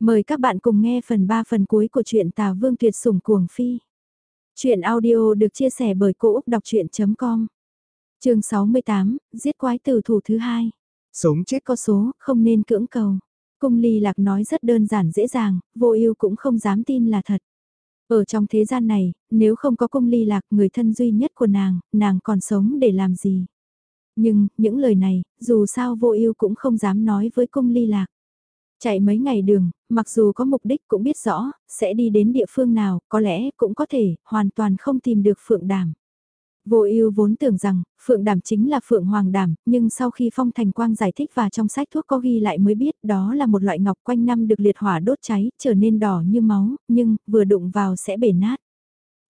Mời các bạn cùng nghe phần 3 phần cuối của truyện Tà Vương Tuyệt Sủng Cuồng Phi. Chuyện audio được chia sẻ bởi Cô Úc Đọc Chuyện.com Trường 68, Giết quái tử thủ thứ hai. Sống chết có số, không nên cưỡng cầu. Cung ly lạc nói rất đơn giản dễ dàng, vô ưu cũng không dám tin là thật. Ở trong thế gian này, nếu không có cung ly lạc người thân duy nhất của nàng, nàng còn sống để làm gì? Nhưng, những lời này, dù sao vô ưu cũng không dám nói với cung ly lạc. Chạy mấy ngày đường, mặc dù có mục đích cũng biết rõ, sẽ đi đến địa phương nào, có lẽ cũng có thể, hoàn toàn không tìm được Phượng Đàm. Vô ưu vốn tưởng rằng, Phượng Đàm chính là Phượng Hoàng Đàm, nhưng sau khi Phong Thành Quang giải thích và trong sách thuốc có ghi lại mới biết đó là một loại ngọc quanh năm được liệt hỏa đốt cháy, trở nên đỏ như máu, nhưng vừa đụng vào sẽ bể nát.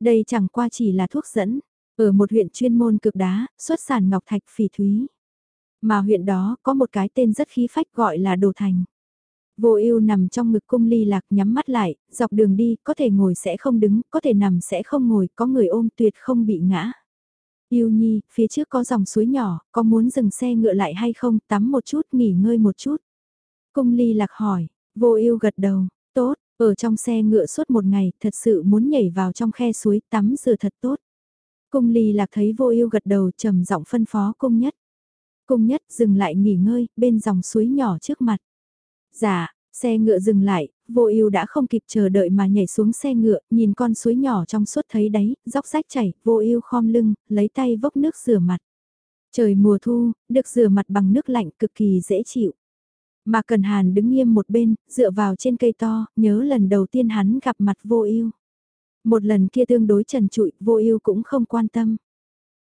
Đây chẳng qua chỉ là thuốc dẫn, ở một huyện chuyên môn cực đá, xuất sản ngọc thạch phỉ thúy. Mà huyện đó có một cái tên rất khí phách gọi là Đồ Thành. Vô ưu nằm trong ngực cung ly lạc nhắm mắt lại, dọc đường đi, có thể ngồi sẽ không đứng, có thể nằm sẽ không ngồi, có người ôm tuyệt không bị ngã. Yêu nhi, phía trước có dòng suối nhỏ, có muốn dừng xe ngựa lại hay không, tắm một chút, nghỉ ngơi một chút. Cung ly lạc hỏi, vô ưu gật đầu, tốt, ở trong xe ngựa suốt một ngày, thật sự muốn nhảy vào trong khe suối, tắm rửa thật tốt. Cung ly lạc thấy vô ưu gật đầu trầm giọng phân phó cung nhất. Cung nhất dừng lại nghỉ ngơi, bên dòng suối nhỏ trước mặt. Dạ, xe ngựa dừng lại, vô ưu đã không kịp chờ đợi mà nhảy xuống xe ngựa, nhìn con suối nhỏ trong suốt thấy đấy, dốc rách chảy, vô ưu khom lưng, lấy tay vốc nước rửa mặt. Trời mùa thu, được rửa mặt bằng nước lạnh cực kỳ dễ chịu. Mà Cần Hàn đứng nghiêm một bên, dựa vào trên cây to, nhớ lần đầu tiên hắn gặp mặt vô ưu. Một lần kia tương đối trần trụi, vô ưu cũng không quan tâm.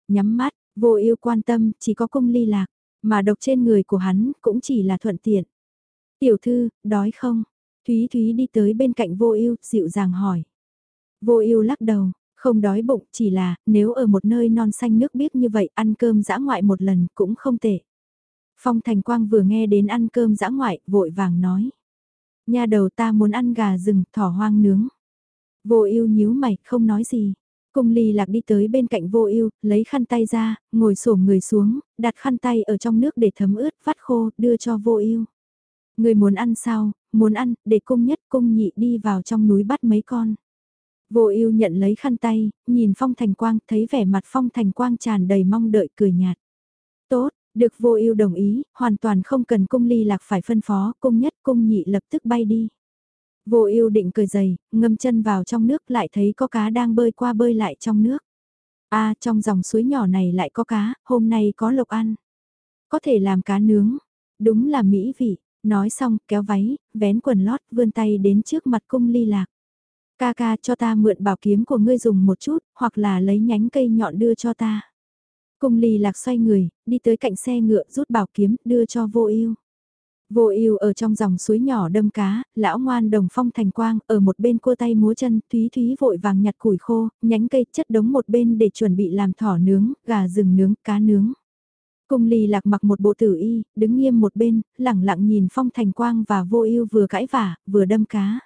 Nhắm mắt, vô ưu quan tâm, chỉ có cung ly lạc, mà độc trên người của hắn cũng chỉ là thuận tiện. Tiểu thư, đói không? Thúy Thúy đi tới bên cạnh vô ưu dịu dàng hỏi. Vô ưu lắc đầu, không đói bụng chỉ là nếu ở một nơi non xanh nước biếc như vậy ăn cơm dã ngoại một lần cũng không tệ. Phong Thành Quang vừa nghe đến ăn cơm dã ngoại, vội vàng nói. Nhà đầu ta muốn ăn gà rừng, thỏ hoang nướng. Vô ưu nhíu mày, không nói gì. Cung ly lạc đi tới bên cạnh vô ưu, lấy khăn tay ra, ngồi xổm người xuống, đặt khăn tay ở trong nước để thấm ướt, vắt khô, đưa cho vô ưu. Người muốn ăn sao, muốn ăn, để cung nhất cung nhị đi vào trong núi bắt mấy con. Vô ưu nhận lấy khăn tay, nhìn Phong Thành Quang, thấy vẻ mặt Phong Thành Quang tràn đầy mong đợi cười nhạt. Tốt, được vô ưu đồng ý, hoàn toàn không cần cung ly lạc phải phân phó, cung nhất cung nhị lập tức bay đi. Vô ưu định cười dày, ngâm chân vào trong nước lại thấy có cá đang bơi qua bơi lại trong nước. a trong dòng suối nhỏ này lại có cá, hôm nay có lộc ăn. Có thể làm cá nướng, đúng là mỹ vị, Nói xong, kéo váy, vén quần lót, vươn tay đến trước mặt cung ly lạc. Ca ca cho ta mượn bảo kiếm của ngươi dùng một chút, hoặc là lấy nhánh cây nhọn đưa cho ta. Cung ly lạc xoay người, đi tới cạnh xe ngựa rút bảo kiếm, đưa cho vô ưu. Vô ưu ở trong dòng suối nhỏ đâm cá, lão ngoan đồng phong thành quang, ở một bên cua tay múa chân, thúy thúy vội vàng nhặt củi khô, nhánh cây chất đống một bên để chuẩn bị làm thỏ nướng, gà rừng nướng, cá nướng. Cung ly lạc mặc một bộ tử y, đứng nghiêm một bên, lẳng lặng nhìn phong thành quang và vô ưu vừa cãi vả, vừa đâm cá.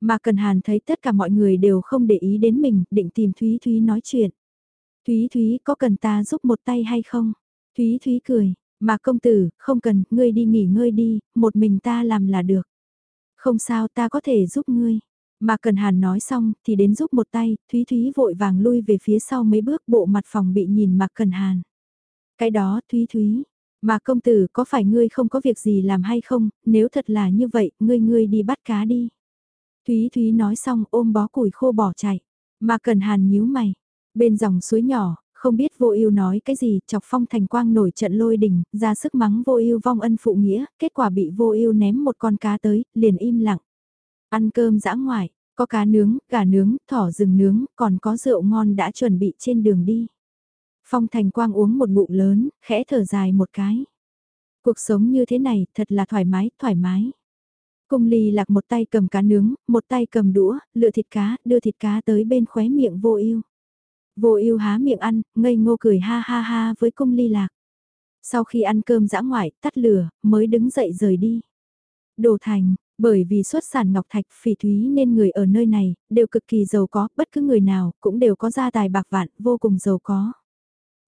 Mà Cần Hàn thấy tất cả mọi người đều không để ý đến mình, định tìm Thúy Thúy nói chuyện. Thúy Thúy có cần ta giúp một tay hay không? Thúy Thúy cười, mà công tử, không cần, ngươi đi nghỉ ngơi đi, một mình ta làm là được. Không sao ta có thể giúp ngươi. Mà Cần Hàn nói xong thì đến giúp một tay, Thúy Thúy vội vàng lui về phía sau mấy bước bộ mặt phòng bị nhìn Mạc Cần Hàn. Cái đó Thúy Thúy, mà công tử có phải ngươi không có việc gì làm hay không, nếu thật là như vậy, ngươi ngươi đi bắt cá đi. Thúy Thúy nói xong ôm bó củi khô bỏ chạy, mà cần hàn nhíu mày, bên dòng suối nhỏ, không biết vô ưu nói cái gì, chọc phong thành quang nổi trận lôi đình, ra sức mắng vô ưu vong ân phụ nghĩa, kết quả bị vô ưu ném một con cá tới, liền im lặng. Ăn cơm dã ngoại, có cá nướng, gà nướng, thỏ rừng nướng, còn có rượu ngon đã chuẩn bị trên đường đi. Phong Thành Quang uống một ngụm lớn, khẽ thở dài một cái. Cuộc sống như thế này thật là thoải mái, thoải mái. Cung ly lạc một tay cầm cá nướng, một tay cầm đũa, lựa thịt cá, đưa thịt cá tới bên khóe miệng vô ưu. Vô ưu há miệng ăn, ngây ngô cười ha ha ha với cung ly lạc. Sau khi ăn cơm dã ngoại, tắt lửa, mới đứng dậy rời đi. Đồ thành, bởi vì xuất sản ngọc thạch phỉ thúy nên người ở nơi này, đều cực kỳ giàu có, bất cứ người nào, cũng đều có gia tài bạc vạn, vô cùng giàu có.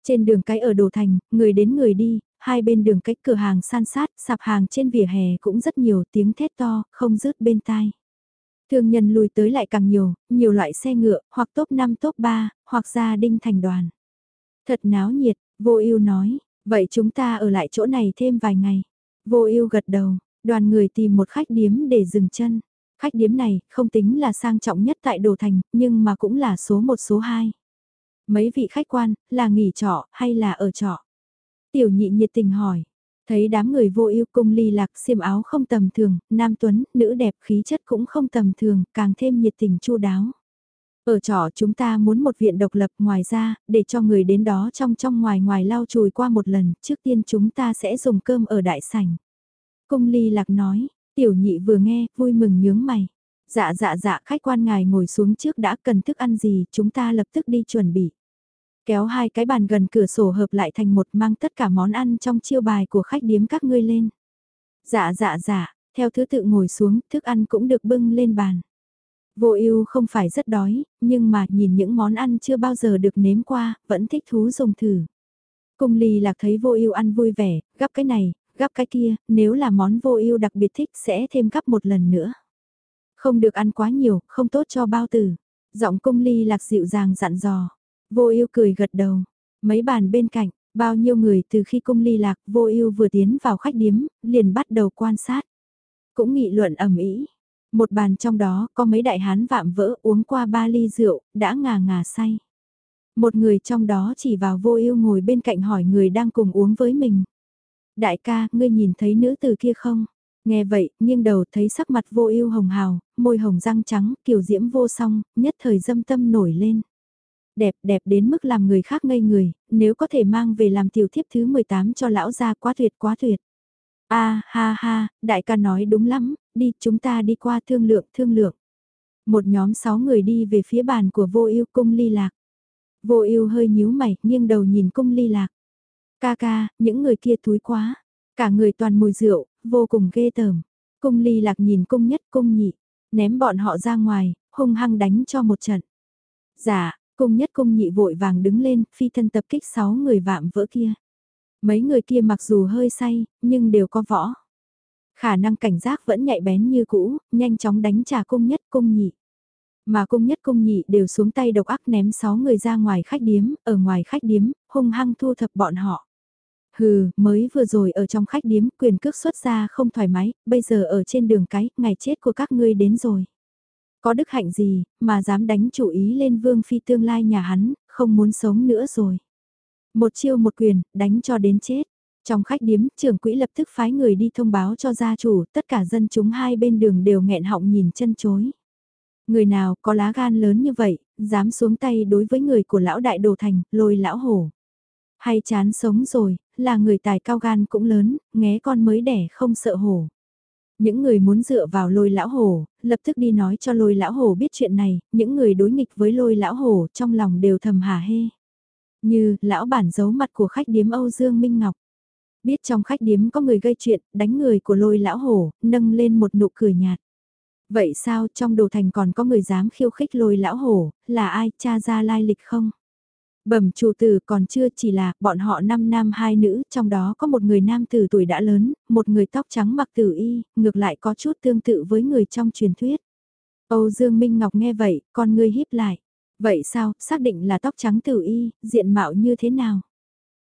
Trên đường cái ở Đồ Thành, người đến người đi, hai bên đường cách cửa hàng san sát, sạp hàng trên vỉa hè cũng rất nhiều tiếng thét to, không dứt bên tai. Thương nhân lùi tới lại càng nhiều, nhiều loại xe ngựa, hoặc top 5 top 3, hoặc gia đinh thành đoàn. Thật náo nhiệt, vô ưu nói, vậy chúng ta ở lại chỗ này thêm vài ngày. Vô ưu gật đầu, đoàn người tìm một khách điếm để dừng chân. Khách điếm này không tính là sang trọng nhất tại Đồ Thành, nhưng mà cũng là số một số hai. Mấy vị khách quan, là nghỉ trọ hay là ở trọ? Tiểu nhị nhiệt tình hỏi. Thấy đám người vô ưu cung ly lạc xiêm áo không tầm thường, nam tuấn, nữ đẹp khí chất cũng không tầm thường, càng thêm nhiệt tình chu đáo. Ở trọ chúng ta muốn một viện độc lập ngoài ra, để cho người đến đó trong trong ngoài ngoài lau chùi qua một lần, trước tiên chúng ta sẽ dùng cơm ở đại sảnh. Cung ly lạc nói, tiểu nhị vừa nghe, vui mừng nhướng mày. Dạ dạ dạ khách quan ngài ngồi xuống trước đã cần thức ăn gì, chúng ta lập tức đi chuẩn bị. Kéo hai cái bàn gần cửa sổ hợp lại thành một mang tất cả món ăn trong chiêu bài của khách điếm các ngươi lên. Dạ dạ dạ, theo thứ tự ngồi xuống, thức ăn cũng được bưng lên bàn. Vô ưu không phải rất đói, nhưng mà nhìn những món ăn chưa bao giờ được nếm qua, vẫn thích thú dùng thử. Cung ly lạc thấy vô ưu ăn vui vẻ, gắp cái này, gắp cái kia, nếu là món vô ưu đặc biệt thích sẽ thêm gắp một lần nữa. Không được ăn quá nhiều, không tốt cho bao tử. Giọng cung ly lạc dịu dàng dặn dò. Vô ưu cười gật đầu. Mấy bàn bên cạnh, bao nhiêu người từ khi cung ly lạc vô ưu vừa tiến vào khách điếm, liền bắt đầu quan sát. Cũng nghị luận ẩm ý. Một bàn trong đó có mấy đại hán vạm vỡ uống qua ba ly rượu, đã ngà ngà say. Một người trong đó chỉ vào vô ưu ngồi bên cạnh hỏi người đang cùng uống với mình. Đại ca, ngươi nhìn thấy nữ từ kia không? Nghe vậy, nghiêng đầu thấy sắc mặt vô ưu hồng hào, môi hồng răng trắng, kiều diễm vô song, nhất thời dâm tâm nổi lên. Đẹp đẹp đến mức làm người khác ngây người, nếu có thể mang về làm tiểu thiếp thứ 18 cho lão gia quá tuyệt quá tuyệt. a ha ha, đại ca nói đúng lắm, đi chúng ta đi qua thương lượng thương lượng. Một nhóm sáu người đi về phía bàn của vô ưu cung ly lạc. Vô ưu hơi nhíu mày, nghiêng đầu nhìn cung ly lạc. Ca ca, những người kia túi quá. Cả người toàn mùi rượu, vô cùng ghê tởm. Cung ly lạc nhìn cung nhất cung nhị, ném bọn họ ra ngoài, hung hăng đánh cho một trận. Dạ, cung nhất cung nhị vội vàng đứng lên, phi thân tập kích sáu người vạm vỡ kia. Mấy người kia mặc dù hơi say, nhưng đều có võ. Khả năng cảnh giác vẫn nhạy bén như cũ, nhanh chóng đánh trả cung nhất cung nhị. Mà cung nhất cung nhị đều xuống tay độc ác ném 6 người ra ngoài khách điếm, ở ngoài khách điếm, hung hăng thu thập bọn họ. Hừ, mới vừa rồi ở trong khách điếm quyền cước xuất ra không thoải mái, bây giờ ở trên đường cái, ngày chết của các ngươi đến rồi. Có đức hạnh gì, mà dám đánh chủ ý lên vương phi tương lai nhà hắn, không muốn sống nữa rồi. Một chiêu một quyền, đánh cho đến chết. Trong khách điếm, trưởng quỹ lập tức phái người đi thông báo cho gia chủ, tất cả dân chúng hai bên đường đều nghẹn họng nhìn chân chối. Người nào có lá gan lớn như vậy, dám xuống tay đối với người của lão đại đồ thành, lôi lão hổ. Hay chán sống rồi, là người tài cao gan cũng lớn, nghé con mới đẻ không sợ hổ. Những người muốn dựa vào lôi lão hổ, lập tức đi nói cho lôi lão hổ biết chuyện này, những người đối nghịch với lôi lão hổ trong lòng đều thầm hả hê. Như, lão bản giấu mặt của khách điếm Âu Dương Minh Ngọc. Biết trong khách điếm có người gây chuyện, đánh người của lôi lão hổ, nâng lên một nụ cười nhạt. Vậy sao trong đồ thành còn có người dám khiêu khích lôi lão hổ, là ai, cha ra lai lịch không? Bẩm chủ tử còn chưa chỉ là bọn họ năm nam hai nữ, trong đó có một người nam tử tuổi đã lớn, một người tóc trắng mặc tử y, ngược lại có chút tương tự với người trong truyền thuyết. Âu Dương Minh Ngọc nghe vậy, con ngươi híp lại. Vậy sao, xác định là tóc trắng tử y, diện mạo như thế nào?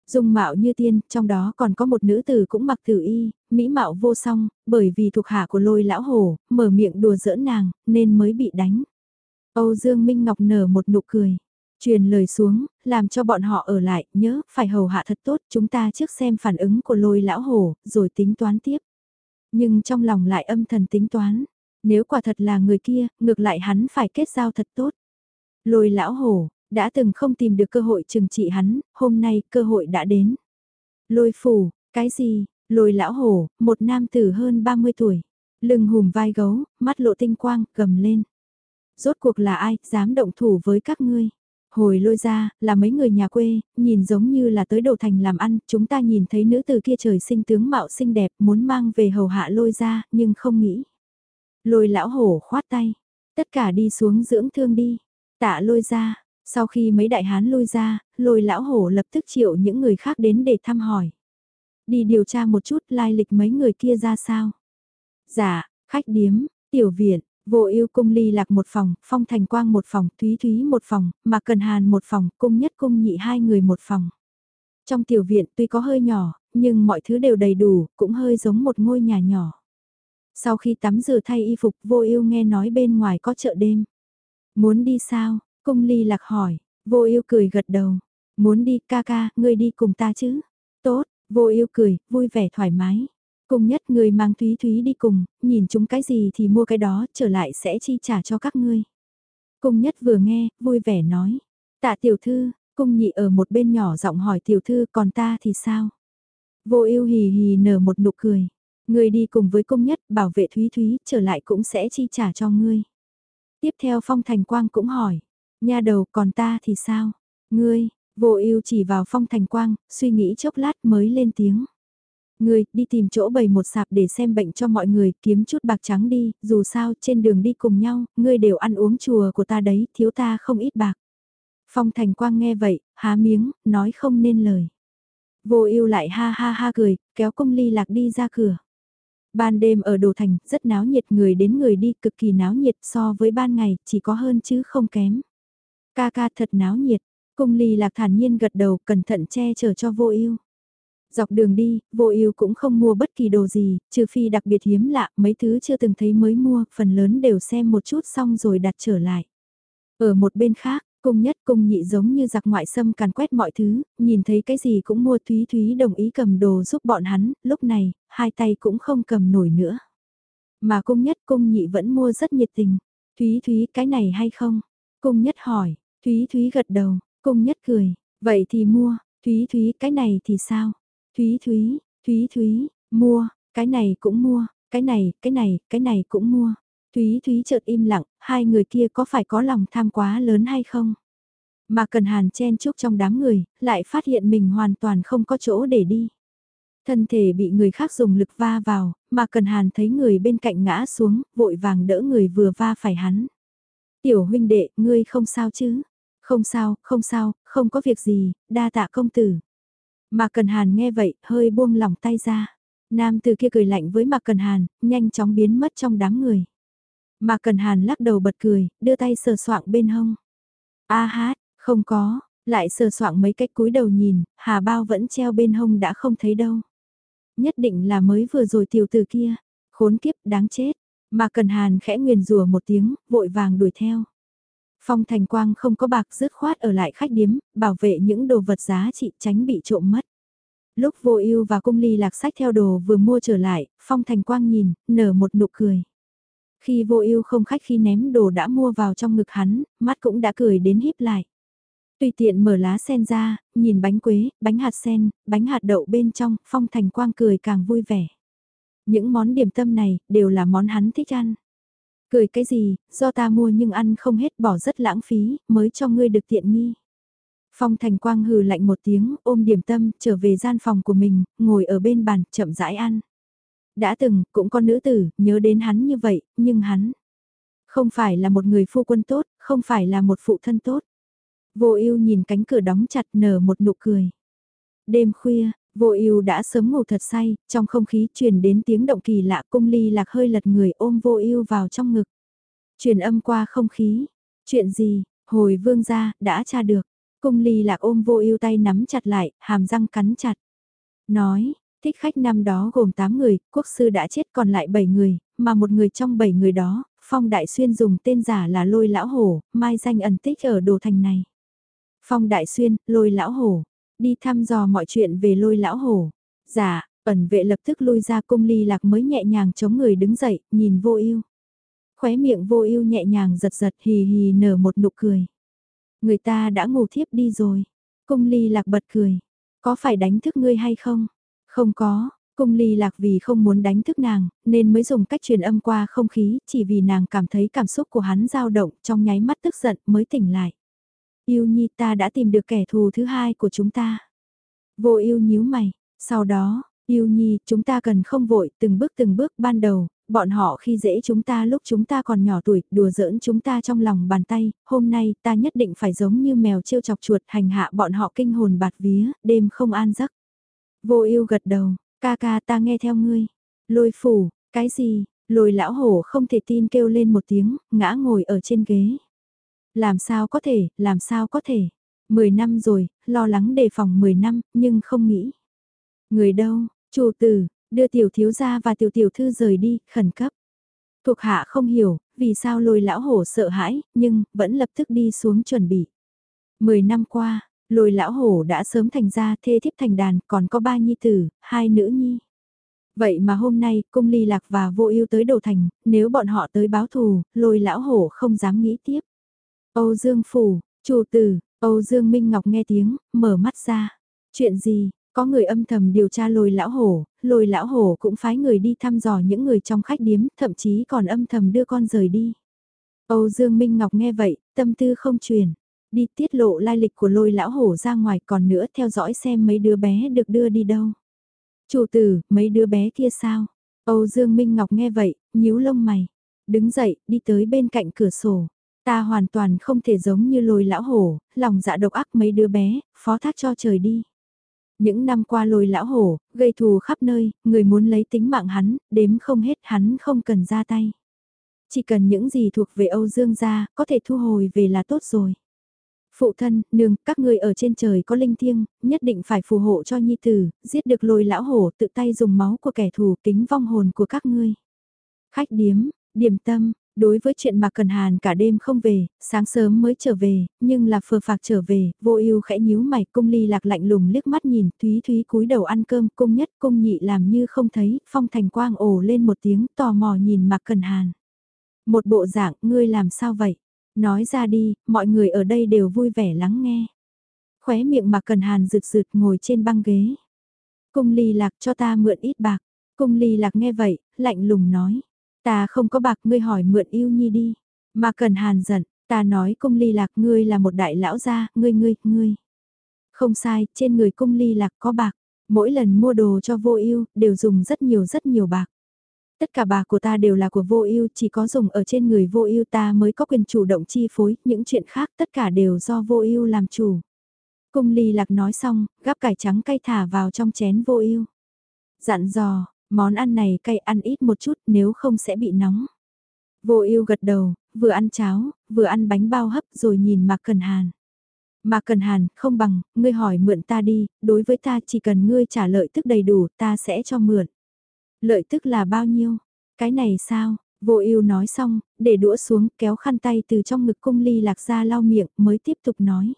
Dung mạo như tiên, trong đó còn có một nữ tử cũng mặc tử y, mỹ mạo vô song, bởi vì thuộc hạ của lôi lão hổ, mở miệng đùa giỡn nàng, nên mới bị đánh. Âu Dương Minh Ngọc nở một nụ cười. Truyền lời xuống, làm cho bọn họ ở lại, nhớ, phải hầu hạ thật tốt, chúng ta trước xem phản ứng của lôi lão hổ, rồi tính toán tiếp. Nhưng trong lòng lại âm thần tính toán, nếu quả thật là người kia, ngược lại hắn phải kết giao thật tốt. Lôi lão hổ, đã từng không tìm được cơ hội trừng trị hắn, hôm nay cơ hội đã đến. Lôi phủ, cái gì, lôi lão hổ, một nam tử hơn 30 tuổi, lưng hùm vai gấu, mắt lộ tinh quang, cầm lên. Rốt cuộc là ai, dám động thủ với các ngươi? Hồi lôi ra, là mấy người nhà quê, nhìn giống như là tới đầu thành làm ăn, chúng ta nhìn thấy nữ từ kia trời sinh tướng mạo xinh đẹp, muốn mang về hầu hạ lôi ra, nhưng không nghĩ. Lôi lão hổ khoát tay, tất cả đi xuống dưỡng thương đi, tạ lôi ra, sau khi mấy đại hán lôi ra, lôi lão hổ lập tức triệu những người khác đến để thăm hỏi. đi điều tra một chút lai lịch mấy người kia ra sao. Dạ, khách điếm, tiểu viện, vô ưu cung ly lạc một phòng, phong thành quang một phòng, thúy thúy một phòng, mà cần hàn một phòng, cung nhất cung nhị hai người một phòng. Trong tiểu viện tuy có hơi nhỏ, nhưng mọi thứ đều đầy đủ, cũng hơi giống một ngôi nhà nhỏ. Sau khi tắm rửa thay y phục vô ưu nghe nói bên ngoài có chợ đêm. Muốn đi sao? Cung ly lạc hỏi, vô ưu cười gật đầu. Muốn đi ca ca, ngươi đi cùng ta chứ? Tốt, vô ưu cười, vui vẻ thoải mái. Cùng nhất người mang Thúy Thúy đi cùng, nhìn chúng cái gì thì mua cái đó, trở lại sẽ chi trả cho các ngươi. Cung nhất vừa nghe, vui vẻ nói. Tạ tiểu thư, cung nhị ở một bên nhỏ giọng hỏi tiểu thư còn ta thì sao? Vô ưu hì hì nở một nụ cười. Ngươi đi cùng với cung nhất bảo vệ Thúy Thúy trở lại cũng sẽ chi trả cho ngươi. Tiếp theo Phong Thành Quang cũng hỏi. Nha đầu còn ta thì sao? Ngươi, vô ưu chỉ vào Phong Thành Quang, suy nghĩ chốc lát mới lên tiếng. Ngươi, đi tìm chỗ bày một sạp để xem bệnh cho mọi người, kiếm chút bạc trắng đi, dù sao trên đường đi cùng nhau, ngươi đều ăn uống chùa của ta đấy, thiếu ta không ít bạc. Phong Thành Quang nghe vậy, há miếng, nói không nên lời. Vô ưu lại ha ha ha cười, kéo công ly lạc đi ra cửa. Ban đêm ở Đồ Thành, rất náo nhiệt người đến người đi, cực kỳ náo nhiệt so với ban ngày, chỉ có hơn chứ không kém. Ca ca thật náo nhiệt, cung ly lạc thản nhiên gật đầu, cẩn thận che chở cho vô ưu. Dọc đường đi, vô ưu cũng không mua bất kỳ đồ gì, trừ phi đặc biệt hiếm lạ, mấy thứ chưa từng thấy mới mua, phần lớn đều xem một chút xong rồi đặt trở lại. Ở một bên khác, cung nhất cung nhị giống như giặc ngoại xâm càn quét mọi thứ, nhìn thấy cái gì cũng mua Thúy Thúy đồng ý cầm đồ giúp bọn hắn, lúc này, hai tay cũng không cầm nổi nữa. Mà cung nhất cung nhị vẫn mua rất nhiệt tình. Thúy Thúy cái này hay không? Cung nhất hỏi, Thúy Thúy gật đầu, cung nhất cười, vậy thì mua, Thúy Thúy cái này thì sao? Thúy Thúy, Thúy Thúy, mua, cái này cũng mua, cái này, cái này, cái này cũng mua. Thúy Thúy chợt im lặng, hai người kia có phải có lòng tham quá lớn hay không? Mà Cần Hàn chen chúc trong đám người, lại phát hiện mình hoàn toàn không có chỗ để đi. Thân thể bị người khác dùng lực va vào, mà Cần Hàn thấy người bên cạnh ngã xuống, vội vàng đỡ người vừa va phải hắn. Tiểu huynh đệ, ngươi không sao chứ? Không sao, không sao, không có việc gì, đa tạ công tử. Mà Cần Hàn nghe vậy, hơi buông lỏng tay ra. Nam từ kia cười lạnh với Mạc Cần Hàn, nhanh chóng biến mất trong đám người. Mạc Cần Hàn lắc đầu bật cười, đưa tay sờ soạng bên hông. A hát, không có, lại sờ soạng mấy cách cúi đầu nhìn, hà bao vẫn treo bên hông đã không thấy đâu. Nhất định là mới vừa rồi tiểu tử kia, khốn kiếp đáng chết. Mà Cần Hàn khẽ nguyền rùa một tiếng, vội vàng đuổi theo. Phong Thành Quang không có bạc dứt khoát ở lại khách điếm, bảo vệ những đồ vật giá trị tránh bị trộm mất. Lúc vô ưu và cung ly lạc sách theo đồ vừa mua trở lại, Phong Thành Quang nhìn, nở một nụ cười. Khi vô ưu không khách khi ném đồ đã mua vào trong ngực hắn, mắt cũng đã cười đến híp lại. Tùy tiện mở lá sen ra, nhìn bánh quế, bánh hạt sen, bánh hạt đậu bên trong, Phong Thành Quang cười càng vui vẻ. Những món điểm tâm này, đều là món hắn thích ăn. Cười cái gì, do ta mua nhưng ăn không hết bỏ rất lãng phí, mới cho ngươi được tiện nghi. Phong Thành Quang hừ lạnh một tiếng, ôm điểm tâm, trở về gian phòng của mình, ngồi ở bên bàn, chậm rãi ăn. Đã từng, cũng có nữ tử, nhớ đến hắn như vậy, nhưng hắn không phải là một người phu quân tốt, không phải là một phụ thân tốt. Vô ưu nhìn cánh cửa đóng chặt nở một nụ cười. Đêm khuya, vô ưu đã sớm ngủ thật say, trong không khí truyền đến tiếng động kỳ lạ cung ly lạc hơi lật người ôm vô ưu vào trong ngực. Truyền âm qua không khí. Chuyện gì, hồi vương gia, đã tra được. Cung ly lạc ôm vô ưu tay nắm chặt lại, hàm răng cắn chặt. Nói, thích khách năm đó gồm 8 người, quốc sư đã chết còn lại 7 người, mà một người trong 7 người đó, Phong Đại Xuyên dùng tên giả là Lôi Lão Hổ, mai danh ẩn tích ở đồ thành này. Phong Đại Xuyên, Lôi Lão Hổ, đi thăm dò mọi chuyện về Lôi Lão Hổ. Dạ, ẩn vệ lập tức lui ra cung ly lạc mới nhẹ nhàng chống người đứng dậy, nhìn vô ưu. Khóe miệng vô ưu nhẹ nhàng giật giật hì hì nở một nụ cười. Người ta đã ngủ thiếp đi rồi. Cung ly lạc bật cười. Có phải đánh thức ngươi hay không? Không có, cung ly lạc vì không muốn đánh thức nàng, nên mới dùng cách truyền âm qua không khí, chỉ vì nàng cảm thấy cảm xúc của hắn dao động trong nháy mắt tức giận mới tỉnh lại. Yêu nhi ta đã tìm được kẻ thù thứ hai của chúng ta. Vô yêu nhíu mày, sau đó, yêu nhi chúng ta cần không vội từng bước từng bước ban đầu, bọn họ khi dễ chúng ta lúc chúng ta còn nhỏ tuổi, đùa giỡn chúng ta trong lòng bàn tay, hôm nay ta nhất định phải giống như mèo trêu chọc chuột hành hạ bọn họ kinh hồn bạt vía, đêm không an giấc. Vô ưu gật đầu, ca ca ta nghe theo ngươi. Lôi phủ, cái gì, lôi lão hổ không thể tin kêu lên một tiếng, ngã ngồi ở trên ghế. Làm sao có thể, làm sao có thể. Mười năm rồi, lo lắng đề phòng mười năm, nhưng không nghĩ. Người đâu, chủ tử, đưa tiểu thiếu gia và tiểu tiểu thư rời đi, khẩn cấp. Thuộc hạ không hiểu, vì sao lôi lão hổ sợ hãi, nhưng vẫn lập tức đi xuống chuẩn bị. Mười năm qua, lôi lão hổ đã sớm thành ra thê thiếp thành đàn, còn có ba nhi tử, hai nữ nhi. Vậy mà hôm nay, cung ly lạc và vô ưu tới đầu thành, nếu bọn họ tới báo thù, lôi lão hổ không dám nghĩ tiếp. Âu Dương Phủ, chủ tử, Âu Dương Minh Ngọc nghe tiếng, mở mắt ra. Chuyện gì, có người âm thầm điều tra lôi lão hổ, lôi lão hổ cũng phái người đi thăm dò những người trong khách điếm, thậm chí còn âm thầm đưa con rời đi. Âu Dương Minh Ngọc nghe vậy, tâm tư không truyền. Đi tiết lộ lai lịch của lôi lão hổ ra ngoài còn nữa theo dõi xem mấy đứa bé được đưa đi đâu. Chủ tử, mấy đứa bé kia sao? Âu Dương Minh Ngọc nghe vậy, nhíu lông mày. Đứng dậy, đi tới bên cạnh cửa sổ. Ta hoàn toàn không thể giống như lôi lão hổ, lòng dạ độc ác mấy đứa bé, phó thác cho trời đi. Những năm qua lôi lão hổ, gây thù khắp nơi, người muốn lấy tính mạng hắn, đếm không hết hắn không cần ra tay. Chỉ cần những gì thuộc về Âu Dương gia, có thể thu hồi về là tốt rồi. Phụ thân, nương, các người ở trên trời có linh thiêng, nhất định phải phù hộ cho nhi tử, giết được lôi lão hổ tự tay dùng máu của kẻ thù kính vong hồn của các ngươi. Khách điếm, điểm tâm, Đối với chuyện mà Cần Hàn cả đêm không về, sáng sớm mới trở về, nhưng là phờ phạc trở về, vô ưu khẽ nhíu mày, cung ly lạc lạnh lùng liếc mắt nhìn, Thúy Thúy cúi đầu ăn cơm, cung nhất, cung nhị làm như không thấy, phong thành quang ồ lên một tiếng, tò mò nhìn Mạc Cần Hàn. Một bộ dạng, ngươi làm sao vậy? Nói ra đi, mọi người ở đây đều vui vẻ lắng nghe. Khóe miệng Mạc Cần Hàn rực rực ngồi trên băng ghế. Cung ly lạc cho ta mượn ít bạc. Cung ly lạc nghe vậy, lạnh lùng nói. Ta không có bạc ngươi hỏi mượn yêu nhi đi. Mà cần hàn giận, ta nói cung ly lạc ngươi là một đại lão gia, ngươi ngươi, ngươi. Không sai, trên người cung ly lạc có bạc. Mỗi lần mua đồ cho vô ưu đều dùng rất nhiều rất nhiều bạc. Tất cả bạc của ta đều là của vô ưu chỉ có dùng ở trên người vô ưu ta mới có quyền chủ động chi phối, những chuyện khác tất cả đều do vô ưu làm chủ. Cung ly lạc nói xong, gắp cải trắng cay thả vào trong chén vô ưu Dặn dò, Món ăn này cay ăn ít một chút nếu không sẽ bị nóng. Vô ưu gật đầu, vừa ăn cháo, vừa ăn bánh bao hấp rồi nhìn Mạc Cần Hàn. Mạc Cần Hàn, không bằng, ngươi hỏi mượn ta đi, đối với ta chỉ cần ngươi trả lợi tức đầy đủ ta sẽ cho mượn. Lợi tức là bao nhiêu? Cái này sao? Vô ưu nói xong, để đũa xuống kéo khăn tay từ trong ngực cung ly lạc ra lau miệng mới tiếp tục nói.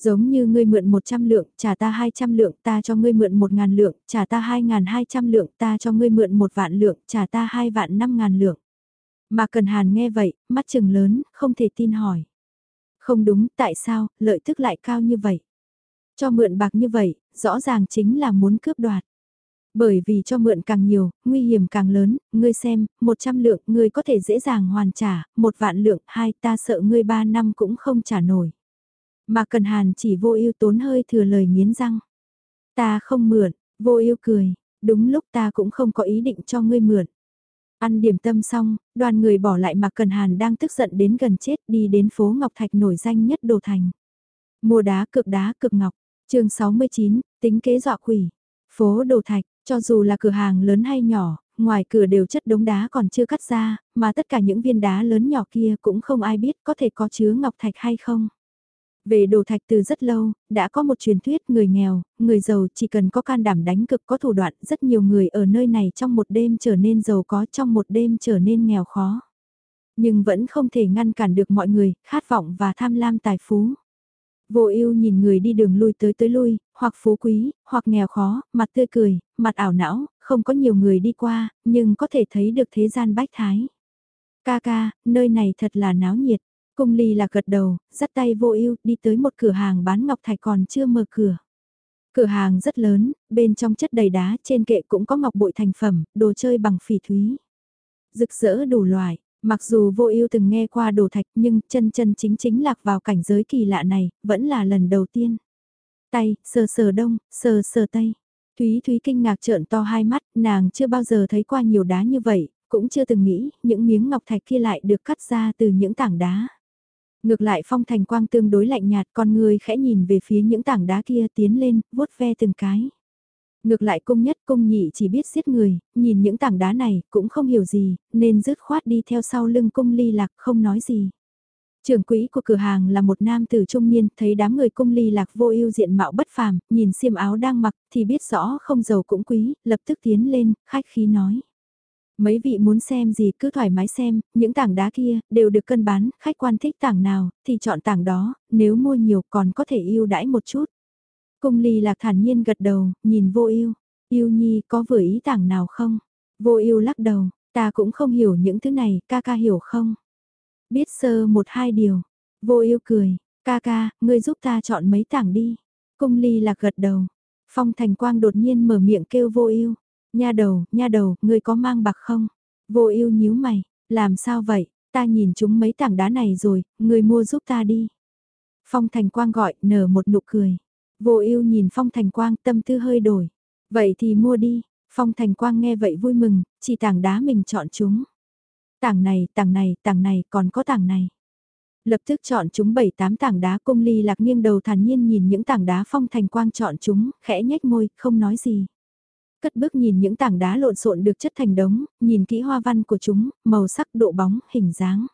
Giống như ngươi mượn 100 lượng, trả ta 200 lượng, ta cho ngươi mượn 1.000 lượng, trả ta 2.200 lượng, ta cho ngươi mượn 1 vạn lượng, trả ta 2 vạn 5.000 lượng. Mà Cần Hàn nghe vậy, mắt trừng lớn, không thể tin hỏi. Không đúng, tại sao, lợi tức lại cao như vậy? Cho mượn bạc như vậy, rõ ràng chính là muốn cướp đoạt. Bởi vì cho mượn càng nhiều, nguy hiểm càng lớn, ngươi xem, 100 lượng ngươi có thể dễ dàng hoàn trả, một vạn lượng, hai ta sợ ngươi 3 năm cũng không trả nổi. Mà Cần Hàn chỉ vô ưu tốn hơi thừa lời nghiến răng. Ta không mượn, vô ưu cười, đúng lúc ta cũng không có ý định cho ngươi mượn. Ăn điểm tâm xong, đoàn người bỏ lại Mạc Cần Hàn đang tức giận đến gần chết đi đến phố Ngọc Thạch nổi danh nhất Đồ Thành. Mua đá cực đá cực ngọc, chương 69, tính kế dọa quỷ. Phố Đồ Thạch, cho dù là cửa hàng lớn hay nhỏ, ngoài cửa đều chất đống đá còn chưa cắt ra, mà tất cả những viên đá lớn nhỏ kia cũng không ai biết có thể có chứa ngọc thạch hay không. Về đồ thạch từ rất lâu, đã có một truyền thuyết người nghèo, người giàu chỉ cần có can đảm đánh cực có thủ đoạn, rất nhiều người ở nơi này trong một đêm trở nên giàu có trong một đêm trở nên nghèo khó. Nhưng vẫn không thể ngăn cản được mọi người, khát vọng và tham lam tài phú. Vô ưu nhìn người đi đường lui tới tới lui, hoặc phú quý, hoặc nghèo khó, mặt tươi cười, mặt ảo não, không có nhiều người đi qua, nhưng có thể thấy được thế gian bách thái. Ca ca, nơi này thật là náo nhiệt. Cung ly là gật đầu, dắt tay vô ưu đi tới một cửa hàng bán ngọc thạch còn chưa mở cửa. Cửa hàng rất lớn, bên trong chất đầy đá, trên kệ cũng có ngọc bội thành phẩm, đồ chơi bằng phỉ thúy. Rực rỡ đủ loại, mặc dù vô ưu từng nghe qua đồ thạch nhưng chân chân chính chính lạc vào cảnh giới kỳ lạ này, vẫn là lần đầu tiên. Tay, sờ sờ đông, sờ sờ tây. Thúy Thúy kinh ngạc trợn to hai mắt, nàng chưa bao giờ thấy qua nhiều đá như vậy, cũng chưa từng nghĩ những miếng ngọc thạch kia lại được cắt ra từ những tảng đá. Ngược lại phong thành quang tương đối lạnh nhạt con người khẽ nhìn về phía những tảng đá kia tiến lên, vuốt ve từng cái. Ngược lại cung nhất cung nhị chỉ biết giết người, nhìn những tảng đá này cũng không hiểu gì, nên dứt khoát đi theo sau lưng cung ly lạc không nói gì. Trưởng quỹ của cửa hàng là một nam tử trung niên, thấy đám người cung ly lạc vô ưu diện mạo bất phàm, nhìn xiêm áo đang mặc thì biết rõ không giàu cũng quý, lập tức tiến lên, khách khí nói. Mấy vị muốn xem gì cứ thoải mái xem, những tảng đá kia đều được cân bán, khách quan thích tảng nào thì chọn tảng đó, nếu mua nhiều còn có thể ưu đãi một chút. Cung ly lạc thản nhiên gật đầu, nhìn vô ưu yêu nhi có vừa ý tảng nào không? Vô ưu lắc đầu, ta cũng không hiểu những thứ này, ca ca hiểu không? Biết sơ một hai điều. Vô ưu cười, ca ca, ngươi giúp ta chọn mấy tảng đi. Cung ly lạc gật đầu. Phong thành quang đột nhiên mở miệng kêu vô ưu Nha đầu, nha đầu, ngươi có mang bạc không? Vô ưu nhíu mày, làm sao vậy? Ta nhìn chúng mấy tảng đá này rồi, ngươi mua giúp ta đi. Phong thành quang gọi, nở một nụ cười. Vô ưu nhìn phong thành quang tâm tư hơi đổi. Vậy thì mua đi, phong thành quang nghe vậy vui mừng, chỉ tảng đá mình chọn chúng. Tảng này, tảng này, tảng này, còn có tảng này. Lập tức chọn chúng bảy tám tảng đá cung ly lạc nghiêng đầu thản nhiên nhìn những tảng đá phong thành quang chọn chúng, khẽ nhếch môi, không nói gì. Cất bước nhìn những tảng đá lộn xộn được chất thành đống, nhìn kỹ hoa văn của chúng, màu sắc, độ bóng, hình dáng.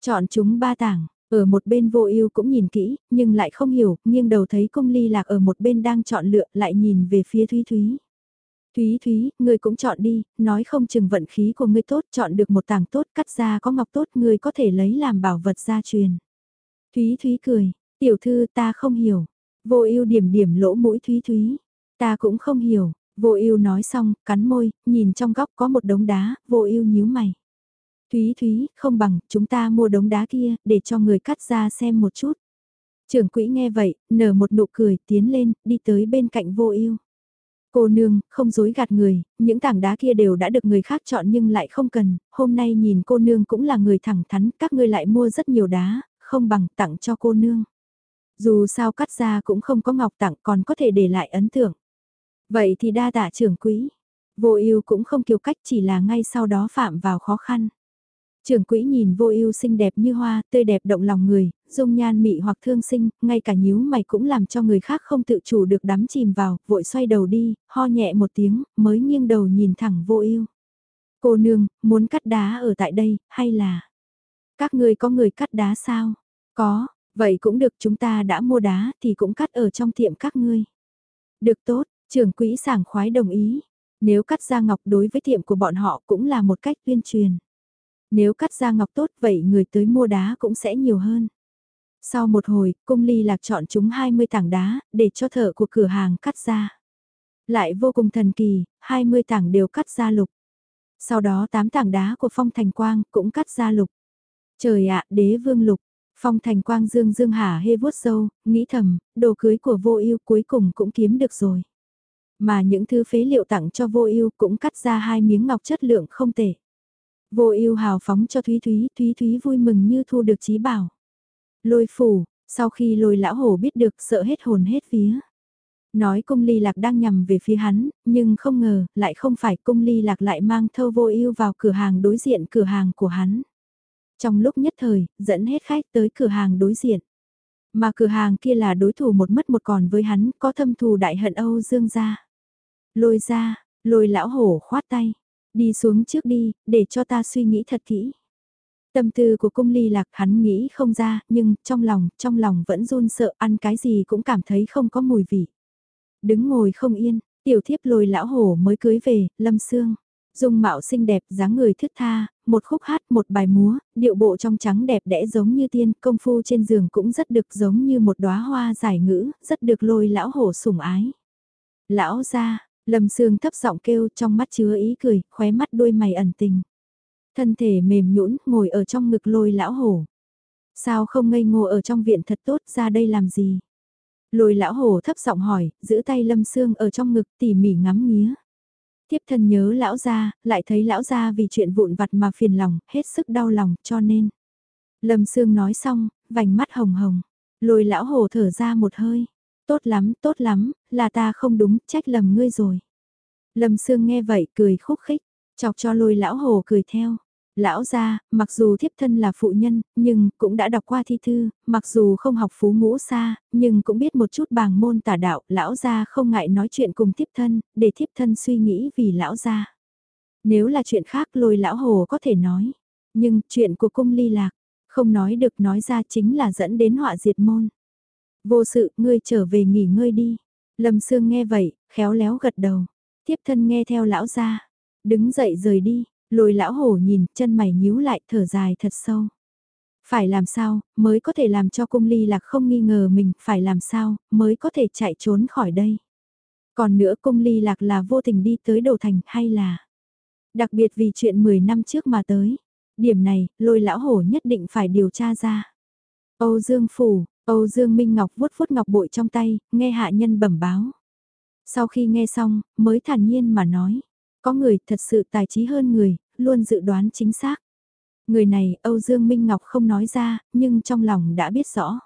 Chọn chúng ba tảng, ở một bên vô ưu cũng nhìn kỹ, nhưng lại không hiểu, nghiêng đầu thấy cung ly lạc ở một bên đang chọn lựa, lại nhìn về phía Thúy Thúy. Thúy Thúy, ngươi cũng chọn đi, nói không chừng vận khí của ngươi tốt, chọn được một tảng tốt, cắt ra có ngọc tốt, ngươi có thể lấy làm bảo vật gia truyền. Thúy Thúy cười, tiểu thư ta không hiểu. Vô ưu điểm điểm lỗ mũi Thúy Thúy. Ta cũng không hiểu, vô ưu nói xong, cắn môi, nhìn trong góc có một đống đá, vô ưu nhíu mày. Thúy Thúy, không bằng, chúng ta mua đống đá kia, để cho người cắt ra xem một chút. Trưởng quỹ nghe vậy, nở một nụ cười, tiến lên, đi tới bên cạnh vô ưu. Cô nương, không dối gạt người, những tảng đá kia đều đã được người khác chọn nhưng lại không cần, hôm nay nhìn cô nương cũng là người thẳng thắn, các ngươi lại mua rất nhiều đá, không bằng tặng cho cô nương. Dù sao cắt ra cũng không có ngọc tặng còn có thể để lại ấn tượng. Vậy thì đa tạ trưởng quỹ. Vô ưu cũng không kiêu cách chỉ là ngay sau đó phạm vào khó khăn. Trưởng quỹ nhìn vô ưu xinh đẹp như hoa, tươi đẹp động lòng người, dung nhan mị hoặc thương sinh, ngay cả nhíu mày cũng làm cho người khác không tự chủ được đắm chìm vào, vội xoay đầu đi, ho nhẹ một tiếng, mới nghiêng đầu nhìn thẳng vô ưu. Cô nương, muốn cắt đá ở tại đây, hay là... Các người có người cắt đá sao? Có, vậy cũng được chúng ta đã mua đá thì cũng cắt ở trong tiệm các ngươi. Được tốt, trưởng quỹ sảng khoái đồng ý. Nếu cắt ra ngọc đối với tiệm của bọn họ cũng là một cách tuyên truyền. Nếu cắt ra ngọc tốt vậy người tới mua đá cũng sẽ nhiều hơn. Sau một hồi, cung ly lạc chọn chúng 20 tảng đá, để cho thợ của cửa hàng cắt ra. Lại vô cùng thần kỳ, 20 tảng đều cắt ra lục. Sau đó 8 tảng đá của phong thành quang cũng cắt ra lục. Trời ạ, đế vương lục. Phong thành quang dương dương hả hê vuốt sâu, nghĩ thầm, đồ cưới của vô ưu cuối cùng cũng kiếm được rồi. Mà những thứ phế liệu tặng cho vô ưu cũng cắt ra hai miếng ngọc chất lượng không tệ. Vô ưu hào phóng cho Thúy Thúy, Thúy Thúy vui mừng như thu được trí bảo. Lôi phủ, sau khi lôi lão hổ biết được sợ hết hồn hết vía. Nói cung ly lạc đang nhằm về phía hắn, nhưng không ngờ, lại không phải cung ly lạc lại mang thâu vô ưu vào cửa hàng đối diện cửa hàng của hắn. Trong lúc nhất thời, dẫn hết khách tới cửa hàng đối diện. Mà cửa hàng kia là đối thủ một mất một còn với hắn, có thâm thù đại hận Âu Dương gia. Lôi ra, lôi lão hổ khoát tay. Đi xuống trước đi, để cho ta suy nghĩ thật kỹ. Tâm tư của cung ly lạc hắn nghĩ không ra, nhưng trong lòng, trong lòng vẫn run sợ ăn cái gì cũng cảm thấy không có mùi vị. Đứng ngồi không yên, tiểu thiếp lôi lão hổ mới cưới về, lâm xương. Dung mạo xinh đẹp, dáng người thức tha, một khúc hát, một bài múa, điệu bộ trong trắng đẹp đẽ giống như tiên, công phu trên giường cũng rất được giống như một đóa hoa giải ngữ, rất được lôi lão hổ sủng ái. Lão ra, Lâm Sương thấp giọng kêu trong mắt chứa ý cười, khóe mắt đôi mày ẩn tình. Thân thể mềm nhũn ngồi ở trong ngực lôi lão hổ. Sao không ngây ngô ở trong viện thật tốt ra đây làm gì? Lôi lão hổ thấp giọng hỏi, giữ tay Lâm Sương ở trong ngực tỉ mỉ ngắm nghía. Tiếp thân nhớ lão gia, lại thấy lão gia vì chuyện vụn vặt mà phiền lòng, hết sức đau lòng, cho nên. Lâm Sương nói xong, vành mắt hồng hồng. Lôi lão hồ thở ra một hơi. Tốt lắm, tốt lắm, là ta không đúng, trách lầm ngươi rồi. Lâm Sương nghe vậy cười khúc khích, chọc cho lôi lão hồ cười theo. Lão gia, mặc dù thiếp thân là phụ nhân, nhưng cũng đã đọc qua thi thư, mặc dù không học phú ngũ xa, nhưng cũng biết một chút bàng môn tả đạo, lão gia không ngại nói chuyện cùng thiếp thân, để thiếp thân suy nghĩ vì lão gia. Nếu là chuyện khác lôi lão hồ có thể nói, nhưng chuyện của cung ly lạc, không nói được nói ra chính là dẫn đến họa diệt môn. Vô sự, ngươi trở về nghỉ ngơi đi. Lâm Sương nghe vậy, khéo léo gật đầu. thiếp thân nghe theo lão gia, đứng dậy rời đi, lôi lão hổ nhìn, chân mày nhíu lại, thở dài thật sâu. Phải làm sao, mới có thể làm cho cung ly lạc không nghi ngờ mình, phải làm sao, mới có thể chạy trốn khỏi đây. Còn nữa cung ly lạc là vô tình đi tới đầu thành hay là... Đặc biệt vì chuyện 10 năm trước mà tới. Điểm này, lôi lão hổ nhất định phải điều tra ra. Âu Dương Phủ, Âu Dương Minh Ngọc vuốt vuốt ngọc bội trong tay, nghe hạ nhân bẩm báo. Sau khi nghe xong, mới thản nhiên mà nói. Có người thật sự tài trí hơn người, luôn dự đoán chính xác. Người này Âu Dương Minh Ngọc không nói ra, nhưng trong lòng đã biết rõ.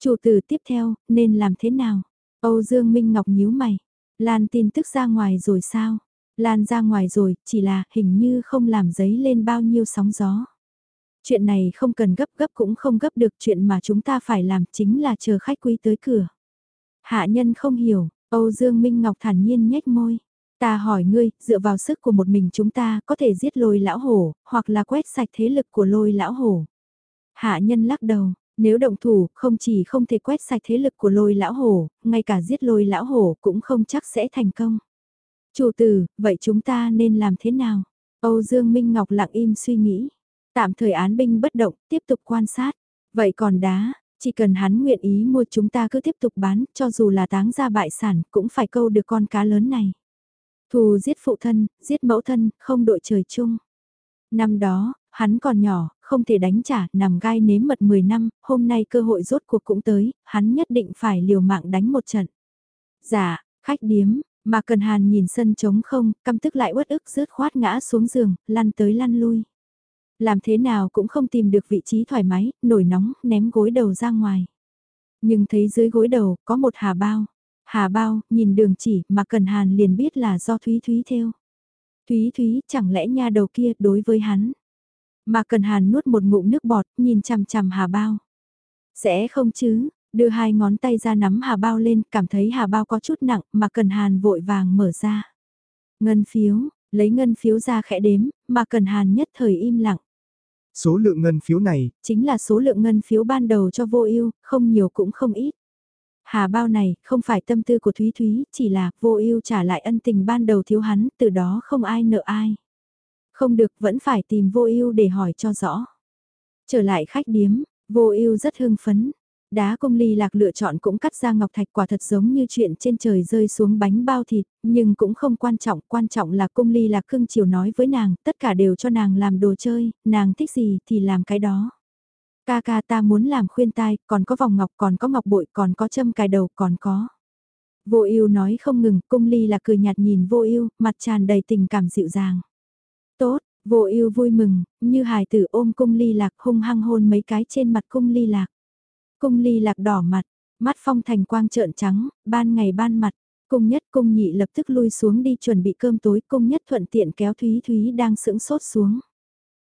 Chủ tử tiếp theo, nên làm thế nào? Âu Dương Minh Ngọc nhíu mày. Lan tin tức ra ngoài rồi sao? Lan ra ngoài rồi, chỉ là hình như không làm giấy lên bao nhiêu sóng gió. Chuyện này không cần gấp gấp cũng không gấp được chuyện mà chúng ta phải làm chính là chờ khách quý tới cửa. Hạ nhân không hiểu, Âu Dương Minh Ngọc thản nhiên nhếch môi. Ta hỏi ngươi, dựa vào sức của một mình chúng ta có thể giết lôi lão hổ, hoặc là quét sạch thế lực của lôi lão hổ. Hạ nhân lắc đầu, nếu động thủ không chỉ không thể quét sạch thế lực của lôi lão hổ, ngay cả giết lôi lão hổ cũng không chắc sẽ thành công. Chủ tử, vậy chúng ta nên làm thế nào? Âu Dương Minh Ngọc lặng im suy nghĩ. Tạm thời án binh bất động, tiếp tục quan sát. Vậy còn đá, chỉ cần hắn nguyện ý mua chúng ta cứ tiếp tục bán, cho dù là táng ra bại sản, cũng phải câu được con cá lớn này. Thù giết phụ thân, giết mẫu thân, không đội trời chung. Năm đó, hắn còn nhỏ, không thể đánh trả, nằm gai nếm mật 10 năm, hôm nay cơ hội rốt cuộc cũng tới, hắn nhất định phải liều mạng đánh một trận. Dạ, khách điếm, mà Cần Hàn nhìn sân trống không, căm tức lại uất ức rớt khoát ngã xuống giường, lăn tới lăn lui. Làm thế nào cũng không tìm được vị trí thoải mái, nổi nóng, ném gối đầu ra ngoài. Nhưng thấy dưới gối đầu, có một hà bao. Hà bao, nhìn đường chỉ mà Cần Hàn liền biết là do Thúy Thúy theo. Thúy Thúy chẳng lẽ nha đầu kia đối với hắn. Mà Cần Hàn nuốt một ngụm nước bọt, nhìn chằm chằm hà bao. Sẽ không chứ, đưa hai ngón tay ra nắm hà bao lên, cảm thấy hà bao có chút nặng mà Cần Hàn vội vàng mở ra. Ngân phiếu, lấy ngân phiếu ra khẽ đếm, mà Cần Hàn nhất thời im lặng. Số lượng ngân phiếu này, chính là số lượng ngân phiếu ban đầu cho vô ưu, không nhiều cũng không ít. Hà bao này không phải tâm tư của Thúy Thúy, chỉ là vô ưu trả lại ân tình ban đầu thiếu hắn, từ đó không ai nợ ai. Không được vẫn phải tìm vô ưu để hỏi cho rõ. Trở lại khách điếm, vô ưu rất hưng phấn, Đá công ly lạc lựa chọn cũng cắt ra ngọc thạch quả thật giống như chuyện trên trời rơi xuống bánh bao thịt, nhưng cũng không quan trọng, quan trọng là công ly lạc cưng chiều nói với nàng, tất cả đều cho nàng làm đồ chơi, nàng thích gì thì làm cái đó. Ca ca ta muốn làm khuyên tai, còn có vòng ngọc, còn có ngọc bội, còn có châm cài đầu, còn có. Vô ưu nói không ngừng, cung ly là cười nhạt nhìn vô ưu, mặt tràn đầy tình cảm dịu dàng. Tốt, vô ưu vui mừng, như hài tử ôm cung ly lạc hung hăng hôn mấy cái trên mặt cung ly lạc. Cung ly lạc đỏ mặt, mắt phong thành quang trợn trắng, ban ngày ban mặt. Cung nhất cung nhị lập tức lui xuống đi chuẩn bị cơm tối. Cung nhất thuận tiện kéo Thúy Thúy đang sững sốt xuống.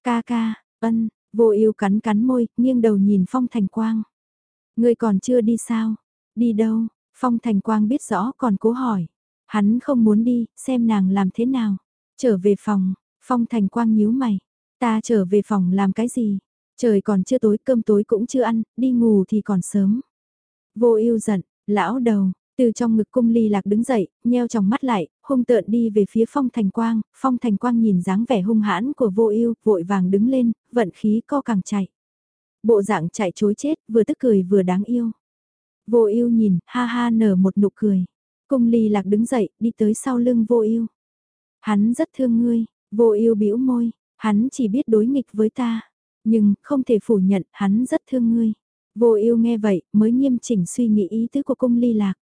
Ca ca, ân, vô yêu cắn cắn môi, nghiêng đầu nhìn phong thành quang. Người còn chưa đi sao? Đi đâu? Phong thành quang biết rõ còn cố hỏi. Hắn không muốn đi, xem nàng làm thế nào. Trở về phòng, phong thành quang nhíu mày. Ta trở về phòng làm cái gì? Trời còn chưa tối, cơm tối cũng chưa ăn, đi ngủ thì còn sớm. Vô ưu giận, lão đầu, từ trong ngực cung ly lạc đứng dậy, nheo trong mắt lại, hung tợn đi về phía phong thành quang, phong thành quang nhìn dáng vẻ hung hãn của vô ưu vội vàng đứng lên, vận khí co càng chạy. Bộ dạng chạy chối chết, vừa tức cười vừa đáng yêu. Vô ưu nhìn, ha ha nở một nụ cười. Cung ly lạc đứng dậy, đi tới sau lưng vô ưu Hắn rất thương ngươi, vô ưu bĩu môi, hắn chỉ biết đối nghịch với ta. Nhưng, không thể phủ nhận, hắn rất thương ngươi. Vô yêu nghe vậy, mới nghiêm chỉnh suy nghĩ ý tứ của cung ly lạc.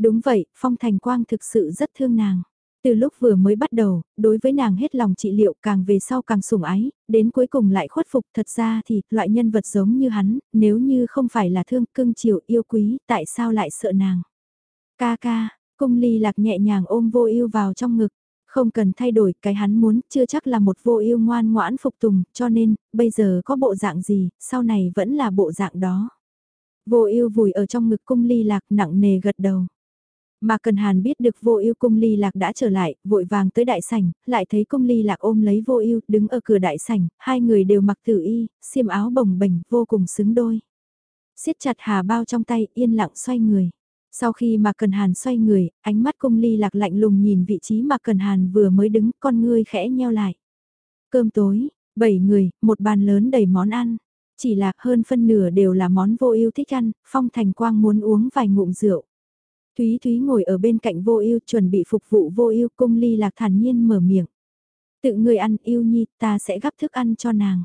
Đúng vậy, Phong Thành Quang thực sự rất thương nàng. Từ lúc vừa mới bắt đầu, đối với nàng hết lòng trị liệu càng về sau càng sủng ái, đến cuối cùng lại khuất phục thật ra thì loại nhân vật giống như hắn, nếu như không phải là thương cưng chiều yêu quý, tại sao lại sợ nàng. Ca ca, cung ly lạc nhẹ nhàng ôm vô yêu vào trong ngực, Không cần thay đổi, cái hắn muốn chưa chắc là một vô ưu ngoan ngoãn phục tùng, cho nên, bây giờ có bộ dạng gì, sau này vẫn là bộ dạng đó. Vô ưu vùi ở trong ngực cung ly lạc nặng nề gật đầu. Mà Cần Hàn biết được vô ưu cung ly lạc đã trở lại, vội vàng tới đại sảnh, lại thấy cung ly lạc ôm lấy vô ưu đứng ở cửa đại sảnh, hai người đều mặc tử y, xiêm áo bồng bềnh vô cùng xứng đôi. siết chặt hà bao trong tay, yên lặng xoay người. Sau khi mà Cần Hàn xoay người, ánh mắt cung ly lạc lạnh lùng nhìn vị trí mà Cần Hàn vừa mới đứng, con ngươi khẽ nheo lại. Cơm tối, bảy người, một bàn lớn đầy món ăn. Chỉ là hơn phân nửa đều là món vô ưu thích ăn, Phong Thành Quang muốn uống vài ngụm rượu. Thúy Thúy ngồi ở bên cạnh vô ưu chuẩn bị phục vụ vô ưu cung ly lạc thản nhiên mở miệng. Tự người ăn yêu nhi ta sẽ gắp thức ăn cho nàng.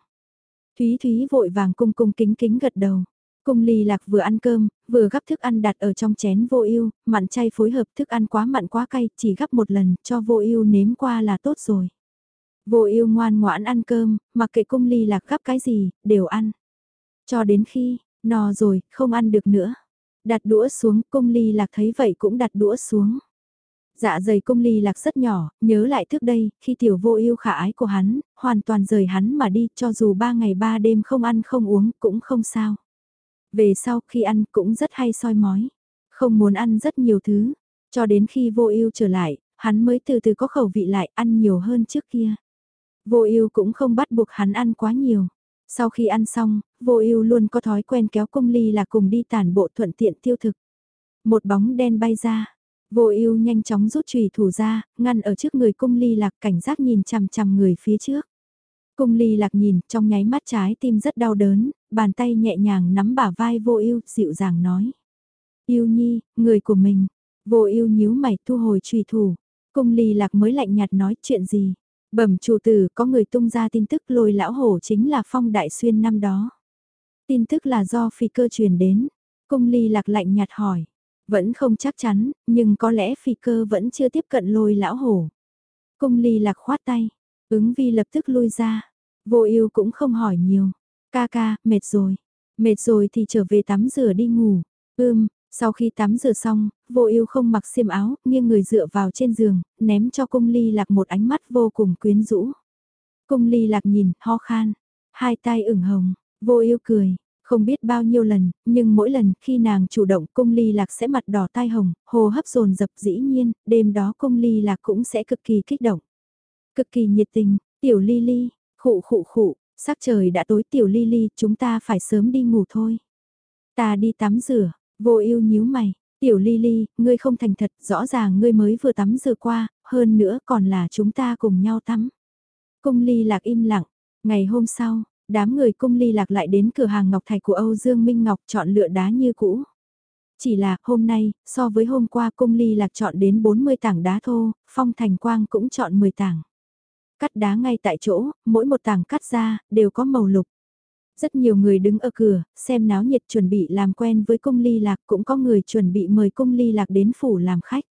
Thúy Thúy vội vàng cung cung kính kính gật đầu. Cung ly lạc vừa ăn cơm, vừa gắp thức ăn đặt ở trong chén vô ưu, mặn chay phối hợp thức ăn quá mặn quá cay, chỉ gắp một lần, cho vô ưu nếm qua là tốt rồi. Vô ưu ngoan ngoãn ăn cơm, mặc kệ cung ly lạc gắp cái gì, đều ăn. Cho đến khi, no rồi, không ăn được nữa. Đặt đũa xuống, cung ly lạc thấy vậy cũng đặt đũa xuống. Dạ dày cung ly lạc rất nhỏ, nhớ lại trước đây, khi tiểu vô yêu khả ái của hắn, hoàn toàn rời hắn mà đi, cho dù ba ngày ba đêm không ăn không uống cũng không sao. Về sau khi ăn cũng rất hay soi mói, không muốn ăn rất nhiều thứ, cho đến khi vô ưu trở lại, hắn mới từ từ có khẩu vị lại ăn nhiều hơn trước kia. Vô ưu cũng không bắt buộc hắn ăn quá nhiều. Sau khi ăn xong, vô ưu luôn có thói quen kéo cung ly là cùng đi tản bộ thuận tiện tiêu thực. Một bóng đen bay ra, vô ưu nhanh chóng rút chùy thủ ra, ngăn ở trước người cung ly lạc cảnh giác nhìn chằm chằm người phía trước. Cung ly lạc nhìn, trong nháy mắt trái tim rất đau đớn, bàn tay nhẹ nhàng nắm bả vai vô ưu dịu dàng nói. Yêu nhi, người của mình, vô ưu nhíu mày thu hồi trùy thủ, cung ly lạc mới lạnh nhạt nói chuyện gì. Bẩm chủ tử có người tung ra tin tức lôi lão hổ chính là phong đại xuyên năm đó. Tin tức là do phi cơ truyền đến. Cung ly lạc lạnh nhạt hỏi. Vẫn không chắc chắn, nhưng có lẽ phi cơ vẫn chưa tiếp cận lôi lão hổ. Cung ly lạc khoát tay. Ứng vi lập tức lui ra. Vô ưu cũng không hỏi nhiều. Ca ca, mệt rồi. Mệt rồi thì trở về tắm rửa đi ngủ. Ưm, sau khi tắm rửa xong, vô ưu không mặc xiêm áo, nghiêng người dựa vào trên giường, ném cho cung ly lạc một ánh mắt vô cùng quyến rũ. Cung ly lạc nhìn, ho khan, hai tay ửng hồng, vô ưu cười, không biết bao nhiêu lần, nhưng mỗi lần khi nàng chủ động cung ly lạc sẽ mặt đỏ tai hồng, hồ hấp dồn dập dĩ nhiên, đêm đó cung ly lạc cũng sẽ cực kỳ kích động. Cực kỳ nhiệt tình, tiểu ly ly, khụ khụ khụ, sắc trời đã tối tiểu ly ly, chúng ta phải sớm đi ngủ thôi. Ta đi tắm rửa, Vô ưu nhíu mày, tiểu ly ly, ngươi không thành thật, rõ ràng ngươi mới vừa tắm rửa qua, hơn nữa còn là chúng ta cùng nhau tắm. Cung ly lạc im lặng, ngày hôm sau, đám người cung ly lạc lại đến cửa hàng ngọc thạch của Âu Dương Minh Ngọc chọn lựa đá như cũ. Chỉ là hôm nay, so với hôm qua cung ly lạc chọn đến 40 tảng đá thô, phong thành quang cũng chọn 10 tảng. Cắt đá ngay tại chỗ, mỗi một tảng cắt ra, đều có màu lục. Rất nhiều người đứng ở cửa, xem náo nhiệt chuẩn bị làm quen với cung ly lạc, cũng có người chuẩn bị mời cung ly lạc đến phủ làm khách.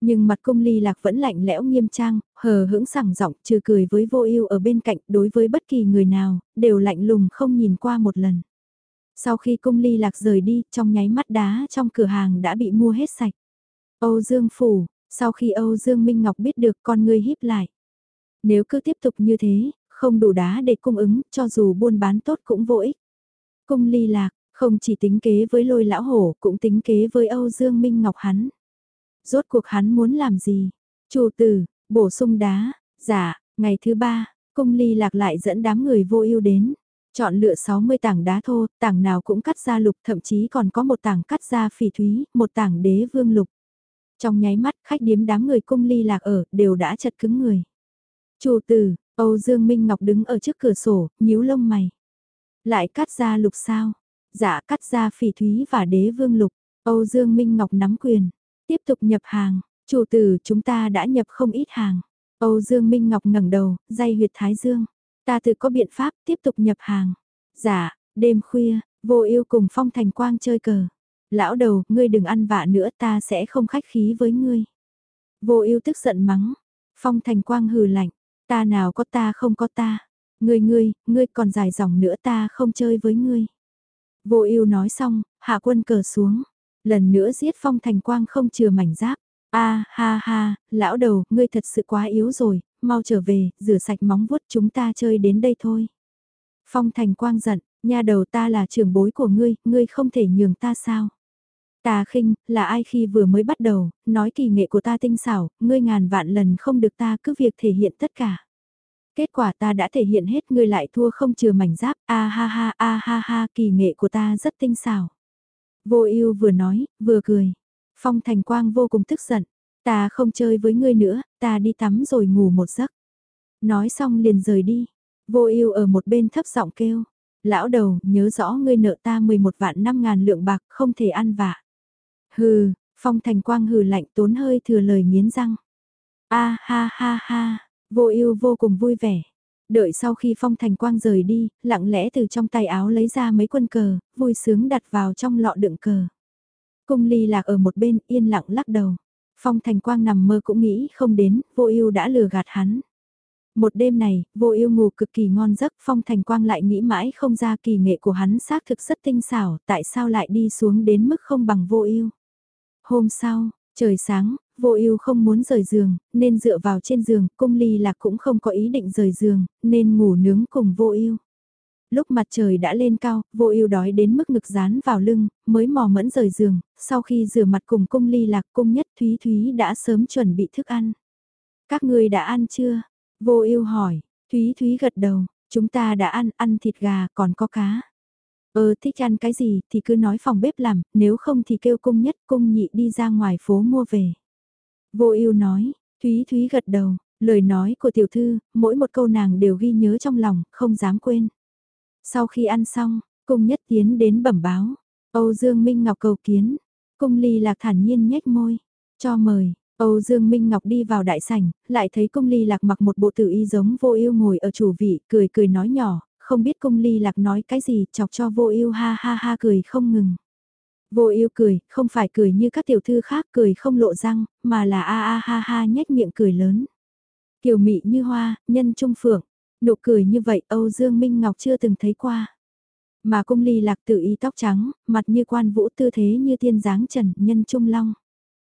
Nhưng mặt cung ly lạc vẫn lạnh lẽo nghiêm trang, hờ hững sảng giọng trừ cười với vô ưu ở bên cạnh đối với bất kỳ người nào, đều lạnh lùng không nhìn qua một lần. Sau khi cung ly lạc rời đi, trong nháy mắt đá trong cửa hàng đã bị mua hết sạch. Âu Dương Phủ, sau khi Âu Dương Minh Ngọc biết được con người híp lại. Nếu cứ tiếp tục như thế, không đủ đá để cung ứng, cho dù buôn bán tốt cũng vô ích. Cung ly lạc, không chỉ tính kế với lôi lão hổ, cũng tính kế với Âu Dương Minh Ngọc hắn. Rốt cuộc hắn muốn làm gì? Chủ tử, bổ sung đá, giả, dạ, ngày thứ ba, cung ly lạc lại dẫn đám người vô ưu đến. Chọn lựa 60 tảng đá thô, tảng nào cũng cắt ra lục, thậm chí còn có một tảng cắt ra phỉ thúy, một tảng đế vương lục. Trong nháy mắt, khách điếm đám người cung ly lạc ở, đều đã chật cứng người. Chủ tử, Âu Dương Minh Ngọc đứng ở trước cửa sổ, nhíu lông mày. Lại cắt ra lục sao? Dạ cắt ra phỉ thúy và đế vương lục. Âu Dương Minh Ngọc nắm quyền. Tiếp tục nhập hàng. Chủ tử chúng ta đã nhập không ít hàng. Âu Dương Minh Ngọc ngẩng đầu, dây huyệt thái dương. Ta tự có biện pháp tiếp tục nhập hàng. Dạ, đêm khuya, vô yêu cùng phong thành quang chơi cờ. Lão đầu, ngươi đừng ăn vạ nữa ta sẽ không khách khí với ngươi. Vô yêu tức giận mắng. Phong thành quang hừ lạnh. Ta nào có ta không có ta. Ngươi ngươi, ngươi còn dài dòng nữa ta không chơi với ngươi. Vô ưu nói xong, hạ quân cờ xuống. Lần nữa giết phong thành quang không chừa mảnh giáp. a ha ha, lão đầu, ngươi thật sự quá yếu rồi, mau trở về, rửa sạch móng vuốt chúng ta chơi đến đây thôi. Phong Thành Quang giận, nha đầu ta là trưởng bối của ngươi, ngươi không thể nhường ta sao? Ta khinh, là ai khi vừa mới bắt đầu, nói kỳ nghệ của ta tinh xảo, ngươi ngàn vạn lần không được ta cứ việc thể hiện tất cả. Kết quả ta đã thể hiện hết ngươi lại thua không chừa mảnh giáp, a ha ha a ha ha kỳ nghệ của ta rất tinh xảo. Vô ưu vừa nói, vừa cười. Phong Thành Quang vô cùng tức giận, ta không chơi với ngươi nữa, ta đi tắm rồi ngủ một giấc. Nói xong liền rời đi, vô ưu ở một bên thấp giọng kêu. Lão đầu, nhớ rõ ngươi nợ ta 11 vạn 5 ngàn lượng bạc, không thể ăn vạ. Hừ, Phong Thành Quang hừ lạnh tốn hơi thừa lời nghiến răng. A ha ha ha, vô ưu vô cùng vui vẻ. Đợi sau khi Phong Thành Quang rời đi, lặng lẽ từ trong tay áo lấy ra mấy quân cờ, vui sướng đặt vào trong lọ đựng cờ. Cung ly lạc ở một bên yên lặng lắc đầu. Phong Thành Quang nằm mơ cũng nghĩ không đến, vô ưu đã lừa gạt hắn. Một đêm này, vô ưu ngủ cực kỳ ngon giấc, Phong Thành Quang lại nghĩ mãi không ra kỳ nghệ của hắn xác thực rất tinh xảo, tại sao lại đi xuống đến mức không bằng vô ưu. Hôm sau, trời sáng, vô ưu không muốn rời giường, nên dựa vào trên giường, cung ly lạc cũng không có ý định rời giường, nên ngủ nướng cùng vô ưu. Lúc mặt trời đã lên cao, vô ưu đói đến mức ngực dán vào lưng, mới mò mẫn rời giường, sau khi rửa mặt cùng cung ly lạc cung nhất Thúy Thúy đã sớm chuẩn bị thức ăn. Các người đã ăn chưa? Vô ưu hỏi, Thúy Thúy gật đầu, chúng ta đã ăn, ăn thịt gà còn có cá. Ờ thích ăn cái gì thì cứ nói phòng bếp làm, nếu không thì kêu cung nhất cung nhị đi ra ngoài phố mua về. Vô ưu nói, Thúy Thúy gật đầu, lời nói của tiểu thư, mỗi một câu nàng đều ghi nhớ trong lòng, không dám quên. Sau khi ăn xong, cung nhất tiến đến bẩm báo, Âu Dương Minh Ngọc cầu kiến, cung ly lạc thản nhiên nhếch môi, cho mời. Âu Dương Minh Ngọc đi vào đại sảnh, lại thấy cung ly lạc mặc một bộ tử y giống vô ưu ngồi ở chủ vị, cười cười nói nhỏ, không biết cung ly lạc nói cái gì, chọc cho vô ưu ha ha ha cười không ngừng. Vô ưu cười, không phải cười như các tiểu thư khác cười không lộ răng, mà là a a ha ha nhếch miệng cười lớn. Kiều mị như hoa, nhân trung phượng, nụ cười như vậy Âu Dương Minh Ngọc chưa từng thấy qua. Mà cung ly lạc tự y tóc trắng, mặt như quan vũ tư thế như tiên dáng trần, nhân trung long.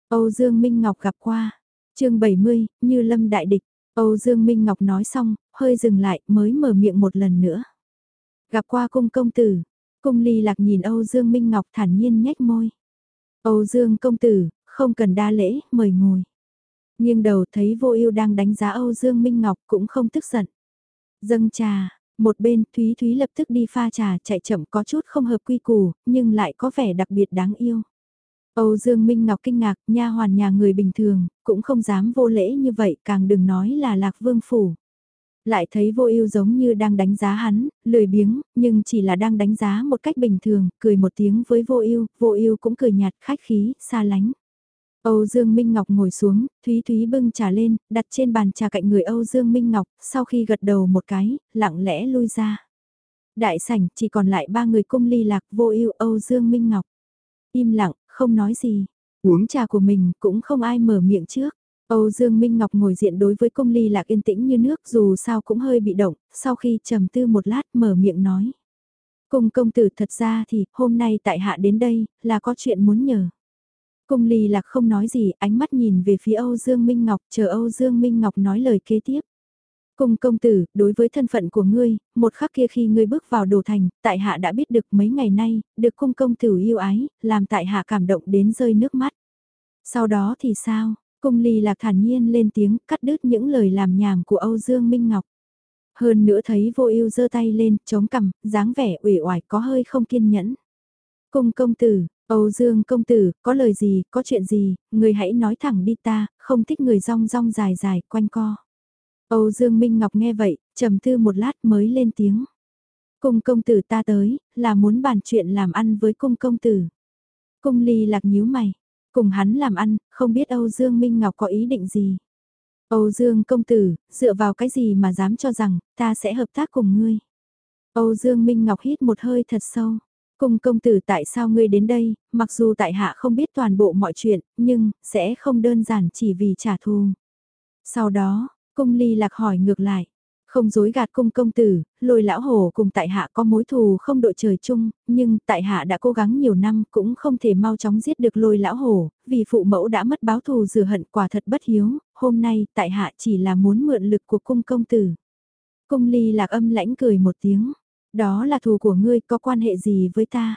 Âu Dương Minh Ngọc gặp qua. chương 70, như lâm đại địch. Âu Dương Minh Ngọc nói xong, hơi dừng lại mới mở miệng một lần nữa. Gặp qua cung công tử, cung ly lạc nhìn Âu Dương Minh Ngọc thản nhiên nhếch môi. Âu Dương công tử, không cần đa lễ, mời ngồi. Nhưng đầu thấy vô ưu đang đánh giá Âu Dương Minh Ngọc cũng không tức giận. Dâng trà, một bên Thúy Thúy lập tức đi pha trà chạy chậm có chút không hợp quy củ, nhưng lại có vẻ đặc biệt đáng yêu. Âu Dương Minh Ngọc kinh ngạc, nha hoàn nhà người bình thường, cũng không dám vô lễ như vậy, càng đừng nói là Lạc Vương Phủ. Lại thấy vô ưu giống như đang đánh giá hắn, lười biếng, nhưng chỉ là đang đánh giá một cách bình thường, cười một tiếng với vô ưu, vô ưu cũng cười nhạt khách khí, xa lánh. Âu Dương Minh Ngọc ngồi xuống, Thúy Thúy bưng trà lên, đặt trên bàn trà cạnh người Âu Dương Minh Ngọc, sau khi gật đầu một cái, lặng lẽ lui ra. Đại sảnh chỉ còn lại ba người cung ly lạc vô ưu Âu Dương Minh Ngọc. Im lặng, không nói gì. Uống trà của mình cũng không ai mở miệng trước. Âu Dương Minh Ngọc ngồi diện đối với công ly lạc yên tĩnh như nước dù sao cũng hơi bị động, sau khi trầm tư một lát mở miệng nói. cùng công tử thật ra thì hôm nay tại hạ đến đây là có chuyện muốn nhờ. Cung ly lạc không nói gì ánh mắt nhìn về phía Âu Dương Minh Ngọc chờ Âu Dương Minh Ngọc nói lời kế tiếp. Cung công tử, đối với thân phận của ngươi, một khắc kia khi ngươi bước vào đồ thành, tại hạ đã biết được mấy ngày nay, được cung công tử yêu ái, làm tại hạ cảm động đến rơi nước mắt. Sau đó thì sao? Cung ly lạc thản nhiên lên tiếng, cắt đứt những lời làm nhảm của Âu Dương Minh Ngọc. Hơn nữa thấy vô ưu giơ tay lên, chống cằm, dáng vẻ ủy oải có hơi không kiên nhẫn. Cung công tử, Âu Dương công tử, có lời gì, có chuyện gì, người hãy nói thẳng đi ta, không thích người rong rong dài dài, quanh co. Âu Dương Minh Ngọc nghe vậy, trầm tư một lát mới lên tiếng. Cung công tử ta tới, là muốn bàn chuyện làm ăn với cung công tử. Cung ly lạc nhíu mày, cùng hắn làm ăn, không biết Âu Dương Minh Ngọc có ý định gì. Âu Dương công tử, dựa vào cái gì mà dám cho rằng, ta sẽ hợp tác cùng ngươi. Âu Dương Minh Ngọc hít một hơi thật sâu. Cung công tử tại sao ngươi đến đây, mặc dù tại hạ không biết toàn bộ mọi chuyện, nhưng, sẽ không đơn giản chỉ vì trả thù. Sau đó, Cung ly lạc hỏi ngược lại. Không dối gạt cung công tử, lôi lão hồ cùng tại hạ có mối thù không đội trời chung, nhưng tại hạ đã cố gắng nhiều năm cũng không thể mau chóng giết được lôi lão hồ, vì phụ mẫu đã mất báo thù rửa hận quả thật bất hiếu, hôm nay tại hạ chỉ là muốn mượn lực của cung công tử. Cung ly lạc âm lãnh cười một tiếng, đó là thù của ngươi có quan hệ gì với ta?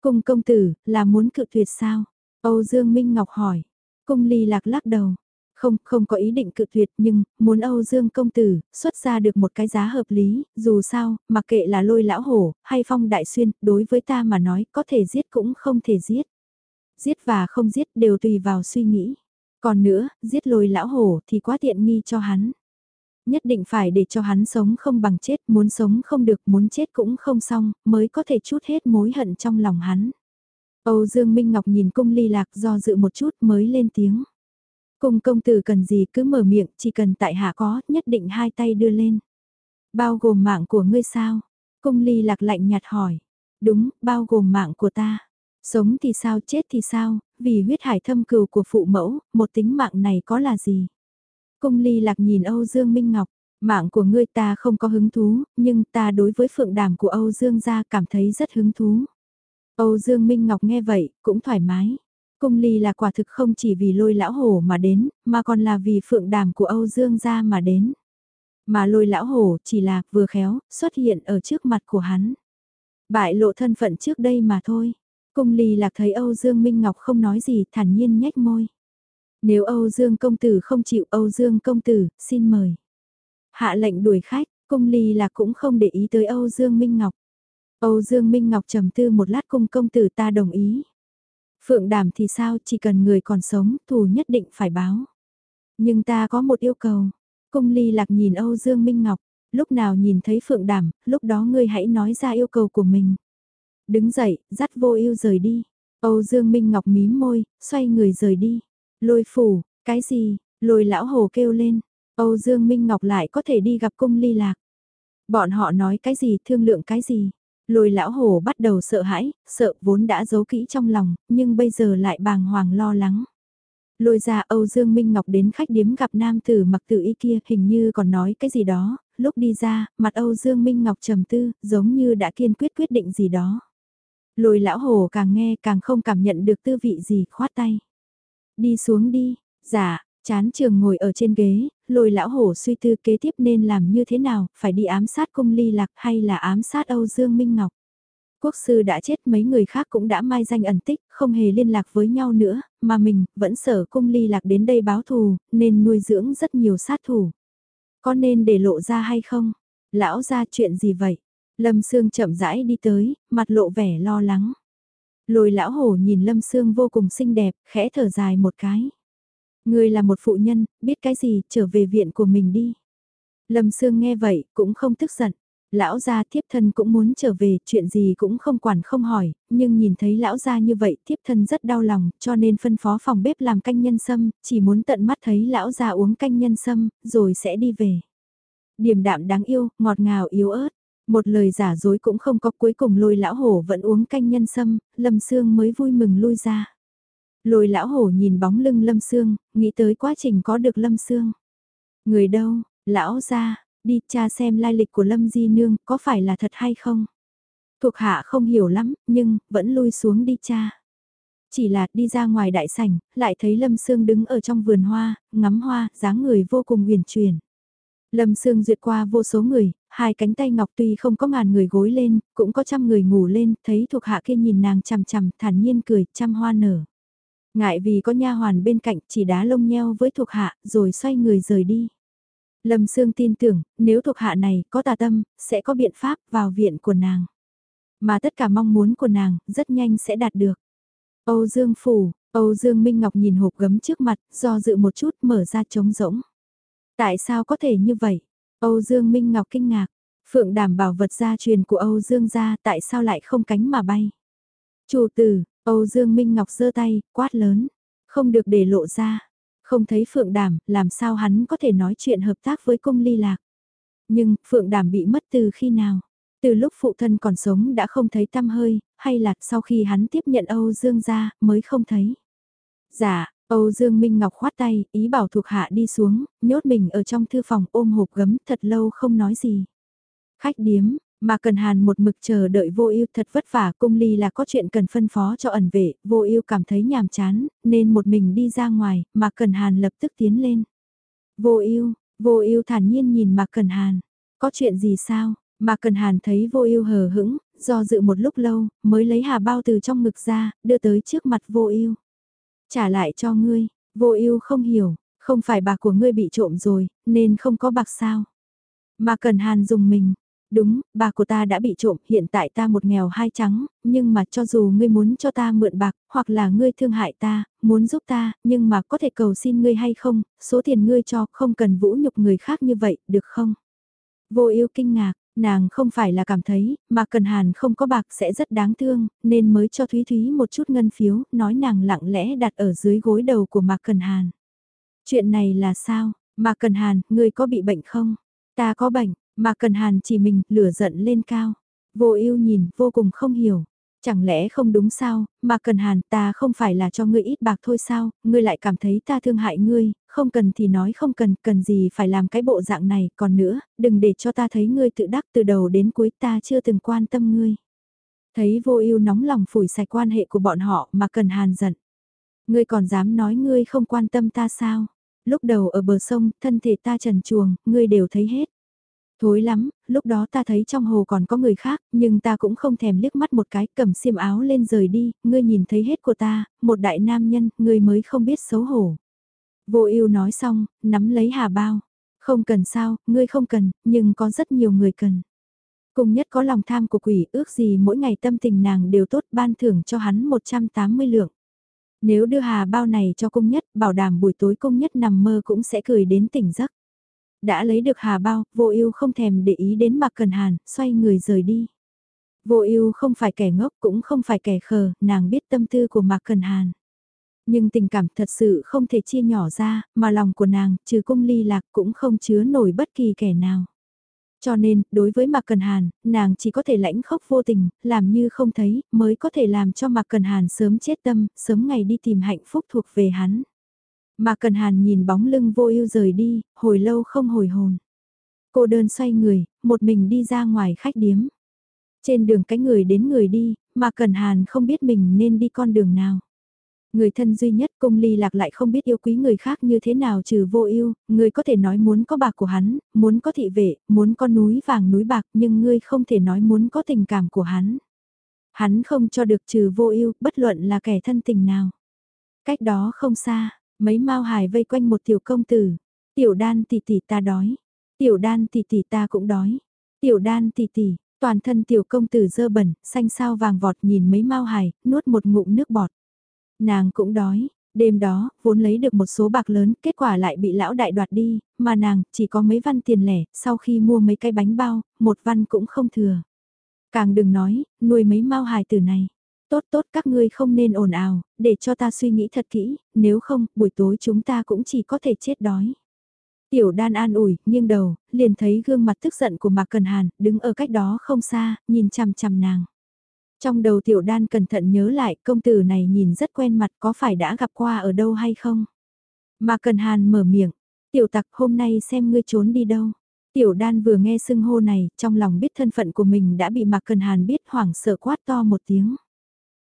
Cung công tử, là muốn cự tuyệt sao? Âu Dương Minh Ngọc hỏi. Cung ly lạc lắc đầu. Không, không có ý định cự tuyệt nhưng, muốn Âu Dương công tử, xuất ra được một cái giá hợp lý, dù sao, mặc kệ là lôi lão hổ, hay phong đại xuyên, đối với ta mà nói, có thể giết cũng không thể giết. Giết và không giết đều tùy vào suy nghĩ. Còn nữa, giết lôi lão hổ thì quá tiện nghi cho hắn. Nhất định phải để cho hắn sống không bằng chết, muốn sống không được, muốn chết cũng không xong, mới có thể chút hết mối hận trong lòng hắn. Âu Dương Minh Ngọc nhìn cung ly lạc do dự một chút mới lên tiếng. Cung công tử cần gì cứ mở miệng, chỉ cần tại hạ có, nhất định hai tay đưa lên. Bao gồm mạng của ngươi sao? Cung ly lạc lạnh nhạt hỏi. Đúng, bao gồm mạng của ta. Sống thì sao, chết thì sao, vì huyết hải thâm cừu của phụ mẫu, một tính mạng này có là gì? Cung ly lạc nhìn Âu Dương Minh Ngọc, mạng của ngươi ta không có hứng thú, nhưng ta đối với phượng đàm của Âu Dương gia cảm thấy rất hứng thú. Âu Dương Minh Ngọc nghe vậy, cũng thoải mái. Cung ly là quả thực không chỉ vì lôi lão hổ mà đến, mà còn là vì phượng đàm của Âu Dương gia mà đến. Mà lôi lão hổ chỉ là vừa khéo, xuất hiện ở trước mặt của hắn. Bại lộ thân phận trước đây mà thôi. Cung ly lạc thấy Âu Dương Minh Ngọc không nói gì thản nhiên nhếch môi. Nếu Âu Dương công tử không chịu Âu Dương công tử, xin mời. Hạ lệnh đuổi khách, cung ly lạc cũng không để ý tới Âu Dương Minh Ngọc. Âu Dương Minh Ngọc trầm tư một lát cung công tử ta đồng ý. Phượng đàm thì sao, chỉ cần người còn sống, thù nhất định phải báo. Nhưng ta có một yêu cầu. Cung ly lạc nhìn Âu Dương Minh Ngọc, lúc nào nhìn thấy Phượng đàm, lúc đó ngươi hãy nói ra yêu cầu của mình. Đứng dậy, dắt vô yêu rời đi. Âu Dương Minh Ngọc mím môi, xoay người rời đi. Lôi phủ, cái gì, lôi lão hồ kêu lên. Âu Dương Minh Ngọc lại có thể đi gặp cung ly lạc. Bọn họ nói cái gì, thương lượng cái gì. Lôi lão hồ bắt đầu sợ hãi, sợ vốn đã giấu kỹ trong lòng, nhưng bây giờ lại bàng hoàng lo lắng. Lôi ra Âu Dương Minh Ngọc đến khách điếm gặp nam tử mặc tử y kia hình như còn nói cái gì đó, lúc đi ra, mặt Âu Dương Minh Ngọc trầm tư, giống như đã kiên quyết quyết định gì đó. Lôi lão hồ càng nghe càng không cảm nhận được tư vị gì khoát tay. Đi xuống đi, dạ, chán trường ngồi ở trên ghế, lôi lão hổ suy tư kế tiếp nên làm như thế nào, phải đi ám sát cung ly lạc hay là ám sát Âu Dương Minh Ngọc. Quốc sư đã chết mấy người khác cũng đã mai danh ẩn tích, không hề liên lạc với nhau nữa, mà mình vẫn sở cung ly lạc đến đây báo thù, nên nuôi dưỡng rất nhiều sát thủ. Có nên để lộ ra hay không? Lão ra chuyện gì vậy? Lâm Sương chậm rãi đi tới, mặt lộ vẻ lo lắng. Lôi lão hổ nhìn Lâm Sương vô cùng xinh đẹp, khẽ thở dài một cái. Người là một phụ nhân, biết cái gì, trở về viện của mình đi. Lâm Sương nghe vậy, cũng không tức giận. Lão gia thiếp thân cũng muốn trở về, chuyện gì cũng không quản không hỏi, nhưng nhìn thấy lão gia như vậy thiếp thân rất đau lòng, cho nên phân phó phòng bếp làm canh nhân sâm, chỉ muốn tận mắt thấy lão gia uống canh nhân sâm, rồi sẽ đi về. Điềm đạm đáng yêu, ngọt ngào yếu ớt, một lời giả dối cũng không có cuối cùng lôi lão hổ vẫn uống canh nhân sâm, Lâm Sương mới vui mừng lui ra. Lôi lão hổ nhìn bóng lưng Lâm Sương, nghĩ tới quá trình có được Lâm Sương. Người đâu, lão ra, đi tra xem lai lịch của Lâm Di Nương có phải là thật hay không. Thuộc hạ không hiểu lắm, nhưng vẫn lui xuống đi cha. Chỉ là đi ra ngoài đại sảnh, lại thấy Lâm Sương đứng ở trong vườn hoa, ngắm hoa, dáng người vô cùng huyền truyền. Lâm Sương duyệt qua vô số người, hai cánh tay ngọc tuy không có ngàn người gối lên, cũng có trăm người ngủ lên, thấy thuộc hạ kia nhìn nàng chằm chằm, thản nhiên cười, trăm hoa nở. Ngại vì có nha hoàn bên cạnh chỉ đá lông nheo với thuộc hạ, rồi xoay người rời đi. Lâm Sương tin tưởng, nếu thuộc hạ này có tà tâm, sẽ có biện pháp vào viện của nàng. Mà tất cả mong muốn của nàng, rất nhanh sẽ đạt được. Âu Dương Phủ, Âu Dương Minh Ngọc nhìn hộp gấm trước mặt, do dự một chút mở ra trống rỗng. Tại sao có thể như vậy? Âu Dương Minh Ngọc kinh ngạc. Phượng đảm bảo vật gia truyền của Âu Dương gia tại sao lại không cánh mà bay? Chủ tử, Âu Dương Minh Ngọc giơ tay, quát lớn. Không được để lộ ra. Không thấy Phượng Đàm, làm sao hắn có thể nói chuyện hợp tác với cung ly lạc. Nhưng, Phượng Đàm bị mất từ khi nào? Từ lúc phụ thân còn sống đã không thấy tăm hơi, hay là sau khi hắn tiếp nhận Âu Dương gia mới không thấy? Dạ, Âu Dương Minh Ngọc khoát tay, ý bảo thuộc hạ đi xuống, nhốt mình ở trong thư phòng ôm hộp gấm thật lâu không nói gì. Khách điếm, mà Cần Hàn một mực chờ đợi vô ưu thật vất vả cung ly là có chuyện cần phân phó cho ẩn vệ, vô ưu cảm thấy nhàm chán, nên một mình đi ra ngoài, mà Cần Hàn lập tức tiến lên. Vô ưu vô ưu thản nhiên nhìn Mạc Cần Hàn, có chuyện gì sao? Mạc Cần Hàn thấy vô ưu hờ hững, do dự một lúc lâu, mới lấy hà bao từ trong ngực ra, đưa tới trước mặt vô ưu. Trả lại cho ngươi, vô ưu không hiểu, không phải bạc của ngươi bị trộm rồi, nên không có bạc sao. Mà Cần Hàn dùng mình, đúng, bà của ta đã bị trộm, hiện tại ta một nghèo hai trắng, nhưng mà cho dù ngươi muốn cho ta mượn bạc, hoặc là ngươi thương hại ta, muốn giúp ta, nhưng mà có thể cầu xin ngươi hay không, số tiền ngươi cho không cần vũ nhục người khác như vậy, được không? Vô ưu kinh ngạc, Nàng không phải là cảm thấy, mà Cần Hàn không có bạc sẽ rất đáng thương, nên mới cho Thúy Thúy một chút ngân phiếu, nói nàng lặng lẽ đặt ở dưới gối đầu của Mạc Cần Hàn. Chuyện này là sao? Mạc Cần Hàn, ngươi có bị bệnh không? Ta có bệnh, mà Cần Hàn chỉ mình, lửa giận lên cao. Vô ưu nhìn, vô cùng không hiểu. Chẳng lẽ không đúng sao, mà cần hàn ta không phải là cho ngươi ít bạc thôi sao, ngươi lại cảm thấy ta thương hại ngươi, không cần thì nói không cần, cần gì phải làm cái bộ dạng này, còn nữa, đừng để cho ta thấy ngươi tự đắc từ đầu đến cuối ta chưa từng quan tâm ngươi. Thấy vô ưu nóng lòng phủi sạch quan hệ của bọn họ mà cần hàn giận. Ngươi còn dám nói ngươi không quan tâm ta sao? Lúc đầu ở bờ sông, thân thể ta trần chuồng, ngươi đều thấy hết. Thối lắm, lúc đó ta thấy trong hồ còn có người khác, nhưng ta cũng không thèm liếc mắt một cái, cầm xiêm áo lên rời đi, ngươi nhìn thấy hết của ta, một đại nam nhân, ngươi mới không biết xấu hổ. Vô ưu nói xong, nắm lấy hà bao. Không cần sao, ngươi không cần, nhưng có rất nhiều người cần. Cùng nhất có lòng tham của quỷ ước gì mỗi ngày tâm tình nàng đều tốt ban thưởng cho hắn 180 lượng. Nếu đưa hà bao này cho cung nhất, bảo đảm buổi tối cung nhất nằm mơ cũng sẽ cười đến tỉnh giấc. Đã lấy được hà bao, vô ưu không thèm để ý đến Mạc Cần Hàn, xoay người rời đi. Vô ưu không phải kẻ ngốc cũng không phải kẻ khờ, nàng biết tâm tư của Mạc Cần Hàn. Nhưng tình cảm thật sự không thể chia nhỏ ra, mà lòng của nàng, trừ cung ly lạc cũng không chứa nổi bất kỳ kẻ nào. Cho nên, đối với Mạc Cần Hàn, nàng chỉ có thể lãnh khốc vô tình, làm như không thấy, mới có thể làm cho Mạc Cần Hàn sớm chết tâm, sớm ngày đi tìm hạnh phúc thuộc về hắn. Mà Cần Hàn nhìn bóng lưng vô ưu rời đi, hồi lâu không hồi hồn. Cô đơn xoay người, một mình đi ra ngoài khách điếm. Trên đường cái người đến người đi, mà Cần Hàn không biết mình nên đi con đường nào. Người thân duy nhất cung ly lạc lại không biết yêu quý người khác như thế nào trừ vô ưu người có thể nói muốn có bạc của hắn, muốn có thị vệ, muốn có núi vàng núi bạc nhưng ngươi không thể nói muốn có tình cảm của hắn. Hắn không cho được trừ vô ưu bất luận là kẻ thân tình nào. Cách đó không xa, Mấy mau hài vây quanh một tiểu công tử. Tiểu đan tỷ tỷ ta đói. Tiểu đan tỷ tỷ ta cũng đói. Tiểu đan tỷ tỷ, toàn thân tiểu công tử dơ bẩn, xanh sao vàng vọt nhìn mấy mau hài, nuốt một ngụm nước bọt. Nàng cũng đói, đêm đó, vốn lấy được một số bạc lớn, kết quả lại bị lão đại đoạt đi, mà nàng chỉ có mấy văn tiền lẻ, sau khi mua mấy cái bánh bao, một văn cũng không thừa. Càng đừng nói, nuôi mấy mau hài từ này tốt tốt các ngươi không nên ồn ào, để cho ta suy nghĩ thật kỹ, nếu không, buổi tối chúng ta cũng chỉ có thể chết đói. Tiểu đan an ủi, nghiêng đầu, liền thấy gương mặt tức giận của Mạc Cần Hàn, đứng ở cách đó không xa, nhìn chằm chằm nàng. Trong đầu tiểu đan cẩn thận nhớ lại, công tử này nhìn rất quen mặt có phải đã gặp qua ở đâu hay không? Mạc Cần Hàn mở miệng, tiểu tặc hôm nay xem ngươi trốn đi đâu. Tiểu đan vừa nghe xưng hô này, trong lòng biết thân phận của mình đã bị Mạc Cần Hàn biết hoảng sợ quát to một tiếng.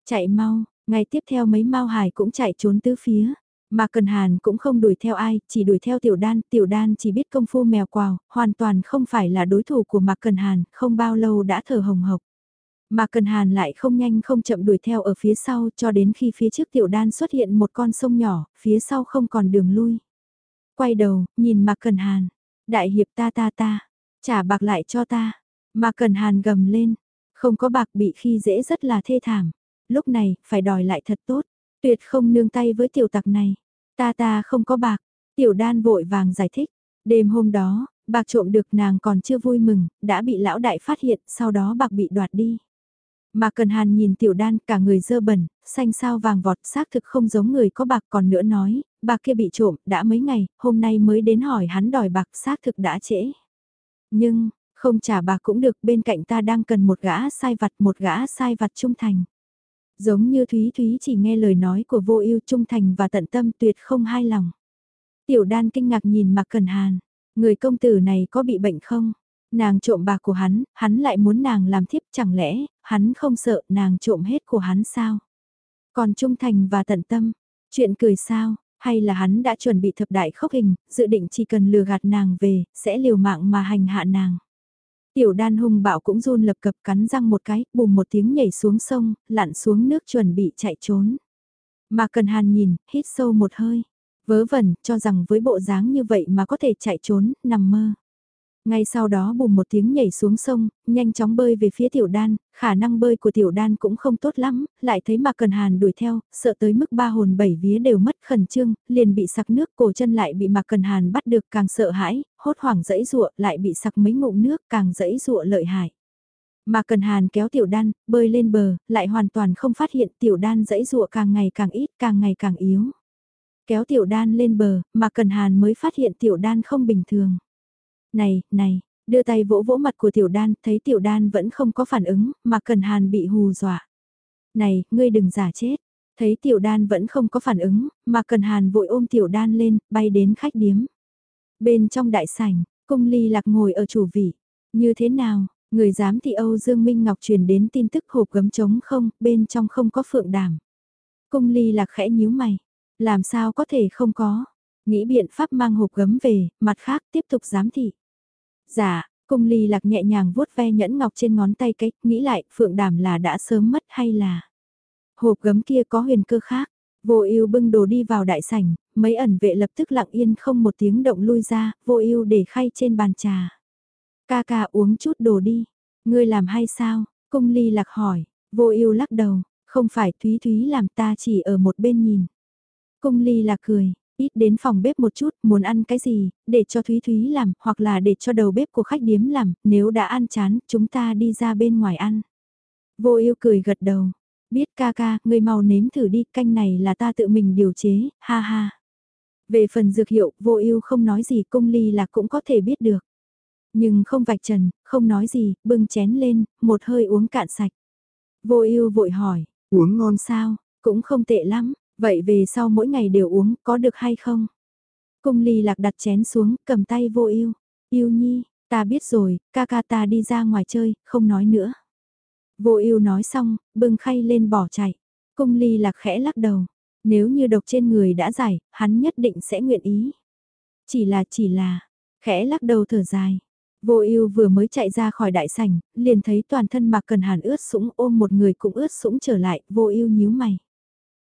Chạy mau, ngay tiếp theo mấy mau hải cũng chạy trốn tứ phía. Mà Cần Hàn cũng không đuổi theo ai, chỉ đuổi theo Tiểu Đan, Tiểu Đan chỉ biết công phu mèo quào, hoàn toàn không phải là đối thủ của Mạc Cần Hàn, không bao lâu đã thở hồng hộc. Mạc Cần Hàn lại không nhanh không chậm đuổi theo ở phía sau cho đến khi phía trước Tiểu Đan xuất hiện một con sông nhỏ, phía sau không còn đường lui. Quay đầu, nhìn Mạc Cần Hàn, đại hiệp ta ta ta, trả bạc lại cho ta. Mạc Cần Hàn gầm lên, không có bạc bị khi dễ rất là thê thảm lúc này, phải đòi lại thật tốt, tuyệt không nương tay với tiểu tặc này. Ta ta không có bạc, tiểu đan vội vàng giải thích, đêm hôm đó, bạc trộm được nàng còn chưa vui mừng, đã bị lão đại phát hiện, sau đó bạc bị đoạt đi. Mà Cần Hàn nhìn tiểu đan cả người dơ bẩn, xanh sao vàng vọt xác thực không giống người có bạc còn nữa nói, bạc kia bị trộm đã mấy ngày, hôm nay mới đến hỏi hắn đòi bạc xác thực đã trễ. Nhưng, không trả bạc cũng được bên cạnh ta đang cần một gã sai vặt một gã sai vặt trung thành. Giống như Thúy Thúy chỉ nghe lời nói của vô ưu trung thành và tận tâm tuyệt không hai lòng. Tiểu đan kinh ngạc nhìn Mạc Cần Hàn, người công tử này có bị bệnh không? Nàng trộm bạc của hắn, hắn lại muốn nàng làm thiếp chẳng lẽ, hắn không sợ nàng trộm hết của hắn sao? Còn trung thành và tận tâm, chuyện cười sao, hay là hắn đã chuẩn bị thập đại khốc hình, dự định chỉ cần lừa gạt nàng về, sẽ liều mạng mà hành hạ nàng. Tiểu đan hung bạo cũng run lập cập cắn răng một cái, bùm một tiếng nhảy xuống sông, lặn xuống nước chuẩn bị chạy trốn. Mà cần hàn nhìn, hít sâu một hơi. Vớ vẩn, cho rằng với bộ dáng như vậy mà có thể chạy trốn, nằm mơ. Ngay sau đó bùm một tiếng nhảy xuống sông, nhanh chóng bơi về phía tiểu đan, khả năng bơi của tiểu đan cũng không tốt lắm, lại thấy mà cần hàn đuổi theo, sợ tới mức ba hồn bảy vía đều mất khẩn trương, liền bị sặc nước cổ chân lại bị mà cần hàn bắt được càng sợ hãi, hốt hoảng dẫy rụa lại bị sặc mấy ngụm nước càng dẫy rụa lợi hại. Mà cần hàn kéo tiểu đan, bơi lên bờ, lại hoàn toàn không phát hiện tiểu đan dẫy rụa càng ngày càng ít, càng ngày càng yếu. Kéo tiểu đan lên bờ, mà cần hàn mới phát hiện tiểu đan không bình thường. Này, này, đưa tay vỗ vỗ mặt của tiểu đan, thấy tiểu đan vẫn không có phản ứng, mà cần hàn bị hù dọa. Này, ngươi đừng giả chết. Thấy tiểu đan vẫn không có phản ứng, mà cần hàn vội ôm tiểu đan lên, bay đến khách điếm. Bên trong đại sảnh, cung ly lạc ngồi ở chủ vị. Như thế nào, người giám thị Âu Dương Minh Ngọc truyền đến tin tức hộp gấm trống không, bên trong không có phượng đảm. Cung ly lạc khẽ nhíu mày. Làm sao có thể không có. Nghĩ biện pháp mang hộp gấm về, mặt khác tiếp tục giám thị. Dạ, cung ly lạc nhẹ nhàng vuốt ve nhẫn ngọc trên ngón tay cách, nghĩ lại, phượng đàm là đã sớm mất hay là... Hộp gấm kia có huyền cơ khác, vô ưu bưng đồ đi vào đại sảnh, mấy ẩn vệ lập tức lặng yên không một tiếng động lui ra, vô ưu để khay trên bàn trà. Ca ca uống chút đồ đi, ngươi làm hay sao? Cung ly lạc hỏi, vô ưu lắc đầu, không phải Thúy Thúy làm ta chỉ ở một bên nhìn. Cung ly lạc cười, Ít đến phòng bếp một chút, muốn ăn cái gì, để cho Thúy Thúy làm, hoặc là để cho đầu bếp của khách điếm làm, nếu đã ăn chán, chúng ta đi ra bên ngoài ăn. Vô yêu cười gật đầu, biết ca ca, người mau nếm thử đi, canh này là ta tự mình điều chế, ha ha. Về phần dược hiệu, vô yêu không nói gì cung ly là cũng có thể biết được. Nhưng không vạch trần, không nói gì, bưng chén lên, một hơi uống cạn sạch. Vô yêu vội hỏi, uống ngon sao, cũng không tệ lắm, Vậy về sau mỗi ngày đều uống, có được hay không? Cung ly lạc đặt chén xuống, cầm tay vô yêu. Yêu nhi, ta biết rồi, ca ca ta đi ra ngoài chơi, không nói nữa. Vô yêu nói xong, bưng khay lên bỏ chạy. Cung ly lạc khẽ lắc đầu. Nếu như độc trên người đã giải, hắn nhất định sẽ nguyện ý. Chỉ là chỉ là, khẽ lắc đầu thở dài. Vô ưu vừa mới chạy ra khỏi đại sảnh, liền thấy toàn thân mặc cần hàn ướt sũng ôm một người cũng ướt sũng trở lại, vô ưu nhíu mày.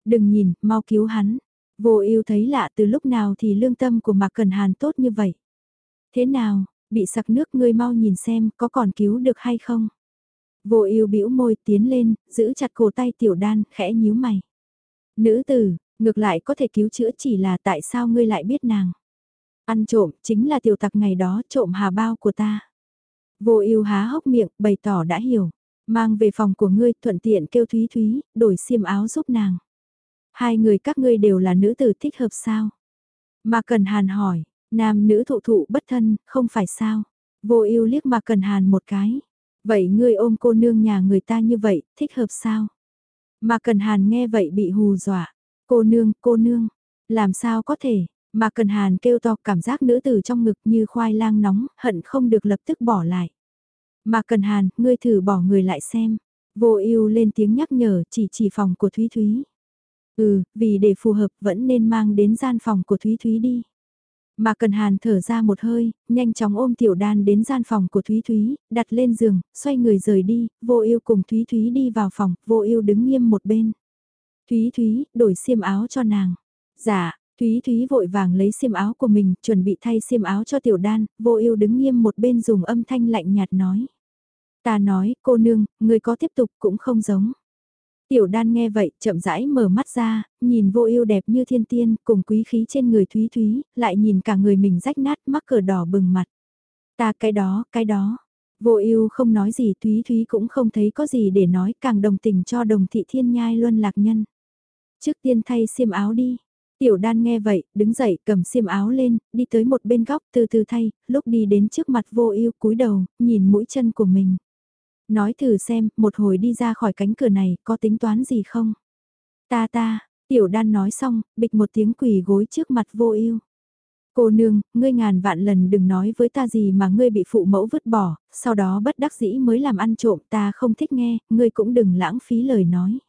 Đừng nhìn, mau cứu hắn. Vô ưu thấy lạ từ lúc nào thì lương tâm của Mạc Cần Hàn tốt như vậy. Thế nào, bị sặc nước ngươi mau nhìn xem có còn cứu được hay không. Vô ưu bĩu môi tiến lên, giữ chặt cổ tay tiểu đan, khẽ nhíu mày. Nữ tử, ngược lại có thể cứu chữa chỉ là tại sao ngươi lại biết nàng. Ăn trộm chính là tiểu tặc ngày đó trộm hà bao của ta. Vô ưu há hốc miệng, bày tỏ đã hiểu. Mang về phòng của ngươi thuận tiện kêu Thúy Thúy, đổi xiêm áo giúp nàng. Hai người các ngươi đều là nữ tử thích hợp sao? Mà Cần Hàn hỏi, nam nữ thụ thụ bất thân, không phải sao? Vô ưu liếc mà Cần Hàn một cái. Vậy ngươi ôm cô nương nhà người ta như vậy, thích hợp sao? Mà Cần Hàn nghe vậy bị hù dọa. Cô nương, cô nương, làm sao có thể? Mà Cần Hàn kêu to cảm giác nữ tử trong ngực như khoai lang nóng, hận không được lập tức bỏ lại. Mà Cần Hàn, ngươi thử bỏ người lại xem. Vô ưu lên tiếng nhắc nhở chỉ chỉ phòng của Thúy Thúy. Ừ, vì để phù hợp vẫn nên mang đến gian phòng của Thúy Thúy đi. Mà Cần Hàn thở ra một hơi, nhanh chóng ôm Tiểu Đan đến gian phòng của Thúy Thúy, đặt lên giường, xoay người rời đi, vô yêu cùng Thúy Thúy đi vào phòng, vô yêu đứng nghiêm một bên. Thúy Thúy, đổi xiêm áo cho nàng. Dạ, Thúy Thúy vội vàng lấy xiêm áo của mình, chuẩn bị thay xiêm áo cho Tiểu Đan, vô yêu đứng nghiêm một bên dùng âm thanh lạnh nhạt nói. Ta nói, cô nương, người có tiếp tục cũng không giống. Tiểu đan nghe vậy, chậm rãi mở mắt ra, nhìn vô ưu đẹp như thiên tiên, cùng quý khí trên người Thúy Thúy, lại nhìn cả người mình rách nát mắc cờ đỏ bừng mặt. Ta cái đó, cái đó. Vô ưu không nói gì Thúy Thúy cũng không thấy có gì để nói, càng đồng tình cho đồng thị thiên nhai luân lạc nhân. Trước tiên thay xiêm áo đi. Tiểu đan nghe vậy, đứng dậy cầm xiêm áo lên, đi tới một bên góc từ từ thay, lúc đi đến trước mặt vô ưu cúi đầu, nhìn mũi chân của mình. Nói thử xem, một hồi đi ra khỏi cánh cửa này, có tính toán gì không? Ta ta, tiểu đan nói xong, bịch một tiếng quỳ gối trước mặt vô ưu. Cô nương, ngươi ngàn vạn lần đừng nói với ta gì mà ngươi bị phụ mẫu vứt bỏ, sau đó bất đắc dĩ mới làm ăn trộm ta không thích nghe, ngươi cũng đừng lãng phí lời nói.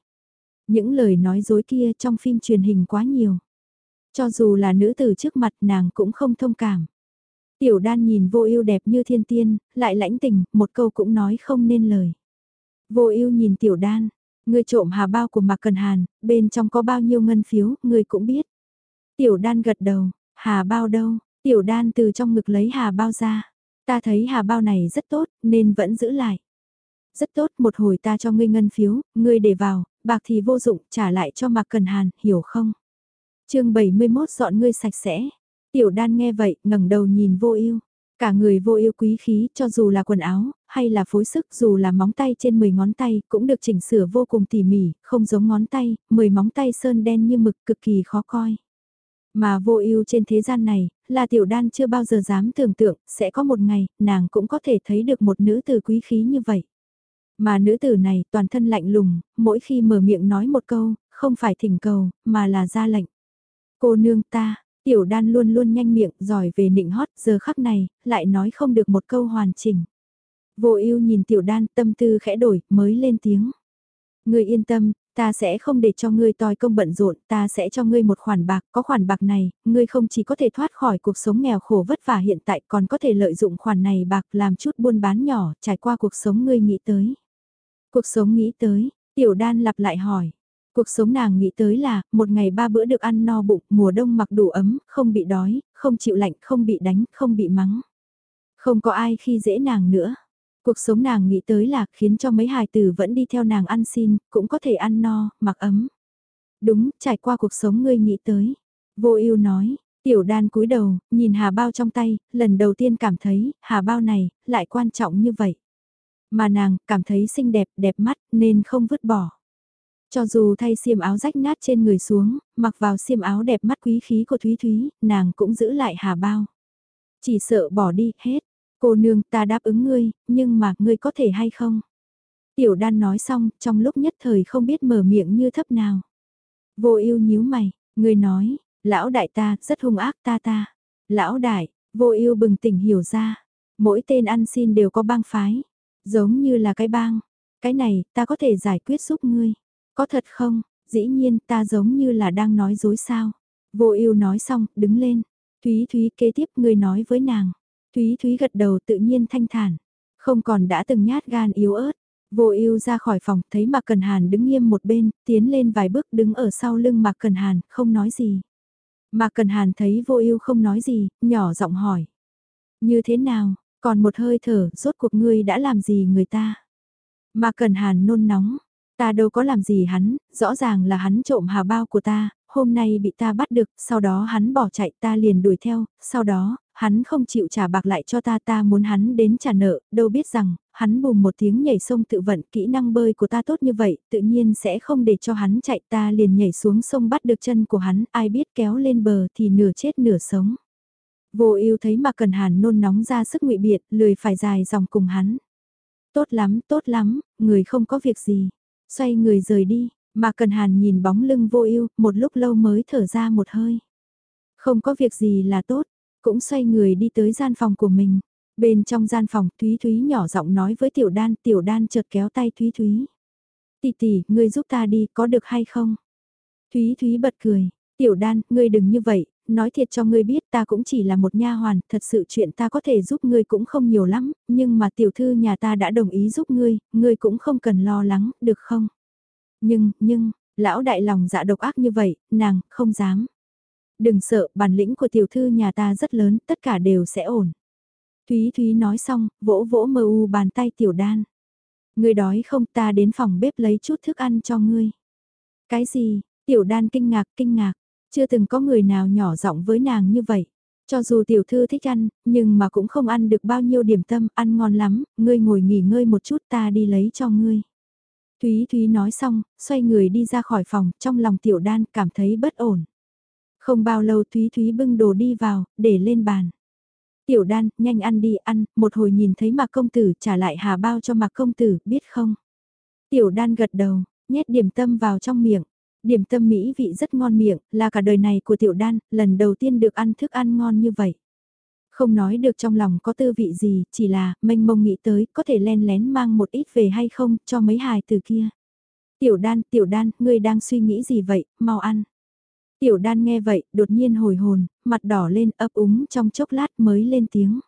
Những lời nói dối kia trong phim truyền hình quá nhiều. Cho dù là nữ tử trước mặt nàng cũng không thông cảm. Tiểu đan nhìn vô ưu đẹp như thiên tiên, lại lãnh tình, một câu cũng nói không nên lời. Vô ưu nhìn tiểu đan, ngươi trộm hà bao của Mạc Cần Hàn, bên trong có bao nhiêu ngân phiếu, ngươi cũng biết. Tiểu đan gật đầu, hà bao đâu, tiểu đan từ trong ngực lấy hà bao ra. Ta thấy hà bao này rất tốt, nên vẫn giữ lại. Rất tốt, một hồi ta cho ngươi ngân phiếu, ngươi để vào, bạc thì vô dụng, trả lại cho Mạc Cần Hàn, hiểu không? chương 71 dọn ngươi sạch sẽ. Tiểu đan nghe vậy, ngẩng đầu nhìn vô ưu Cả người vô ưu quý khí, cho dù là quần áo, hay là phối sức, dù là móng tay trên 10 ngón tay, cũng được chỉnh sửa vô cùng tỉ mỉ, không giống ngón tay, 10 móng tay sơn đen như mực cực kỳ khó coi. Mà vô ưu trên thế gian này, là tiểu đan chưa bao giờ dám tưởng tượng, sẽ có một ngày, nàng cũng có thể thấy được một nữ tử quý khí như vậy. Mà nữ tử này toàn thân lạnh lùng, mỗi khi mở miệng nói một câu, không phải thỉnh cầu, mà là ra lệnh. Cô nương ta, tiểu đan luôn luôn nhanh miệng, giỏi về nịnh hót, giờ khắc này, lại nói không được một câu hoàn chỉnh. Vô ưu nhìn tiểu đan tâm tư khẽ đổi, mới lên tiếng. Ngươi yên tâm, ta sẽ không để cho ngươi tòi công bận rộn, ta sẽ cho ngươi một khoản bạc, có khoản bạc này, ngươi không chỉ có thể thoát khỏi cuộc sống nghèo khổ vất vả hiện tại còn có thể lợi dụng khoản này bạc làm chút buôn bán nhỏ, trải qua cuộc sống ngươi nghĩ tới. Cuộc sống nghĩ tới, tiểu đan lặp lại hỏi. Cuộc sống nàng nghĩ tới là, một ngày ba bữa được ăn no bụng, mùa đông mặc đủ ấm, không bị đói, không chịu lạnh, không bị đánh, không bị mắng. Không có ai khi dễ nàng nữa. Cuộc sống nàng nghĩ tới là khiến cho mấy hài tử vẫn đi theo nàng ăn xin, cũng có thể ăn no, mặc ấm. Đúng, trải qua cuộc sống ngươi nghĩ tới. Vô ưu nói, tiểu đan cúi đầu, nhìn hà bao trong tay, lần đầu tiên cảm thấy, hà bao này, lại quan trọng như vậy. Mà nàng, cảm thấy xinh đẹp, đẹp mắt, nên không vứt bỏ. Cho dù thay xiêm áo rách nát trên người xuống, mặc vào xiêm áo đẹp mắt quý khí của Thúy Thúy, nàng cũng giữ lại hà bao. Chỉ sợ bỏ đi, hết. Cô nương ta đáp ứng ngươi, nhưng mà ngươi có thể hay không? Tiểu đan nói xong, trong lúc nhất thời không biết mở miệng như thấp nào. Vô ưu nhíu mày, ngươi nói, lão đại ta, rất hung ác ta ta. Lão đại, vô ưu bừng tỉnh hiểu ra, mỗi tên ăn xin đều có bang phái, giống như là cái bang. Cái này, ta có thể giải quyết giúp ngươi. Có thật không? Dĩ nhiên ta giống như là đang nói dối sao. Vô ưu nói xong, đứng lên. Thúy Thúy kế tiếp người nói với nàng. Thúy Thúy gật đầu tự nhiên thanh thản. Không còn đã từng nhát gan yếu ớt. Vô ưu ra khỏi phòng, thấy Mạc Cần Hàn đứng nghiêm một bên, tiến lên vài bước đứng ở sau lưng Mạc Cần Hàn, không nói gì. Mạc Cần Hàn thấy vô ưu không nói gì, nhỏ giọng hỏi. Như thế nào, còn một hơi thở, rốt cuộc ngươi đã làm gì người ta? Mạc Cần Hàn nôn nóng, Ta đâu có làm gì hắn, rõ ràng là hắn trộm hà bao của ta, hôm nay bị ta bắt được, sau đó hắn bỏ chạy ta liền đuổi theo, sau đó, hắn không chịu trả bạc lại cho ta ta muốn hắn đến trả nợ, đâu biết rằng, hắn bùm một tiếng nhảy sông tự vận, kỹ năng bơi của ta tốt như vậy, tự nhiên sẽ không để cho hắn chạy ta liền nhảy xuống sông bắt được chân của hắn, ai biết kéo lên bờ thì nửa chết nửa sống. Vô ưu thấy mà cần hàn nôn nóng ra sức ngụy biện, lười phải dài dòng cùng hắn. Tốt lắm, tốt lắm, người không có việc gì. Xoay người rời đi, mà Cần Hàn nhìn bóng lưng vô ưu, một lúc lâu mới thở ra một hơi. Không có việc gì là tốt, cũng xoay người đi tới gian phòng của mình. Bên trong gian phòng, Thúy Thúy nhỏ giọng nói với Tiểu Đan, Tiểu Đan chợt kéo tay Thúy Thúy. Tỷ tỷ, ngươi giúp ta đi, có được hay không? Thúy Thúy bật cười, Tiểu Đan, ngươi đừng như vậy, nói thiệt cho ngươi biết ta cũng chỉ là một nha hoàn, thật sự chuyện ta có thể giúp ngươi cũng không nhiều lắm, nhưng mà tiểu thư nhà ta đã đồng ý giúp ngươi, ngươi cũng không cần lo lắng, được không? Nhưng, nhưng, lão đại lòng dạ độc ác như vậy, nàng, không dám. Đừng sợ, bản lĩnh của tiểu thư nhà ta rất lớn, tất cả đều sẽ ổn. Thúy Thúy nói xong, vỗ vỗ mơ u bàn tay tiểu đan. Ngươi đói không ta đến phòng bếp lấy chút thức ăn cho ngươi. Cái gì, tiểu đan kinh ngạc kinh ngạc, chưa từng có người nào nhỏ giọng với nàng như vậy. Cho dù tiểu thư thích ăn, nhưng mà cũng không ăn được bao nhiêu điểm tâm, ăn ngon lắm, ngươi ngồi nghỉ ngơi một chút ta đi lấy cho ngươi. Thúy Thúy nói xong, xoay người đi ra khỏi phòng, trong lòng tiểu đan cảm thấy bất ổn. Không bao lâu Thúy Thúy bưng đồ đi vào, để lên bàn. Tiểu đan, nhanh ăn đi ăn, một hồi nhìn thấy mạc công tử trả lại hà bao cho mạc công tử, biết không? Tiểu đan gật đầu, nhét điểm tâm vào trong miệng. Điểm tâm mỹ vị rất ngon miệng, là cả đời này của tiểu đan, lần đầu tiên được ăn thức ăn ngon như vậy. Không nói được trong lòng có tư vị gì, chỉ là, mênh mông nghĩ tới, có thể len lén mang một ít về hay không, cho mấy hài từ kia. Tiểu đan, tiểu đan, ngươi đang suy nghĩ gì vậy, mau ăn. Tiểu đan nghe vậy, đột nhiên hồi hồn, mặt đỏ lên ấp úng trong chốc lát mới lên tiếng.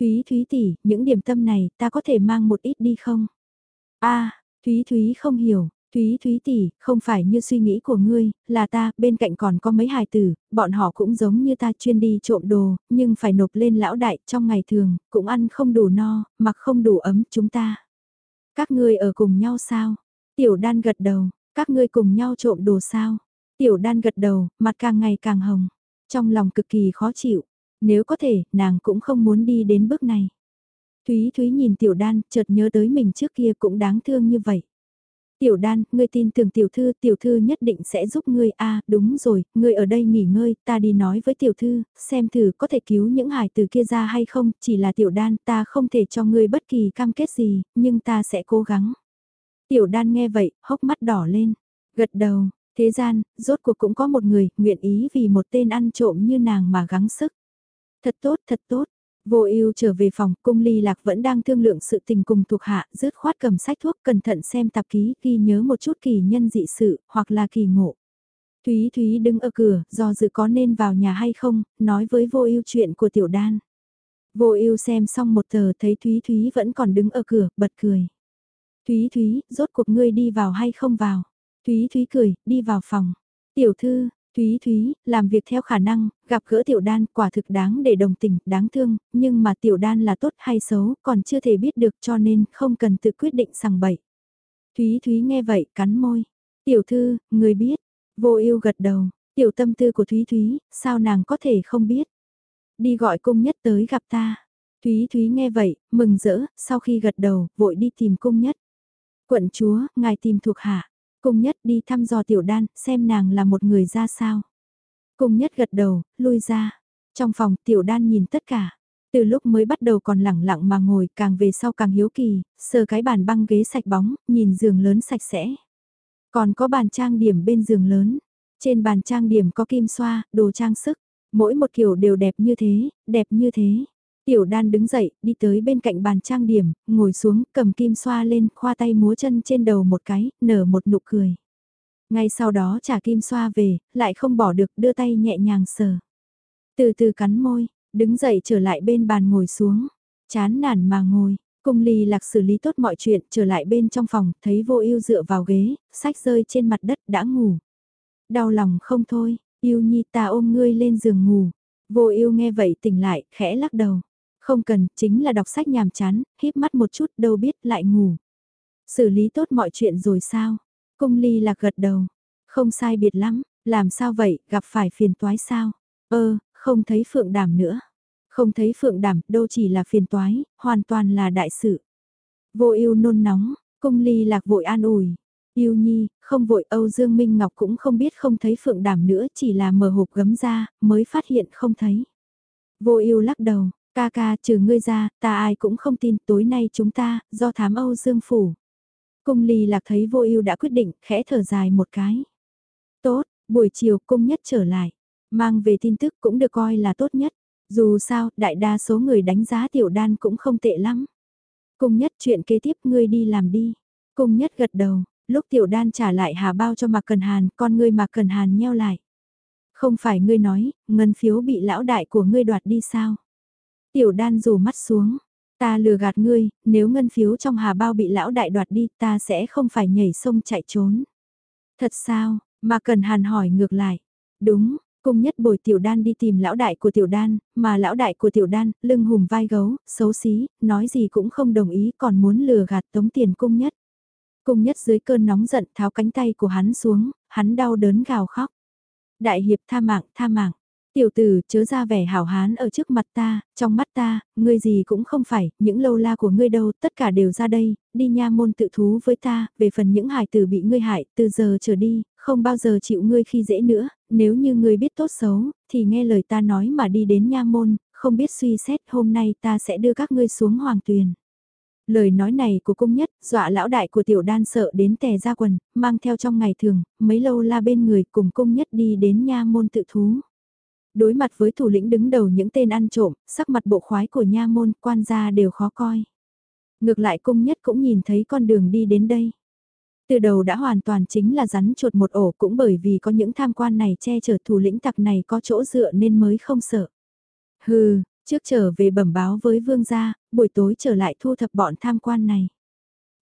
Thúy Thúy tỷ, những điểm tâm này ta có thể mang một ít đi không? a Thúy Thúy không hiểu, Thúy Thúy tỷ, không phải như suy nghĩ của ngươi, là ta, bên cạnh còn có mấy hài tử, bọn họ cũng giống như ta chuyên đi trộm đồ, nhưng phải nộp lên lão đại trong ngày thường, cũng ăn không đủ no, mặc không đủ ấm chúng ta. Các ngươi ở cùng nhau sao? Tiểu đan gật đầu, các ngươi cùng nhau trộm đồ sao? Tiểu đan gật đầu, mặt càng ngày càng hồng. Trong lòng cực kỳ khó chịu. Nếu có thể, nàng cũng không muốn đi đến bước này. Thúy Thúy nhìn tiểu đan, chợt nhớ tới mình trước kia cũng đáng thương như vậy. Tiểu đan, ngươi tin tưởng tiểu thư, tiểu thư nhất định sẽ giúp ngươi a à, đúng rồi, ngươi ở đây nghỉ ngơi, ta đi nói với tiểu thư, xem thử có thể cứu những hải từ kia ra hay không, chỉ là tiểu đan, ta không thể cho ngươi bất kỳ cam kết gì, nhưng ta sẽ cố gắng. Tiểu đan nghe vậy, hốc mắt đỏ lên, gật đầu, thế gian, rốt cuộc cũng có một người, nguyện ý vì một tên ăn trộm như nàng mà gắng sức. Thật tốt, thật tốt, Vô ưu trở về phòng, cung ly lạc vẫn đang thương lượng sự tình cùng thuộc hạ, rớt khoát cầm sách thuốc cẩn thận xem tạp ký, ghi nhớ một chút kỳ nhân dị sự, hoặc là kỳ ngộ. Thúy Thúy đứng ở cửa, do dự có nên vào nhà hay không, nói với vô ưu chuyện của tiểu đan. Vô ưu xem xong một tờ thấy Thúy Thúy vẫn còn đứng ở cửa, bật cười. Thúy Thúy, rốt cuộc ngươi đi vào hay không vào? Thúy Thúy cười, đi vào phòng. Tiểu thư, Thúy Thúy, làm việc theo khả năng, gặp gỡ tiểu đan quả thực đáng để đồng tình, đáng thương, nhưng mà tiểu đan là tốt hay xấu còn chưa thể biết được cho nên không cần tự quyết định sằng bậy. Thúy Thúy nghe vậy cắn môi. Tiểu thư, người biết. Vô ưu gật đầu, tiểu tâm tư của Thúy Thúy, sao nàng có thể không biết. Đi gọi cung nhất tới gặp ta. Thúy Thúy nghe vậy, mừng rỡ, sau khi gật đầu, vội đi tìm cung nhất. Quận chúa, ngài tìm thuộc hạ. Cung nhất đi thăm dò tiểu đan, xem nàng là một người ra sao. Cung nhất gật đầu, lui ra. Trong phòng tiểu đan nhìn tất cả. Từ lúc mới bắt đầu còn lẳng lặng mà ngồi càng về sau càng hiếu kỳ, sờ cái bàn băng ghế sạch bóng, nhìn giường lớn sạch sẽ. Còn có bàn trang điểm bên giường lớn. Trên bàn trang điểm có kim xoa, đồ trang sức. Mỗi một kiểu đều đẹp như thế, đẹp như thế. Tiểu đan đứng dậy, đi tới bên cạnh bàn trang điểm, ngồi xuống, cầm kim xoa lên, khoa tay múa chân trên đầu một cái, nở một nụ cười. Ngay sau đó trả kim xoa về, lại không bỏ được, đưa tay nhẹ nhàng sờ. Từ từ cắn môi, đứng dậy trở lại bên bàn ngồi xuống, chán nản mà ngồi. Cung ly lạc xử lý tốt mọi chuyện, trở lại bên trong phòng, thấy vô ưu dựa vào ghế, sách rơi trên mặt đất đã ngủ. Đau lòng không thôi, yêu nhi ta ôm ngươi lên giường ngủ. Vô ưu nghe vậy tỉnh lại, khẽ lắc đầu. Không cần, chính là đọc sách nhàm chán, híp mắt một chút đâu biết lại ngủ. Xử lý tốt mọi chuyện rồi sao? Cung ly lạc gật đầu. Không sai biệt lắm, làm sao vậy, gặp phải phiền toái sao? Ơ, không thấy phượng đảm nữa. Không thấy phượng đảm, đâu chỉ là phiền toái, hoàn toàn là đại sự. Vô ưu nôn nóng, cung ly lạc vội an ủi. Yêu nhi, không vội Âu Dương Minh Ngọc cũng không biết không thấy phượng đảm nữa chỉ là mở hộp gấm ra, mới phát hiện không thấy. Vô ưu lắc đầu, Ca ca trừ ngươi ra, ta ai cũng không tin tối nay chúng ta, do thám Âu Dương Phủ. Cung ly lạc thấy vô ưu đã quyết định, khẽ thở dài một cái. Tốt, buổi chiều cung nhất trở lại. Mang về tin tức cũng được coi là tốt nhất. Dù sao, đại đa số người đánh giá tiểu đan cũng không tệ lắm. Cung nhất chuyện kế tiếp ngươi đi làm đi. Cung nhất gật đầu, lúc tiểu đan trả lại hà bao cho Mạc Cần Hàn, con ngươi Mạc Cần Hàn nheo lại. Không phải ngươi nói, ngân phiếu bị lão đại của ngươi đoạt đi sao? Tiểu đan rủ mắt xuống. Ta lừa gạt ngươi, nếu ngân phiếu trong hà bao bị lão đại đoạt đi ta sẽ không phải nhảy sông chạy trốn. Thật sao, mà cần hàn hỏi ngược lại. Đúng, cung nhất bồi tiểu đan đi tìm lão đại của tiểu đan, mà lão đại của tiểu đan, lưng hùm vai gấu, xấu xí, nói gì cũng không đồng ý còn muốn lừa gạt tống tiền cung nhất. Cung nhất dưới cơn nóng giận tháo cánh tay của hắn xuống, hắn đau đớn gào khóc. Đại hiệp tha mạng, tha mạng. Tiểu tử, chớ ra vẻ hảo hán ở trước mặt ta, trong mắt ta, ngươi gì cũng không phải, những lâu la của ngươi đâu, tất cả đều ra đây, đi nha môn tự thú với ta, về phần những hài tử bị ngươi hại, từ giờ trở đi, không bao giờ chịu ngươi khi dễ nữa, nếu như ngươi biết tốt xấu, thì nghe lời ta nói mà đi đến nha môn, không biết suy xét hôm nay ta sẽ đưa các ngươi xuống hoàng tuyền. Lời nói này của cung nhất, dọa lão đại của tiểu đan sợ đến tè ra quần, mang theo trong ngày thường, mấy lâu la bên người cùng cung nhất đi đến nha môn tự thú. Đối mặt với thủ lĩnh đứng đầu những tên ăn trộm, sắc mặt bộ khoái của nha môn, quan gia đều khó coi. Ngược lại cung nhất cũng nhìn thấy con đường đi đến đây. Từ đầu đã hoàn toàn chính là rắn chuột một ổ cũng bởi vì có những tham quan này che chở thủ lĩnh tặc này có chỗ dựa nên mới không sợ. Hừ, trước trở về bẩm báo với vương gia, buổi tối trở lại thu thập bọn tham quan này.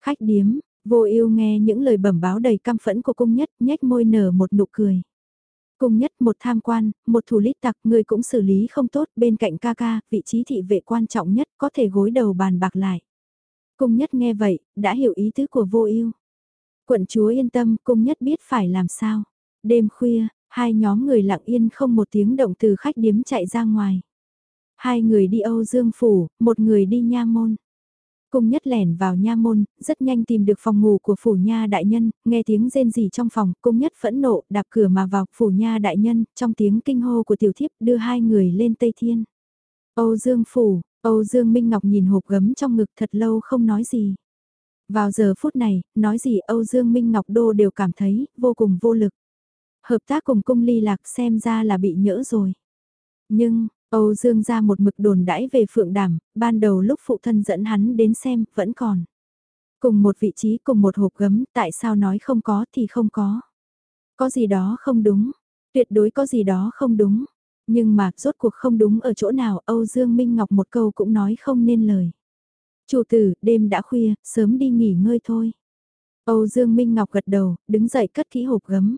Khách điếm, vô ưu nghe những lời bẩm báo đầy căm phẫn của cung nhất, nhếch môi nở một nụ cười. Cung nhất một tham quan, một thủ lít tặc người cũng xử lý không tốt bên cạnh ca ca, vị trí thị vệ quan trọng nhất có thể gối đầu bàn bạc lại. Cung nhất nghe vậy, đã hiểu ý tứ của vô ưu. Quận chúa yên tâm, cung nhất biết phải làm sao. Đêm khuya, hai nhóm người lặng yên không một tiếng động từ khách điếm chạy ra ngoài. Hai người đi Âu Dương Phủ, một người đi Nha Môn. Cung nhất lẻn vào Nha Môn, rất nhanh tìm được phòng ngủ của Phủ Nha Đại Nhân, nghe tiếng rên rỉ trong phòng, cung nhất phẫn nộ, đạp cửa mà vào Phủ Nha Đại Nhân, trong tiếng kinh hô của tiểu thiếp đưa hai người lên Tây Thiên. Âu Dương Phủ, Âu Dương Minh Ngọc nhìn hộp gấm trong ngực thật lâu không nói gì. Vào giờ phút này, nói gì Âu Dương Minh Ngọc Đô đều cảm thấy vô cùng vô lực. Hợp tác cùng cung ly lạc xem ra là bị nhỡ rồi. Nhưng, Âu Dương ra một mực đồn đãi về phượng đàm. ban đầu lúc phụ thân dẫn hắn đến xem, vẫn còn. Cùng một vị trí cùng một hộp gấm, tại sao nói không có thì không có. Có gì đó không đúng, tuyệt đối có gì đó không đúng. Nhưng mà rốt cuộc không đúng ở chỗ nào Âu Dương Minh Ngọc một câu cũng nói không nên lời. Chủ tử, đêm đã khuya, sớm đi nghỉ ngơi thôi. Âu Dương Minh Ngọc gật đầu, đứng dậy cất kỹ hộp gấm.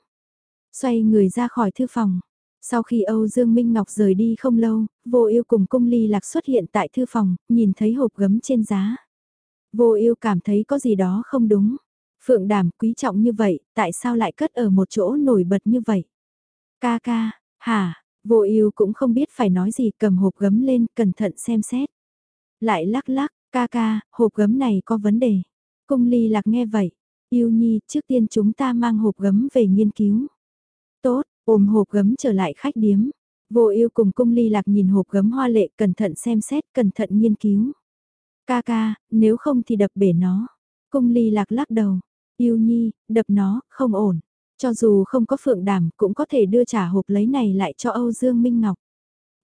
Xoay người ra khỏi thư phòng. Sau khi Âu Dương Minh Ngọc rời đi không lâu, vô yêu cùng cung ly lạc xuất hiện tại thư phòng, nhìn thấy hộp gấm trên giá. Vô yêu cảm thấy có gì đó không đúng. Phượng đảm quý trọng như vậy, tại sao lại cất ở một chỗ nổi bật như vậy? Ca ca, hả, vô yêu cũng không biết phải nói gì cầm hộp gấm lên cẩn thận xem xét. Lại lắc lắc, ca ca, hộp gấm này có vấn đề. Cung ly lạc nghe vậy, yêu nhi trước tiên chúng ta mang hộp gấm về nghiên cứu. Ôm hộp gấm trở lại khách điếm. Vô yêu cùng cung ly lạc nhìn hộp gấm hoa lệ cẩn thận xem xét, cẩn thận nghiên cứu. Ca ca, nếu không thì đập bể nó. Cung ly lạc lắc đầu. Yêu nhi, đập nó, không ổn. Cho dù không có phượng đảm cũng có thể đưa trả hộp lấy này lại cho Âu Dương Minh Ngọc.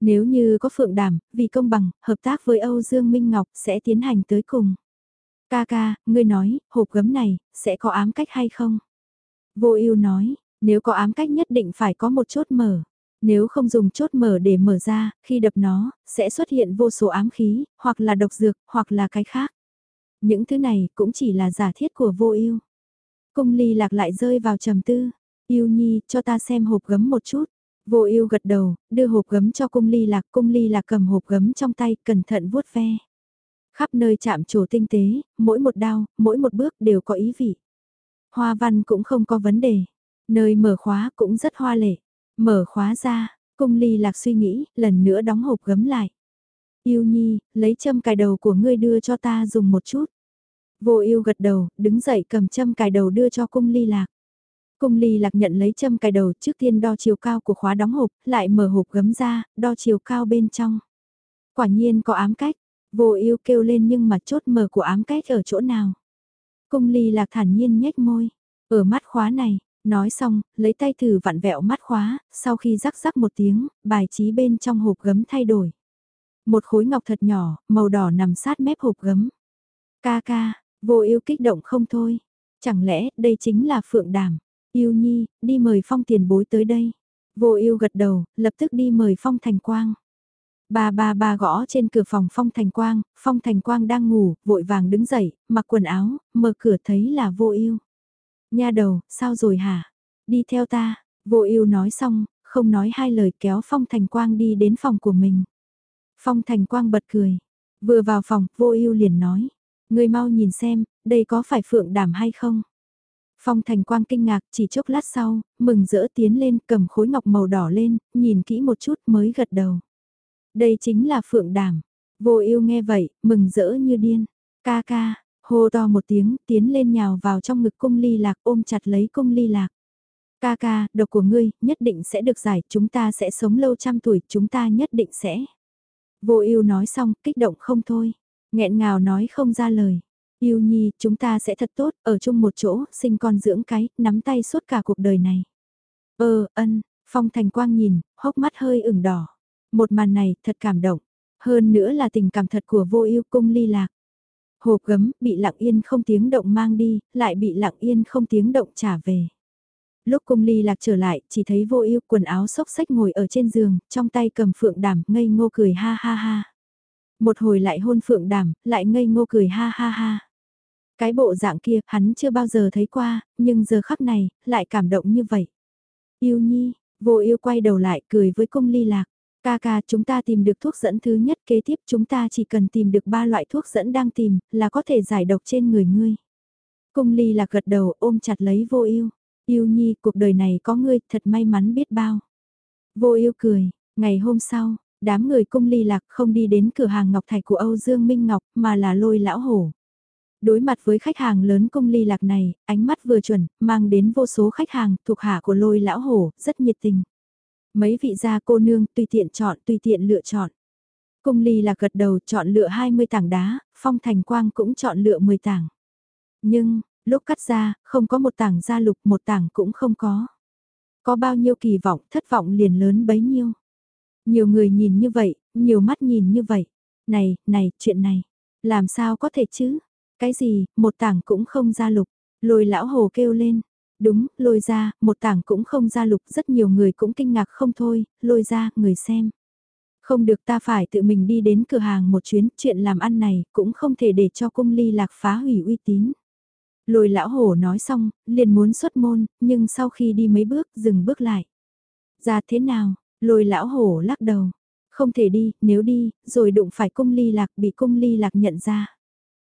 Nếu như có phượng đảm, vì công bằng, hợp tác với Âu Dương Minh Ngọc sẽ tiến hành tới cùng. Ca ca, ngươi nói, hộp gấm này, sẽ có ám cách hay không? Vô ưu nói, nếu có ám cách nhất định phải có một chốt mở. Nếu không dùng chốt mở để mở ra, khi đập nó, sẽ xuất hiện vô số ám khí, hoặc là độc dược, hoặc là cái khác. Những thứ này cũng chỉ là giả thiết của vô ưu. Cung ly lạc lại rơi vào trầm tư. Yêu nhi, cho ta xem hộp gấm một chút. Vô ưu gật đầu, đưa hộp gấm cho cung ly lạc. Cung ly lạc cầm hộp gấm trong tay, cẩn thận vuốt ve. Khắp nơi chạm trổ tinh tế, mỗi một đao, mỗi một bước đều có ý vị. Hoa văn cũng không có vấn đề. Nơi mở khóa cũng rất hoa lệ. Mở khóa ra, cung ly lạc suy nghĩ, lần nữa đóng hộp gấm lại. Yêu nhi, lấy châm cài đầu của ngươi đưa cho ta dùng một chút. Vô yêu gật đầu, đứng dậy cầm châm cài đầu đưa cho cung ly lạc. Cung ly lạc nhận lấy châm cài đầu trước tiên đo chiều cao của khóa đóng hộp, lại mở hộp gấm ra, đo chiều cao bên trong. Quả nhiên có ám cách, vô yêu kêu lên nhưng mà chốt mở của ám cách ở chỗ nào. Cung ly lạc thản nhiên nhếch môi, ở mắt khóa này, nói xong, lấy tay thử vặn vẹo mắt khóa, sau khi rắc rắc một tiếng, bài trí bên trong hộp gấm thay đổi. Một khối ngọc thật nhỏ, màu đỏ nằm sát mép hộp gấm. Ca ca, vô yêu kích động không thôi. Chẳng lẽ đây chính là phượng đàm. Yêu nhi, đi mời phong tiền bối tới đây. Vô yêu gật đầu, lập tức đi mời phong thành quang. Ba ba ba gõ trên cửa phòng Phong Thành Quang, Phong Thành Quang đang ngủ, vội vàng đứng dậy, mặc quần áo, mở cửa thấy là vô ưu. Nha đầu, sao rồi hả? Đi theo ta, vô ưu nói xong, không nói hai lời kéo Phong Thành Quang đi đến phòng của mình. Phong Thành Quang bật cười. Vừa vào phòng, vô ưu liền nói. Người mau nhìn xem, đây có phải phượng đảm hay không? Phong Thành Quang kinh ngạc chỉ chốc lát sau, mừng rỡ tiến lên cầm khối ngọc màu đỏ lên, nhìn kỹ một chút mới gật đầu. Đây chính là phượng đảm. Vô ưu nghe vậy, mừng rỡ như điên. Ca ca, hô to một tiếng, tiến lên nhào vào trong ngực cung ly lạc ôm chặt lấy cung ly lạc. Ca ca, độc của ngươi, nhất định sẽ được giải, chúng ta sẽ sống lâu trăm tuổi, chúng ta nhất định sẽ. Vô ưu nói xong, kích động không thôi. nghẹn ngào nói không ra lời. Yêu nhi, chúng ta sẽ thật tốt, ở chung một chỗ, sinh con dưỡng cái, nắm tay suốt cả cuộc đời này. Ơ, ân, Phong Thành Quang nhìn, hốc mắt hơi ửng đỏ. Một màn này, thật cảm động. Hơn nữa là tình cảm thật của vô ưu cung ly lạc. Hộp gấm, bị lặng yên không tiếng động mang đi, lại bị lặng yên không tiếng động trả về. Lúc cung ly lạc trở lại, chỉ thấy vô ưu quần áo xốc xách ngồi ở trên giường, trong tay cầm phượng đảm, ngây ngô cười ha ha ha. Một hồi lại hôn phượng đảm, lại ngây ngô cười ha ha ha. Cái bộ dạng kia, hắn chưa bao giờ thấy qua, nhưng giờ khắc này, lại cảm động như vậy. Yêu nhi, vô yêu quay đầu lại cười với cung ly lạc. Ca ca chúng ta tìm được thuốc dẫn thứ nhất kế tiếp chúng ta chỉ cần tìm được ba loại thuốc dẫn đang tìm là có thể giải độc trên người ngươi. Cung ly lạc gật đầu ôm chặt lấy vô yêu. Yêu nhi cuộc đời này có ngươi thật may mắn biết bao. Vô yêu cười, ngày hôm sau, đám người cung ly lạc không đi đến cửa hàng ngọc thạch của Âu Dương Minh Ngọc mà là lôi lão hổ. Đối mặt với khách hàng lớn cung ly lạc này, ánh mắt vừa chuẩn, mang đến vô số khách hàng thuộc hạ của lôi lão hổ, rất nhiệt tình. Mấy vị gia cô nương tùy tiện chọn tùy tiện lựa chọn. Cung ly là gật đầu chọn lựa 20 tảng đá, phong thành quang cũng chọn lựa 10 tảng. Nhưng, lúc cắt ra, không có một tảng gia lục một tảng cũng không có. Có bao nhiêu kỳ vọng, thất vọng liền lớn bấy nhiêu. Nhiều người nhìn như vậy, nhiều mắt nhìn như vậy. Này, này, chuyện này, làm sao có thể chứ? Cái gì, một tảng cũng không ra lục. Lôi lão hồ kêu lên. Đúng, lôi ra, một tảng cũng không ra lục, rất nhiều người cũng kinh ngạc không thôi, lôi ra, người xem. Không được ta phải tự mình đi đến cửa hàng một chuyến, chuyện làm ăn này cũng không thể để cho cung ly lạc phá hủy uy tín. Lôi lão hổ nói xong, liền muốn xuất môn, nhưng sau khi đi mấy bước, dừng bước lại. Ra thế nào, lôi lão hổ lắc đầu. Không thể đi, nếu đi, rồi đụng phải cung ly lạc bị cung ly lạc nhận ra.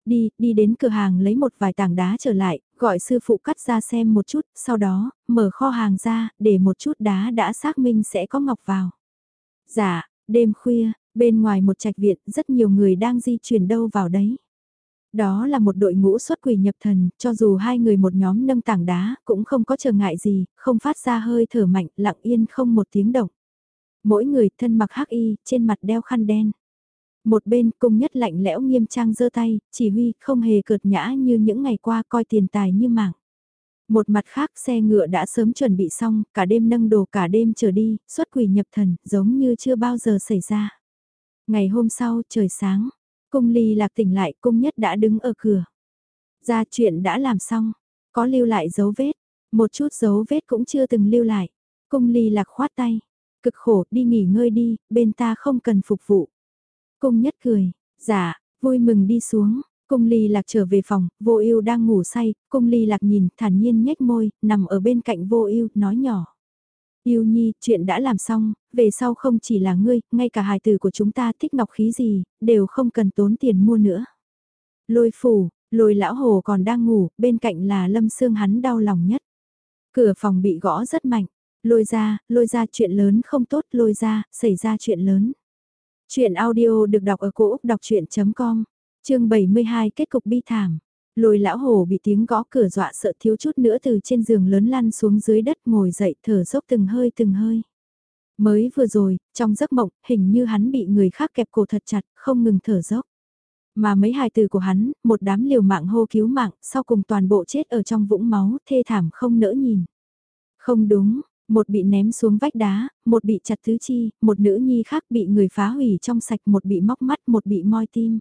Đi, đi đến cửa hàng lấy một vài tảng đá trở lại, gọi sư phụ cắt ra xem một chút, sau đó, mở kho hàng ra, để một chút đá đã xác minh sẽ có ngọc vào. Dạ, đêm khuya, bên ngoài một trạch viện, rất nhiều người đang di chuyển đâu vào đấy. Đó là một đội ngũ xuất quỷ nhập thần, cho dù hai người một nhóm nâng tảng đá, cũng không có trở ngại gì, không phát ra hơi thở mạnh, lặng yên không một tiếng động. Mỗi người thân mặc hắc y, trên mặt đeo khăn đen. Một bên cung nhất lạnh lẽo nghiêm trang giơ tay, chỉ huy không hề cợt nhã như những ngày qua coi tiền tài như mạng. Một mặt khác xe ngựa đã sớm chuẩn bị xong, cả đêm nâng đồ cả đêm trở đi, xuất quỷ nhập thần, giống như chưa bao giờ xảy ra. Ngày hôm sau, trời sáng, cung ly lạc tỉnh lại, cung nhất đã đứng ở cửa. Ra chuyện đã làm xong, có lưu lại dấu vết, một chút dấu vết cũng chưa từng lưu lại. Cung ly lạc khoát tay, cực khổ đi nghỉ ngơi đi, bên ta không cần phục vụ. Cung nhất cười, dạ, vui mừng đi xuống, cung ly lạc trở về phòng, vô ưu đang ngủ say, cung ly lạc nhìn, thản nhiên nhếch môi, nằm ở bên cạnh vô ưu nói nhỏ. Yêu nhi, chuyện đã làm xong, về sau không chỉ là ngươi, ngay cả hài tử của chúng ta thích ngọc khí gì, đều không cần tốn tiền mua nữa. Lôi phủ, lôi lão hồ còn đang ngủ, bên cạnh là lâm xương hắn đau lòng nhất. Cửa phòng bị gõ rất mạnh, lôi ra, lôi ra chuyện lớn không tốt, lôi ra, xảy ra chuyện lớn. Chuyện audio được đọc ở cổ đọc chuyện.com, chương 72 kết cục bi thảm. Lôi lão hồ bị tiếng gõ cửa dọa sợ thiếu chút nữa từ trên giường lớn lăn xuống dưới đất ngồi dậy thở dốc từng hơi từng hơi. Mới vừa rồi, trong giấc mộng, hình như hắn bị người khác kẹp cổ thật chặt, không ngừng thở dốc. Mà mấy hài từ của hắn, một đám liều mạng hô cứu mạng, sau cùng toàn bộ chết ở trong vũng máu, thê thảm không nỡ nhìn. Không đúng, một bị ném xuống vách đá, một bị chặt thứ chi, một nữ nhi khác bị người phá hủy trong sạch, một bị móc mắt, một bị moi tim.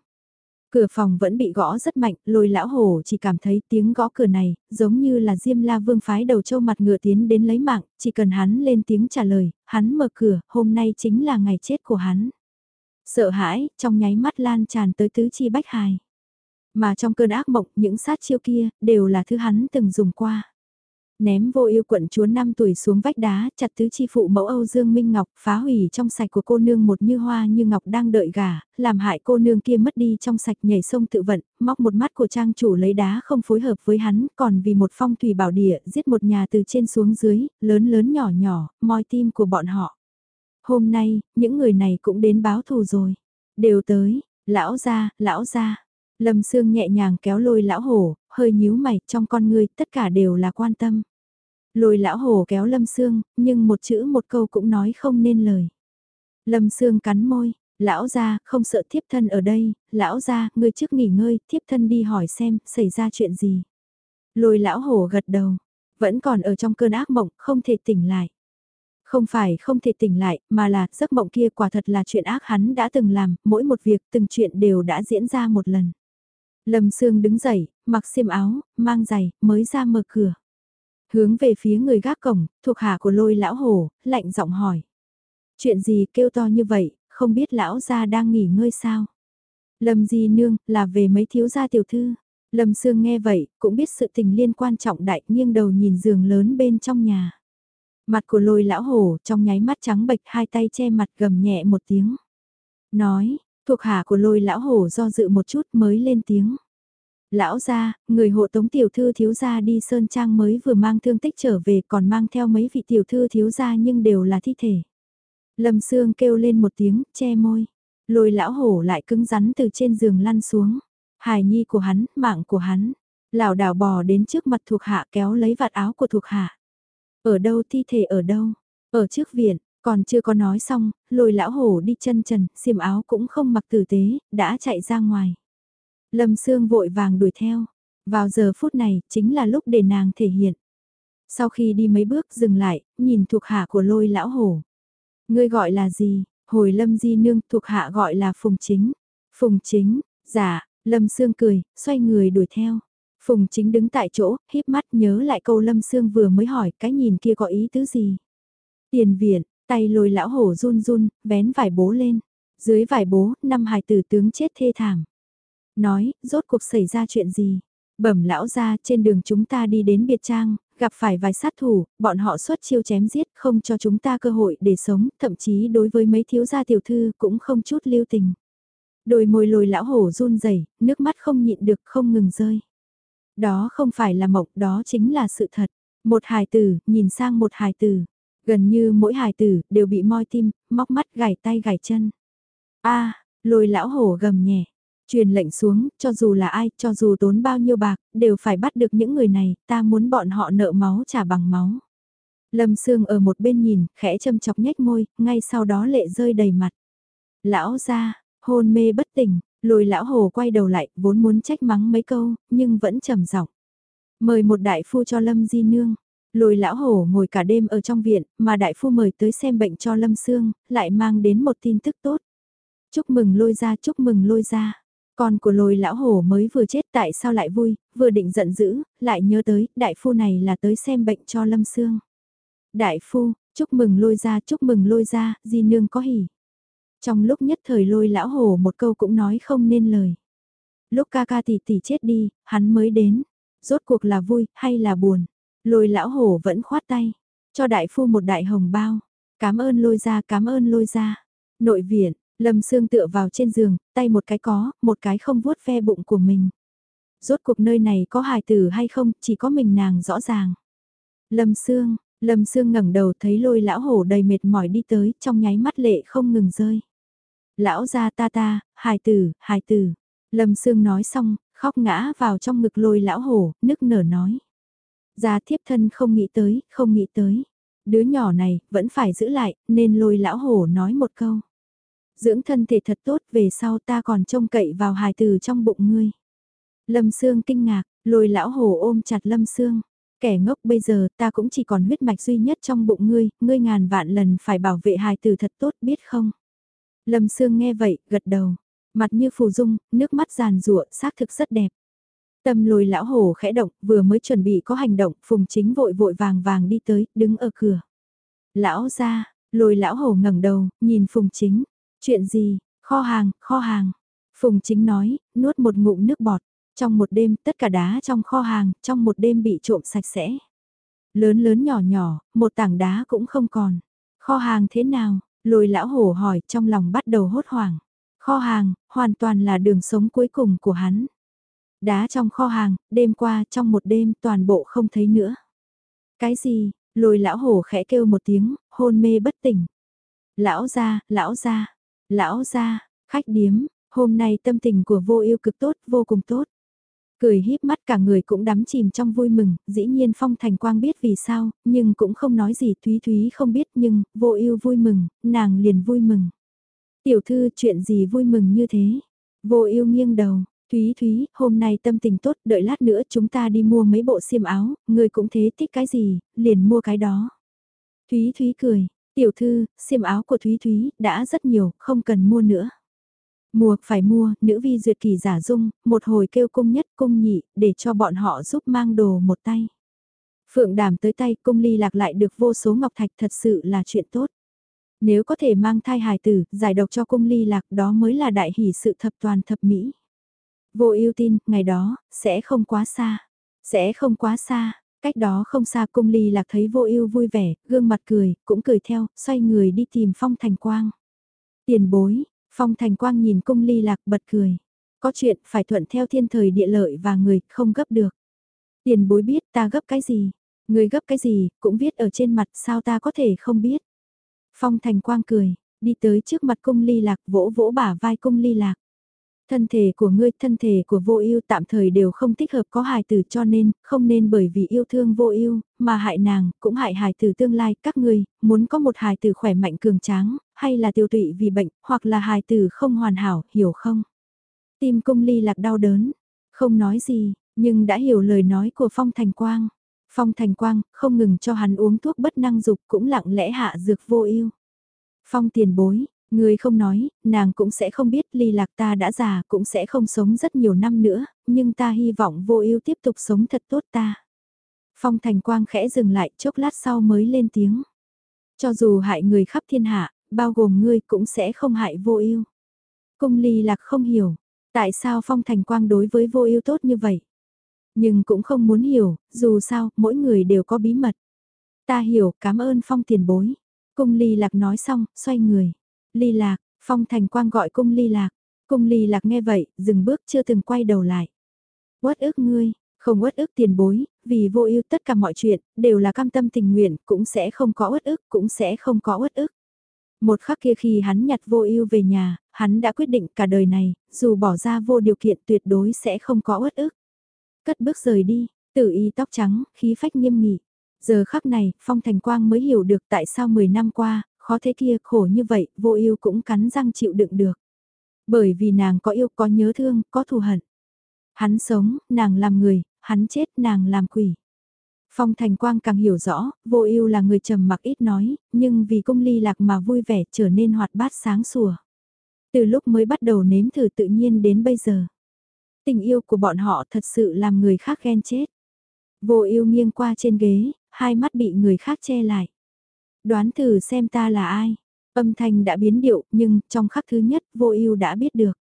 Cửa phòng vẫn bị gõ rất mạnh, lôi lão hổ chỉ cảm thấy tiếng gõ cửa này, giống như là Diêm La Vương phái đầu châu mặt ngựa tiến đến lấy mạng, chỉ cần hắn lên tiếng trả lời, hắn mở cửa, hôm nay chính là ngày chết của hắn. Sợ hãi, trong nháy mắt lan tràn tới tứ chi bách hài. Mà trong cơn ác mộng, những sát chiêu kia, đều là thứ hắn từng dùng qua ném vô yêu quận chúa 5 tuổi xuống vách đá, chặt tứ chi phụ mẫu Âu Dương Minh Ngọc, phá hủy trong sạch của cô nương một như hoa như ngọc đang đợi gà, làm hại cô nương kia mất đi trong sạch nhảy sông tự vận, móc một mắt của trang chủ lấy đá không phối hợp với hắn, còn vì một phong thủy bảo địa, giết một nhà từ trên xuống dưới, lớn lớn nhỏ nhỏ, moi tim của bọn họ. Hôm nay, những người này cũng đến báo thù rồi. Đều tới, lão gia, lão gia. Lâm Sương nhẹ nhàng kéo lôi lão hổ, hơi nhíu mày, trong con ngươi tất cả đều là quan tâm. Lôi lão hổ kéo Lâm Sương, nhưng một chữ một câu cũng nói không nên lời. Lâm Sương cắn môi, Lão gia, không sợ thiếp thân ở đây, lão gia, ngươi trước nghỉ ngơi, thiếp thân đi hỏi xem, xảy ra chuyện gì. Lôi lão hổ gật đầu, vẫn còn ở trong cơn ác mộng, không thể tỉnh lại. Không phải không thể tỉnh lại, mà là giấc mộng kia quả thật là chuyện ác hắn đã từng làm, mỗi một việc từng chuyện đều đã diễn ra một lần. Lâm Sương đứng dậy, mặc xiêm áo, mang giày, mới ra mở cửa. Hướng về phía người gác cổng, thuộc hạ của lôi lão hổ, lạnh giọng hỏi. Chuyện gì kêu to như vậy, không biết lão gia đang nghỉ ngơi sao? Lâm Di Nương, là về mấy thiếu gia tiểu thư. Lâm Sương nghe vậy, cũng biết sự tình liên quan trọng đại nghiêng đầu nhìn giường lớn bên trong nhà. Mặt của lôi lão hổ trong nháy mắt trắng bệch hai tay che mặt gầm nhẹ một tiếng. Nói, thuộc hạ của lôi lão hổ do dự một chút mới lên tiếng. Lão gia, người hộ tống tiểu thư thiếu gia đi sơn trang mới vừa mang thương tích trở về còn mang theo mấy vị tiểu thư thiếu gia nhưng đều là thi thể. Lâm Sương kêu lên một tiếng, che môi. Lôi lão hổ lại cứng rắn từ trên giường lăn xuống. Hài nhi của hắn, mạng của hắn. lão đảo bò đến trước mặt thuộc hạ kéo lấy vạt áo của thuộc hạ. Ở đâu thi thể ở đâu? Ở trước viện, còn chưa có nói xong, lôi lão hổ đi chân trần, xiêm áo cũng không mặc tử tế, đã chạy ra ngoài. Lâm Sương vội vàng đuổi theo. Vào giờ phút này, chính là lúc để nàng thể hiện. Sau khi đi mấy bước dừng lại, nhìn thuộc hạ của lôi lão hổ. Ngươi gọi là gì? Hồi Lâm Di Nương thuộc hạ gọi là Phùng Chính. Phùng Chính, dạ, Lâm Sương cười, xoay người đuổi theo. Phùng Chính đứng tại chỗ, híp mắt nhớ lại câu Lâm Sương vừa mới hỏi cái nhìn kia có ý tứ gì. Tiền viện, tay lôi lão hổ run run, vén vải bố lên. Dưới vải bố, năm hài tử tướng chết thê thảm. Nói, rốt cuộc xảy ra chuyện gì? Bẩm lão ra trên đường chúng ta đi đến biệt trang, gặp phải vài sát thủ, bọn họ xuất chiêu chém giết không cho chúng ta cơ hội để sống, thậm chí đối với mấy thiếu gia tiểu thư cũng không chút lưu tình. Đôi môi lồi lão hổ run rẩy nước mắt không nhịn được không ngừng rơi. Đó không phải là mộng, đó chính là sự thật. Một hài tử, nhìn sang một hài tử. Gần như mỗi hài tử đều bị moi tim, móc mắt gảy tay gảy chân. a lôi lão hổ gầm nhẹ. Truyền lệnh xuống, cho dù là ai, cho dù tốn bao nhiêu bạc, đều phải bắt được những người này, ta muốn bọn họ nợ máu trả bằng máu. Lâm Sương ở một bên nhìn, khẽ châm chọc nhếch môi, ngay sau đó lệ rơi đầy mặt. Lão ra, hôn mê bất tỉnh, lùi lão hồ quay đầu lại, vốn muốn trách mắng mấy câu, nhưng vẫn trầm giọng. Mời một đại phu cho Lâm Di Nương lôi lão hổ ngồi cả đêm ở trong viện, mà đại phu mời tới xem bệnh cho Lâm Sương, lại mang đến một tin tức tốt. Chúc mừng lôi ra, chúc mừng lôi ra. Con của lôi lão hổ mới vừa chết tại sao lại vui, vừa định giận dữ, lại nhớ tới, đại phu này là tới xem bệnh cho Lâm Sương. Đại phu, chúc mừng lôi ra, chúc mừng lôi ra, di nương có hỉ. Trong lúc nhất thời lôi lão hổ một câu cũng nói không nên lời. Lúc ca ca tỷ tỷ chết đi, hắn mới đến. Rốt cuộc là vui, hay là buồn. Lôi lão hổ vẫn khoát tay. Cho đại phu một đại hồng bao. Cảm ơn lôi ra, cảm ơn lôi ra. Nội viện, Lâm Sương tựa vào trên giường, tay một cái có, một cái không vuốt ve bụng của mình. Rốt cuộc nơi này có hài tử hay không, chỉ có mình nàng rõ ràng. Lâm Sương, Lâm Sương ngẩng đầu thấy lôi lão hổ đầy mệt mỏi đi tới, trong nháy mắt lệ không ngừng rơi. Lão gia ta ta, hài tử, hài tử. Lâm Sương nói xong, khóc ngã vào trong ngực lôi lão hổ, nức nở nói. Gia thiếp thân không nghĩ tới, không nghĩ tới. Đứa nhỏ này, vẫn phải giữ lại, nên lôi lão hổ nói một câu. Dưỡng thân thể thật tốt về sau ta còn trông cậy vào hài tử trong bụng ngươi. Lâm Sương kinh ngạc, lôi lão hồ ôm chặt Lâm Sương. Kẻ ngốc bây giờ ta cũng chỉ còn huyết mạch duy nhất trong bụng ngươi, ngươi ngàn vạn lần phải bảo vệ hài tử thật tốt biết không? Lâm Sương nghe vậy, gật đầu. Mặt như phù dung, nước mắt giàn rụa, xác thực rất đẹp. Tâm lôi lão hồ khẽ động, vừa mới chuẩn bị có hành động, phùng chính vội vội vàng vàng đi tới, đứng ở cửa. Lão ra, lôi lão hồ ngẩng đầu, nhìn phùng chính. Chuyện gì, kho hàng, kho hàng. Phùng chính nói, nuốt một ngụm nước bọt. Trong một đêm, tất cả đá trong kho hàng, trong một đêm bị trộm sạch sẽ. Lớn lớn nhỏ nhỏ, một tảng đá cũng không còn. Kho hàng thế nào? Lôi lão hổ hỏi trong lòng bắt đầu hốt hoảng. Kho hàng, hoàn toàn là đường sống cuối cùng của hắn. Đá trong kho hàng, đêm qua trong một đêm toàn bộ không thấy nữa. Cái gì? Lôi lão hổ khẽ kêu một tiếng, hôn mê bất tỉnh. Lão ra, lão ra, Lão gia, khách điếm, hôm nay tâm tình của vô yêu cực tốt, vô cùng tốt. Cười híp mắt cả người cũng đắm chìm trong vui mừng, dĩ nhiên Phong Thành Quang biết vì sao, nhưng cũng không nói gì Thúy Thúy không biết nhưng, vô yêu vui mừng, nàng liền vui mừng. Tiểu thư chuyện gì vui mừng như thế? Vô ưu nghiêng đầu, Thúy Thúy, hôm nay tâm tình tốt, đợi lát nữa chúng ta đi mua mấy bộ xiêm áo, người cũng thế thích cái gì, liền mua cái đó. Thúy Thúy cười, tiểu thư, xiêm áo của Thúy Thúy đã rất nhiều, không cần mua nữa. mua phải mua, nữ vi duyệt kỳ giả dung, một hồi kêu cung nhất cung nhị, để cho bọn họ giúp mang đồ một tay. Phượng đàm tới tay cung ly lạc lại được vô số ngọc thạch thật sự là chuyện tốt. Nếu có thể mang thai hài tử, giải độc cho cung ly lạc đó mới là đại hỷ sự thập toàn thập mỹ. Vô ưu tin, ngày đó, sẽ không quá xa. Sẽ không quá xa, cách đó không xa cung ly lạc thấy vô ưu vui vẻ, gương mặt cười, cũng cười theo, xoay người đi tìm phong thành quang. Tiền bối, phong thành quang nhìn cung ly lạc bật cười. Có chuyện phải thuận theo thiên thời địa lợi và người, không gấp được. Tiền bối biết ta gấp cái gì, người gấp cái gì, cũng viết ở trên mặt sao ta có thể không biết. Phong thành quang cười, đi tới trước mặt cung ly lạc vỗ vỗ bả vai cung ly lạc. Thân thể của ngươi, thân thể của vô ưu tạm thời đều không thích hợp có hài tử cho nên, không nên bởi vì yêu thương vô ưu mà hại nàng, cũng hại hài tử tương lai. Các ngươi, muốn có một hài tử khỏe mạnh cường tráng, hay là tiêu tụy vì bệnh, hoặc là hài tử không hoàn hảo, hiểu không? Tim cung ly lạc đau đớn, không nói gì, nhưng đã hiểu lời nói của Phong Thành Quang. Phong Thành Quang không ngừng cho hắn uống thuốc bất năng dục cũng lặng lẽ hạ dược vô ưu. Phong tiền bối, người không nói, nàng cũng sẽ không biết ly lạc ta đã già cũng sẽ không sống rất nhiều năm nữa, nhưng ta hy vọng vô ưu tiếp tục sống thật tốt ta. Phong Thành Quang khẽ dừng lại chốc lát sau mới lên tiếng. Cho dù hại người khắp thiên hạ, bao gồm ngươi cũng sẽ không hại vô ưu. Cung ly lạc không hiểu, tại sao Phong Thành Quang đối với vô ưu tốt như vậy. Nhưng cũng không muốn hiểu, dù sao, mỗi người đều có bí mật. Ta hiểu, cảm ơn Phong tiền bối. Cung ly lạc nói xong, xoay người. Ly lạc, Phong Thành Quang gọi cung ly lạc. Cung ly lạc nghe vậy, dừng bước chưa từng quay đầu lại. Uất ức ngươi, không uất ức tiền bối, vì vô ưu tất cả mọi chuyện, đều là cam tâm tình nguyện, cũng sẽ không có uất ức, cũng sẽ không có uất ức. Một khắc kia khi hắn nhặt vô ưu về nhà, hắn đã quyết định cả đời này, dù bỏ ra vô điều kiện tuyệt đối sẽ không có uất ức. Cất bước rời đi, tử y tóc trắng, khí phách nghiêm nghị. Giờ khắc này, Phong Thành Quang mới hiểu được tại sao 10 năm qua, khó thế kia khổ như vậy, vô ưu cũng cắn răng chịu đựng được. Bởi vì nàng có yêu, có nhớ thương, có thù hận. Hắn sống, nàng làm người, hắn chết, nàng làm quỷ. Phong Thành Quang càng hiểu rõ, vô ưu là người trầm mặc ít nói, nhưng vì cung ly lạc mà vui vẻ trở nên hoạt bát sáng sủa. Từ lúc mới bắt đầu nếm thử tự nhiên đến bây giờ. Tình yêu của bọn họ thật sự làm người khác ghen chết. Vô ưu nghiêng qua trên ghế, hai mắt bị người khác che lại. Đoán thử xem ta là ai. Âm thanh đã biến điệu, nhưng trong khắc thứ nhất vô ưu đã biết được.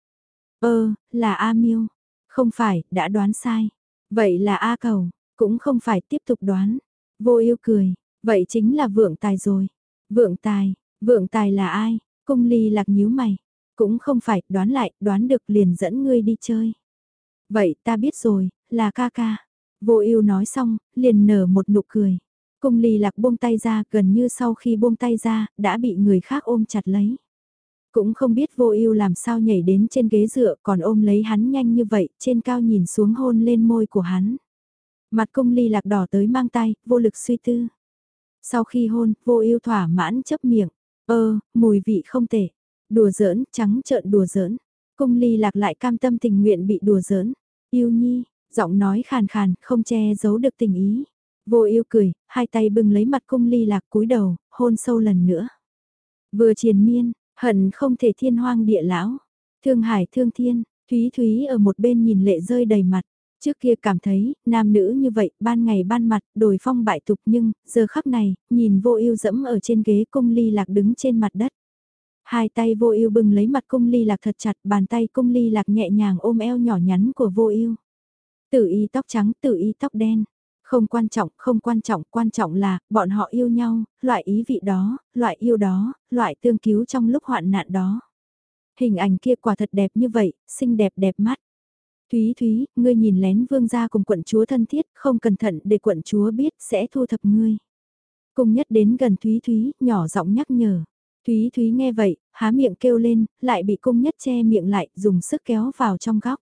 Ơ, là A Miêu. Không phải, đã đoán sai. Vậy là A Cầu, cũng không phải tiếp tục đoán. Vô ưu cười, vậy chính là vượng tài rồi. Vượng tài, vượng tài là ai? Cung ly lạc nhíu mày. Cũng không phải, đoán lại, đoán được liền dẫn ngươi đi chơi. Vậy ta biết rồi, là ca ca. Vô ưu nói xong, liền nở một nụ cười. Cung ly lạc buông tay ra, gần như sau khi buông tay ra, đã bị người khác ôm chặt lấy. Cũng không biết vô ưu làm sao nhảy đến trên ghế dựa còn ôm lấy hắn nhanh như vậy, trên cao nhìn xuống hôn lên môi của hắn. Mặt cung ly lạc đỏ tới mang tay, vô lực suy tư. Sau khi hôn, vô ưu thỏa mãn chấp miệng. Ơ, mùi vị không tệ. Đùa giỡn, trắng trợn đùa giỡn. Cung ly lạc lại cam tâm tình nguyện bị đùa giỡn. Yêu nhi, giọng nói khàn khàn, không che giấu được tình ý. Vô yêu cười, hai tay bưng lấy mặt cung ly lạc cúi đầu, hôn sâu lần nữa. Vừa triền miên, hận không thể thiên hoang địa lão. Thương hải thương thiên, Thúy Thúy ở một bên nhìn lệ rơi đầy mặt. Trước kia cảm thấy, nam nữ như vậy, ban ngày ban mặt, đổi phong bại tục nhưng, giờ khắc này, nhìn vô ưu dẫm ở trên ghế cung ly lạc đứng trên mặt đất. Hai tay vô ưu bừng lấy mặt cung ly lạc thật chặt, bàn tay cung ly lạc nhẹ nhàng ôm eo nhỏ nhắn của vô ưu. Tử y tóc trắng, tử y tóc đen. Không quan trọng, không quan trọng, quan trọng là, bọn họ yêu nhau, loại ý vị đó, loại yêu đó, loại tương cứu trong lúc hoạn nạn đó. Hình ảnh kia quả thật đẹp như vậy, xinh đẹp đẹp mắt. Thúy Thúy, ngươi nhìn lén vương gia cùng quận chúa thân thiết, không cẩn thận để quận chúa biết sẽ thu thập ngươi. Cùng nhất đến gần Thúy Thúy, nhỏ giọng nhắc nhở. Thúy Thúy nghe vậy, há miệng kêu lên, lại bị cung nhất che miệng lại, dùng sức kéo vào trong góc.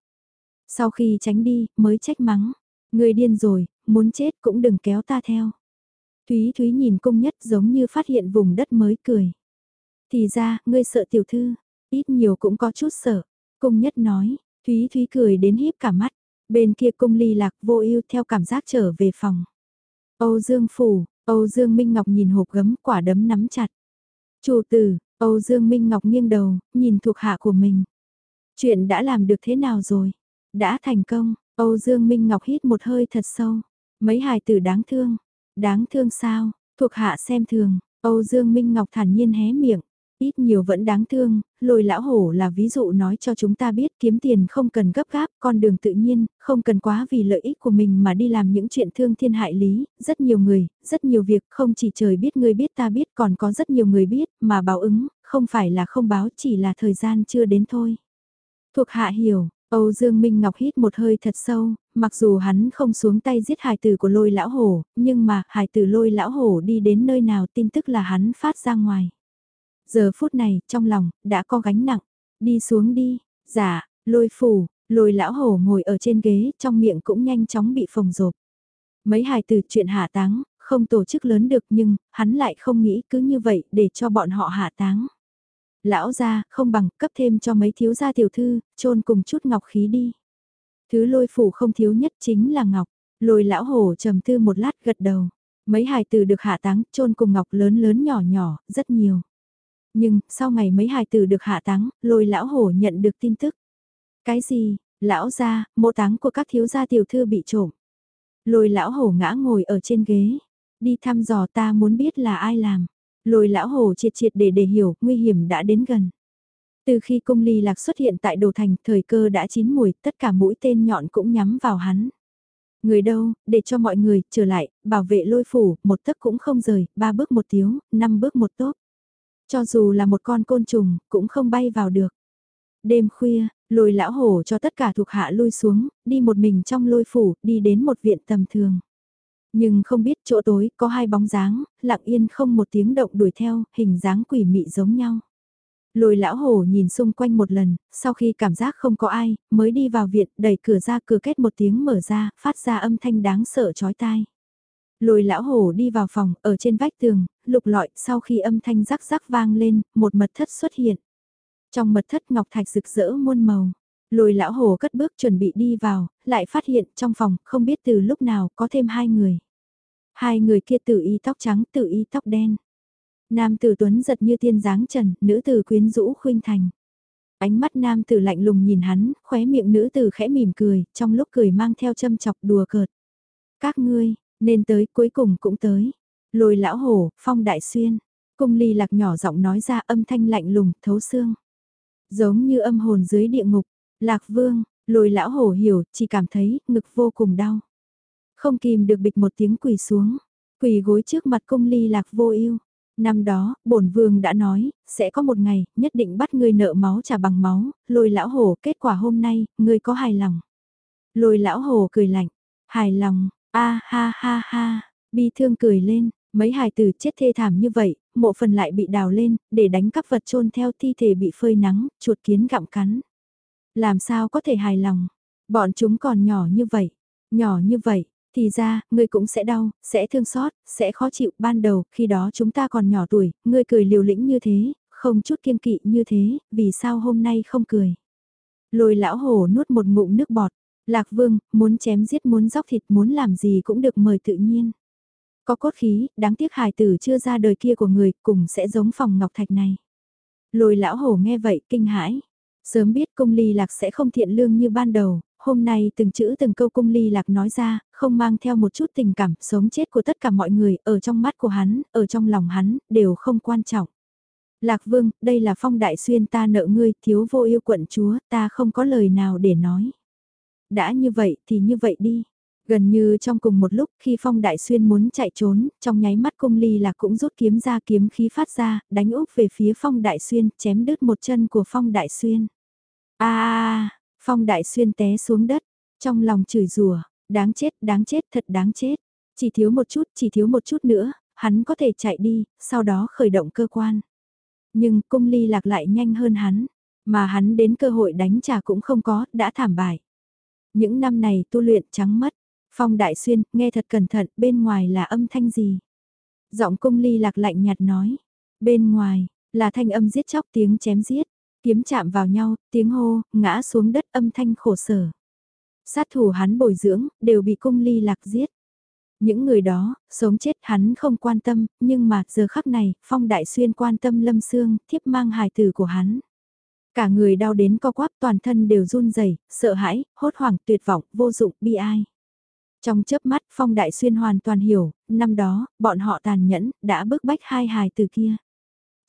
Sau khi tránh đi, mới trách mắng. Người điên rồi, muốn chết cũng đừng kéo ta theo. Thúy Thúy nhìn cung nhất giống như phát hiện vùng đất mới cười. Thì ra, ngươi sợ tiểu thư. ít nhiều cũng có chút sợ. Cung nhất nói, Thúy Thúy cười đến híp cả mắt, bên kia cung ly lạc vô ưu theo cảm giác trở về phòng. Âu Dương Phủ, Âu Dương Minh Ngọc nhìn hộp gấm quả đấm nắm chặt. Chủ tử, Âu Dương Minh Ngọc nghiêng đầu, nhìn thuộc hạ của mình. Chuyện đã làm được thế nào rồi? Đã thành công, Âu Dương Minh Ngọc hít một hơi thật sâu. Mấy hài tử đáng thương. Đáng thương sao? Thuộc hạ xem thường. Âu Dương Minh Ngọc thản nhiên hé miệng. Ít nhiều vẫn đáng thương, lôi lão hổ là ví dụ nói cho chúng ta biết kiếm tiền không cần gấp gáp, con đường tự nhiên, không cần quá vì lợi ích của mình mà đi làm những chuyện thương thiên hại lý, rất nhiều người, rất nhiều việc không chỉ trời biết người biết ta biết còn có rất nhiều người biết, mà báo ứng, không phải là không báo chỉ là thời gian chưa đến thôi. Thuộc hạ hiểu, Âu Dương Minh Ngọc hít một hơi thật sâu, mặc dù hắn không xuống tay giết hài tử của lôi lão hổ, nhưng mà hài tử lôi lão hổ đi đến nơi nào tin tức là hắn phát ra ngoài. Giờ phút này, trong lòng, đã có gánh nặng. Đi xuống đi, dạ, lôi phủ, lôi lão hổ ngồi ở trên ghế, trong miệng cũng nhanh chóng bị phồng rộp. Mấy hài tử chuyện hạ táng, không tổ chức lớn được nhưng, hắn lại không nghĩ cứ như vậy để cho bọn họ hạ táng. Lão gia, không bằng, cấp thêm cho mấy thiếu gia tiểu thư, trôn cùng chút ngọc khí đi. Thứ lôi phủ không thiếu nhất chính là ngọc. Lôi lão hổ trầm tư một lát gật đầu. Mấy hài tử được hạ táng, trôn cùng ngọc lớn lớn nhỏ nhỏ, rất nhiều. Nhưng, sau ngày mấy hài tử được hạ táng, lôi lão hổ nhận được tin tức. Cái gì, lão gia, mộ táng của các thiếu gia tiểu thư bị trộm. Lôi lão hổ ngã ngồi ở trên ghế. Đi thăm dò ta muốn biết là ai làm. Lôi lão hồ triệt triệt để để hiểu, nguy hiểm đã đến gần. Từ khi cung ly lạc xuất hiện tại đồ thành, thời cơ đã chín mùi, tất cả mũi tên nhọn cũng nhắm vào hắn. Người đâu, để cho mọi người, trở lại, bảo vệ lôi phủ, một tấc cũng không rời, ba bước một tiếu, năm bước một tốp. Cho dù là một con côn trùng, cũng không bay vào được. Đêm khuya, lôi lão hổ cho tất cả thuộc hạ lui xuống, đi một mình trong lôi phủ, đi đến một viện tầm thường. Nhưng không biết chỗ tối có hai bóng dáng, lặng yên không một tiếng động đuổi theo, hình dáng quỷ mị giống nhau. Lôi lão hổ nhìn xung quanh một lần, sau khi cảm giác không có ai, mới đi vào viện, đẩy cửa ra cửa kết một tiếng mở ra, phát ra âm thanh đáng sợ chói tai. Lôi lão hổ đi vào phòng, ở trên vách tường, lục lọi, sau khi âm thanh rắc rắc vang lên, một mật thất xuất hiện. Trong mật thất ngọc thạch rực rỡ muôn màu. Lôi lão hồ cất bước chuẩn bị đi vào, lại phát hiện trong phòng, không biết từ lúc nào có thêm hai người. Hai người kia tự y tóc trắng, tự y tóc đen. Nam tử tuấn giật như tiên dáng trần, nữ tử quyến rũ khuynh thành. Ánh mắt nam tử lạnh lùng nhìn hắn, khóe miệng nữ tử khẽ mỉm cười, trong lúc cười mang theo châm chọc đùa cợt. Các ngươi, nên tới cuối cùng cũng tới. Lôi lão hổ, phong đại xuyên. Cung ly lạc nhỏ giọng nói ra âm thanh lạnh lùng, thấu xương. Giống như âm hồn dưới địa ngục. Lạc vương, lôi lão hổ hiểu, chỉ cảm thấy ngực vô cùng đau. Không kìm được bịch một tiếng quỳ xuống. Quỳ gối trước mặt cung ly lạc vô ưu Năm đó, bổn vương đã nói, sẽ có một ngày, nhất định bắt ngươi nợ máu trả bằng máu, lôi lão hổ, kết quả hôm nay, ngươi có hài lòng. Lôi lão hổ cười lạnh, hài lòng, a ha ha ha, bi thương cười lên, mấy hài tử chết thê thảm như vậy, mộ phần lại bị đào lên, để đánh cắp vật chôn theo thi thể bị phơi nắng, chuột kiến gặm cắn. Làm sao có thể hài lòng, bọn chúng còn nhỏ như vậy, nhỏ như vậy, thì ra, ngươi cũng sẽ đau, sẽ thương xót, sẽ khó chịu ban đầu, khi đó chúng ta còn nhỏ tuổi, ngươi cười liều lĩnh như thế, không chút kiên kỵ như thế, vì sao hôm nay không cười. Lôi lão hổ nuốt một ngụm nước bọt, lạc vương, muốn chém giết muốn dóc thịt muốn làm gì cũng được mời tự nhiên. Có cốt khí, đáng tiếc hài tử chưa ra đời kia của người, cùng sẽ giống phòng ngọc thạch này. Lôi lão hổ nghe vậy, kinh hãi. Sớm biết cung ly lạc sẽ không thiện lương như ban đầu, hôm nay từng chữ từng câu cung ly lạc nói ra, không mang theo một chút tình cảm, sống chết của tất cả mọi người, ở trong mắt của hắn, ở trong lòng hắn, đều không quan trọng. Lạc vương, đây là phong đại xuyên ta nợ ngươi, thiếu vô yêu quận chúa, ta không có lời nào để nói. Đã như vậy thì như vậy đi. Gần như trong cùng một lúc khi Phong Đại Xuyên muốn chạy trốn, trong nháy mắt cung ly lạc cũng rút kiếm ra kiếm khí phát ra, đánh úp về phía Phong Đại Xuyên, chém đứt một chân của Phong Đại Xuyên a Phong Đại Xuyên té xuống đất, trong lòng chửi rủa, đáng chết, đáng chết, thật đáng chết. Chỉ thiếu một chút, chỉ thiếu một chút nữa, hắn có thể chạy đi, sau đó khởi động cơ quan. Nhưng cung ly lạc lại nhanh hơn hắn, mà hắn đến cơ hội đánh trả cũng không có, đã thảm bại. Những năm này tu luyện trắng mất, Phong Đại Xuyên, nghe thật cẩn thận, bên ngoài là âm thanh gì? Giọng cung ly lạc lạnh nhạt nói, bên ngoài, là thanh âm giết chóc tiếng chém giết, Kiếm chạm vào nhau, tiếng hô, ngã xuống đất âm thanh khổ sở. Sát thủ hắn bồi dưỡng, đều bị cung ly lạc giết. Những người đó, sống chết hắn không quan tâm, nhưng mà giờ khắc này, Phong Đại Xuyên quan tâm Lâm Sương, thiếp mang hài tử của hắn. Cả người đau đến co quắp toàn thân đều run rẩy, sợ hãi, hốt hoảng, tuyệt vọng, vô dụng, bi ai. Trong chớp mắt Phong Đại Xuyên hoàn toàn hiểu, năm đó, bọn họ tàn nhẫn, đã bức bách hai hài từ kia.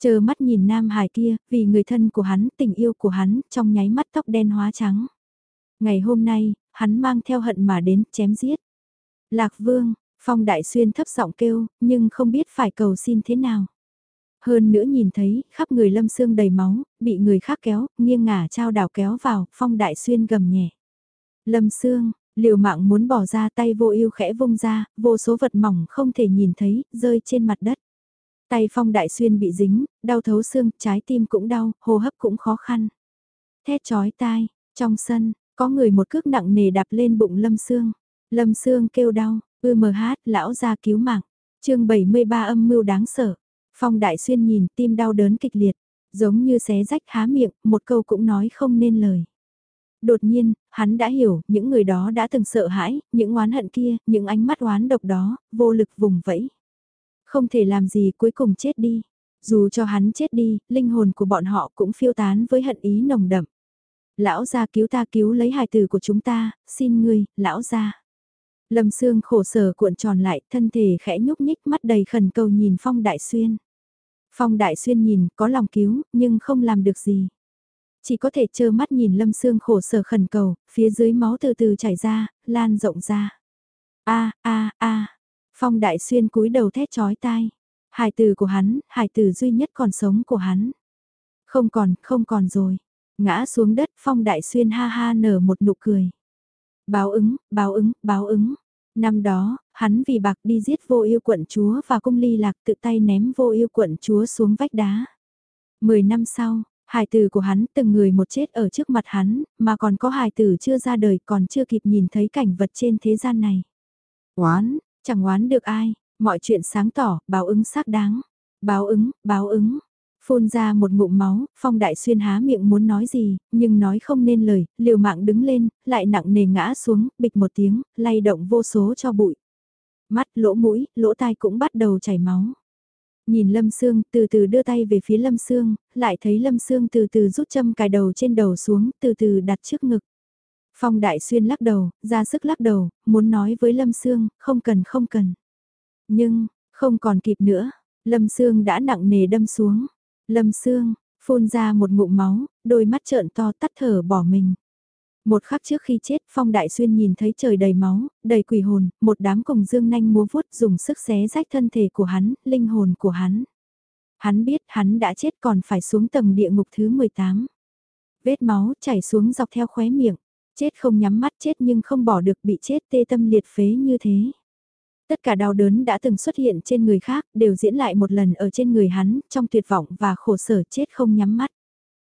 Chờ mắt nhìn nam hài kia, vì người thân của hắn, tình yêu của hắn, trong nháy mắt tóc đen hóa trắng. Ngày hôm nay, hắn mang theo hận mà đến, chém giết. Lạc Vương, Phong Đại Xuyên thấp giọng kêu, nhưng không biết phải cầu xin thế nào. Hơn nữa nhìn thấy, khắp người lâm xương đầy máu, bị người khác kéo, nghiêng ngả trao đảo kéo vào, Phong Đại Xuyên gầm nhẹ. Lâm xương, liều mạng muốn bỏ ra tay vô ưu khẽ vung ra, vô số vật mỏng không thể nhìn thấy, rơi trên mặt đất. Tay Phong Đại Xuyên bị dính, đau thấu xương, trái tim cũng đau, hô hấp cũng khó khăn. Thét chói tai, trong sân, có người một cước nặng nề đạp lên bụng Lâm xương Lâm xương kêu đau, ư mờ hát, lão ra cứu mạng. chương 73 âm mưu đáng sợ. Phong Đại Xuyên nhìn tim đau đớn kịch liệt, giống như xé rách há miệng, một câu cũng nói không nên lời. Đột nhiên, hắn đã hiểu, những người đó đã từng sợ hãi, những oán hận kia, những ánh mắt oán độc đó, vô lực vùng vẫy. Không thể làm gì cuối cùng chết đi. Dù cho hắn chết đi, linh hồn của bọn họ cũng phiêu tán với hận ý nồng đậm. Lão gia cứu ta cứu lấy hài tử của chúng ta, xin ngươi, lão gia. Lâm Sương khổ sở cuộn tròn lại, thân thể khẽ nhúc nhích mắt đầy khẩn cầu nhìn Phong Đại Xuyên. Phong Đại Xuyên nhìn, có lòng cứu, nhưng không làm được gì. Chỉ có thể trơ mắt nhìn Lâm Sương khổ sở khẩn cầu, phía dưới máu từ từ chảy ra, lan rộng ra. a a a Phong Đại Xuyên cúi đầu thét chói tai. Hải tử của hắn, hải tử duy nhất còn sống của hắn. Không còn, không còn rồi. Ngã xuống đất Phong Đại Xuyên ha ha nở một nụ cười. Báo ứng, báo ứng, báo ứng. Năm đó, hắn vì bạc đi giết vô yêu quận chúa và cung ly lạc tự tay ném vô yêu quận chúa xuống vách đá. Mười năm sau, hài tử của hắn từng người một chết ở trước mặt hắn, mà còn có hài tử chưa ra đời còn chưa kịp nhìn thấy cảnh vật trên thế gian này. Oán, chẳng oán được ai, mọi chuyện sáng tỏ, báo ứng xác đáng. Báo ứng, báo ứng. Phun ra một ngụm máu, Phong Đại Xuyên há miệng muốn nói gì, nhưng nói không nên lời, liều mạng đứng lên, lại nặng nề ngã xuống, bịch một tiếng, lay động vô số cho bụi. Mắt, lỗ mũi, lỗ tai cũng bắt đầu chảy máu. Nhìn Lâm Sương, từ từ đưa tay về phía Lâm Sương, lại thấy Lâm Sương từ từ rút châm cài đầu trên đầu xuống, từ từ đặt trước ngực. Phong Đại Xuyên lắc đầu, ra sức lắc đầu, muốn nói với Lâm Sương, không cần không cần. Nhưng, không còn kịp nữa, Lâm Sương đã nặng nề đâm xuống. Lâm Sương, phun ra một ngụm máu, đôi mắt trợn to tắt thở bỏ mình. Một khắc trước khi chết Phong Đại Xuyên nhìn thấy trời đầy máu, đầy quỷ hồn, một đám cùng dương nanh múa vuốt dùng sức xé rách thân thể của hắn, linh hồn của hắn. Hắn biết hắn đã chết còn phải xuống tầng địa ngục thứ 18. Vết máu chảy xuống dọc theo khóe miệng, chết không nhắm mắt chết nhưng không bỏ được bị chết tê tâm liệt phế như thế. Tất cả đau đớn đã từng xuất hiện trên người khác đều diễn lại một lần ở trên người hắn, trong tuyệt vọng và khổ sở chết không nhắm mắt.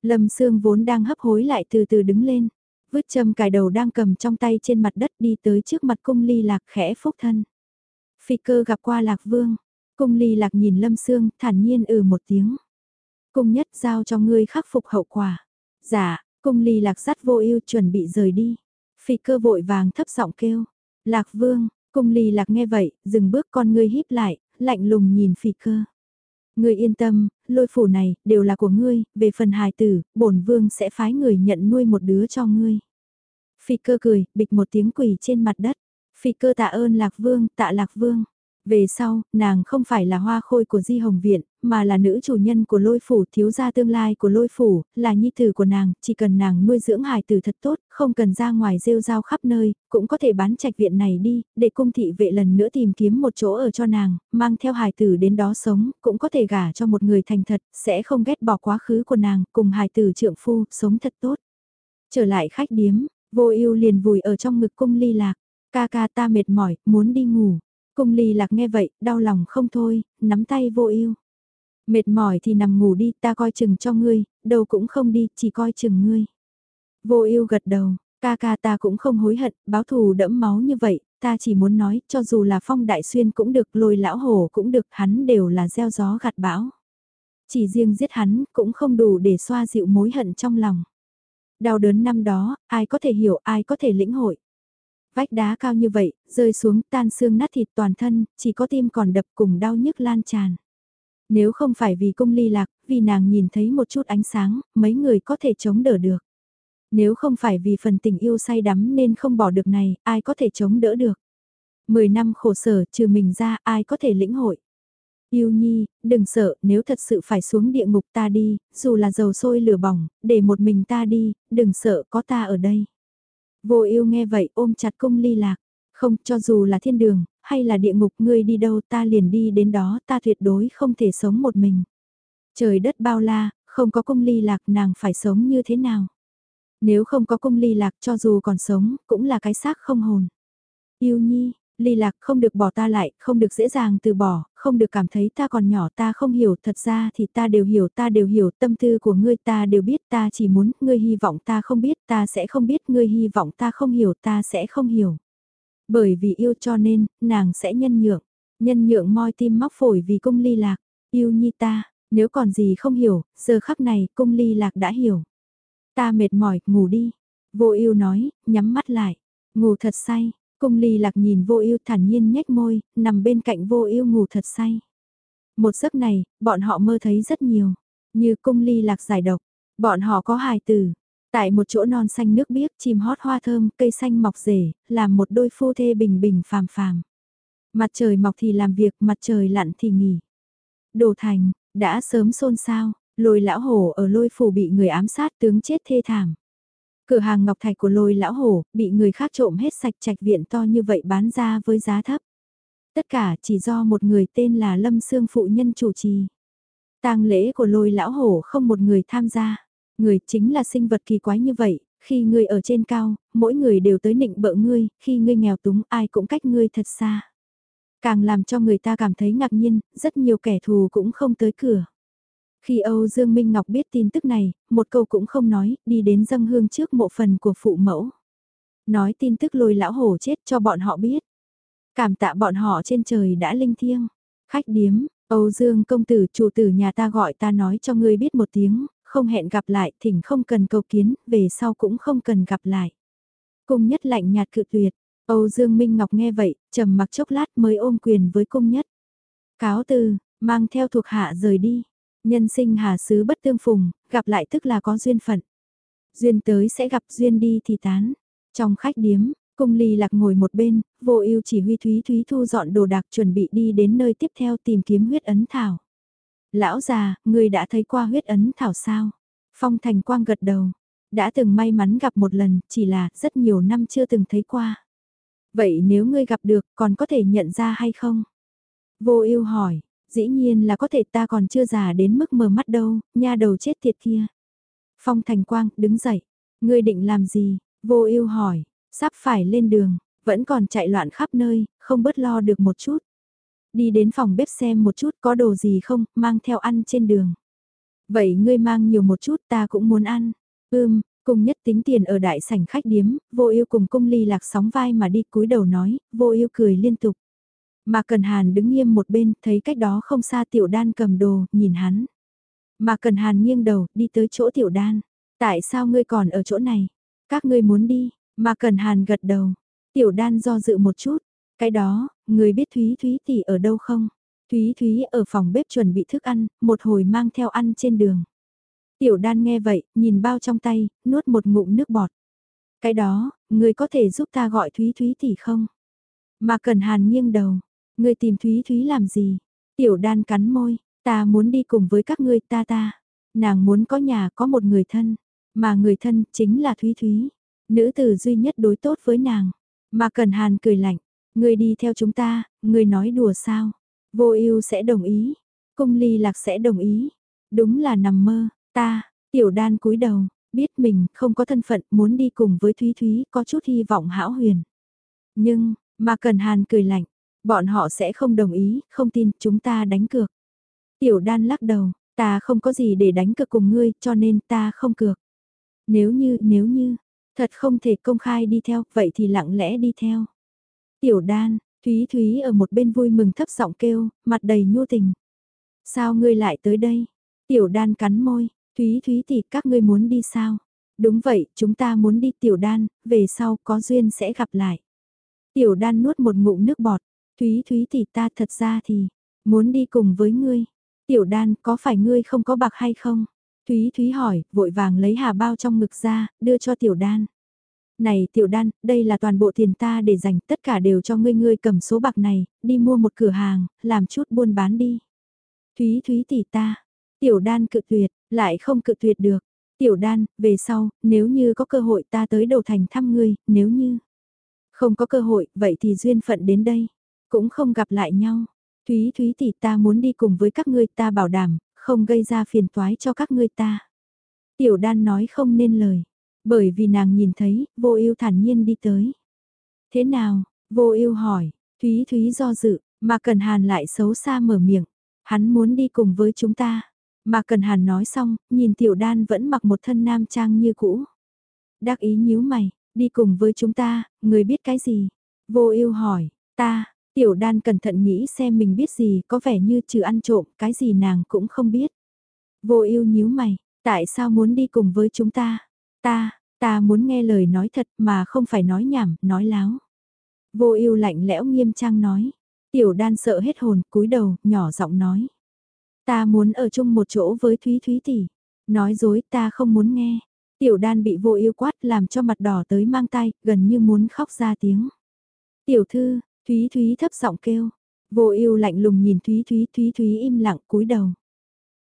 Lâm Sương vốn đang hấp hối lại từ từ đứng lên, vứt châm cài đầu đang cầm trong tay trên mặt đất đi tới trước mặt cung ly lạc khẽ phúc thân. Phi cơ gặp qua lạc vương, cung ly lạc nhìn Lâm Sương thản nhiên ừ một tiếng. Cung nhất giao cho ngươi khắc phục hậu quả. Dạ, cung ly lạc sắt vô ưu chuẩn bị rời đi. Phì cơ vội vàng thấp giọng kêu. Lạc vương, Cung ly lạc nghe vậy, dừng bước con ngươi híp lại, lạnh lùng nhìn phỉ cơ. Ngươi yên tâm, lôi phủ này, đều là của ngươi, về phần hài tử, bổn vương sẽ phái người nhận nuôi một đứa cho ngươi. Phì cơ cười, bịch một tiếng quỳ trên mặt đất. Phì cơ tạ ơn lạc vương, tạ lạc vương. Về sau, nàng không phải là hoa khôi của Di Hồng Viện, mà là nữ chủ nhân của lôi phủ, thiếu gia tương lai của lôi phủ, là nhi tử của nàng, chỉ cần nàng nuôi dưỡng hài tử thật tốt, không cần ra ngoài rêu rao khắp nơi, cũng có thể bán trạch viện này đi, để cung thị vệ lần nữa tìm kiếm một chỗ ở cho nàng, mang theo hài tử đến đó sống, cũng có thể gả cho một người thành thật, sẽ không ghét bỏ quá khứ của nàng, cùng hài tử trượng phu, sống thật tốt. Trở lại khách điếm, vô ưu liền vùi ở trong ngực cung ly lạc, ca ca ta mệt mỏi, muốn đi ngủ. Cung ly lạc nghe vậy, đau lòng không thôi, nắm tay vô ưu Mệt mỏi thì nằm ngủ đi, ta coi chừng cho ngươi, đâu cũng không đi, chỉ coi chừng ngươi. Vô ưu gật đầu, ca ca ta cũng không hối hận, báo thù đẫm máu như vậy, ta chỉ muốn nói, cho dù là phong đại xuyên cũng được, lôi lão hổ cũng được, hắn đều là gieo gió gặt bão. chỉ riêng giết hắn cũng không đủ để xoa dịu mối hận trong lòng. Đau đớn năm đó, ai có thể hiểu, ai có thể lĩnh hội. Vách đá cao như vậy, rơi xuống tan xương nát thịt toàn thân, chỉ có tim còn đập cùng đau nhức lan tràn. Nếu không phải vì cung ly lạc, vì nàng nhìn thấy một chút ánh sáng, mấy người có thể chống đỡ được. Nếu không phải vì phần tình yêu say đắm nên không bỏ được này, ai có thể chống đỡ được. Mười năm khổ sở trừ mình ra ai có thể lĩnh hội. Yêu nhi, đừng sợ, nếu thật sự phải xuống địa ngục ta đi, dù là dầu sôi lửa bỏng, để một mình ta đi, đừng sợ có ta ở đây. Vô yêu nghe vậy ôm chặt cung ly lạc, không cho dù là thiên đường, hay là địa ngục ngươi đi đâu ta liền đi đến đó ta tuyệt đối không thể sống một mình. Trời đất bao la, không có cung ly lạc nàng phải sống như thế nào? Nếu không có cung ly lạc cho dù còn sống, cũng là cái xác không hồn. Yêu nhi, ly lạc không được bỏ ta lại, không được dễ dàng từ bỏ, không được cảm thấy ta còn nhỏ ta không hiểu, thật ra thì ta đều hiểu, ta đều hiểu, tâm tư của ngươi ta đều biết, ta chỉ muốn, ngươi hy vọng ta không biết, ta sẽ không biết, ngươi hy vọng ta không hiểu, ta sẽ không hiểu. Bởi vì yêu cho nên, nàng sẽ nhân nhượng, nhân nhượng moi tim móc phổi vì cung ly lạc, yêu nhi ta, nếu còn gì không hiểu, giờ khắc này cung ly lạc đã hiểu. Ta mệt mỏi, ngủ đi. Vô yêu nói, nhắm mắt lại, ngủ thật say, Cung ly lạc nhìn vô ưu thản nhiên nhếch môi, nằm bên cạnh vô ưu ngủ thật say. Một giấc này, bọn họ mơ thấy rất nhiều, như cung ly lạc giải độc, bọn họ có hài tử. Tại một chỗ non xanh nước biếc chim hót hoa thơm, cây xanh mọc rể, làm một đôi phu thê bình bình phàm phàm. Mặt trời mọc thì làm việc, mặt trời lặn thì nghỉ. Đồ thành, đã sớm xôn xao, lôi lão hổ ở lôi phủ bị người ám sát tướng chết thê thảm. Cửa hàng ngọc thạch của lôi lão hổ, bị người khác trộm hết sạch trạch viện to như vậy bán ra với giá thấp. Tất cả chỉ do một người tên là Lâm Sương phụ nhân chủ trì. tang lễ của lôi lão hổ không một người tham gia. Người chính là sinh vật kỳ quái như vậy, khi ngươi ở trên cao, mỗi người đều tới nịnh bợ ngươi, khi ngươi nghèo túng ai cũng cách ngươi thật xa. Càng làm cho người ta cảm thấy ngạc nhiên, rất nhiều kẻ thù cũng không tới cửa. Khi Âu Dương Minh Ngọc biết tin tức này, một câu cũng không nói, đi đến dâng hương trước mộ phần của phụ mẫu. Nói tin tức lôi lão hổ chết cho bọn họ biết. Cảm tạ bọn họ trên trời đã linh thiêng. Khách điếm, Âu Dương công tử chủ tử nhà ta gọi ta nói cho ngươi biết một tiếng, không hẹn gặp lại, thỉnh không cần cầu kiến, về sau cũng không cần gặp lại. Cung nhất lạnh nhạt cự tuyệt, Âu Dương Minh Ngọc nghe vậy, trầm mặc chốc lát mới ôm quyền với cung nhất. Cáo từ, mang theo thuộc hạ rời đi. Nhân sinh hà sứ bất tương phùng, gặp lại tức là có duyên phận. Duyên tới sẽ gặp duyên đi thì tán. Trong khách điếm, cung ly lạc ngồi một bên, vô ưu chỉ huy Thúy Thúy thu dọn đồ đạc chuẩn bị đi đến nơi tiếp theo tìm kiếm huyết ấn thảo. Lão già, người đã thấy qua huyết ấn thảo sao? Phong Thành Quang gật đầu. Đã từng may mắn gặp một lần, chỉ là rất nhiều năm chưa từng thấy qua. Vậy nếu ngươi gặp được, còn có thể nhận ra hay không? Vô ưu hỏi, dĩ nhiên là có thể ta còn chưa già đến mức mờ mắt đâu, nha đầu chết tiệt kia. Phong Thành Quang, đứng dậy. Ngươi định làm gì? Vô ưu hỏi, sắp phải lên đường, vẫn còn chạy loạn khắp nơi, không bớt lo được một chút. Đi đến phòng bếp xem một chút có đồ gì không, mang theo ăn trên đường. Vậy ngươi mang nhiều một chút ta cũng muốn ăn. Ưm, cùng nhất tính tiền ở đại sảnh khách điếm, vô ưu cùng cung ly lạc sóng vai mà đi cúi đầu nói, vô ưu cười liên tục. Mà Cần Hàn đứng nghiêm một bên, thấy cách đó không xa Tiểu Đan cầm đồ, nhìn hắn. Mà Cần Hàn nghiêng đầu, đi tới chỗ Tiểu Đan. Tại sao ngươi còn ở chỗ này? Các ngươi muốn đi, mà Cần Hàn gật đầu. Tiểu Đan do dự một chút. Cái đó, người biết Thúy Thúy tỷ ở đâu không? Thúy Thúy ở phòng bếp chuẩn bị thức ăn, một hồi mang theo ăn trên đường. Tiểu Đan nghe vậy, nhìn bao trong tay, nuốt một ngụm nước bọt. Cái đó, người có thể giúp ta gọi Thúy Thúy tỷ không? Mà Cần Hàn nghiêng đầu, Ngươi tìm Thúy Thúy làm gì? Tiểu đan cắn môi, ta muốn đi cùng với các ngươi ta ta. Nàng muốn có nhà có một người thân, mà người thân chính là Thúy Thúy. Nữ tử duy nhất đối tốt với nàng. Mà Cần Hàn cười lạnh, ngươi đi theo chúng ta, ngươi nói đùa sao? Vô ưu sẽ đồng ý, cung ly lạc sẽ đồng ý. Đúng là nằm mơ, ta, tiểu đan cúi đầu, biết mình không có thân phận muốn đi cùng với Thúy Thúy có chút hy vọng hão huyền. Nhưng, mà Cần Hàn cười lạnh, Bọn họ sẽ không đồng ý, không tin, chúng ta đánh cược. Tiểu đan lắc đầu, ta không có gì để đánh cược cùng ngươi, cho nên ta không cược. Nếu như, nếu như, thật không thể công khai đi theo, vậy thì lặng lẽ đi theo. Tiểu đan, Thúy Thúy ở một bên vui mừng thấp giọng kêu, mặt đầy nhu tình. Sao ngươi lại tới đây? Tiểu đan cắn môi, Thúy Thúy thì các ngươi muốn đi sao? Đúng vậy, chúng ta muốn đi tiểu đan, về sau có duyên sẽ gặp lại. Tiểu đan nuốt một ngụm nước bọt, Thúy Thúy thì ta thật ra thì, muốn đi cùng với ngươi. Tiểu đan, có phải ngươi không có bạc hay không? Thúy Thúy hỏi, vội vàng lấy hà bao trong ngực ra, đưa cho tiểu đan. Này tiểu đan, đây là toàn bộ tiền ta để dành, tất cả đều cho ngươi ngươi cầm số bạc này, đi mua một cửa hàng, làm chút buôn bán đi. Thúy Thúy tỷ ta, tiểu đan cự tuyệt, lại không cự tuyệt được. Tiểu đan, về sau, nếu như có cơ hội ta tới đầu thành thăm ngươi, nếu như không có cơ hội, vậy thì duyên phận đến đây, cũng không gặp lại nhau. Thúy Thúy thì ta muốn đi cùng với các ngươi ta bảo đảm, không gây ra phiền toái cho các ngươi ta. Tiểu đan nói không nên lời, bởi vì nàng nhìn thấy, vô ưu thản nhiên đi tới. Thế nào, vô ưu hỏi, Thúy Thúy do dự, mà Cần Hàn lại xấu xa mở miệng, hắn muốn đi cùng với chúng ta. Mà Cần Hàn nói xong, nhìn Tiểu Đan vẫn mặc một thân nam trang như cũ. Đắc ý nhíu mày, đi cùng với chúng ta, người biết cái gì? Vô ưu hỏi, ta, Tiểu Đan cẩn thận nghĩ xem mình biết gì, có vẻ như trừ ăn trộm, cái gì nàng cũng không biết. Vô ưu nhíu mày, tại sao muốn đi cùng với chúng ta? Ta, ta muốn nghe lời nói thật mà không phải nói nhảm, nói láo. Vô ưu lạnh lẽo nghiêm trang nói. Tiểu Đan sợ hết hồn, cúi đầu, nhỏ giọng nói. Ta muốn ở chung một chỗ với Thúy Thúy tỷ. Nói dối ta không muốn nghe. Tiểu đan bị vô yêu quát làm cho mặt đỏ tới mang tay, gần như muốn khóc ra tiếng. Tiểu thư, Thúy Thúy thấp giọng kêu. Vô ưu lạnh lùng nhìn Thúy Thúy, Thúy Thúy im lặng cúi đầu.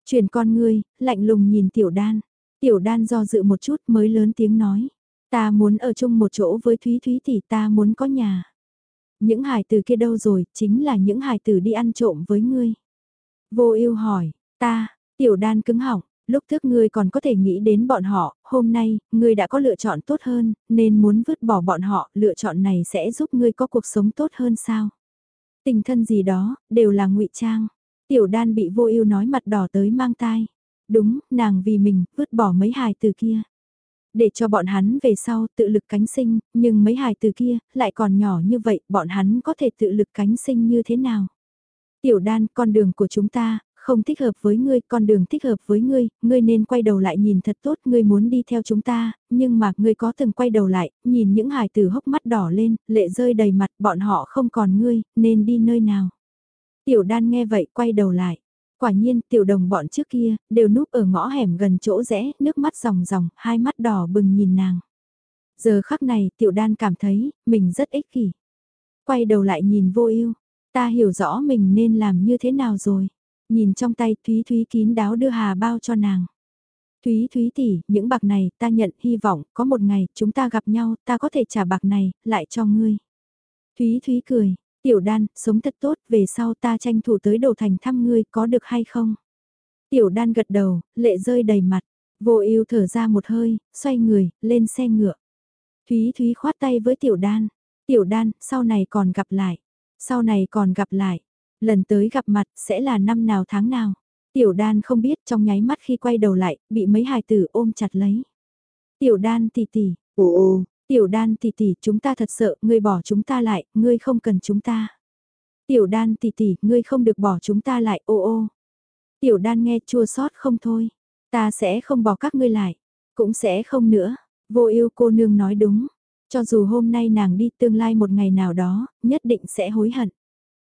Chuyển con ngươi, lạnh lùng nhìn tiểu đan. Tiểu đan do dự một chút mới lớn tiếng nói. Ta muốn ở chung một chỗ với Thúy Thúy thì ta muốn có nhà. Những hài tử kia đâu rồi, chính là những hài tử đi ăn trộm với ngươi. Vô ưu hỏi, ta, tiểu đan cứng họng, lúc trước ngươi còn có thể nghĩ đến bọn họ, hôm nay, ngươi đã có lựa chọn tốt hơn, nên muốn vứt bỏ bọn họ, lựa chọn này sẽ giúp ngươi có cuộc sống tốt hơn sao? Tình thân gì đó, đều là ngụy trang. Tiểu đan bị vô ưu nói mặt đỏ tới mang tai. Đúng, nàng vì mình, vứt bỏ mấy hài từ kia. Để cho bọn hắn về sau tự lực cánh sinh, nhưng mấy hài từ kia, lại còn nhỏ như vậy, bọn hắn có thể tự lực cánh sinh như thế nào? Tiểu đan, con đường của chúng ta, không thích hợp với ngươi, con đường thích hợp với ngươi, ngươi nên quay đầu lại nhìn thật tốt, ngươi muốn đi theo chúng ta, nhưng mà ngươi có từng quay đầu lại, nhìn những hài tử hốc mắt đỏ lên, lệ rơi đầy mặt, bọn họ không còn ngươi, nên đi nơi nào. Tiểu đan nghe vậy quay đầu lại. Quả nhiên, tiểu đồng bọn trước kia, đều núp ở ngõ hẻm gần chỗ rẽ, nước mắt ròng ròng, hai mắt đỏ bừng nhìn nàng. Giờ khắc này, tiểu đan cảm thấy, mình rất ích kỷ. Quay đầu lại nhìn vô ưu Ta hiểu rõ mình nên làm như thế nào rồi. Nhìn trong tay Thúy Thúy kín đáo đưa hà bao cho nàng. Thúy Thúy tỷ, những bạc này ta nhận hy vọng có một ngày chúng ta gặp nhau ta có thể trả bạc này lại cho ngươi. Thúy Thúy cười, tiểu đan, sống thật tốt về sau ta tranh thủ tới đầu thành thăm ngươi có được hay không? Tiểu đan gật đầu, lệ rơi đầy mặt, vô ưu thở ra một hơi, xoay người, lên xe ngựa. Thúy Thúy khoát tay với tiểu đan, tiểu đan, sau này còn gặp lại. Sau này còn gặp lại, lần tới gặp mặt sẽ là năm nào tháng nào. Tiểu đan không biết trong nháy mắt khi quay đầu lại, bị mấy hài tử ôm chặt lấy. Tiểu đan tỷ tỷ, ồ ồ, tiểu đan tỷ tỷ, chúng ta thật sợ, ngươi bỏ chúng ta lại, ngươi không cần chúng ta. Tiểu đan tỷ tỷ, ngươi không được bỏ chúng ta lại, ô ô. Tiểu đan nghe chua xót không thôi, ta sẽ không bỏ các ngươi lại, cũng sẽ không nữa. Vô yêu cô nương nói đúng, cho dù hôm nay nàng đi tương lai một ngày nào đó, nhất định sẽ hối hận.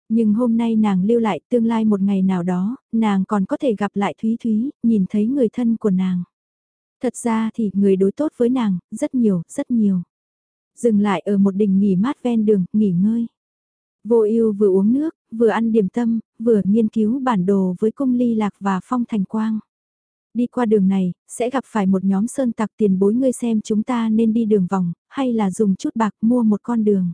Nhưng hôm nay nàng lưu lại tương lai một ngày nào đó, nàng còn có thể gặp lại Thúy Thúy, nhìn thấy người thân của nàng. Thật ra thì người đối tốt với nàng, rất nhiều, rất nhiều. Dừng lại ở một đỉnh nghỉ mát ven đường, nghỉ ngơi. Vô ưu vừa uống nước, vừa ăn điểm tâm, vừa nghiên cứu bản đồ với cung ly lạc và phong thành quang đi qua đường này, sẽ gặp phải một nhóm sơn tặc tiền bối ngươi xem chúng ta nên đi đường vòng, hay là dùng chút bạc mua một con đường.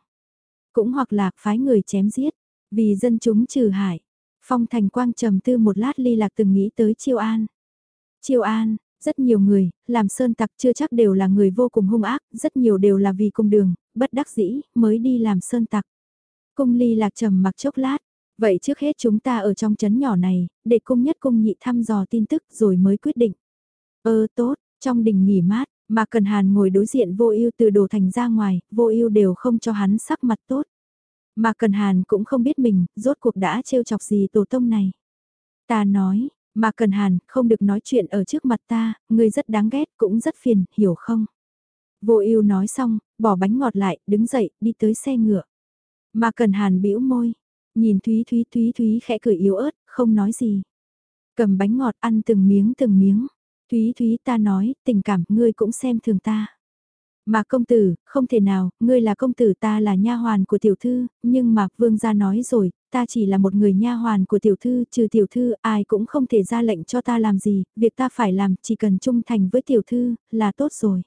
Cũng hoặc là phái người chém giết, vì dân chúng trừ hại. Phong Thành Quang trầm tư một lát ly lạc từng nghĩ tới Chiêu An. Chiêu An, rất nhiều người, làm sơn tặc chưa chắc đều là người vô cùng hung ác, rất nhiều đều là vì cung đường, bất đắc dĩ, mới đi làm sơn tặc. Cung ly lạc trầm mặc chốc lát, Vậy trước hết chúng ta ở trong chấn nhỏ này, để cung nhất cung nhị thăm dò tin tức rồi mới quyết định. Ơ tốt, trong đình nghỉ mát, mà Cần Hàn ngồi đối diện vô ưu từ đồ thành ra ngoài, vô ưu đều không cho hắn sắc mặt tốt. Mà Cần Hàn cũng không biết mình, rốt cuộc đã trêu chọc gì tổ tông này. Ta nói, Mà Cần Hàn, không được nói chuyện ở trước mặt ta, ngươi rất đáng ghét, cũng rất phiền, hiểu không? Vô ưu nói xong, bỏ bánh ngọt lại, đứng dậy, đi tới xe ngựa. Mà Cần Hàn bĩu môi, nhìn Thúy Thúy Thúy Thúy khẽ cười yếu ớt, không nói gì. Cầm bánh ngọt ăn từng miếng từng miếng. Thúy Thúy ta nói, tình cảm, ngươi cũng xem thường ta. Mà công tử, không thể nào, ngươi là công tử ta là nha hoàn của tiểu thư, nhưng mà vương gia nói rồi, ta chỉ là một người nha hoàn của tiểu thư, trừ tiểu thư, ai cũng không thể ra lệnh cho ta làm gì, việc ta phải làm chỉ cần trung thành với tiểu thư, là tốt rồi.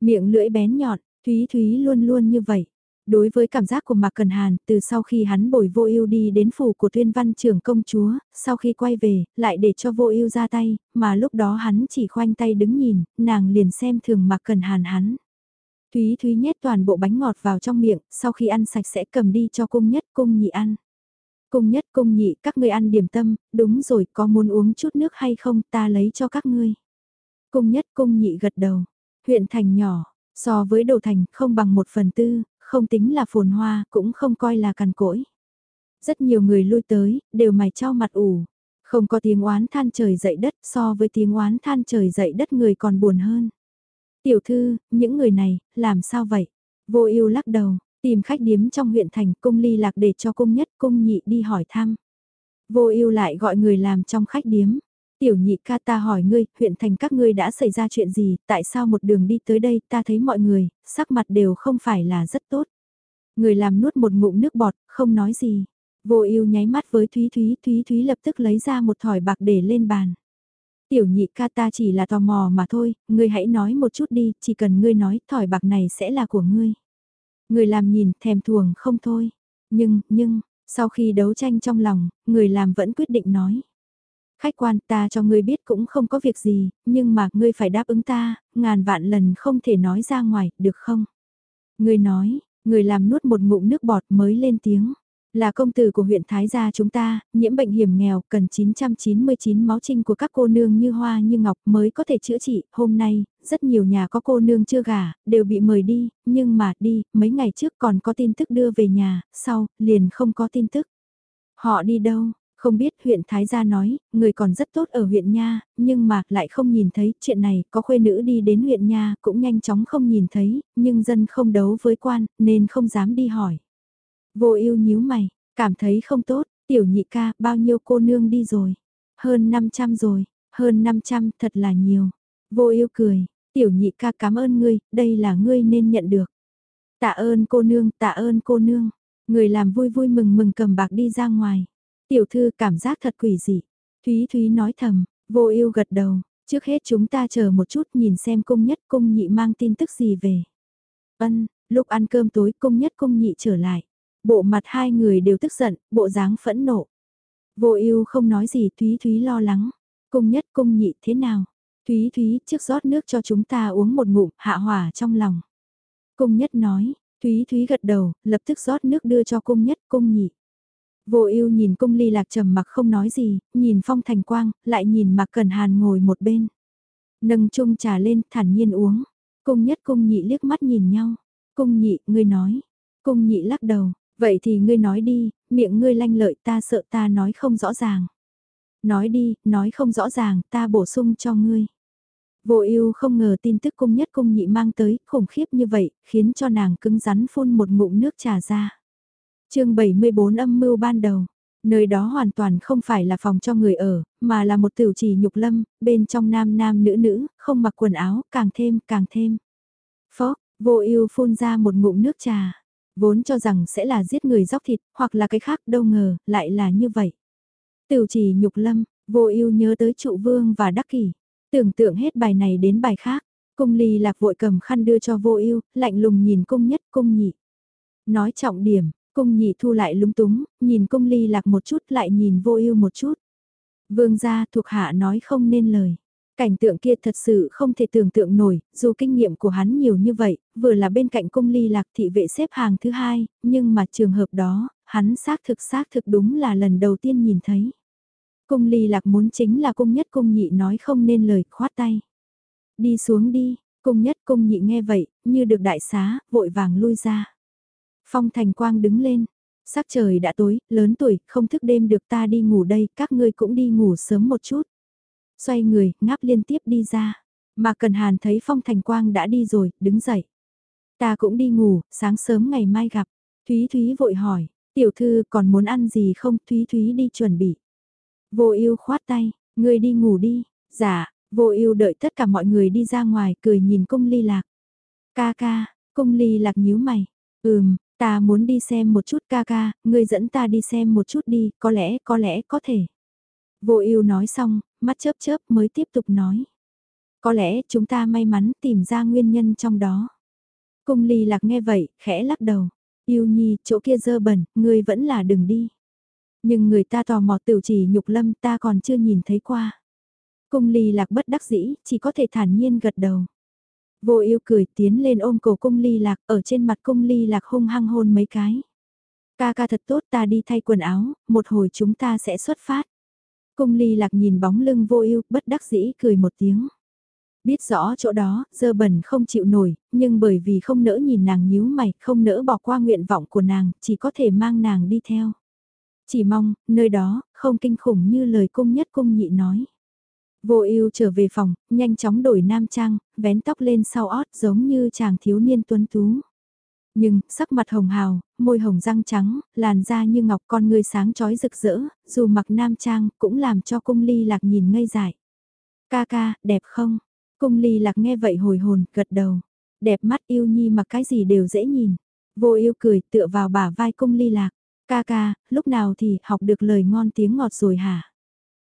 Miệng lưỡi bén nhọn, Thúy Thúy luôn luôn như vậy. Đối với cảm giác của Mạc Cần Hàn, từ sau khi hắn bồi vô ưu đi đến phủ của tuyên văn trưởng công chúa, sau khi quay về, lại để cho vô ưu ra tay, mà lúc đó hắn chỉ khoanh tay đứng nhìn, nàng liền xem thường Mạc Cần Hàn hắn. Thúy Thúy nhét toàn bộ bánh ngọt vào trong miệng, sau khi ăn sạch sẽ cầm đi cho cung nhất cung nhị ăn. Cung nhất cung nhị các ngươi ăn điểm tâm, đúng rồi có muốn uống chút nước hay không ta lấy cho các ngươi. Cung nhất cung nhị gật đầu, huyện thành nhỏ, so với đồ thành không bằng một phần tư, không tính là phồn hoa cũng không coi là cằn cỗi. Rất nhiều người lui tới, đều mày trao mặt ủ. Không có tiếng oán than trời dậy đất so với tiếng oán than trời dậy đất người còn buồn hơn. Tiểu thư, những người này, làm sao vậy? Vô ưu lắc đầu, tìm khách điếm trong huyện thành cung ly lạc để cho cung nhất cung nhị đi hỏi thăm. Vô ưu lại gọi người làm trong khách điếm. Tiểu nhị ca ta hỏi ngươi, huyện thành các ngươi đã xảy ra chuyện gì, tại sao một đường đi tới đây ta thấy mọi người, sắc mặt đều không phải là rất tốt. Người làm nuốt một ngụm nước bọt, không nói gì. Vô ưu nháy mắt với Thúy Thúy, Thúy Thúy lập tức lấy ra một thỏi bạc để lên bàn. Tiểu nhị ca ta chỉ là tò mò mà thôi, ngươi hãy nói một chút đi, chỉ cần ngươi nói thỏi bạc này sẽ là của ngươi. Người làm nhìn thèm thuồng không thôi. Nhưng, nhưng, sau khi đấu tranh trong lòng, người làm vẫn quyết định nói. Khách quan ta cho ngươi biết cũng không có việc gì, nhưng mà ngươi phải đáp ứng ta, ngàn vạn lần không thể nói ra ngoài, được không? Ngươi nói, người làm nuốt một ngụm nước bọt mới lên tiếng. Là công tử của huyện Thái Gia chúng ta, nhiễm bệnh hiểm nghèo, cần 999 máu trinh của các cô nương như hoa như ngọc mới có thể chữa trị. Hôm nay, rất nhiều nhà có cô nương chưa gả, đều bị mời đi, nhưng mà đi, mấy ngày trước còn có tin tức đưa về nhà, sau, liền không có tin tức. Họ đi đâu? Không biết huyện Thái Gia nói, người còn rất tốt ở huyện Nha, nhưng mà lại không nhìn thấy chuyện này, có khuê nữ đi đến huyện Nha cũng nhanh chóng không nhìn thấy, nhưng dân không đấu với quan, nên không dám đi hỏi. Vô ưu nhíu mày, cảm thấy không tốt, tiểu nhị ca, bao nhiêu cô nương đi rồi? Hơn 500 rồi, hơn 500 thật là nhiều. Vô ưu cười, tiểu nhị ca cảm ơn ngươi, đây là ngươi nên nhận được. Tạ ơn cô nương, tạ ơn cô nương. Người làm vui vui mừng mừng cầm bạc đi ra ngoài. Tiểu thư cảm giác thật quỷ dị. Thúy Thúy nói thầm, vô ưu gật đầu. Trước hết chúng ta chờ một chút nhìn xem cung nhất cung nhị mang tin tức gì về. Ân, lúc ăn cơm tối cung nhất cung nhị trở lại. Bộ mặt hai người đều tức giận, bộ dáng phẫn nộ. Vô ưu không nói gì Thúy Thúy lo lắng. Cung nhất cung nhị thế nào? Thúy Thúy trước rót nước cho chúng ta uống một ngụm hạ hỏa trong lòng. Cung nhất nói, Thúy Thúy gật đầu, lập tức rót nước đưa cho cung nhất cung nhị. Vô ưu nhìn cung ly lạc trầm mặc không nói gì, nhìn phong thành quang, lại nhìn mặc cẩn hàn ngồi một bên. Nâng chung trà lên, thản nhiên uống. Cung nhất cung nhị liếc mắt nhìn nhau. Cung nhị, ngươi nói. Cung nhị lắc đầu, Vậy thì ngươi nói đi, miệng ngươi lanh lợi ta sợ ta nói không rõ ràng. Nói đi, nói không rõ ràng, ta bổ sung cho ngươi. Vô ưu không ngờ tin tức cung nhất cung nhị mang tới, khủng khiếp như vậy, khiến cho nàng cứng rắn phun một ngụm nước trà ra. chương 74 âm mưu ban đầu, nơi đó hoàn toàn không phải là phòng cho người ở, mà là một tiểu trì nhục lâm, bên trong nam nam nữ nữ, không mặc quần áo, càng thêm, càng thêm. Phó, vô ưu phun ra một ngụm nước trà. Vốn cho rằng sẽ là giết người dóc thịt, hoặc là cái khác đâu ngờ, lại là như vậy. Tiểu trì nhục lâm, vô ưu nhớ tới trụ vương và đắc kỷ. Tưởng tượng hết bài này đến bài khác. Cung ly lạc vội cầm khăn đưa cho vô ưu lạnh lùng nhìn cung nhất cung nhị. Nói trọng điểm, cung nhị thu lại lúng túng, nhìn cung ly lạc một chút lại nhìn vô ưu một chút. Vương gia thuộc hạ nói không nên lời. Cảnh tượng kia thật sự không thể tưởng tượng nổi, dù kinh nghiệm của hắn nhiều như vậy, vừa là bên cạnh cung ly lạc thị vệ xếp hàng thứ hai, nhưng mà trường hợp đó, hắn xác thực xác thực đúng là lần đầu tiên nhìn thấy. Cung ly lạc muốn chính là cung nhất cung nhị nói không nên lời, khoát tay. Đi xuống đi, cung nhất cung nhị nghe vậy, như được đại xá, vội vàng lui ra. Phong thành quang đứng lên, Sắc trời đã tối, lớn tuổi, không thức đêm được ta đi ngủ đây, các ngươi cũng đi ngủ sớm một chút. Xoay người, ngáp liên tiếp đi ra. Mà Cần Hàn thấy Phong Thành Quang đã đi rồi, đứng dậy. Ta cũng đi ngủ, sáng sớm ngày mai gặp. Thúy Thúy vội hỏi, tiểu thư còn muốn ăn gì không? Thúy Thúy đi chuẩn bị. Vô ưu khoát tay, người đi ngủ đi. Dạ, vô ưu đợi tất cả mọi người đi ra ngoài cười nhìn cung ly lạc. Ca ca, cung ly lạc nhíu mày. Ừm, ta muốn đi xem một chút ca ca, ngươi dẫn ta đi xem một chút đi, có lẽ, có lẽ có thể. Vô ưu nói xong, mắt chớp chớp mới tiếp tục nói. Có lẽ chúng ta may mắn tìm ra nguyên nhân trong đó. Cung ly lạc nghe vậy, khẽ lắc đầu. Yêu nhi, chỗ kia dơ bẩn, ngươi vẫn là đừng đi. Nhưng người ta tò mò tiểu chỉ nhục lâm ta còn chưa nhìn thấy qua. Cung ly lạc bất đắc dĩ, chỉ có thể thản nhiên gật đầu. Vô yêu cười tiến lên ôm cổ cung ly lạc, ở trên mặt cung ly lạc hung hăng hôn mấy cái. Ca ca thật tốt ta đi thay quần áo, một hồi chúng ta sẽ xuất phát. Cung ly lạc nhìn bóng lưng vô ưu bất đắc dĩ cười một tiếng. Biết rõ chỗ đó, dơ bẩn không chịu nổi, nhưng bởi vì không nỡ nhìn nàng nhíu mày, không nỡ bỏ qua nguyện vọng của nàng, chỉ có thể mang nàng đi theo. Chỉ mong, nơi đó, không kinh khủng như lời cung nhất cung nhị nói. Vô ưu trở về phòng, nhanh chóng đổi nam trang, vén tóc lên sau ót giống như chàng thiếu niên tuấn tú. Nhưng, sắc mặt hồng hào, môi hồng răng trắng, làn da như ngọc con người sáng chói rực rỡ, dù mặc nam trang cũng làm cho cung ly lạc nhìn ngây dại. Ca ca, đẹp không? Cung ly lạc nghe vậy hồi hồn, gật đầu. Đẹp mắt yêu nhi mà cái gì đều dễ nhìn. Vô yêu cười tựa vào bả vai cung ly lạc. Ca ca, lúc nào thì học được lời ngon tiếng ngọt rồi hả?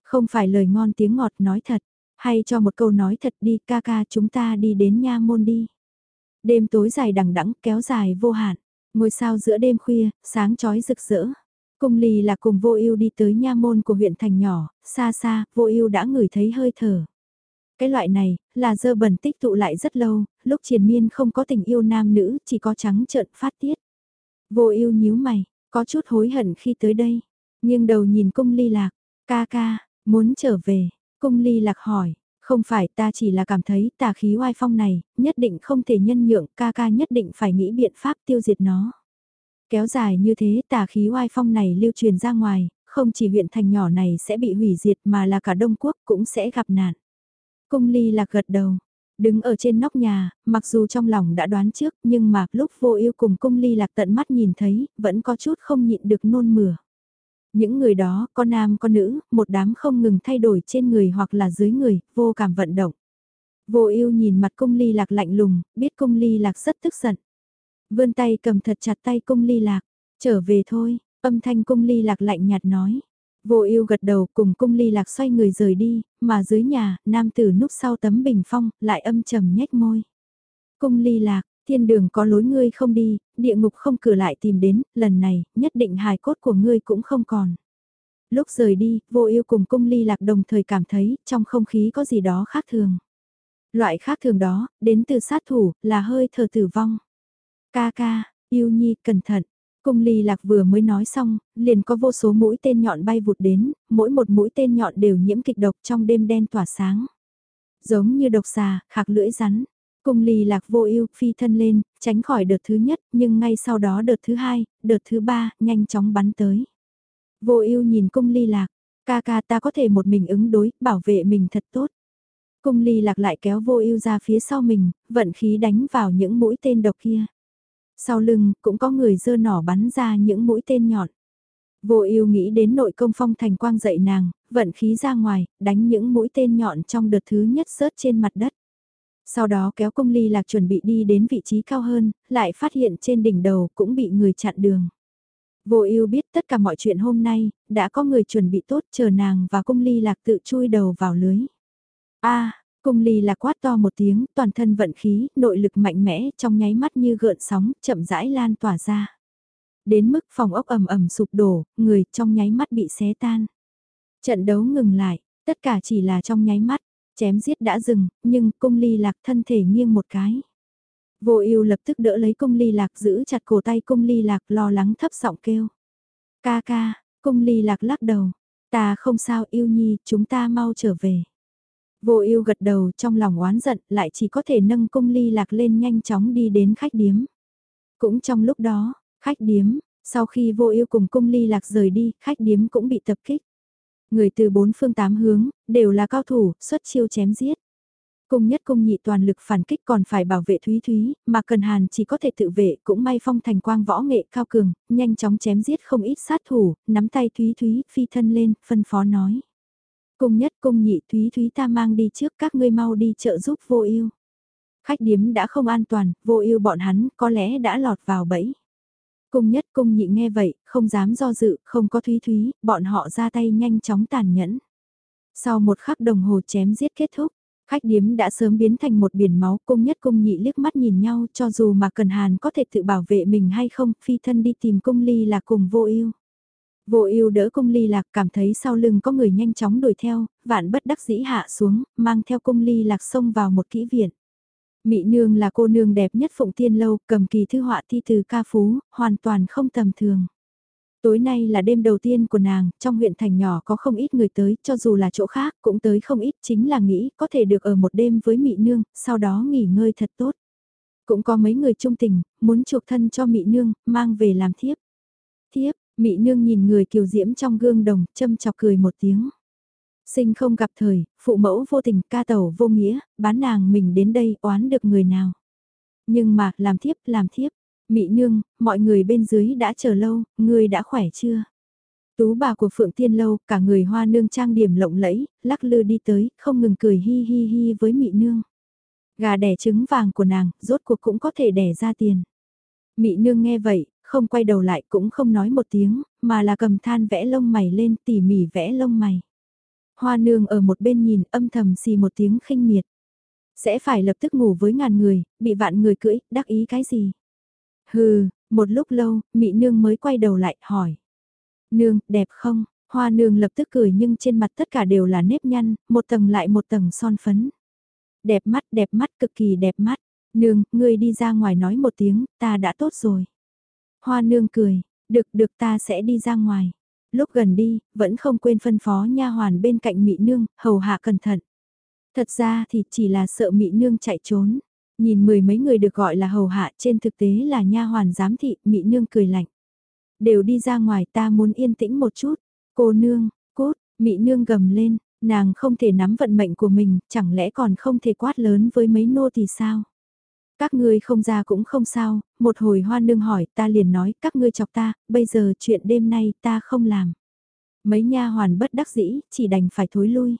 Không phải lời ngon tiếng ngọt nói thật, hay cho một câu nói thật đi ca ca chúng ta đi đến nha môn đi. Đêm tối dài đằng đẵng kéo dài vô hạn, ngôi sao giữa đêm khuya, sáng chói rực rỡ. Cùng lì là cùng vô ưu đi tới nha môn của huyện thành nhỏ, xa xa, vô ưu đã ngửi thấy hơi thở. Cái loại này, là dơ bẩn tích tụ lại rất lâu, lúc triền miên không có tình yêu nam nữ, chỉ có trắng trợn phát tiết. Vô ưu nhíu mày, có chút hối hận khi tới đây, nhưng đầu nhìn cung ly lạc, ca ca, muốn trở về, cung ly lạc hỏi, không phải ta chỉ là cảm thấy tà khí oai phong này, nhất định không thể nhân nhượng, ca ca nhất định phải nghĩ biện pháp tiêu diệt nó. Kéo dài như thế tà khí oai phong này lưu truyền ra ngoài, không chỉ huyện thành nhỏ này sẽ bị hủy diệt mà là cả Đông Quốc cũng sẽ gặp nạn. Cung ly lạc gật đầu, đứng ở trên nóc nhà, mặc dù trong lòng đã đoán trước nhưng mà lúc vô yêu cùng cung ly lạc tận mắt nhìn thấy, vẫn có chút không nhịn được nôn mửa. Những người đó, có nam có nữ, một đám không ngừng thay đổi trên người hoặc là dưới người, vô cảm vận động. Vô yêu nhìn mặt cung ly lạc lạnh lùng, biết cung ly lạc rất tức giận. Vươn tay cầm thật chặt tay cung ly lạc, trở về thôi, âm thanh cung ly lạc lạnh nhạt nói. Vô ưu gật đầu cùng cung ly lạc xoay người rời đi, mà dưới nhà, nam tử núp sau tấm bình phong, lại âm trầm nhếch môi. Cung ly lạc, thiên đường có lối ngươi không đi, địa ngục không cửa lại tìm đến, lần này, nhất định hài cốt của ngươi cũng không còn. Lúc rời đi, vô ưu cùng cung ly lạc đồng thời cảm thấy, trong không khí có gì đó khác thường. Loại khác thường đó, đến từ sát thủ, là hơi thở tử vong. Ca ca, yêu nhi, cẩn thận, Cung ly lạc vừa mới nói xong, liền có vô số mũi tên nhọn bay vụt đến, mỗi một mũi tên nhọn đều nhiễm kịch độc trong đêm đen tỏa sáng. Giống như độc xà, khạc lưỡi rắn. Cung ly lạc vô ưu phi thân lên, tránh khỏi đợt thứ nhất, nhưng ngay sau đó đợt thứ hai, đợt thứ ba, nhanh chóng bắn tới. Vô ưu nhìn cung ly lạc, ca ca ta có thể một mình ứng đối, bảo vệ mình thật tốt. Cung ly lạc lại kéo vô ưu ra phía sau mình, vận khí đánh vào những mũi tên độc kia. Sau lưng, cũng có người dơ nỏ bắn ra những mũi tên nhọn. Vô ưu nghĩ đến nội công phong thành quang dậy nàng, vận khí ra ngoài, đánh những mũi tên nhọn trong đợt thứ nhất rớt trên mặt đất. Sau đó kéo công ly lạc chuẩn bị đi đến vị trí cao hơn, lại phát hiện trên đỉnh đầu cũng bị người chặn đường. Vô ưu biết tất cả mọi chuyện hôm nay, đã có người chuẩn bị tốt chờ nàng và công ly lạc tự chui đầu vào lưới. a Cung ly lạc quát to một tiếng, toàn thân vận khí, nội lực mạnh mẽ, trong nháy mắt như gợn sóng, chậm rãi lan tỏa ra. Đến mức phòng ốc ầm ầm sụp đổ, người trong nháy mắt bị xé tan. Trận đấu ngừng lại, tất cả chỉ là trong nháy mắt, chém giết đã dừng, nhưng cung ly lạc thân thể nghiêng một cái. Vô ưu lập tức đỡ lấy cung ly lạc giữ chặt cổ tay cung ly lạc lo lắng thấp giọng kêu. Ca ca, cung ly lạc lắc đầu, ta không sao yêu nhi, chúng ta mau trở về. Vô ưu gật đầu trong lòng oán giận lại chỉ có thể nâng cung ly lạc lên nhanh chóng đi đến khách điếm. Cũng trong lúc đó, khách điếm, Sau khi vô ưu cùng cung ly lạc rời đi, khách điếm cũng bị tập kích. Người từ bốn phương tám hướng, đều là cao thủ, xuất chiêu chém giết. Cung nhất cung nhị toàn lực phản kích còn phải bảo vệ Thúy Thúy, mà Cần Hàn chỉ có thể tự vệ cũng may phong thành quang võ nghệ cao cường, nhanh chóng chém giết không ít sát thủ, nắm tay Thúy Thúy phi thân lên, phân phó nói. Cung nhất cung nhị Thúy Thúy ta mang đi trước các ngươi mau đi trợ giúp vô ưu. Khách điếm đã không an toàn, vô ưu bọn hắn có lẽ đã lọt vào bẫy. Cung nhất cung nhị nghe vậy, không dám do dự, không có Thúy Thúy, bọn họ ra tay nhanh chóng tàn nhẫn. Sau một khắc đồng hồ chém giết kết thúc, Khách điếm đã sớm biến thành một biển máu, cung nhất cung nhị liếc mắt nhìn nhau cho dù mà cần hàn có thể tự bảo vệ mình hay không, phi thân đi tìm cung ly là cùng vô ưu. Vô ưu đỡ cung ly lạc cảm thấy sau lưng có người nhanh chóng đuổi theo, vạn bất đắc dĩ hạ xuống, mang theo cung ly lạc xông vào một kỹ viện. Mị nương là cô nương đẹp nhất phụng tiên lâu, cầm kỳ thư họa thi từ ca phú, hoàn toàn không tầm thường. Tối nay là đêm đầu tiên của nàng, trong huyện thành nhỏ có không ít người tới, cho dù là chỗ khác cũng tới không ít, chính là nghĩ có thể được ở một đêm với mị nương, sau đó nghỉ ngơi thật tốt. Cũng có mấy người trung tình, muốn chuộc thân cho mị nương, mang về làm thiếp. Thiếp, mị nương nhìn người kiều diễm trong gương đồng, châm chọc cười một tiếng. Sinh không gặp thời, phụ mẫu vô tình, ca tẩu vô nghĩa, bán nàng mình đến đây oán được người nào. Nhưng mà, làm thiếp, làm thiếp, Mị nương, mọi người bên dưới đã chờ lâu, ngươi đã khỏe chưa? Tú bà của Phượng Tiên Lâu, cả người hoa nương trang điểm lộng lẫy, lắc lư đi tới, không ngừng cười hi hi hi với mị nương. Gà đẻ trứng vàng của nàng, rốt cuộc cũng có thể đẻ ra tiền. Mị nương nghe vậy, không quay đầu lại cũng không nói một tiếng, mà là cầm than vẽ lông mày lên tỉ mỉ vẽ lông mày. Hoa nương ở một bên nhìn âm thầm xì một tiếng khinh miệt. Sẽ phải lập tức ngủ với ngàn người, bị vạn người cưỡi, đắc ý cái gì? Hừ, một lúc lâu, mị nương mới quay đầu lại, hỏi. Nương, đẹp không? Hoa nương lập tức cười nhưng trên mặt tất cả đều là nếp nhăn, một tầng lại một tầng son phấn. Đẹp mắt, đẹp mắt, cực kỳ đẹp mắt. Nương, ngươi đi ra ngoài nói một tiếng, ta đã tốt rồi. Hoa nương cười, được được ta sẽ đi ra ngoài. Lúc gần đi, vẫn không quên phân phó nha hoàn bên cạnh mị nương, hầu hạ cẩn thận. Thật ra thì chỉ là sợ mị nương chạy trốn. Nhìn mười mấy người được gọi là hầu hạ trên thực tế là nha hoàn giám thị, mị nương cười lạnh. Đều đi ra ngoài ta muốn yên tĩnh một chút. Cô nương, cốt, mị nương gầm lên, nàng không thể nắm vận mệnh của mình, chẳng lẽ còn không thể quát lớn với mấy nô thì sao? Các ngươi không ra cũng không sao, một hồi hoa nương hỏi ta liền nói các ngươi chọc ta, bây giờ chuyện đêm nay ta không làm. Mấy nha hoàn bất đắc dĩ, chỉ đành phải thối lui.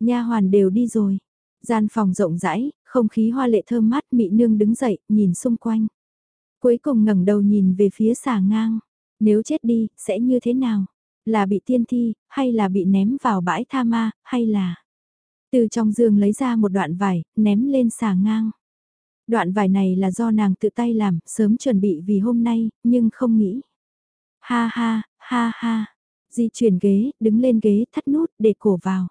Nha hoàn đều đi rồi. Gian phòng rộng rãi, không khí hoa lệ thơm mát mị nương đứng dậy, nhìn xung quanh. Cuối cùng ngẩng đầu nhìn về phía xà ngang. Nếu chết đi, sẽ như thế nào? Là bị tiên thi, hay là bị ném vào bãi tha ma, hay là... Từ trong giường lấy ra một đoạn vải, ném lên xà ngang. Đoạn vải này là do nàng tự tay làm, sớm chuẩn bị vì hôm nay, nhưng không nghĩ. Ha ha, ha ha. Di chuyển ghế, đứng lên ghế, thắt nút, để cổ vào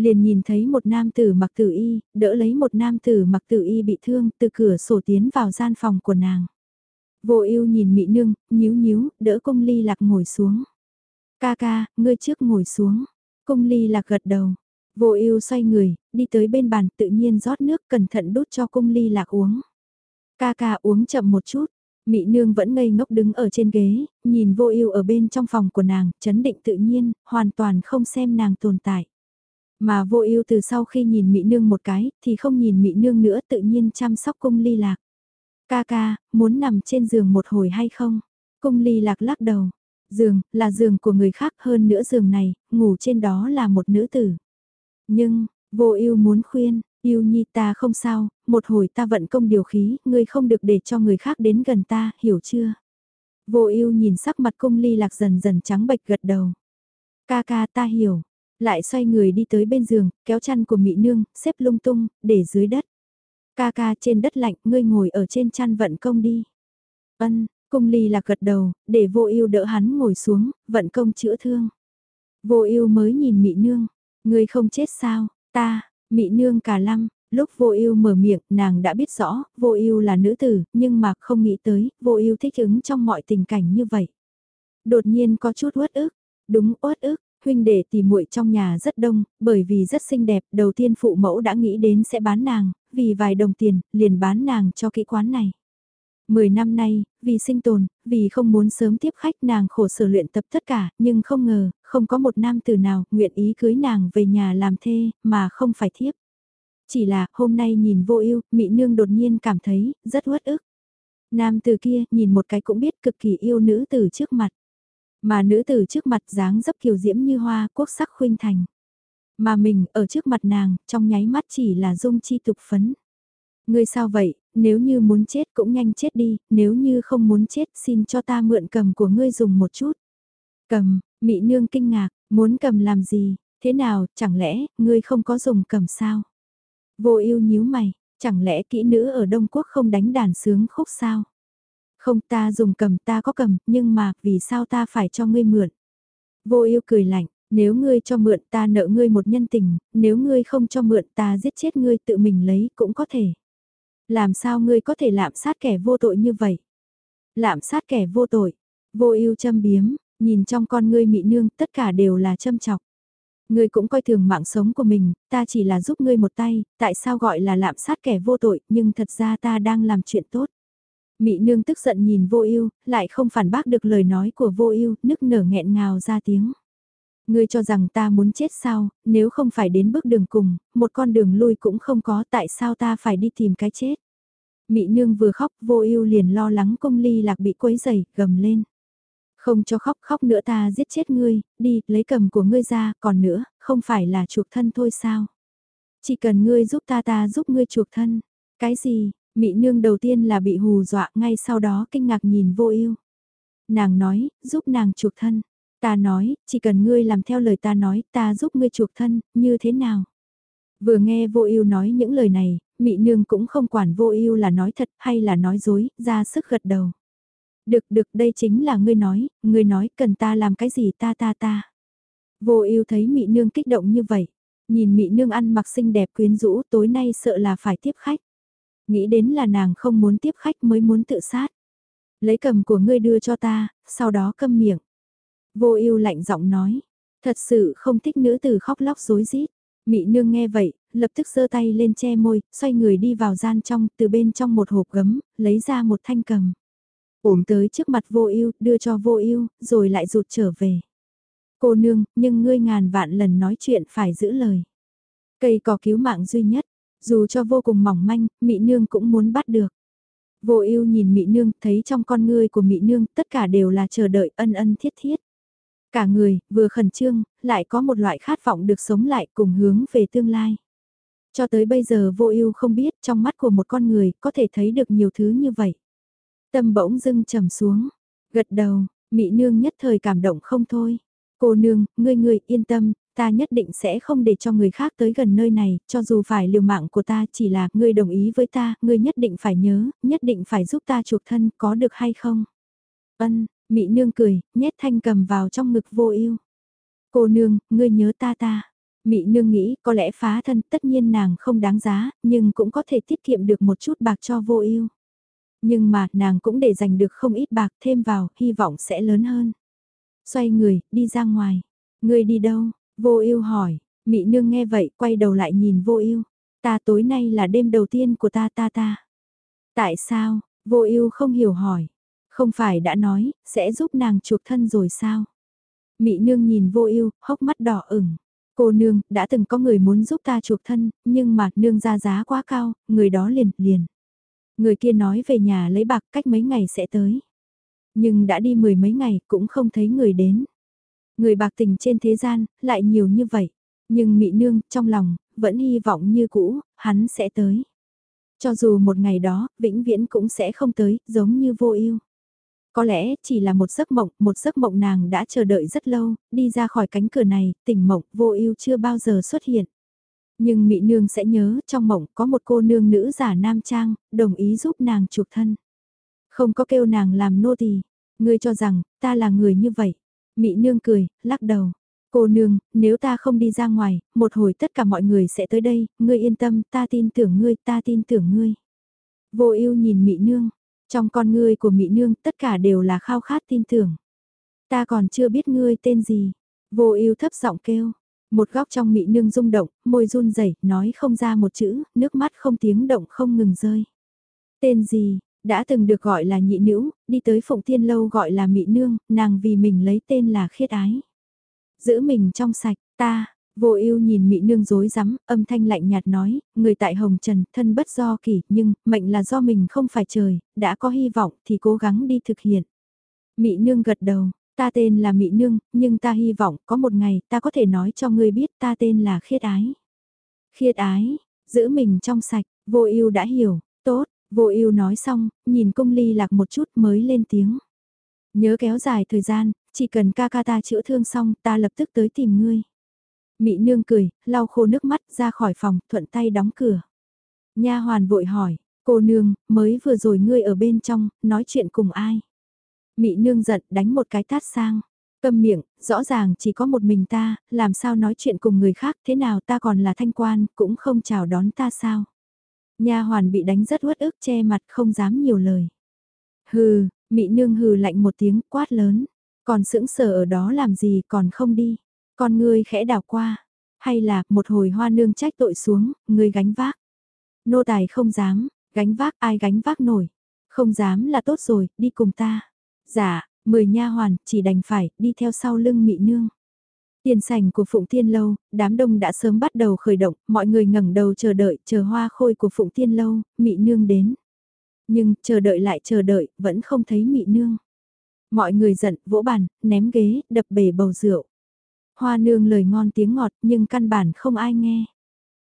liền nhìn thấy một nam tử mặc tử y, đỡ lấy một nam tử mặc tử y bị thương từ cửa sổ tiến vào gian phòng của nàng. Vô ưu nhìn mị nương, nhíu nhíu, đỡ cung ly lạc ngồi xuống. Ca ca, ngươi trước ngồi xuống. Cung ly lạc gật đầu. Vô ưu xoay người, đi tới bên bàn tự nhiên rót nước cẩn thận đút cho cung ly lạc uống. Ca ca uống chậm một chút. Mị nương vẫn ngây ngốc đứng ở trên ghế, nhìn vô ưu ở bên trong phòng của nàng, chấn định tự nhiên, hoàn toàn không xem nàng tồn tại. Mà vô ưu từ sau khi nhìn Mỹ Nương một cái, thì không nhìn Mỹ Nương nữa tự nhiên chăm sóc cung ly lạc. Ca ca, muốn nằm trên giường một hồi hay không? Cung ly lạc lắc đầu. Giường, là giường của người khác hơn nữa giường này, ngủ trên đó là một nữ tử. Nhưng, vô ưu muốn khuyên, yêu nhi ta không sao, một hồi ta vận công điều khí, ngươi không được để cho người khác đến gần ta, hiểu chưa? Vô ưu nhìn sắc mặt cung ly lạc dần dần trắng bệch gật đầu. Ca ca ta hiểu, lại xoay người đi tới bên giường, kéo chăn của Mị Nương, xếp lung tung, để dưới đất. Ca ca trên đất lạnh, ngươi ngồi ở trên chăn vận công đi. Ân, cung ly lạc gật đầu, để vô ưu đỡ hắn ngồi xuống, vận công chữa thương. Vô ưu mới nhìn Mị Nương, ngươi không chết sao, ta, Mị Nương cả lăm, lúc vô ưu mở miệng, nàng đã biết rõ, vô ưu là nữ tử, nhưng mà không nghĩ tới, vô ưu thích ứng trong mọi tình cảnh như vậy. Đột nhiên có chút uất ức, đúng uất ức, huynh đệ tỷ muội trong nhà rất đông, bởi vì rất xinh đẹp, đầu tiên phụ mẫu đã nghĩ đến sẽ bán nàng, vì vài đồng tiền, liền bán nàng cho kỹ quán này. Mười năm nay, vì sinh tồn, vì không muốn sớm tiếp khách nàng khổ sở luyện tập tất cả, nhưng không ngờ, không có một nam tử nào nguyện ý cưới nàng về nhà làm thê, mà không phải thiếp. Chỉ là, hôm nay nhìn vô ưu mị nương đột nhiên cảm thấy, rất uất ức. Nam tử kia, nhìn một cái cũng biết cực kỳ yêu nữ tử trước mặt. Mà nữ tử trước mặt dáng dấp kiều diễm như hoa quốc sắc khuynh thành. Mà mình ở trước mặt nàng, trong nháy mắt chỉ là dung chi tục phấn. Ngươi sao vậy, nếu như muốn chết cũng nhanh chết đi, nếu như không muốn chết xin cho ta mượn cầm của ngươi dùng một chút. Cầm, mị nương kinh ngạc, muốn cầm làm gì, thế nào, chẳng lẽ, ngươi không có dùng cầm sao? Vô ưu nhíu mày, chẳng lẽ kỹ nữ ở Đông Quốc không đánh đàn sướng khúc sao? Không ta dùng cầm ta có cầm, nhưng mà vì sao ta phải cho ngươi mượn? Vô ưu cười lạnh, nếu ngươi cho mượn ta nợ ngươi một nhân tình, nếu ngươi không cho mượn ta giết chết ngươi tự mình lấy cũng có thể. Làm sao ngươi có thể lạm sát kẻ vô tội như vậy? Lạm sát kẻ vô tội, vô ưu châm biếm, nhìn trong con ngươi mị nương tất cả đều là châm chọc. Ngươi cũng coi thường mạng sống của mình, ta chỉ là giúp ngươi một tay, tại sao gọi là lạm sát kẻ vô tội, nhưng thật ra ta đang làm chuyện tốt. Mị nương tức giận nhìn vô ưu, lại không phản bác được lời nói của vô ưu, nức nở nghẹn ngào ra tiếng. Ngươi cho rằng ta muốn chết sao, nếu không phải đến bước đường cùng, một con đường lui cũng không có tại sao ta phải đi tìm cái chết. Mị nương vừa khóc vô ưu liền lo lắng công ly lạc bị quấy dày, gầm lên. Không cho khóc khóc nữa ta giết chết ngươi, đi, lấy cầm của ngươi ra, còn nữa, không phải là chuộc thân thôi sao. Chỉ cần ngươi giúp ta ta giúp ngươi chuộc thân. Cái gì, mị nương đầu tiên là bị hù dọa ngay sau đó kinh ngạc nhìn vô ưu Nàng nói, giúp nàng chuộc thân. Ta nói, chỉ cần ngươi làm theo lời ta nói, ta giúp ngươi chuộc thân, như thế nào? Vừa nghe vô ưu nói những lời này, mị nương cũng không quản vô ưu là nói thật hay là nói dối, ra sức gật đầu. Được được đây chính là ngươi nói, ngươi nói cần ta làm cái gì ta ta ta. Vô ưu thấy mị nương kích động như vậy, nhìn mị nương ăn mặc xinh đẹp quyến rũ tối nay sợ là phải tiếp khách. Nghĩ đến là nàng không muốn tiếp khách mới muốn tự sát. Lấy cầm của ngươi đưa cho ta, sau đó câm miệng. Vô ưu lạnh giọng nói, thật sự không thích nữ tử khóc lóc rối rít. Mị nương nghe vậy, lập tức giơ tay lên che môi, xoay người đi vào gian trong, từ bên trong một hộp gấm, lấy ra một thanh cầm. Ổm tới trước mặt vô ưu, đưa cho vô ưu, rồi lại rụt trở về. Cô nương, nhưng ngươi ngàn vạn lần nói chuyện phải giữ lời. Cây cỏ cứu mạng duy nhất, dù cho vô cùng mỏng manh, mị nương cũng muốn bắt được. Vô ưu nhìn mị nương, thấy trong con ngươi của mị nương tất cả đều là chờ đợi ân ân thiết thiết. Cả người, vừa khẩn trương, lại có một loại khát vọng được sống lại cùng hướng về tương lai. Cho tới bây giờ vô ưu không biết trong mắt của một con người có thể thấy được nhiều thứ như vậy. Tâm bỗng dưng trầm xuống, gật đầu, mị nương nhất thời cảm động không thôi. Cô nương, ngươi ngươi yên tâm, ta nhất định sẽ không để cho người khác tới gần nơi này, cho dù phải liều mạng của ta chỉ là ngươi đồng ý với ta, ngươi nhất định phải nhớ, nhất định phải giúp ta chuộc thân, có được hay không? Ân, Mị nương cười, nhét thanh cầm vào trong ngực vô ưu. Cô nương, ngươi nhớ ta ta. Mị nương nghĩ có lẽ phá thân tất nhiên nàng không đáng giá, nhưng cũng có thể tiết kiệm được một chút bạc cho vô ưu. Nhưng mà nàng cũng để giành được không ít bạc thêm vào, hy vọng sẽ lớn hơn. Xoay người, đi ra ngoài. Ngươi đi đâu? Vô ưu hỏi. Mị nương nghe vậy, quay đầu lại nhìn vô ưu. Ta tối nay là đêm đầu tiên của ta ta ta. Tại sao? Vô ưu không hiểu hỏi. Không phải đã nói, sẽ giúp nàng chuộc thân rồi sao? Mị nương nhìn vô ưu, hốc mắt đỏ ửng. Cô nương, đã từng có người muốn giúp ta chuộc thân, nhưng mà nương ra giá quá cao, người đó liền, liền. Người kia nói về nhà lấy bạc cách mấy ngày sẽ tới. Nhưng đã đi mười mấy ngày cũng không thấy người đến. Người bạc tình trên thế gian, lại nhiều như vậy. Nhưng mị nương, trong lòng, vẫn hy vọng như cũ, hắn sẽ tới. Cho dù một ngày đó, vĩnh viễn cũng sẽ không tới, giống như vô ưu. Có lẽ chỉ là một giấc mộng, một giấc mộng nàng đã chờ đợi rất lâu, đi ra khỏi cánh cửa này, tỉnh mộng vô ưu chưa bao giờ xuất hiện. Nhưng mỹ Nương sẽ nhớ trong mộng có một cô nương nữ giả nam trang, đồng ý giúp nàng chuộc thân. Không có kêu nàng làm nô tỳ, ngươi cho rằng ta là người như vậy. mỹ Nương cười, lắc đầu. Cô nương, nếu ta không đi ra ngoài, một hồi tất cả mọi người sẽ tới đây, ngươi yên tâm, ta tin tưởng ngươi, ta tin tưởng ngươi. Vô ưu nhìn mỹ Nương, trong con ngươi của mỹ Nương tất cả đều là khao khát tin tưởng. Ta còn chưa biết ngươi tên gì. Vô ưu thấp giọng kêu. Một góc trong mỹ Nương rung động, môi run rẩy nói không ra một chữ, nước mắt không tiếng động không ngừng rơi. Tên gì, Đã từng được gọi là nhị nữ, đi tới Phụng thiên Lâu gọi là mỹ nương, nàng vì mình lấy tên là khiết ái. Giữ mình trong sạch, ta, vô ưu nhìn mị nương dối rắm âm thanh lạnh nhạt nói, người tại Hồng Trần, thân bất do kỷ, nhưng, mệnh là do mình không phải trời, đã có hy vọng thì cố gắng đi thực hiện. Mị nương gật đầu, ta tên là Mị Nương, nhưng ta hy vọng có một ngày ta có thể nói cho ngươi biết ta tên là Khiết Ái. Khiết Ái, giữ mình trong sạch, vô ưu đã hiểu, tốt, vô ưu nói xong, nhìn cung ly lạc một chút mới lên tiếng. Nhớ kéo dài thời gian, chỉ cần ca ca ta chữa thương xong ta lập tức tới tìm ngươi. Mị nương cười, lau khô nước mắt ra khỏi phòng, thuận tay đóng cửa. Nha hoàn vội hỏi, cô nương, mới vừa rồi ngươi ở bên trong, nói chuyện cùng ai? Mị nương giận đánh một cái tát sang. cầm miệng, rõ ràng chỉ có một mình ta, làm sao nói chuyện cùng người khác thế nào ta còn là thanh quan, cũng không chào đón ta sao. Nha hoàn bị đánh rất uất ức che mặt không dám nhiều lời. Hừ, mị nương hừ lạnh một tiếng quát lớn. Còn sững sờ ở đó làm gì còn không đi. Con ngươi khẽ đảo qua. Hay là một hồi hoa nương trách tội xuống, ngươi gánh vác. Nô tài không dám, gánh vác ai gánh vác nổi. Không dám là tốt rồi, đi cùng ta. Dạ, mười nha hoàn, chỉ đành phải, đi theo sau lưng mị nương. Tiền sảnh của Phụng Tiên Lâu, đám đông đã sớm bắt đầu khởi động, mọi người ngẩng đầu chờ đợi, chờ hoa khôi của Phụng Tiên Lâu, mị nương đến. Nhưng, chờ đợi lại chờ đợi, vẫn không thấy mị nương. Mọi người giận, vỗ bàn, ném ghế, đập bể bầu rượu. Hoa nương lời ngon tiếng ngọt, nhưng căn bản không ai nghe.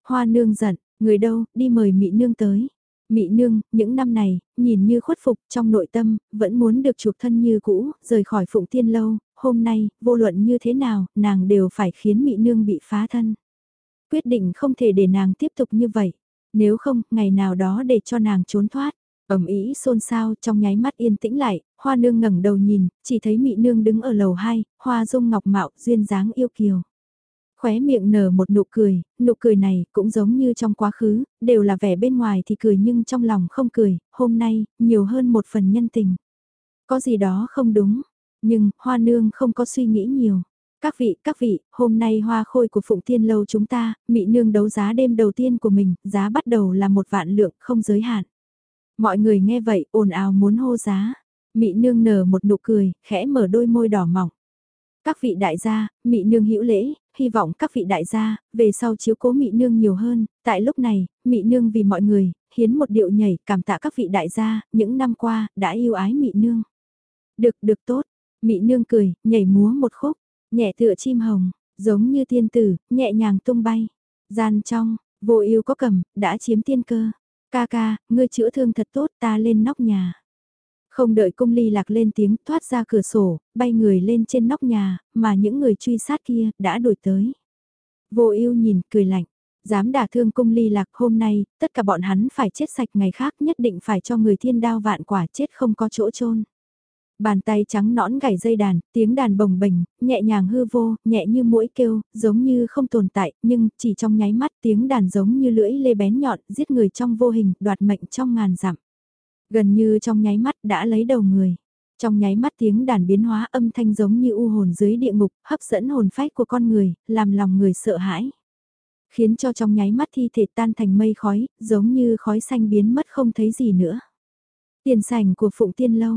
Hoa nương giận, người đâu, đi mời mị nương tới. Mị nương, những năm này, nhìn như khuất phục trong nội tâm, vẫn muốn được chuộc thân như cũ, rời khỏi phụng tiên lâu, hôm nay, vô luận như thế nào, nàng đều phải khiến mị nương bị phá thân. Quyết định không thể để nàng tiếp tục như vậy, nếu không, ngày nào đó để cho nàng trốn thoát ầm ĩ xôn xao trong nháy mắt yên tĩnh lại, hoa nương ngẩng đầu nhìn, chỉ thấy mị nương đứng ở lầu 2, hoa dung ngọc mạo, duyên dáng yêu kiều. Khóe miệng nở một nụ cười, nụ cười này cũng giống như trong quá khứ, đều là vẻ bên ngoài thì cười nhưng trong lòng không cười, hôm nay, nhiều hơn một phần nhân tình. Có gì đó không đúng, nhưng, hoa nương không có suy nghĩ nhiều. Các vị, các vị, hôm nay hoa khôi của Phụng Thiên Lâu chúng ta, mị nương đấu giá đêm đầu tiên của mình, giá bắt đầu là một vạn lượng, không giới hạn. Mọi người nghe vậy, ồn ào muốn hô giá. Mị nương nở một nụ cười, khẽ mở đôi môi đỏ mỏng. Các vị đại gia, mị nương hữu lễ, hy vọng các vị đại gia, về sau chiếu cố mị nương nhiều hơn, tại lúc này, mị nương vì mọi người, hiến một điệu nhảy cảm tạ các vị đại gia, những năm qua, đã yêu ái mị nương. Được, được tốt, mị nương cười, nhảy múa một khúc, nhẹ tựa chim hồng, giống như tiên tử, nhẹ nhàng tung bay. Gian trong, vô yêu có cầm, đã chiếm tiên cơ. Ca ca, ngươi chữa thương thật tốt ta lên nóc nhà. Không đợi cung ly lạc lên tiếng thoát ra cửa sổ, bay người lên trên nóc nhà, mà những người truy sát kia đã đuổi tới. Vô ưu nhìn, cười lạnh. Dám đả thương cung ly lạc hôm nay, tất cả bọn hắn phải chết sạch ngày khác nhất định phải cho người thiên đao vạn quả chết không có chỗ chôn Bàn tay trắng nõn gảy dây đàn, tiếng đàn bồng bềnh, nhẹ nhàng hư vô, nhẹ như mũi kêu, giống như không tồn tại, nhưng chỉ trong nháy mắt tiếng đàn giống như lưỡi lê bén nhọn, giết người trong vô hình, đoạt mệnh trong ngàn dặm. Gần như trong nháy mắt đã lấy đầu người. Trong nháy mắt tiếng đàn biến hóa âm thanh giống như u hồn dưới địa ngục, hấp dẫn hồn phách của con người, làm lòng người sợ hãi. Khiến cho trong nháy mắt thi thể tan thành mây khói, giống như khói xanh biến mất không thấy gì nữa. Tiền sảnh của Phụng Tiên Lâu,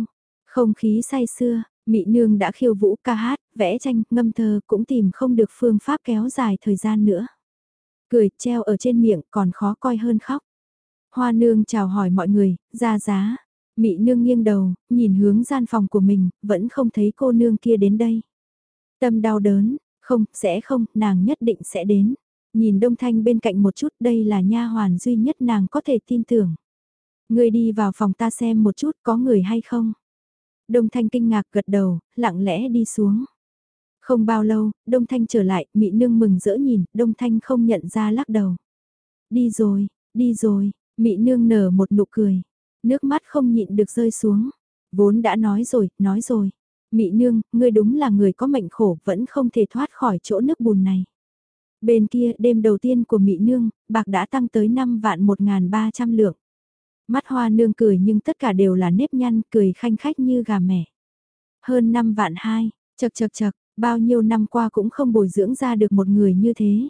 không khí say xưa, Mị Nương đã khiêu vũ ca hát, vẽ tranh, ngâm thơ cũng tìm không được phương pháp kéo dài thời gian nữa. Cười treo ở trên miệng còn khó coi hơn khóc. Hoa nương chào hỏi mọi người, ra giá. Mị nương nghiêng đầu, nhìn hướng gian phòng của mình, vẫn không thấy cô nương kia đến đây. Tâm đau đớn, không, sẽ không, nàng nhất định sẽ đến. Nhìn Đông Thanh bên cạnh một chút, đây là nha hoàn duy nhất nàng có thể tin tưởng. Người đi vào phòng ta xem một chút có người hay không. Đông Thanh kinh ngạc gật đầu, lặng lẽ đi xuống. Không bao lâu, Đông Thanh trở lại, Mị Nương mừng rỡ nhìn, Đông Thanh không nhận ra lắc đầu. Đi rồi, đi rồi, Mị nương nở một nụ cười, nước mắt không nhịn được rơi xuống. Vốn đã nói rồi, nói rồi. Mị nương, ngươi đúng là người có mệnh khổ vẫn không thể thoát khỏi chỗ nước bùn này. Bên kia, đêm đầu tiên của Mị nương, bạc đã tăng tới 5 vạn 1.300 lượng. Mắt hoa nương cười nhưng tất cả đều là nếp nhăn, cười khanh khách như gà mẻ. Hơn 5 vạn hai chật chật chật, bao nhiêu năm qua cũng không bồi dưỡng ra được một người như thế.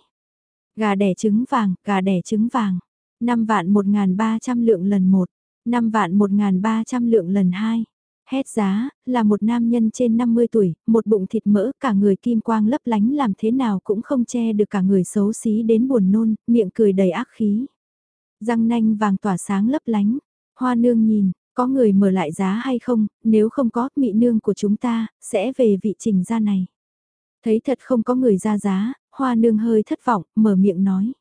Gà đẻ trứng vàng, gà đẻ trứng vàng. 5 vạn 1.300 lượng lần một. 5 vạn 1.300 lượng lần hai. Hét giá, là một nam nhân trên 50 tuổi, một bụng thịt mỡ, cả người kim quang lấp lánh làm thế nào cũng không che được cả người xấu xí đến buồn nôn, miệng cười đầy ác khí. Răng nanh vàng tỏa sáng lấp lánh, hoa nương nhìn, có người mở lại giá hay không, nếu không có, mị nương của chúng ta, sẽ về vị trình ra này. Thấy thật không có người ra giá, hoa nương hơi thất vọng, mở miệng nói.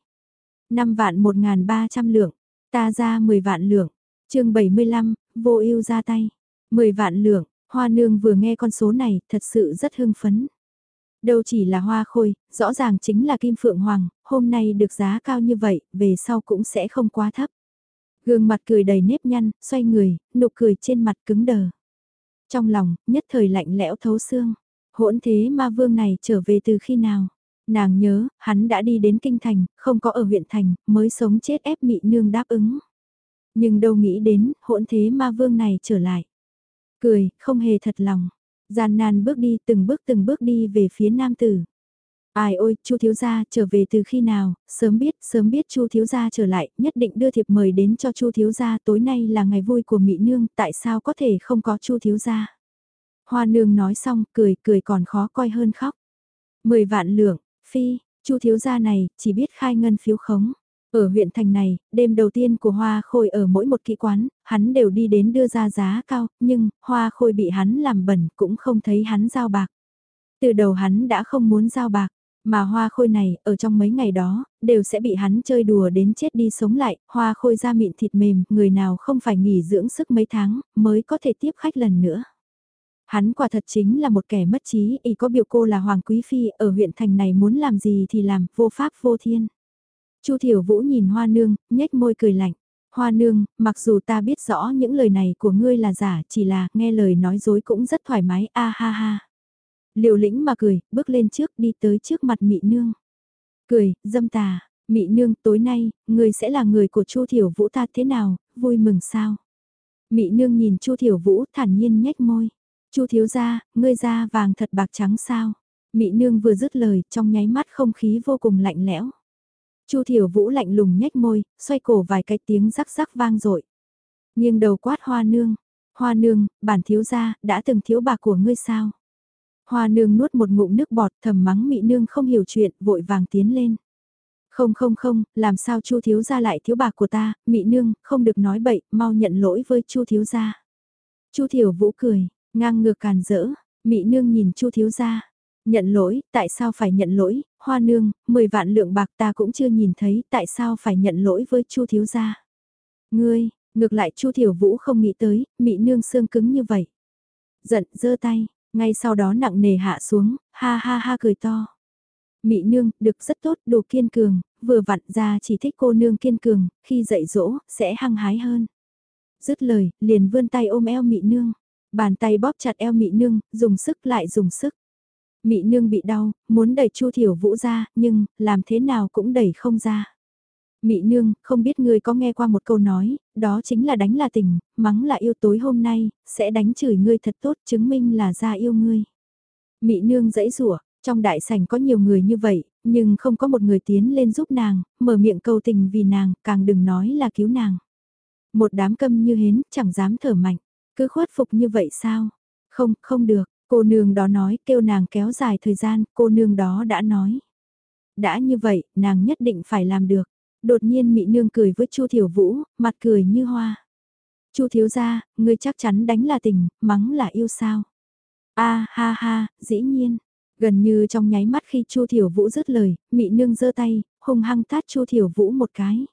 5 vạn 1.300 lượng, ta ra 10 vạn lượng, chương 75, vô ưu ra tay. 10 vạn lượng, hoa nương vừa nghe con số này, thật sự rất hưng phấn. Đâu chỉ là hoa khôi, rõ ràng chính là kim phượng hoàng, hôm nay được giá cao như vậy, về sau cũng sẽ không quá thấp. Gương mặt cười đầy nếp nhăn, xoay người, nụ cười trên mặt cứng đờ. Trong lòng, nhất thời lạnh lẽo thấu xương. Hỗn thế ma vương này trở về từ khi nào? Nàng nhớ, hắn đã đi đến kinh thành, không có ở huyện thành, mới sống chết ép mị nương đáp ứng. Nhưng đâu nghĩ đến, hỗn thế ma vương này trở lại. Cười, không hề thật lòng. Gian nan bước đi từng bước từng bước đi về phía nam tử. Ai ôi, Chu thiếu gia trở về từ khi nào, sớm biết, sớm biết Chu thiếu gia trở lại, nhất định đưa thiệp mời đến cho Chu thiếu gia, tối nay là ngày vui của mỹ nương, tại sao có thể không có Chu thiếu gia? Hoa nương nói xong, cười, cười còn khó coi hơn khóc. Mười vạn lượng, phi, Chu thiếu gia này chỉ biết khai ngân phiếu khống. Ở huyện thành này, đêm đầu tiên của Hoa Khôi ở mỗi một kỹ quán, hắn đều đi đến đưa ra giá cao, nhưng Hoa Khôi bị hắn làm bẩn cũng không thấy hắn giao bạc. Từ đầu hắn đã không muốn giao bạc, mà Hoa Khôi này, ở trong mấy ngày đó, đều sẽ bị hắn chơi đùa đến chết đi sống lại, Hoa Khôi da miệng thịt mềm, người nào không phải nghỉ dưỡng sức mấy tháng, mới có thể tiếp khách lần nữa. Hắn quả thật chính là một kẻ mất trí, ý có biểu cô là Hoàng Quý Phi, ở huyện thành này muốn làm gì thì làm, vô pháp vô thiên. Chu Thiểu Vũ nhìn Hoa Nương, nhếch môi cười lạnh. Hoa Nương, mặc dù ta biết rõ những lời này của ngươi là giả, chỉ là nghe lời nói dối cũng rất thoải mái, a ha ha. Liệu lĩnh mà cười, bước lên trước đi tới trước mặt Mị Nương. Cười, dâm tà, Mị Nương tối nay, ngươi sẽ là người của Chu Thiểu Vũ ta thế nào, vui mừng sao? Mị Nương nhìn Chu Thiểu Vũ thản nhiên nhếch môi. Chu thiếu gia, ngươi da vàng thật bạc trắng sao? Mị Nương vừa dứt lời, trong nháy mắt không khí vô cùng lạnh lẽo. Chu Thiểu Vũ lạnh lùng nhếch môi, xoay cổ vài cái tiếng rắc rắc vang dội. Nghiêng đầu quát Hoa Nương, "Hoa Nương, bản thiếu gia đã từng thiếu bạc của ngươi sao?" Hoa Nương nuốt một ngụm nước bọt, thầm mắng Mị Nương không hiểu chuyện, vội vàng tiến lên. "Không không không, làm sao Chu thiếu gia lại thiếu bạc của ta, Mị Nương, không được nói bậy, mau nhận lỗi với Chu thiếu gia." Chu Thiểu Vũ cười, ngang ngược càn rỡ, Mị Nương nhìn Chu thiếu gia, Nhận lỗi, tại sao phải nhận lỗi, hoa nương, 10 vạn lượng bạc ta cũng chưa nhìn thấy, tại sao phải nhận lỗi với chu thiếu gia. Ngươi, ngược lại chu thiểu vũ không nghĩ tới, mị nương xương cứng như vậy. Giận, giơ tay, ngay sau đó nặng nề hạ xuống, ha ha ha cười to. Mị nương, được rất tốt, đồ kiên cường, vừa vặn ra chỉ thích cô nương kiên cường, khi dạy dỗ, sẽ hăng hái hơn. Dứt lời, liền vươn tay ôm eo mị nương. Bàn tay bóp chặt eo mị nương, dùng sức lại dùng sức. Mị nương bị đau, muốn đẩy Chu Thiểu Vũ ra, nhưng, làm thế nào cũng đẩy không ra. Mị nương, không biết ngươi có nghe qua một câu nói, đó chính là đánh là tình, mắng là yêu tối hôm nay, sẽ đánh chửi ngươi thật tốt, chứng minh là ra yêu ngươi. Mị nương dãy rủa trong đại sảnh có nhiều người như vậy, nhưng không có một người tiến lên giúp nàng, mở miệng cầu tình vì nàng, càng đừng nói là cứu nàng. Một đám câm như hến, chẳng dám thở mạnh, cứ khuất phục như vậy sao? Không, không được, Cô nương đó nói kêu nàng kéo dài thời gian, cô nương đó đã nói. Đã như vậy, nàng nhất định phải làm được. Đột nhiên mị nương cười với Chu Thiểu Vũ, mặt cười như hoa. Chu thiếu gia, ngươi chắc chắn đánh là tình, mắng là yêu sao? A ha ha, dĩ nhiên. Gần như trong nháy mắt khi Chu Thiểu Vũ dứt lời, mị nương giơ tay, hung hăng tát Chu Thiểu Vũ một cái.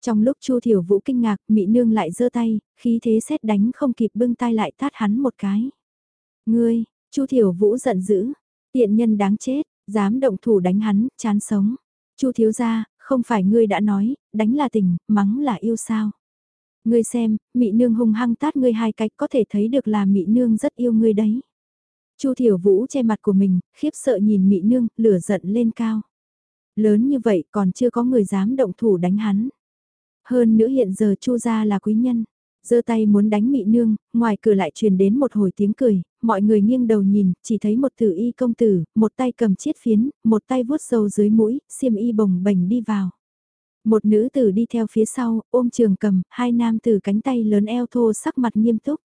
Trong lúc Chu Thiểu Vũ kinh ngạc, mị nương lại giơ tay, khí thế xét đánh không kịp bưng tay lại tát hắn một cái. Ngươi, Chu Thiểu Vũ giận dữ, tiện nhân đáng chết, dám động thủ đánh hắn, chán sống. Chu thiếu gia, không phải ngươi đã nói, đánh là tình, mắng là yêu sao? Ngươi xem, Mị nương hung hăng tát ngươi hai cách có thể thấy được là Mị nương rất yêu ngươi đấy. Chu Thiểu Vũ che mặt của mình, khiếp sợ nhìn Mị nương, lửa giận lên cao. Lớn như vậy còn chưa có người dám động thủ đánh hắn. Hơn nữa hiện giờ Chu gia là quý nhân giơ tay muốn đánh mị nương, ngoài cửa lại truyền đến một hồi tiếng cười, mọi người nghiêng đầu nhìn, chỉ thấy một tử y công tử, một tay cầm chiết phiến, một tay vuốt sâu dưới mũi, xiêm y bồng bềnh đi vào. Một nữ tử đi theo phía sau, ôm trường cầm, hai nam tử cánh tay lớn eo thô sắc mặt nghiêm túc.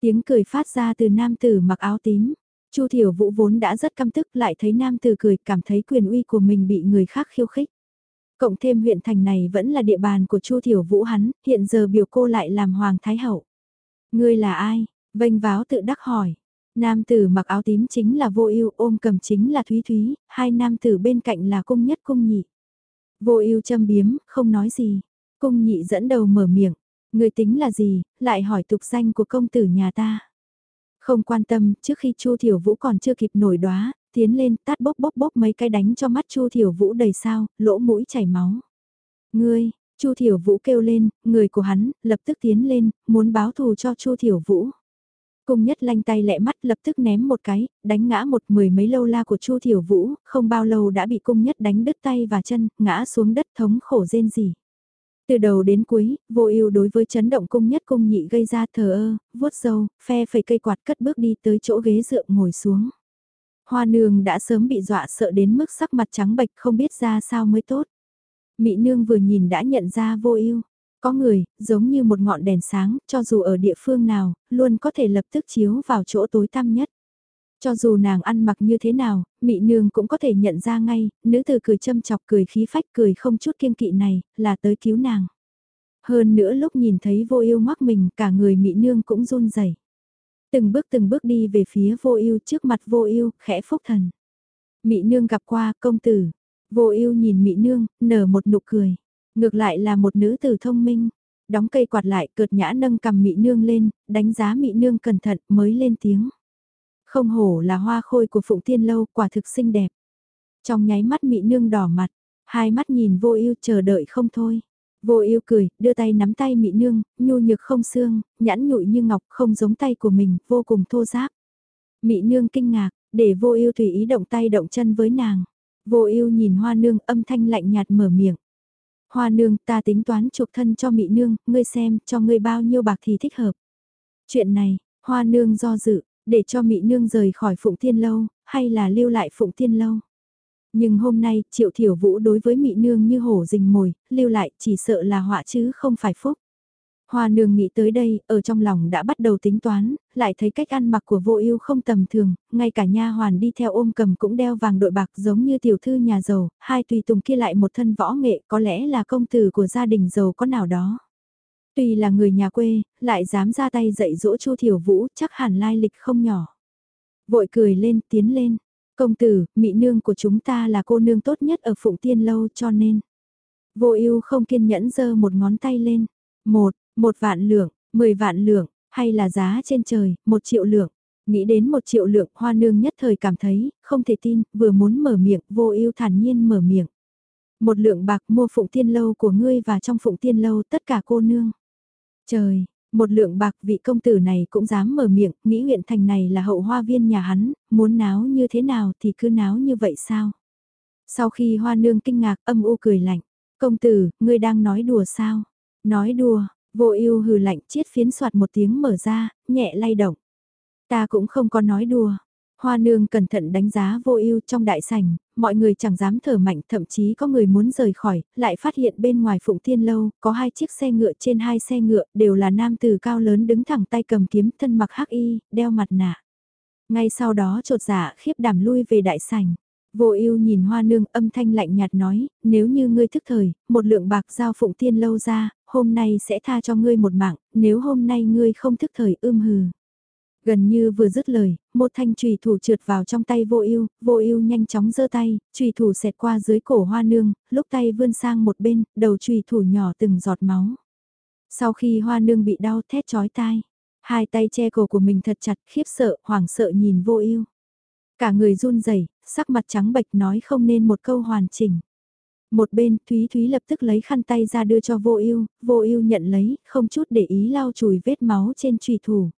Tiếng cười phát ra từ nam tử mặc áo tím. Chu Thiểu Vũ vốn đã rất căm tức lại thấy nam tử cười cảm thấy quyền uy của mình bị người khác khiêu khích. Cộng thêm huyện thành này vẫn là địa bàn của Chu Thiểu Vũ hắn, hiện giờ biểu cô lại làm Hoàng Thái Hậu. Ngươi là ai? Vênh váo tự đắc hỏi. Nam tử mặc áo tím chính là vô ưu ôm cầm chính là Thúy Thúy, hai nam tử bên cạnh là cung nhất cung nhị. Vô ưu châm biếm, không nói gì. Cung nhị dẫn đầu mở miệng. Người tính là gì, lại hỏi tục danh của công tử nhà ta. Không quan tâm, trước khi Chu Thiểu Vũ còn chưa kịp nổi đóa, tiến lên tát bốc bốc bốc mấy cái đánh cho mắt Chu Thiểu Vũ đầy sao, lỗ mũi chảy máu. Ngươi, Chu Thiểu Vũ kêu lên, người của hắn, lập tức tiến lên, muốn báo thù cho Chu Thiểu Vũ. Cung nhất lanh tay lẹ mắt lập tức ném một cái, đánh ngã một mười mấy lâu la của Chu Thiểu Vũ, không bao lâu đã bị cung nhất đánh đứt tay và chân, ngã xuống đất thống khổ rên rỉ. Từ đầu đến cuối, vô ưu đối với chấn động cung nhất cung nhị gây ra thờ ơ, vuốt râu phe phẩy cây quạt cất bước đi tới chỗ ghế dựa ngồi xuống. Hoa nương đã sớm bị dọa sợ đến mức sắc mặt trắng bệch không biết ra sao mới tốt. mỹ nương vừa nhìn đã nhận ra vô ưu có người, giống như một ngọn đèn sáng, cho dù ở địa phương nào, luôn có thể lập tức chiếu vào chỗ tối tăm nhất. Cho dù nàng ăn mặc như thế nào, mị nương cũng có thể nhận ra ngay, nữ tử cười châm chọc cười khí phách cười không chút kiên kỵ này, là tới cứu nàng. Hơn nữa lúc nhìn thấy vô ưu ngoắc mình, cả người mị nương cũng run rẩy. Từng bước từng bước đi về phía vô ưu trước mặt vô ưu khẽ phúc thần. Mị nương gặp qua công tử, vô ưu nhìn mị nương, nở một nụ cười. Ngược lại là một nữ tử thông minh, đóng cây quạt lại cợt nhã nâng cầm mị nương lên, đánh giá mị nương cẩn thận mới lên tiếng. Không hổ là hoa khôi của Phụng Tiên Lâu quả thực xinh đẹp. Trong nháy mắt mị nương đỏ mặt, hai mắt nhìn vô ưu chờ đợi không thôi. Vô ưu cười, đưa tay nắm tay mị nương, nhu nhược không xương, nhãn nhụi như ngọc không giống tay của mình, vô cùng thô giáp. Mị nương kinh ngạc, để vô ưu tùy ý động tay động chân với nàng. Vô ưu nhìn hoa nương âm thanh lạnh nhạt mở miệng. Hoa nương ta tính toán chụp thân cho mị nương, ngươi xem, cho ngươi bao nhiêu bạc thì thích hợp. Chuyện này, hoa nương do dự, để cho mị nương rời khỏi phụng thiên lâu, hay là lưu lại phụng thiên lâu. Nhưng hôm nay, triệu thiểu vũ đối với mị nương như hổ rình mồi, lưu lại chỉ sợ là họa chứ không phải phúc. Hoa nương nghĩ tới đây, ở trong lòng đã bắt đầu tính toán, lại thấy cách ăn mặc của vô ưu không tầm thường, ngay cả nha hoàn đi theo ôm cầm cũng đeo vàng đội bạc giống như tiểu thư nhà giàu, hai tùy tùng kia lại một thân võ nghệ có lẽ là công tử của gia đình giàu có nào đó. Tuy là người nhà quê, lại dám ra tay dạy dỗ chu thiểu vũ chắc hẳn lai lịch không nhỏ. Vội cười lên, tiến lên. Công tử, mỹ nương của chúng ta là cô nương tốt nhất ở Phụng Tiên Lâu cho nên. Vô ưu không kiên nhẫn giơ một ngón tay lên. Một, một vạn lượng, mười vạn lượng, hay là giá trên trời, một triệu lượng. Nghĩ đến một triệu lượng, hoa nương nhất thời cảm thấy, không thể tin, vừa muốn mở miệng, vô ưu thản nhiên mở miệng. Một lượng bạc mua phụng tiên lâu của ngươi và trong phụng tiên lâu tất cả cô nương. Trời, một lượng bạc vị công tử này cũng dám mở miệng, nghĩ huyện thành này là hậu hoa viên nhà hắn, muốn náo như thế nào thì cứ náo như vậy sao? Sau khi hoa nương kinh ngạc âm u cười lạnh, công tử, ngươi đang nói đùa sao? Nói đùa, Vô ưu hừ lạnh chiết phiến soạt một tiếng mở ra, nhẹ lay động. Ta cũng không có nói đùa. Hoa nương cẩn thận đánh giá vô ưu trong đại sảnh, mọi người chẳng dám thở mạnh, thậm chí có người muốn rời khỏi, lại phát hiện bên ngoài phụng thiên lâu, có hai chiếc xe ngựa trên hai xe ngựa, đều là nam từ cao lớn đứng thẳng tay cầm kiếm, thân mặc hắc y, đeo mặt nạ. Ngay sau đó trột dạ khiếp đảm lui về đại sảnh. Vô ưu nhìn hoa nương âm thanh lạnh nhạt nói, nếu như ngươi thức thời, một lượng bạc giao phụng tiên lâu ra, hôm nay sẽ tha cho ngươi một mạng, nếu hôm nay ngươi không thức thời ưm hừ. Gần như vừa dứt lời, một thanh trùy thủ trượt vào trong tay vô ưu, vô ưu nhanh chóng giơ tay, trùy thủ xẹt qua dưới cổ hoa nương, lúc tay vươn sang một bên, đầu trùy thủ nhỏ từng giọt máu. Sau khi hoa nương bị đau thét chói tai, hai tay che cổ của mình thật chặt, khiếp sợ, hoảng sợ nhìn vô ưu. Cả người run rẩy, sắc mặt trắng bệch nói không nên một câu hoàn chỉnh. Một bên, Thúy Thúy lập tức lấy khăn tay ra đưa cho vô ưu, vô ưu nhận lấy, không chút để ý lau chùi vết máu trên trùy thủ.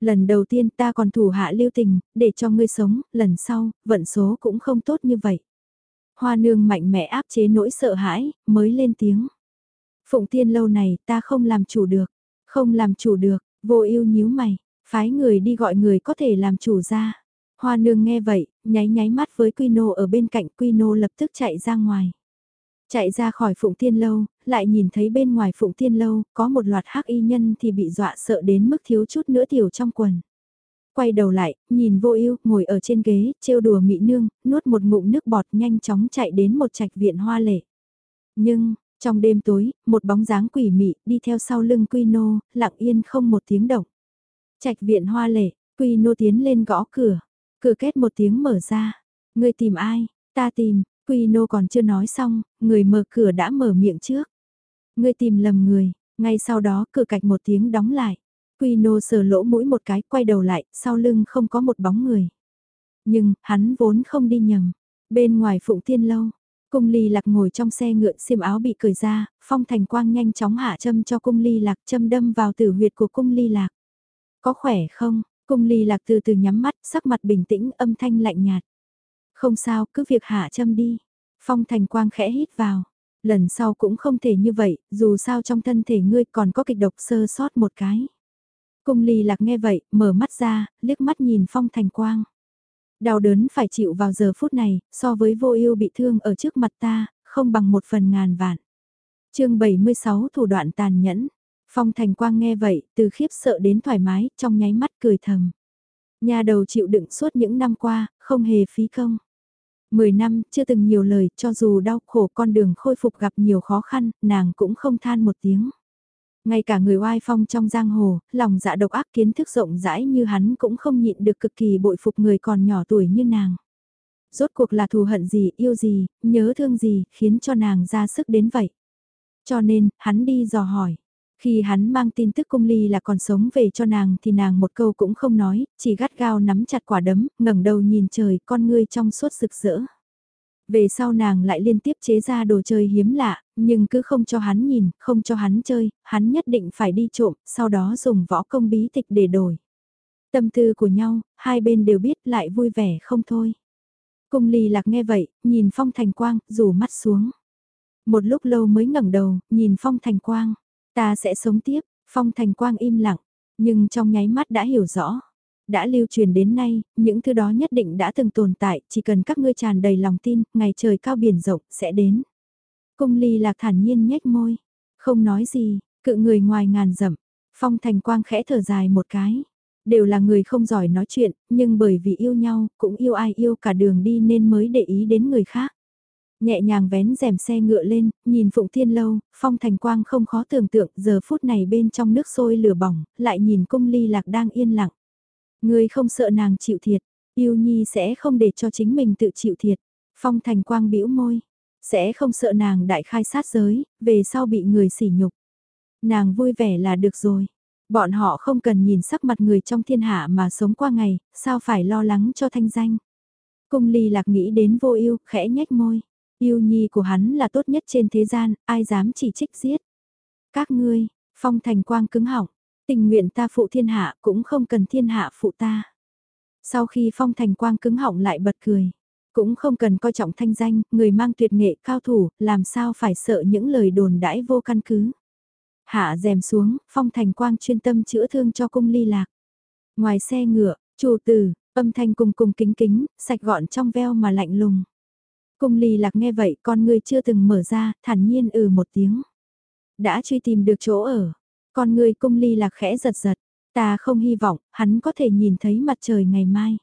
Lần đầu tiên ta còn thủ hạ lưu tình, để cho ngươi sống, lần sau, vận số cũng không tốt như vậy. Hoa nương mạnh mẽ áp chế nỗi sợ hãi, mới lên tiếng. Phụng tiên lâu này ta không làm chủ được, không làm chủ được, vô ưu nhíu mày, phái người đi gọi người có thể làm chủ ra. Hoa nương nghe vậy, nháy nháy mắt với Quy Nô ở bên cạnh Quy Nô lập tức chạy ra ngoài. Chạy ra khỏi Phụng Tiên Lâu, lại nhìn thấy bên ngoài Phụng Tiên Lâu, có một loạt hắc y nhân thì bị dọa sợ đến mức thiếu chút nữa tiểu trong quần. Quay đầu lại, nhìn vô ưu ngồi ở trên ghế, trêu đùa mị nương, nuốt một ngụm nước bọt nhanh chóng chạy đến một trạch viện hoa lệ. Nhưng, trong đêm tối, một bóng dáng quỷ mị đi theo sau lưng Quy Nô, lặng yên không một tiếng động. Trạch viện hoa lệ, Quy Nô tiến lên gõ cửa, cửa kết một tiếng mở ra. Người tìm ai? Ta tìm, Quy Nô còn chưa nói xong, người mở cửa đã mở miệng trước. Người tìm lầm người, ngay sau đó cửa cạch một tiếng đóng lại. Quy Nô sờ lỗ mũi một cái, quay đầu lại, sau lưng không có một bóng người. Nhưng, hắn vốn không đi nhầm. Bên ngoài Phụng Thiên Lâu, Cung ly lạc ngồi trong xe ngựa xiêm áo bị cởi ra, phong thành quang nhanh chóng hạ châm cho cung ly lạc châm đâm vào tử huyệt của cung ly lạc. Có khỏe không? Cung ly lạc từ từ nhắm mắt, sắc mặt bình tĩnh, âm thanh lạnh nhạt. Không sao, cứ việc hạ châm đi. Phong thành quang khẽ hít vào. Lần sau cũng không thể như vậy, dù sao trong thân thể ngươi còn có kịch độc sơ sót một cái. Cung ly lạc nghe vậy, mở mắt ra, liếc mắt nhìn phong thành quang. Đau đớn phải chịu vào giờ phút này, so với vô ưu bị thương ở trước mặt ta, không bằng một phần ngàn vạn. chương 76 thủ đoạn tàn nhẫn. Phong Thành Quang nghe vậy, từ khiếp sợ đến thoải mái, trong nháy mắt cười thầm. Nhà đầu chịu đựng suốt những năm qua, không hề phí công. Mười năm, chưa từng nhiều lời, cho dù đau khổ con đường khôi phục gặp nhiều khó khăn, nàng cũng không than một tiếng. Ngay cả người oai phong trong giang hồ, lòng dạ độc ác kiến thức rộng rãi như hắn cũng không nhịn được cực kỳ bội phục người còn nhỏ tuổi như nàng. Rốt cuộc là thù hận gì, yêu gì, nhớ thương gì, khiến cho nàng ra sức đến vậy. Cho nên, hắn đi dò hỏi. Khi hắn mang tin tức cung ly là còn sống về cho nàng thì nàng một câu cũng không nói, chỉ gắt gao nắm chặt quả đấm, ngẩng đầu nhìn trời con ngươi trong suốt rực rỡ. Về sau nàng lại liên tiếp chế ra đồ chơi hiếm lạ, nhưng cứ không cho hắn nhìn, không cho hắn chơi, hắn nhất định phải đi trộm, sau đó dùng võ công bí tịch để đổi. Tâm tư của nhau, hai bên đều biết lại vui vẻ không thôi. Cung ly lạc nghe vậy, nhìn phong thành quang, rủ mắt xuống. Một lúc lâu mới ngẩng đầu, nhìn phong thành quang. Ta sẽ sống tiếp, phong thành quang im lặng, nhưng trong nháy mắt đã hiểu rõ đã lưu truyền đến nay, những thứ đó nhất định đã từng tồn tại, chỉ cần các ngươi tràn đầy lòng tin, ngày trời cao biển rộng, sẽ đến. Cung ly lạc thản nhiên nhếch môi, không nói gì, cự người ngoài ngàn dặm phong thành quang khẽ thở dài một cái. Đều là người không giỏi nói chuyện, nhưng bởi vì yêu nhau, cũng yêu ai yêu cả đường đi nên mới để ý đến người khác. Nhẹ nhàng vén rèm xe ngựa lên, nhìn Phụng Thiên Lâu, phong thành quang không khó tưởng tượng giờ phút này bên trong nước sôi lửa bỏng, lại nhìn cung ly lạc đang yên lặng. người không sợ nàng chịu thiệt, yêu nhi sẽ không để cho chính mình tự chịu thiệt. Phong thành quang bĩu môi, sẽ không sợ nàng đại khai sát giới, về sau bị người sỉ nhục. Nàng vui vẻ là được rồi. Bọn họ không cần nhìn sắc mặt người trong thiên hạ mà sống qua ngày, sao phải lo lắng cho thanh danh. Cung ly lạc nghĩ đến vô ưu khẽ nhếch môi. Yêu nhi của hắn là tốt nhất trên thế gian, ai dám chỉ trích giết. Các ngươi, phong thành quang cứng họng, Tình nguyện ta phụ thiên hạ cũng không cần thiên hạ phụ ta. Sau khi phong thành quang cứng họng lại bật cười. Cũng không cần coi trọng thanh danh, người mang tuyệt nghệ cao thủ, làm sao phải sợ những lời đồn đãi vô căn cứ. Hạ rèm xuống, phong thành quang chuyên tâm chữa thương cho cung ly lạc. Ngoài xe ngựa, chủ tử, âm thanh cùng cùng kính kính, sạch gọn trong veo mà lạnh lùng. Cung ly lạc nghe vậy con người chưa từng mở ra, thản nhiên ừ một tiếng. Đã truy tìm được chỗ ở, con người cung ly lạc khẽ giật giật, ta không hy vọng hắn có thể nhìn thấy mặt trời ngày mai.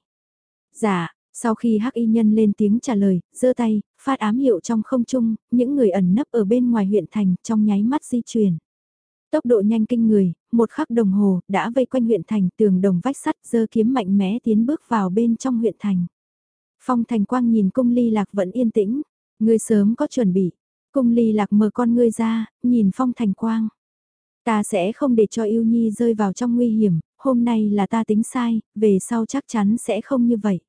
Dạ, sau khi hắc y nhân lên tiếng trả lời, giơ tay, phát ám hiệu trong không trung, những người ẩn nấp ở bên ngoài huyện thành trong nháy mắt di chuyển. Tốc độ nhanh kinh người, một khắc đồng hồ đã vây quanh huyện thành tường đồng vách sắt dơ kiếm mạnh mẽ tiến bước vào bên trong huyện thành. Phong thành quang nhìn cung ly lạc vẫn yên tĩnh, Ngươi sớm có chuẩn bị. Cung ly lạc mở con ngươi ra, nhìn phong thành quang. Ta sẽ không để cho yêu nhi rơi vào trong nguy hiểm, hôm nay là ta tính sai, về sau chắc chắn sẽ không như vậy.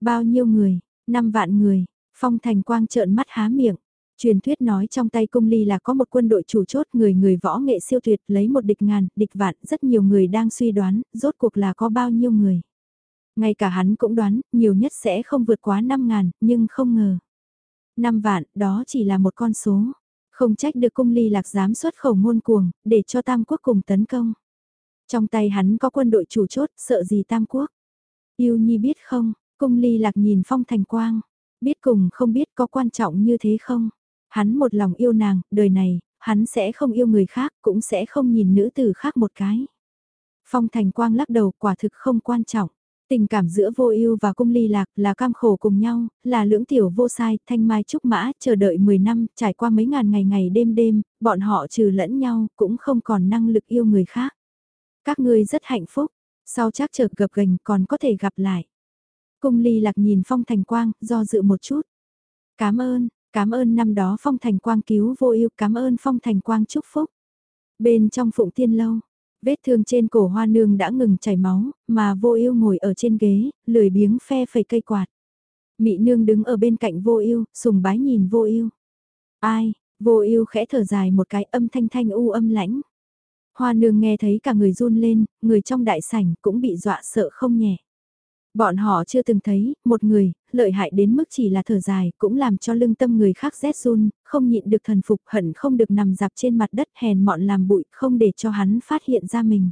Bao nhiêu người, năm vạn người, phong thành quang trợn mắt há miệng. Truyền thuyết nói trong tay cung ly là có một quân đội chủ chốt người người võ nghệ siêu tuyệt lấy một địch ngàn, địch vạn, rất nhiều người đang suy đoán, rốt cuộc là có bao nhiêu người. Ngay cả hắn cũng đoán, nhiều nhất sẽ không vượt quá 5 ngàn, nhưng không ngờ. 5 vạn, đó chỉ là một con số. Không trách được cung ly lạc dám xuất khẩu ngôn cuồng, để cho Tam Quốc cùng tấn công. Trong tay hắn có quân đội chủ chốt, sợ gì Tam Quốc. Yêu Nhi biết không, cung ly lạc nhìn phong thành quang. Biết cùng không biết có quan trọng như thế không? Hắn một lòng yêu nàng, đời này, hắn sẽ không yêu người khác, cũng sẽ không nhìn nữ tử khác một cái. Phong Thành Quang lắc đầu quả thực không quan trọng. Tình cảm giữa vô ưu và cung ly lạc là cam khổ cùng nhau, là lưỡng tiểu vô sai, thanh mai trúc mã, chờ đợi 10 năm, trải qua mấy ngàn ngày ngày đêm đêm, bọn họ trừ lẫn nhau, cũng không còn năng lực yêu người khác. Các ngươi rất hạnh phúc, sau chắc chợt gặp gành còn có thể gặp lại. Cung ly lạc nhìn phong thành quang, do dự một chút. Cảm ơn, cảm ơn năm đó phong thành quang cứu vô ưu, cảm ơn phong thành quang chúc phúc. Bên trong phụng tiên lâu, Vết thương trên cổ hoa nương đã ngừng chảy máu, mà vô ưu ngồi ở trên ghế, lười biếng phe phẩy cây quạt. Mị nương đứng ở bên cạnh vô ưu, sùng bái nhìn vô ưu. Ai, vô ưu khẽ thở dài một cái âm thanh thanh u âm lãnh. Hoa nương nghe thấy cả người run lên, người trong đại sảnh cũng bị dọa sợ không nhẹ. Bọn họ chưa từng thấy, một người, lợi hại đến mức chỉ là thở dài, cũng làm cho lưng tâm người khác rét run, không nhịn được thần phục hận không được nằm dạp trên mặt đất hèn mọn làm bụi, không để cho hắn phát hiện ra mình.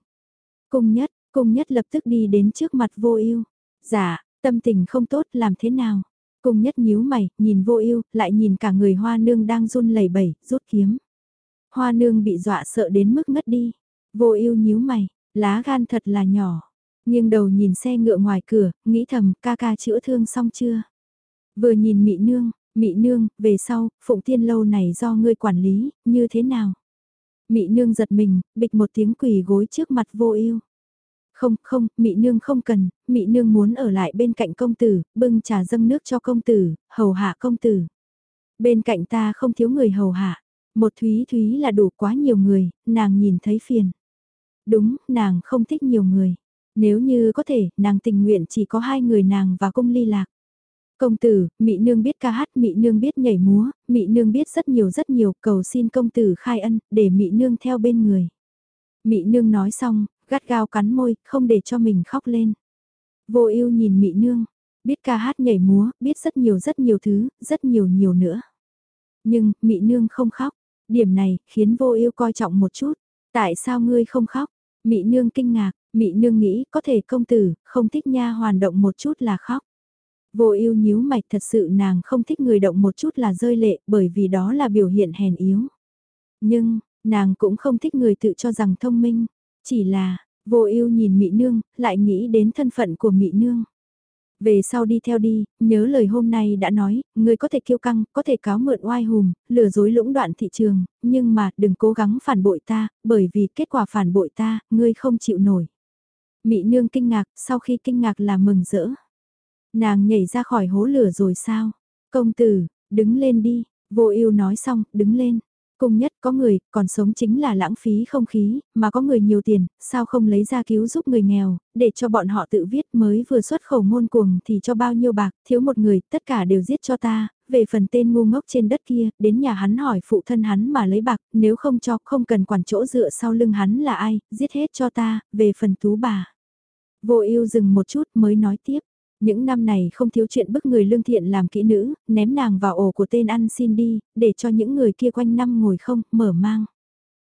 Cung nhất, cung nhất lập tức đi đến trước mặt vô ưu Dạ, tâm tình không tốt làm thế nào? Cung nhất nhíu mày, nhìn vô ưu lại nhìn cả người hoa nương đang run lẩy bẩy, rút kiếm. Hoa nương bị dọa sợ đến mức ngất đi. Vô ưu nhíu mày, lá gan thật là nhỏ nghiêng đầu nhìn xe ngựa ngoài cửa, nghĩ thầm ca ca chữa thương xong chưa. Vừa nhìn mị nương, mị nương, về sau, phụng tiên lâu này do ngươi quản lý, như thế nào? Mị nương giật mình, bịch một tiếng quỳ gối trước mặt vô ưu. Không, không, mị nương không cần, mị nương muốn ở lại bên cạnh công tử, bưng trà dâng nước cho công tử, hầu hạ công tử. Bên cạnh ta không thiếu người hầu hạ, một thúy thúy là đủ quá nhiều người, nàng nhìn thấy phiền. Đúng, nàng không thích nhiều người. Nếu như có thể, nàng tình nguyện chỉ có hai người nàng và cung ly lạc. Công tử, mỹ Nương biết ca hát, mỹ Nương biết nhảy múa, mỹ Nương biết rất nhiều rất nhiều, cầu xin công tử khai ân, để mỹ Nương theo bên người. mỹ Nương nói xong, gắt gao cắn môi, không để cho mình khóc lên. Vô ưu nhìn mỹ Nương, biết ca hát nhảy múa, biết rất nhiều rất nhiều thứ, rất nhiều nhiều nữa. Nhưng, mỹ Nương không khóc, điểm này khiến vô ưu coi trọng một chút. Tại sao ngươi không khóc? mỹ Nương kinh ngạc, Mị nương nghĩ có thể công tử, không thích nha hoàn động một chút là khóc. Vô ưu nhíu mạch thật sự nàng không thích người động một chút là rơi lệ bởi vì đó là biểu hiện hèn yếu. Nhưng, nàng cũng không thích người tự cho rằng thông minh. Chỉ là, vô ưu nhìn mị nương, lại nghĩ đến thân phận của mị nương. Về sau đi theo đi, nhớ lời hôm nay đã nói, người có thể kiêu căng, có thể cáo mượn oai hùm, lừa dối lũng đoạn thị trường, nhưng mà đừng cố gắng phản bội ta, bởi vì kết quả phản bội ta, ngươi không chịu nổi. Mị nương kinh ngạc, sau khi kinh ngạc là mừng rỡ. Nàng nhảy ra khỏi hố lửa rồi sao? Công tử, đứng lên đi, vô ưu nói xong, đứng lên. cùng nhất có người, còn sống chính là lãng phí không khí, mà có người nhiều tiền, sao không lấy ra cứu giúp người nghèo, để cho bọn họ tự viết mới vừa xuất khẩu ngôn cuồng thì cho bao nhiêu bạc, thiếu một người, tất cả đều giết cho ta, về phần tên ngu ngốc trên đất kia, đến nhà hắn hỏi phụ thân hắn mà lấy bạc, nếu không cho, không cần quản chỗ dựa sau lưng hắn là ai, giết hết cho ta, về phần tú bà. Vô ưu dừng một chút mới nói tiếp. Những năm này không thiếu chuyện bức người lương thiện làm kỹ nữ, ném nàng vào ổ của tên ăn xin đi, để cho những người kia quanh năm ngồi không, mở mang.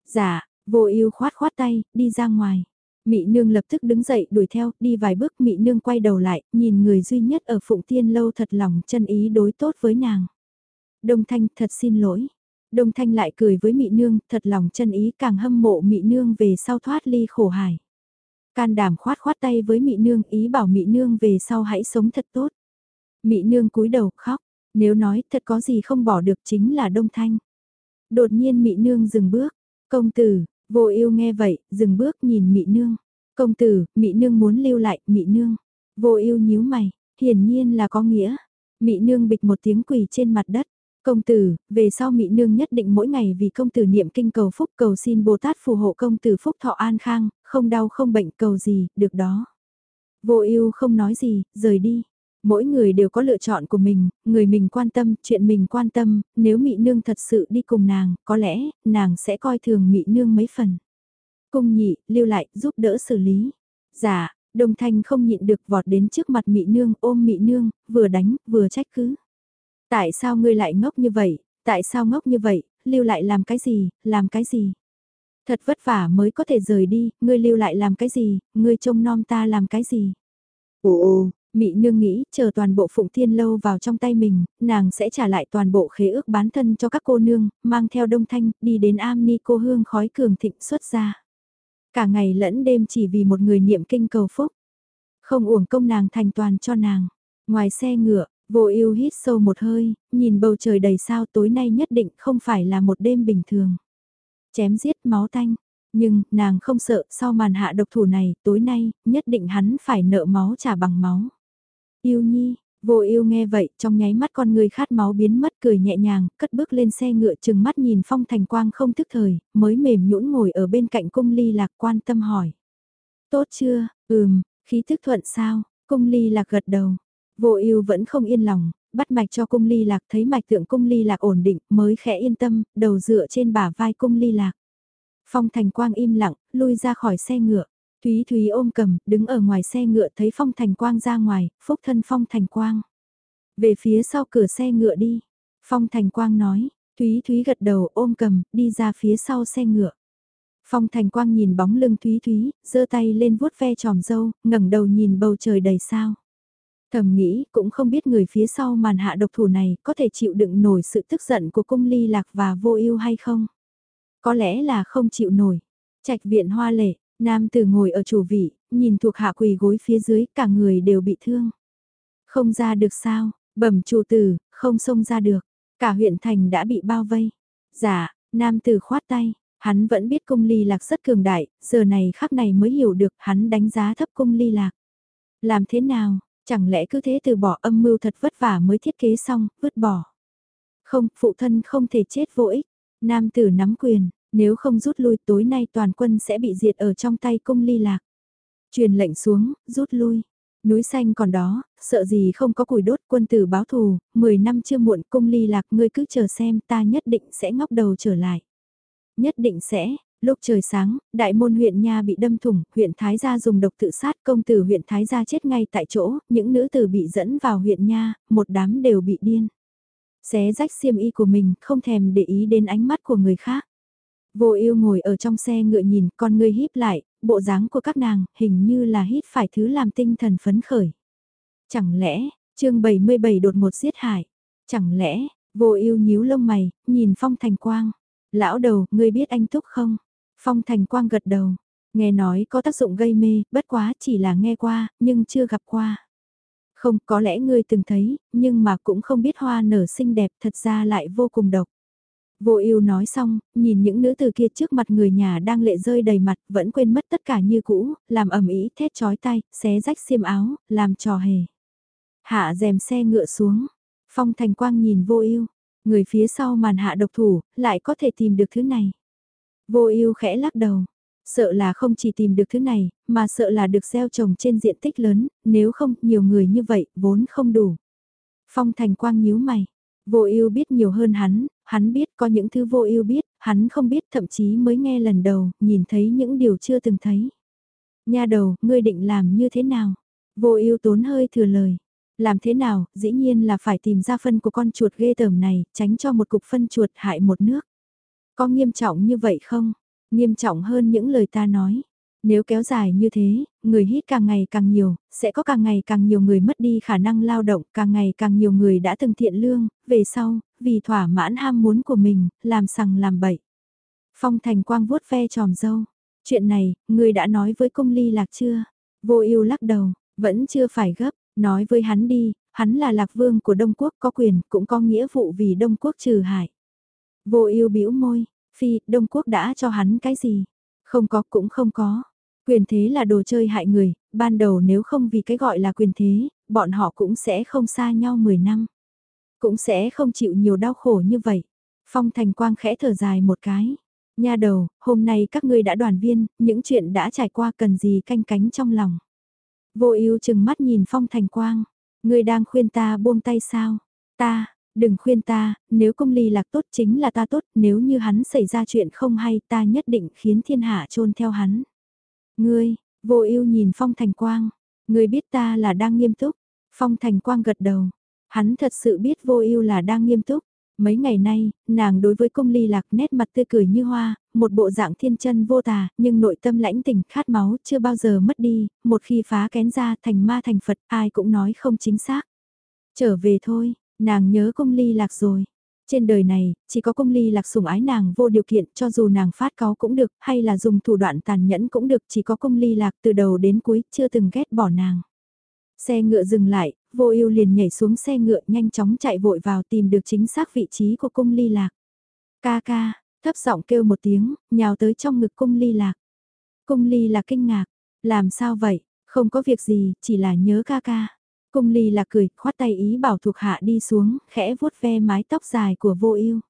Dạ, vô ưu khoát khoát tay, đi ra ngoài. Mị nương lập tức đứng dậy đuổi theo, đi vài bước mị nương quay đầu lại, nhìn người duy nhất ở phụng tiên lâu thật lòng chân ý đối tốt với nàng. Đông Thanh thật xin lỗi. Đông Thanh lại cười với mị nương, thật lòng chân ý càng hâm mộ mị nương về sau thoát ly khổ hải. Can đảm khoát khoát tay với mị nương ý bảo mị nương về sau hãy sống thật tốt. Mị nương cúi đầu khóc, nếu nói thật có gì không bỏ được chính là đông thanh. Đột nhiên mị nương dừng bước, công tử, vô yêu nghe vậy, dừng bước nhìn mị nương. Công tử, mị nương muốn lưu lại, mị nương. Vô yêu nhíu mày, hiển nhiên là có nghĩa. Mị nương bịch một tiếng quỳ trên mặt đất. Công tử, về sau Mị Nương nhất định mỗi ngày vì công tử niệm kinh cầu phúc cầu xin Bồ Tát phù hộ công tử phúc thọ an khang, không đau không bệnh cầu gì, được đó. Vô ưu không nói gì, rời đi. Mỗi người đều có lựa chọn của mình, người mình quan tâm, chuyện mình quan tâm, nếu Mỹ Nương thật sự đi cùng nàng, có lẽ, nàng sẽ coi thường Mỹ Nương mấy phần. Cung nhị, lưu lại, giúp đỡ xử lý. Dạ, Đồng Thanh không nhịn được vọt đến trước mặt Mỹ Nương, ôm Mỹ Nương, vừa đánh, vừa trách cứ. Tại sao ngươi lại ngốc như vậy, tại sao ngốc như vậy, lưu lại làm cái gì, làm cái gì? Thật vất vả mới có thể rời đi, ngươi lưu lại làm cái gì, ngươi trông nom ta làm cái gì? Ồ ồ, Mị nương nghĩ, chờ toàn bộ phụng thiên lâu vào trong tay mình, nàng sẽ trả lại toàn bộ khế ước bán thân cho các cô nương, mang theo đông thanh, đi đến am ni cô hương khói cường thịnh xuất ra. Cả ngày lẫn đêm chỉ vì một người niệm kinh cầu phúc. Không uổng công nàng thành toàn cho nàng. Ngoài xe ngựa, vô ưu hít sâu một hơi, nhìn bầu trời đầy sao tối nay nhất định không phải là một đêm bình thường. Chém giết máu tanh, nhưng, nàng không sợ, sau màn hạ độc thủ này, tối nay, nhất định hắn phải nợ máu trả bằng máu. Yêu nhi, vô yêu nghe vậy, trong nháy mắt con người khát máu biến mất cười nhẹ nhàng, cất bước lên xe ngựa chừng mắt nhìn phong thành quang không thức thời, mới mềm nhũn ngồi ở bên cạnh cung ly lạc quan tâm hỏi. Tốt chưa, ừm, khí thức thuận sao, cung ly lạc gật đầu. Vô yêu vẫn không yên lòng, bắt mạch cho cung ly lạc thấy mạch tượng cung ly lạc ổn định mới khẽ yên tâm, đầu dựa trên bả vai cung ly lạc. Phong Thành Quang im lặng, lui ra khỏi xe ngựa. Thúy Thúy ôm cầm, đứng ở ngoài xe ngựa thấy Phong Thành Quang ra ngoài, phúc thân Phong Thành Quang. Về phía sau cửa xe ngựa đi. Phong Thành Quang nói, Thúy Thúy gật đầu ôm cầm, đi ra phía sau xe ngựa. Phong Thành Quang nhìn bóng lưng Thúy Thúy, giơ tay lên vuốt ve tròm dâu, ngẩng đầu nhìn bầu trời đầy sao. Thầm nghĩ cũng không biết người phía sau màn hạ độc thủ này có thể chịu đựng nổi sự tức giận của cung ly lạc và vô ưu hay không. Có lẽ là không chịu nổi. Trạch viện hoa lệ, nam tử ngồi ở chủ vị, nhìn thuộc hạ quỳ gối phía dưới cả người đều bị thương. Không ra được sao, bẩm chủ tử, không xông ra được. Cả huyện thành đã bị bao vây. Dạ, nam tử khoát tay, hắn vẫn biết cung ly lạc rất cường đại, giờ này khắc này mới hiểu được hắn đánh giá thấp cung ly lạc. Làm thế nào, chẳng lẽ cứ thế từ bỏ âm mưu thật vất vả mới thiết kế xong, vứt bỏ. Không, phụ thân không thể chết vô ích. Nam tử nắm quyền, nếu không rút lui tối nay toàn quân sẽ bị diệt ở trong tay cung ly lạc. Truyền lệnh xuống, rút lui. Núi xanh còn đó, sợ gì không có củi đốt quân tử báo thù, 10 năm chưa muộn cung ly lạc ngươi cứ chờ xem ta nhất định sẽ ngóc đầu trở lại. Nhất định sẽ, lúc trời sáng, đại môn huyện Nha bị đâm thủng, huyện Thái Gia dùng độc tự sát công tử huyện Thái Gia chết ngay tại chỗ, những nữ tử bị dẫn vào huyện Nha, một đám đều bị điên xé rách xiêm y của mình, không thèm để ý đến ánh mắt của người khác. Vô yêu ngồi ở trong xe ngựa nhìn, con người híp lại, bộ dáng của các nàng, hình như là hít phải thứ làm tinh thần phấn khởi. Chẳng lẽ, chương 77 đột một giết hại, chẳng lẽ, vô yêu nhíu lông mày, nhìn Phong Thành Quang. Lão đầu, ngươi biết anh Túc không? Phong Thành Quang gật đầu, nghe nói có tác dụng gây mê, bất quá chỉ là nghe qua, nhưng chưa gặp qua. Không, có lẽ ngươi từng thấy, nhưng mà cũng không biết hoa nở xinh đẹp thật ra lại vô cùng độc. Vô ưu nói xong, nhìn những nữ từ kia trước mặt người nhà đang lệ rơi đầy mặt, vẫn quên mất tất cả như cũ, làm ẩm ý thét chói tay, xé rách xiêm áo, làm trò hề. Hạ dèm xe ngựa xuống, phong thành quang nhìn vô ưu người phía sau màn hạ độc thủ, lại có thể tìm được thứ này. Vô ưu khẽ lắc đầu, Sợ là không chỉ tìm được thứ này, mà sợ là được gieo trồng trên diện tích lớn, nếu không nhiều người như vậy vốn không đủ. Phong Thành Quang nhíu mày, vô ưu biết nhiều hơn hắn, hắn biết có những thứ vô ưu biết, hắn không biết thậm chí mới nghe lần đầu, nhìn thấy những điều chưa từng thấy. Nha đầu, ngươi định làm như thế nào? Vô ưu tốn hơi thừa lời. Làm thế nào, dĩ nhiên là phải tìm ra phân của con chuột ghê tởm này, tránh cho một cục phân chuột hại một nước. Có nghiêm trọng như vậy không? Nghiêm trọng hơn những lời ta nói. Nếu kéo dài như thế, người hít càng ngày càng nhiều, sẽ có càng ngày càng nhiều người mất đi khả năng lao động, càng ngày càng nhiều người đã từng thiện lương, về sau, vì thỏa mãn ham muốn của mình, làm sằng làm bậy. Phong Thành Quang vuốt ve tròm dâu. Chuyện này, người đã nói với công ly lạc chưa? Vô ưu lắc đầu, vẫn chưa phải gấp, nói với hắn đi, hắn là lạc vương của Đông Quốc có quyền, cũng có nghĩa vụ vì Đông Quốc trừ hại. Vô ưu bĩu môi, Phi, Đông Quốc đã cho hắn cái gì? Không có cũng không có. Quyền thế là đồ chơi hại người, ban đầu nếu không vì cái gọi là quyền thế, bọn họ cũng sẽ không xa nhau 10 năm. Cũng sẽ không chịu nhiều đau khổ như vậy. Phong Thành Quang khẽ thở dài một cái. Nha đầu, hôm nay các ngươi đã đoàn viên, những chuyện đã trải qua cần gì canh cánh trong lòng. Vô ưu chừng mắt nhìn Phong Thành Quang. Ngươi đang khuyên ta buông tay sao? Ta, Đừng khuyên ta, nếu công ly lạc tốt chính là ta tốt, nếu như hắn xảy ra chuyện không hay ta nhất định khiến thiên hạ trôn theo hắn. Ngươi, vô ưu nhìn Phong Thành Quang, ngươi biết ta là đang nghiêm túc. Phong Thành Quang gật đầu, hắn thật sự biết vô ưu là đang nghiêm túc. Mấy ngày nay, nàng đối với công ly lạc nét mặt tươi cười như hoa, một bộ dạng thiên chân vô tà, nhưng nội tâm lãnh tỉnh khát máu chưa bao giờ mất đi, một khi phá kén ra thành ma thành Phật ai cũng nói không chính xác. Trở về thôi, nàng nhớ cung ly lạc rồi. Trên đời này, chỉ có cung ly lạc sủng ái nàng vô điều kiện cho dù nàng phát cáo cũng được, hay là dùng thủ đoạn tàn nhẫn cũng được, chỉ có cung ly lạc từ đầu đến cuối chưa từng ghét bỏ nàng. Xe ngựa dừng lại, vô ưu liền nhảy xuống xe ngựa nhanh chóng chạy vội vào tìm được chính xác vị trí của cung ly lạc. Ca ca, thấp giọng kêu một tiếng, nhào tới trong ngực cung ly lạc. Cung ly lạc kinh ngạc, làm sao vậy, không có việc gì, chỉ là nhớ ca ca. Cung ly là cười, khoát tay ý bảo thuộc hạ đi xuống, khẽ vuốt ve mái tóc dài của vô ưu.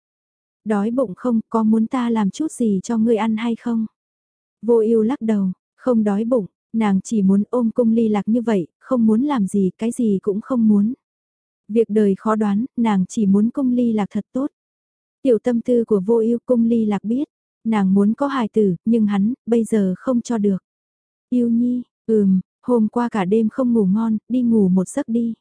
Đói bụng không, có muốn ta làm chút gì cho ngươi ăn hay không? Vô ưu lắc đầu, không đói bụng, nàng chỉ muốn ôm cung ly lạc như vậy, không muốn làm gì, cái gì cũng không muốn. Việc đời khó đoán, nàng chỉ muốn cung ly lạc thật tốt. Tiểu tâm tư của vô ưu cung ly lạc biết, nàng muốn có hài tử, nhưng hắn, bây giờ không cho được. Yêu nhi, ừm, hôm qua cả đêm không ngủ ngon, đi ngủ một giấc đi.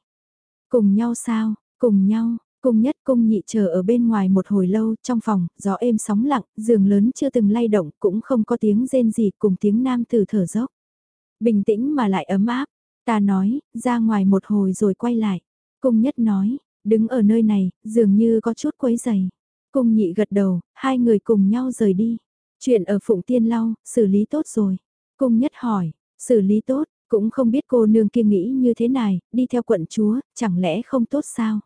Cùng nhau sao, cùng nhau, cung nhất cung nhị chờ ở bên ngoài một hồi lâu, trong phòng, gió êm sóng lặng, giường lớn chưa từng lay động, cũng không có tiếng rên gì cùng tiếng nam tử thở dốc. Bình tĩnh mà lại ấm áp, ta nói, ra ngoài một hồi rồi quay lại. Cung nhất nói, đứng ở nơi này, dường như có chút quấy dày. Cung nhị gật đầu, hai người cùng nhau rời đi. Chuyện ở Phụng Tiên Lau, xử lý tốt rồi. Cung nhất hỏi, xử lý tốt, cũng không biết cô nương kia nghĩ như thế này, đi theo quận chúa, chẳng lẽ không tốt sao?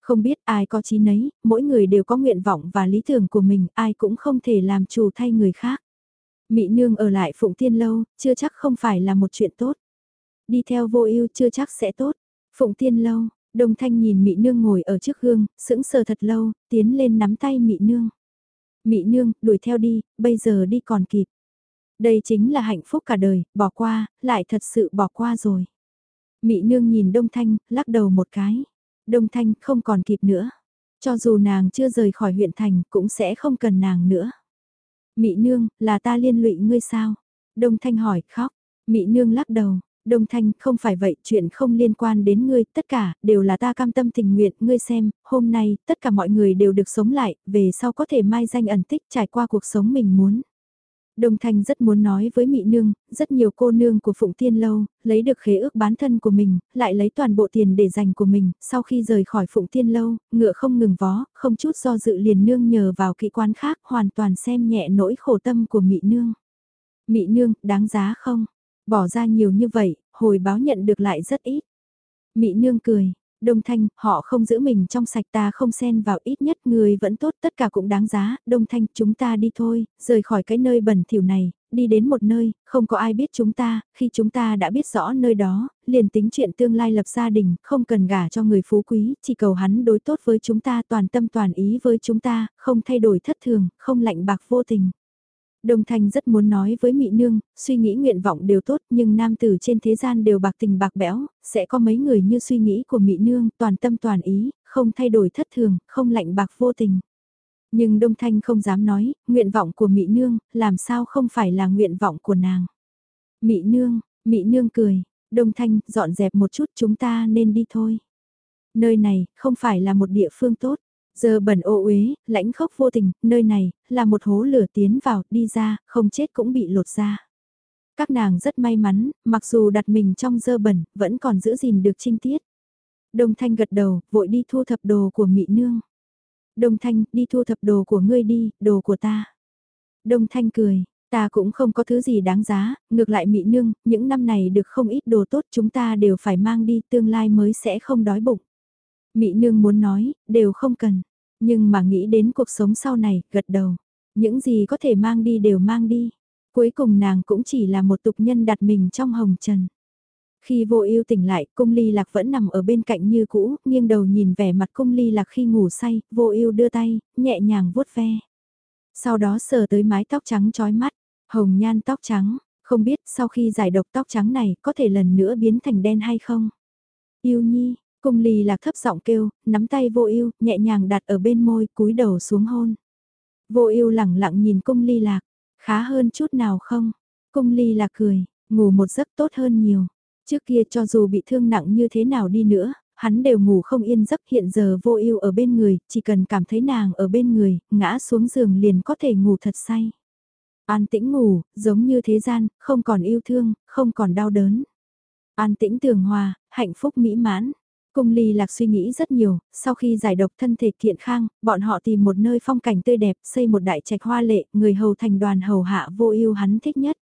Không biết ai có chí nấy, mỗi người đều có nguyện vọng và lý tưởng của mình, ai cũng không thể làm chủ thay người khác. Mị nương ở lại Phụng Tiên Lâu, chưa chắc không phải là một chuyện tốt. Đi theo vô ưu chưa chắc sẽ tốt. Phụng Tiên Lâu, Đông Thanh nhìn Mị nương ngồi ở trước gương, sững sờ thật lâu, tiến lên nắm tay Mị nương. Mị nương, đuổi theo đi, bây giờ đi còn kịp. Đây chính là hạnh phúc cả đời, bỏ qua, lại thật sự bỏ qua rồi. Mị nương nhìn Đông Thanh, lắc đầu một cái. Đông Thanh không còn kịp nữa. Cho dù nàng chưa rời khỏi huyện thành cũng sẽ không cần nàng nữa. Mị nương, là ta liên lụy ngươi sao? Đông Thanh hỏi, khóc. Mị nương lắc đầu, Đông Thanh, không phải vậy, chuyện không liên quan đến ngươi, tất cả, đều là ta cam tâm tình nguyện, ngươi xem, hôm nay, tất cả mọi người đều được sống lại, về sau có thể mai danh ẩn tích trải qua cuộc sống mình muốn. Đồng Thanh rất muốn nói với Mị Nương, rất nhiều cô nương của Phụng Tiên Lâu, lấy được khế ước bán thân của mình, lại lấy toàn bộ tiền để dành của mình, sau khi rời khỏi Phụng Tiên Lâu, ngựa không ngừng vó, không chút do dự liền nương nhờ vào kỹ quan khác, hoàn toàn xem nhẹ nỗi khổ tâm của Mị Nương. Mị Nương, đáng giá không? Bỏ ra nhiều như vậy, hồi báo nhận được lại rất ít. Mị Nương cười, Đông Thanh, họ không giữ mình trong sạch ta không xen vào ít nhất người vẫn tốt tất cả cũng đáng giá, Đông Thanh chúng ta đi thôi, rời khỏi cái nơi bẩn thỉu này, đi đến một nơi, không có ai biết chúng ta, khi chúng ta đã biết rõ nơi đó, liền tính chuyện tương lai lập gia đình, không cần gả cho người phú quý, chỉ cầu hắn đối tốt với chúng ta toàn tâm toàn ý với chúng ta, không thay đổi thất thường, không lạnh bạc vô tình. Đông Thanh rất muốn nói với Mị Nương, suy nghĩ nguyện vọng đều tốt nhưng nam tử trên thế gian đều bạc tình bạc bẽo, sẽ có mấy người như suy nghĩ của Mị Nương, toàn tâm toàn ý, không thay đổi thất thường, không lạnh bạc vô tình. Nhưng Đông Thanh không dám nói, nguyện vọng của Mị Nương, làm sao không phải là nguyện vọng của nàng. Mị Nương, Mị Nương cười, Đông Thanh, dọn dẹp một chút chúng ta nên đi thôi. Nơi này, không phải là một địa phương tốt. Giờ bẩn ô uế, lãnh khốc vô tình, nơi này, là một hố lửa tiến vào, đi ra, không chết cũng bị lột ra. Các nàng rất may mắn, mặc dù đặt mình trong dơ bẩn, vẫn còn giữ gìn được trinh tiết. Đông Thanh gật đầu, vội đi thu thập đồ của Mị Nương. Đông Thanh, đi thu thập đồ của ngươi đi, đồ của ta. Đông Thanh cười, ta cũng không có thứ gì đáng giá, ngược lại Mị Nương, những năm này được không ít đồ tốt chúng ta đều phải mang đi, tương lai mới sẽ không đói bụng. Mị nương muốn nói, đều không cần. Nhưng mà nghĩ đến cuộc sống sau này, gật đầu. Những gì có thể mang đi đều mang đi. Cuối cùng nàng cũng chỉ là một tục nhân đặt mình trong hồng trần. Khi vô ưu tỉnh lại, cung ly lạc vẫn nằm ở bên cạnh như cũ, nghiêng đầu nhìn vẻ mặt cung ly lạc khi ngủ say, vô ưu đưa tay, nhẹ nhàng vuốt ve. Sau đó sờ tới mái tóc trắng trói mắt, hồng nhan tóc trắng, không biết sau khi giải độc tóc trắng này có thể lần nữa biến thành đen hay không. Yêu nhi, Cung ly lạc thấp giọng kêu, nắm tay vô ưu nhẹ nhàng đặt ở bên môi, cúi đầu xuống hôn. Vô ưu lẳng lặng nhìn cung ly lạc, khá hơn chút nào không? Cung ly lạc cười, ngủ một giấc tốt hơn nhiều. Trước kia cho dù bị thương nặng như thế nào đi nữa, hắn đều ngủ không yên giấc hiện giờ vô ưu ở bên người, chỉ cần cảm thấy nàng ở bên người, ngã xuống giường liền có thể ngủ thật say. An tĩnh ngủ, giống như thế gian, không còn yêu thương, không còn đau đớn. An tĩnh tường hòa, hạnh phúc mỹ mãn. Cung ly lạc suy nghĩ rất nhiều, sau khi giải độc thân thể kiện khang, bọn họ tìm một nơi phong cảnh tươi đẹp, xây một đại trạch hoa lệ, người hầu thành đoàn hầu hạ vô ưu hắn thích nhất.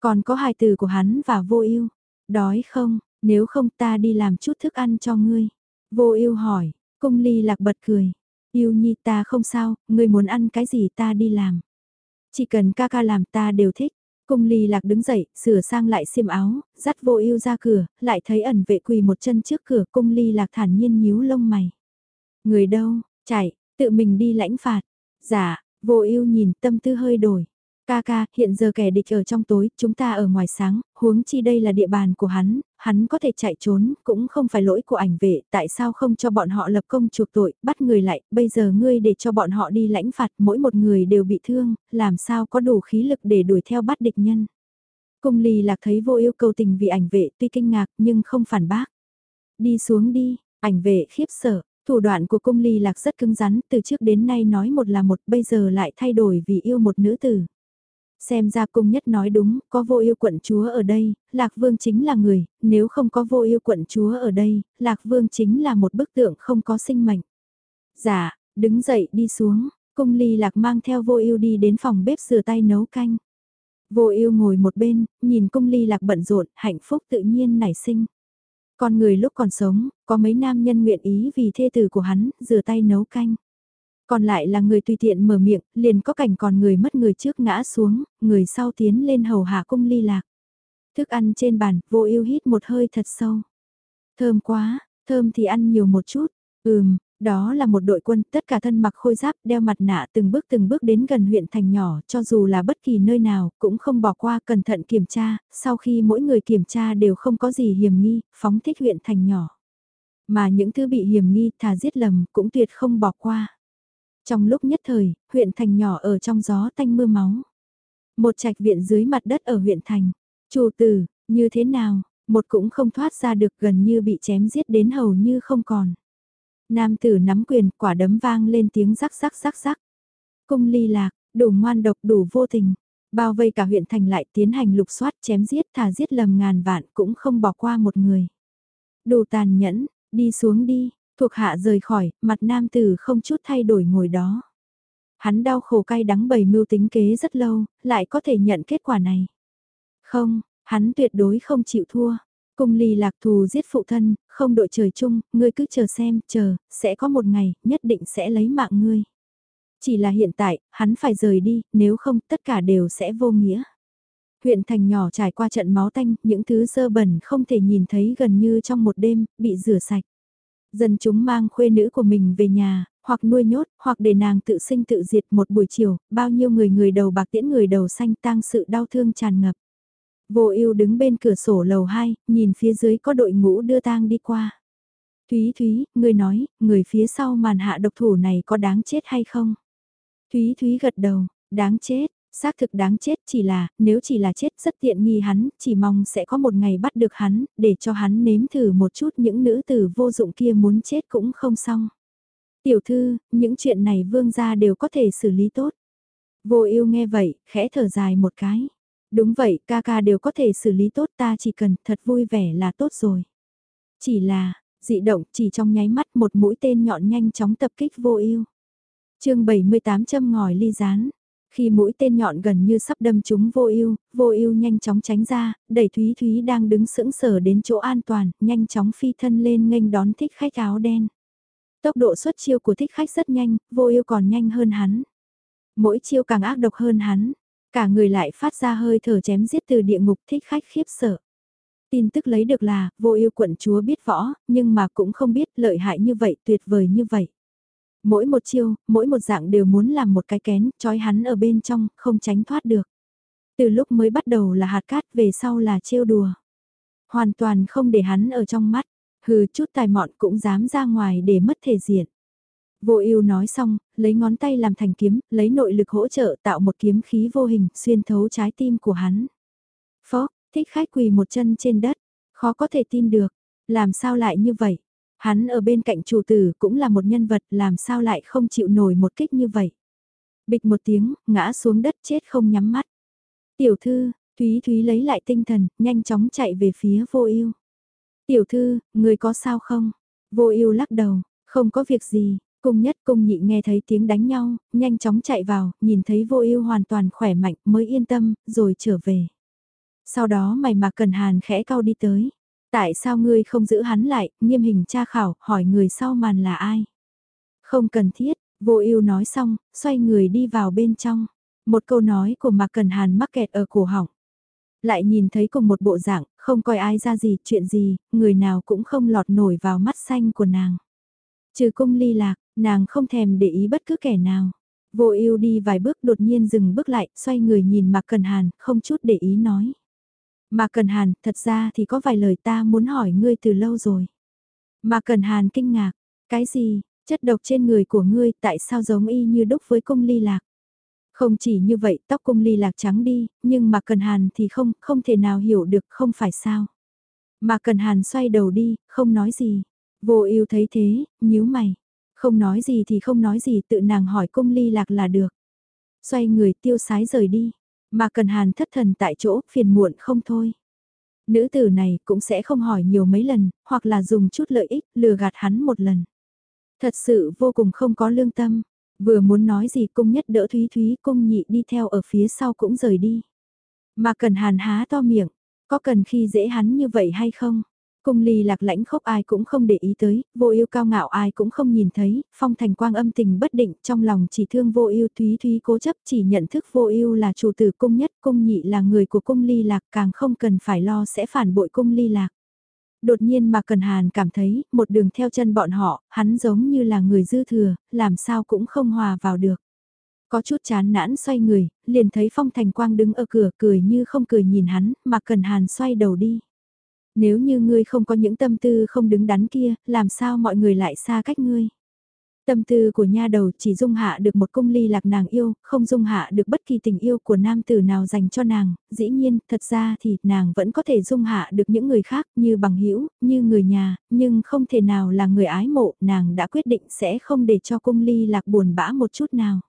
Còn có hai từ của hắn và vô ưu đói không, nếu không ta đi làm chút thức ăn cho ngươi. Vô ưu hỏi, cung ly lạc bật cười, yêu nhi ta không sao, ngươi muốn ăn cái gì ta đi làm. Chỉ cần ca ca làm ta đều thích. Cung ly lạc đứng dậy, sửa sang lại xiêm áo, dắt vô ưu ra cửa, lại thấy ẩn vệ quỳ một chân trước cửa cung ly lạc thản nhiên nhíu lông mày. Người đâu, chạy, tự mình đi lãnh phạt. Dạ, vô ưu nhìn tâm tư hơi đổi. Ca ca, hiện giờ kẻ địch ở trong tối, chúng ta ở ngoài sáng, huống chi đây là địa bàn của hắn, hắn có thể chạy trốn, cũng không phải lỗi của ảnh vệ, tại sao không cho bọn họ lập công chuộc tội, bắt người lại, bây giờ ngươi để cho bọn họ đi lãnh phạt, mỗi một người đều bị thương, làm sao có đủ khí lực để đuổi theo bắt địch nhân. Cung ly lạc thấy vô yêu cầu tình vì ảnh vệ tuy kinh ngạc nhưng không phản bác. Đi xuống đi, ảnh vệ khiếp sợ, Thủ đoạn của cung ly lạc rất cứng rắn, từ trước đến nay nói một là một, bây giờ lại thay đổi vì yêu một nữ tử. Xem ra cung nhất nói đúng, có vô yêu quận chúa ở đây, Lạc Vương chính là người, nếu không có vô yêu quận chúa ở đây, Lạc Vương chính là một bức tượng không có sinh mệnh. Dạ, đứng dậy đi xuống, cung ly Lạc mang theo vô yêu đi đến phòng bếp rửa tay nấu canh. Vô yêu ngồi một bên, nhìn cung ly Lạc bận rộn, hạnh phúc tự nhiên nảy sinh. Con người lúc còn sống, có mấy nam nhân nguyện ý vì thê tử của hắn, rửa tay nấu canh. Còn lại là người tùy tiện mở miệng, liền có cảnh còn người mất người trước ngã xuống, người sau tiến lên hầu hạ cung ly lạc. Thức ăn trên bàn, vô yêu hít một hơi thật sâu. Thơm quá, thơm thì ăn nhiều một chút. Ừm, đó là một đội quân, tất cả thân mặc khôi giáp, đeo mặt nạ từng bước từng bước đến gần huyện thành nhỏ, cho dù là bất kỳ nơi nào, cũng không bỏ qua cẩn thận kiểm tra, sau khi mỗi người kiểm tra đều không có gì hiểm nghi, phóng thích huyện thành nhỏ. Mà những thứ bị hiểm nghi thà giết lầm cũng tuyệt không bỏ qua. Trong lúc nhất thời, huyện thành nhỏ ở trong gió tanh mưa máu. Một trạch viện dưới mặt đất ở huyện thành. Chủ tử, như thế nào, một cũng không thoát ra được gần như bị chém giết đến hầu như không còn. Nam tử nắm quyền quả đấm vang lên tiếng rắc rắc rắc rắc. Cung ly lạc, đủ ngoan độc đủ vô tình. Bao vây cả huyện thành lại tiến hành lục soát chém giết thà giết lầm ngàn vạn cũng không bỏ qua một người. Đủ tàn nhẫn, đi xuống đi, Thuộc hạ rời khỏi, mặt nam tử không chút thay đổi ngồi đó. Hắn đau khổ cay đắng bầy mưu tính kế rất lâu, lại có thể nhận kết quả này. Không, hắn tuyệt đối không chịu thua. Cung ly lạc thù giết phụ thân, không đội trời chung, ngươi cứ chờ xem, chờ, sẽ có một ngày, nhất định sẽ lấy mạng ngươi. Chỉ là hiện tại, hắn phải rời đi, nếu không tất cả đều sẽ vô nghĩa. Huyện thành nhỏ trải qua trận máu tanh, những thứ dơ bẩn không thể nhìn thấy gần như trong một đêm, bị rửa sạch. Dân chúng mang khuê nữ của mình về nhà, hoặc nuôi nhốt, hoặc để nàng tự sinh tự diệt một buổi chiều, bao nhiêu người người đầu bạc tiễn người đầu xanh tang sự đau thương tràn ngập. Vô ưu đứng bên cửa sổ lầu 2, nhìn phía dưới có đội ngũ đưa tang đi qua. Thúy Thúy, người nói, người phía sau màn hạ độc thủ này có đáng chết hay không? Thúy Thúy gật đầu, đáng chết, xác thực đáng chết chỉ là, nếu chỉ là chết rất tiện nghi hắn, chỉ mong sẽ có một ngày bắt được hắn, để cho hắn nếm thử một chút những nữ tử vô dụng kia muốn chết cũng không xong. Tiểu thư, những chuyện này vương gia đều có thể xử lý tốt. Vô yêu nghe vậy, khẽ thở dài một cái. Đúng vậy, ca ca đều có thể xử lý tốt ta chỉ cần thật vui vẻ là tốt rồi. Chỉ là, dị động chỉ trong nháy mắt một mũi tên nhọn nhanh chóng tập kích vô yêu. chương 78 châm ngòi ly rán. Khi mũi tên nhọn gần như sắp đâm chúng vô ưu, vô ưu nhanh chóng tránh ra, đẩy Thúy Thúy đang đứng sững sờ đến chỗ an toàn, nhanh chóng phi thân lên nghênh đón thích khách áo đen. Tốc độ xuất chiêu của thích khách rất nhanh, vô ưu còn nhanh hơn hắn. Mỗi chiêu càng ác độc hơn hắn, cả người lại phát ra hơi thở chém giết từ địa ngục thích khách khiếp sợ. Tin tức lấy được là, vô ưu quận chúa biết võ, nhưng mà cũng không biết lợi hại như vậy, tuyệt vời như vậy mỗi một chiêu, mỗi một dạng đều muốn làm một cái kén, trói hắn ở bên trong, không tránh thoát được. Từ lúc mới bắt đầu là hạt cát, về sau là trêu đùa. Hoàn toàn không để hắn ở trong mắt, hừ chút tài mọn cũng dám ra ngoài để mất thể diện. Vô ưu nói xong, lấy ngón tay làm thành kiếm, lấy nội lực hỗ trợ tạo một kiếm khí vô hình xuyên thấu trái tim của hắn. Phó, thích khách quỳ một chân trên đất, khó có thể tin được, làm sao lại như vậy? Hắn ở bên cạnh chủ tử cũng là một nhân vật làm sao lại không chịu nổi một kích như vậy. Bịch một tiếng, ngã xuống đất chết không nhắm mắt. Tiểu thư, Thúy Thúy lấy lại tinh thần, nhanh chóng chạy về phía vô ưu. Tiểu thư, người có sao không? Vô ưu lắc đầu, không có việc gì. Cung nhất cung nhị nghe thấy tiếng đánh nhau, nhanh chóng chạy vào, nhìn thấy vô ưu hoàn toàn khỏe mạnh mới yên tâm, rồi trở về. Sau đó mày mà cần hàn khẽ cao đi tới. Tại sao ngươi không giữ hắn lại, nghiêm hình tra khảo, hỏi người sau màn là ai? Không cần thiết, vô ưu nói xong, xoay người đi vào bên trong. Một câu nói của Mạc Cần Hàn mắc kẹt ở cổ họng. Lại nhìn thấy cùng một bộ dạng, không coi ai ra gì, chuyện gì, người nào cũng không lọt nổi vào mắt xanh của nàng. Trừ cung ly lạc, nàng không thèm để ý bất cứ kẻ nào. Vô ưu đi vài bước đột nhiên dừng bước lại, xoay người nhìn Mạc Cần Hàn, không chút để ý nói mà Cần Hàn, thật ra thì có vài lời ta muốn hỏi ngươi từ lâu rồi. mà Cần Hàn kinh ngạc, cái gì, chất độc trên người của ngươi tại sao giống y như đúc với cung ly lạc? Không chỉ như vậy tóc cung ly lạc trắng đi, nhưng mà cần hàn thì không, không thể nào hiểu được không phải sao. Mà cần hàn xoay đầu đi, không nói gì. Vô ưu thấy thế, nhíu mày. Không nói gì thì không nói gì tự nàng hỏi cung ly lạc là được. Xoay người tiêu sái rời đi. Mà cần hàn thất thần tại chỗ, phiền muộn không thôi. Nữ tử này cũng sẽ không hỏi nhiều mấy lần, hoặc là dùng chút lợi ích lừa gạt hắn một lần. Thật sự vô cùng không có lương tâm. Vừa muốn nói gì cung nhất đỡ Thúy Thúy cung nhị đi theo ở phía sau cũng rời đi. Mà cần hàn há to miệng, có cần khi dễ hắn như vậy hay không? Cung ly lạc lãnh khốc ai cũng không để ý tới, vô yêu cao ngạo ai cũng không nhìn thấy, phong thành quang âm tình bất định trong lòng chỉ thương vô yêu thúy thúy cố chấp chỉ nhận thức vô yêu là chủ tử cung nhất cung nhị là người của cung ly lạc càng không cần phải lo sẽ phản bội cung ly lạc. Đột nhiên mà Cần Hàn cảm thấy, một đường theo chân bọn họ, hắn giống như là người dư thừa, làm sao cũng không hòa vào được. Có chút chán nản xoay người, liền thấy Phong Thành Quang đứng ở cửa cười như không cười nhìn hắn, mà Cần Hàn xoay đầu đi. Nếu như ngươi không có những tâm tư không đứng đắn kia, làm sao mọi người lại xa cách ngươi? Tâm tư của nha đầu chỉ dung hạ được một cung ly lạc nàng yêu, không dung hạ được bất kỳ tình yêu của nam tử nào dành cho nàng, dĩ nhiên, thật ra thì nàng vẫn có thể dung hạ được những người khác như bằng hữu như người nhà, nhưng không thể nào là người ái mộ, nàng đã quyết định sẽ không để cho cung ly lạc buồn bã một chút nào.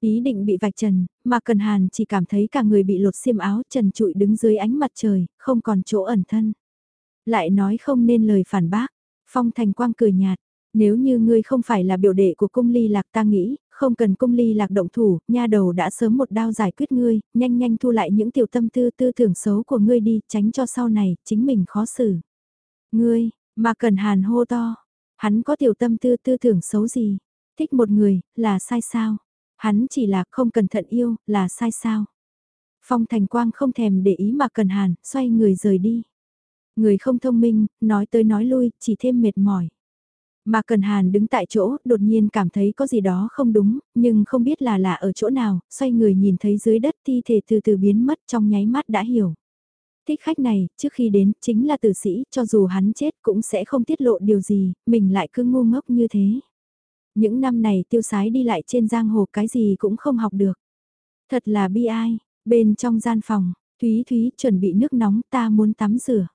Ý định bị vạch trần, mà Cần Hàn chỉ cảm thấy cả người bị lột xiêm áo trần trụi đứng dưới ánh mặt trời, không còn chỗ ẩn thân. Lại nói không nên lời phản bác, Phong Thành Quang cười nhạt, nếu như ngươi không phải là biểu đệ của cung ly lạc ta nghĩ, không cần cung ly lạc động thủ, nha đầu đã sớm một đao giải quyết ngươi, nhanh nhanh thu lại những tiểu tâm tư tư tưởng xấu của ngươi đi, tránh cho sau này, chính mình khó xử. Ngươi, mà cần hàn hô to, hắn có tiểu tâm tư tư tưởng xấu gì? Thích một người, là sai sao? Hắn chỉ là không cẩn thận yêu, là sai sao? Phong Thành Quang không thèm để ý mà cần hàn, xoay người rời đi. Người không thông minh, nói tới nói lui, chỉ thêm mệt mỏi. Mà Cần Hàn đứng tại chỗ, đột nhiên cảm thấy có gì đó không đúng, nhưng không biết là là ở chỗ nào, xoay người nhìn thấy dưới đất thi thể từ từ biến mất trong nháy mắt đã hiểu. Thích khách này, trước khi đến, chính là tử sĩ, cho dù hắn chết cũng sẽ không tiết lộ điều gì, mình lại cứ ngu ngốc như thế. Những năm này tiêu sái đi lại trên giang hồ cái gì cũng không học được. Thật là bi ai, bên trong gian phòng, Thúy Thúy chuẩn bị nước nóng ta muốn tắm rửa.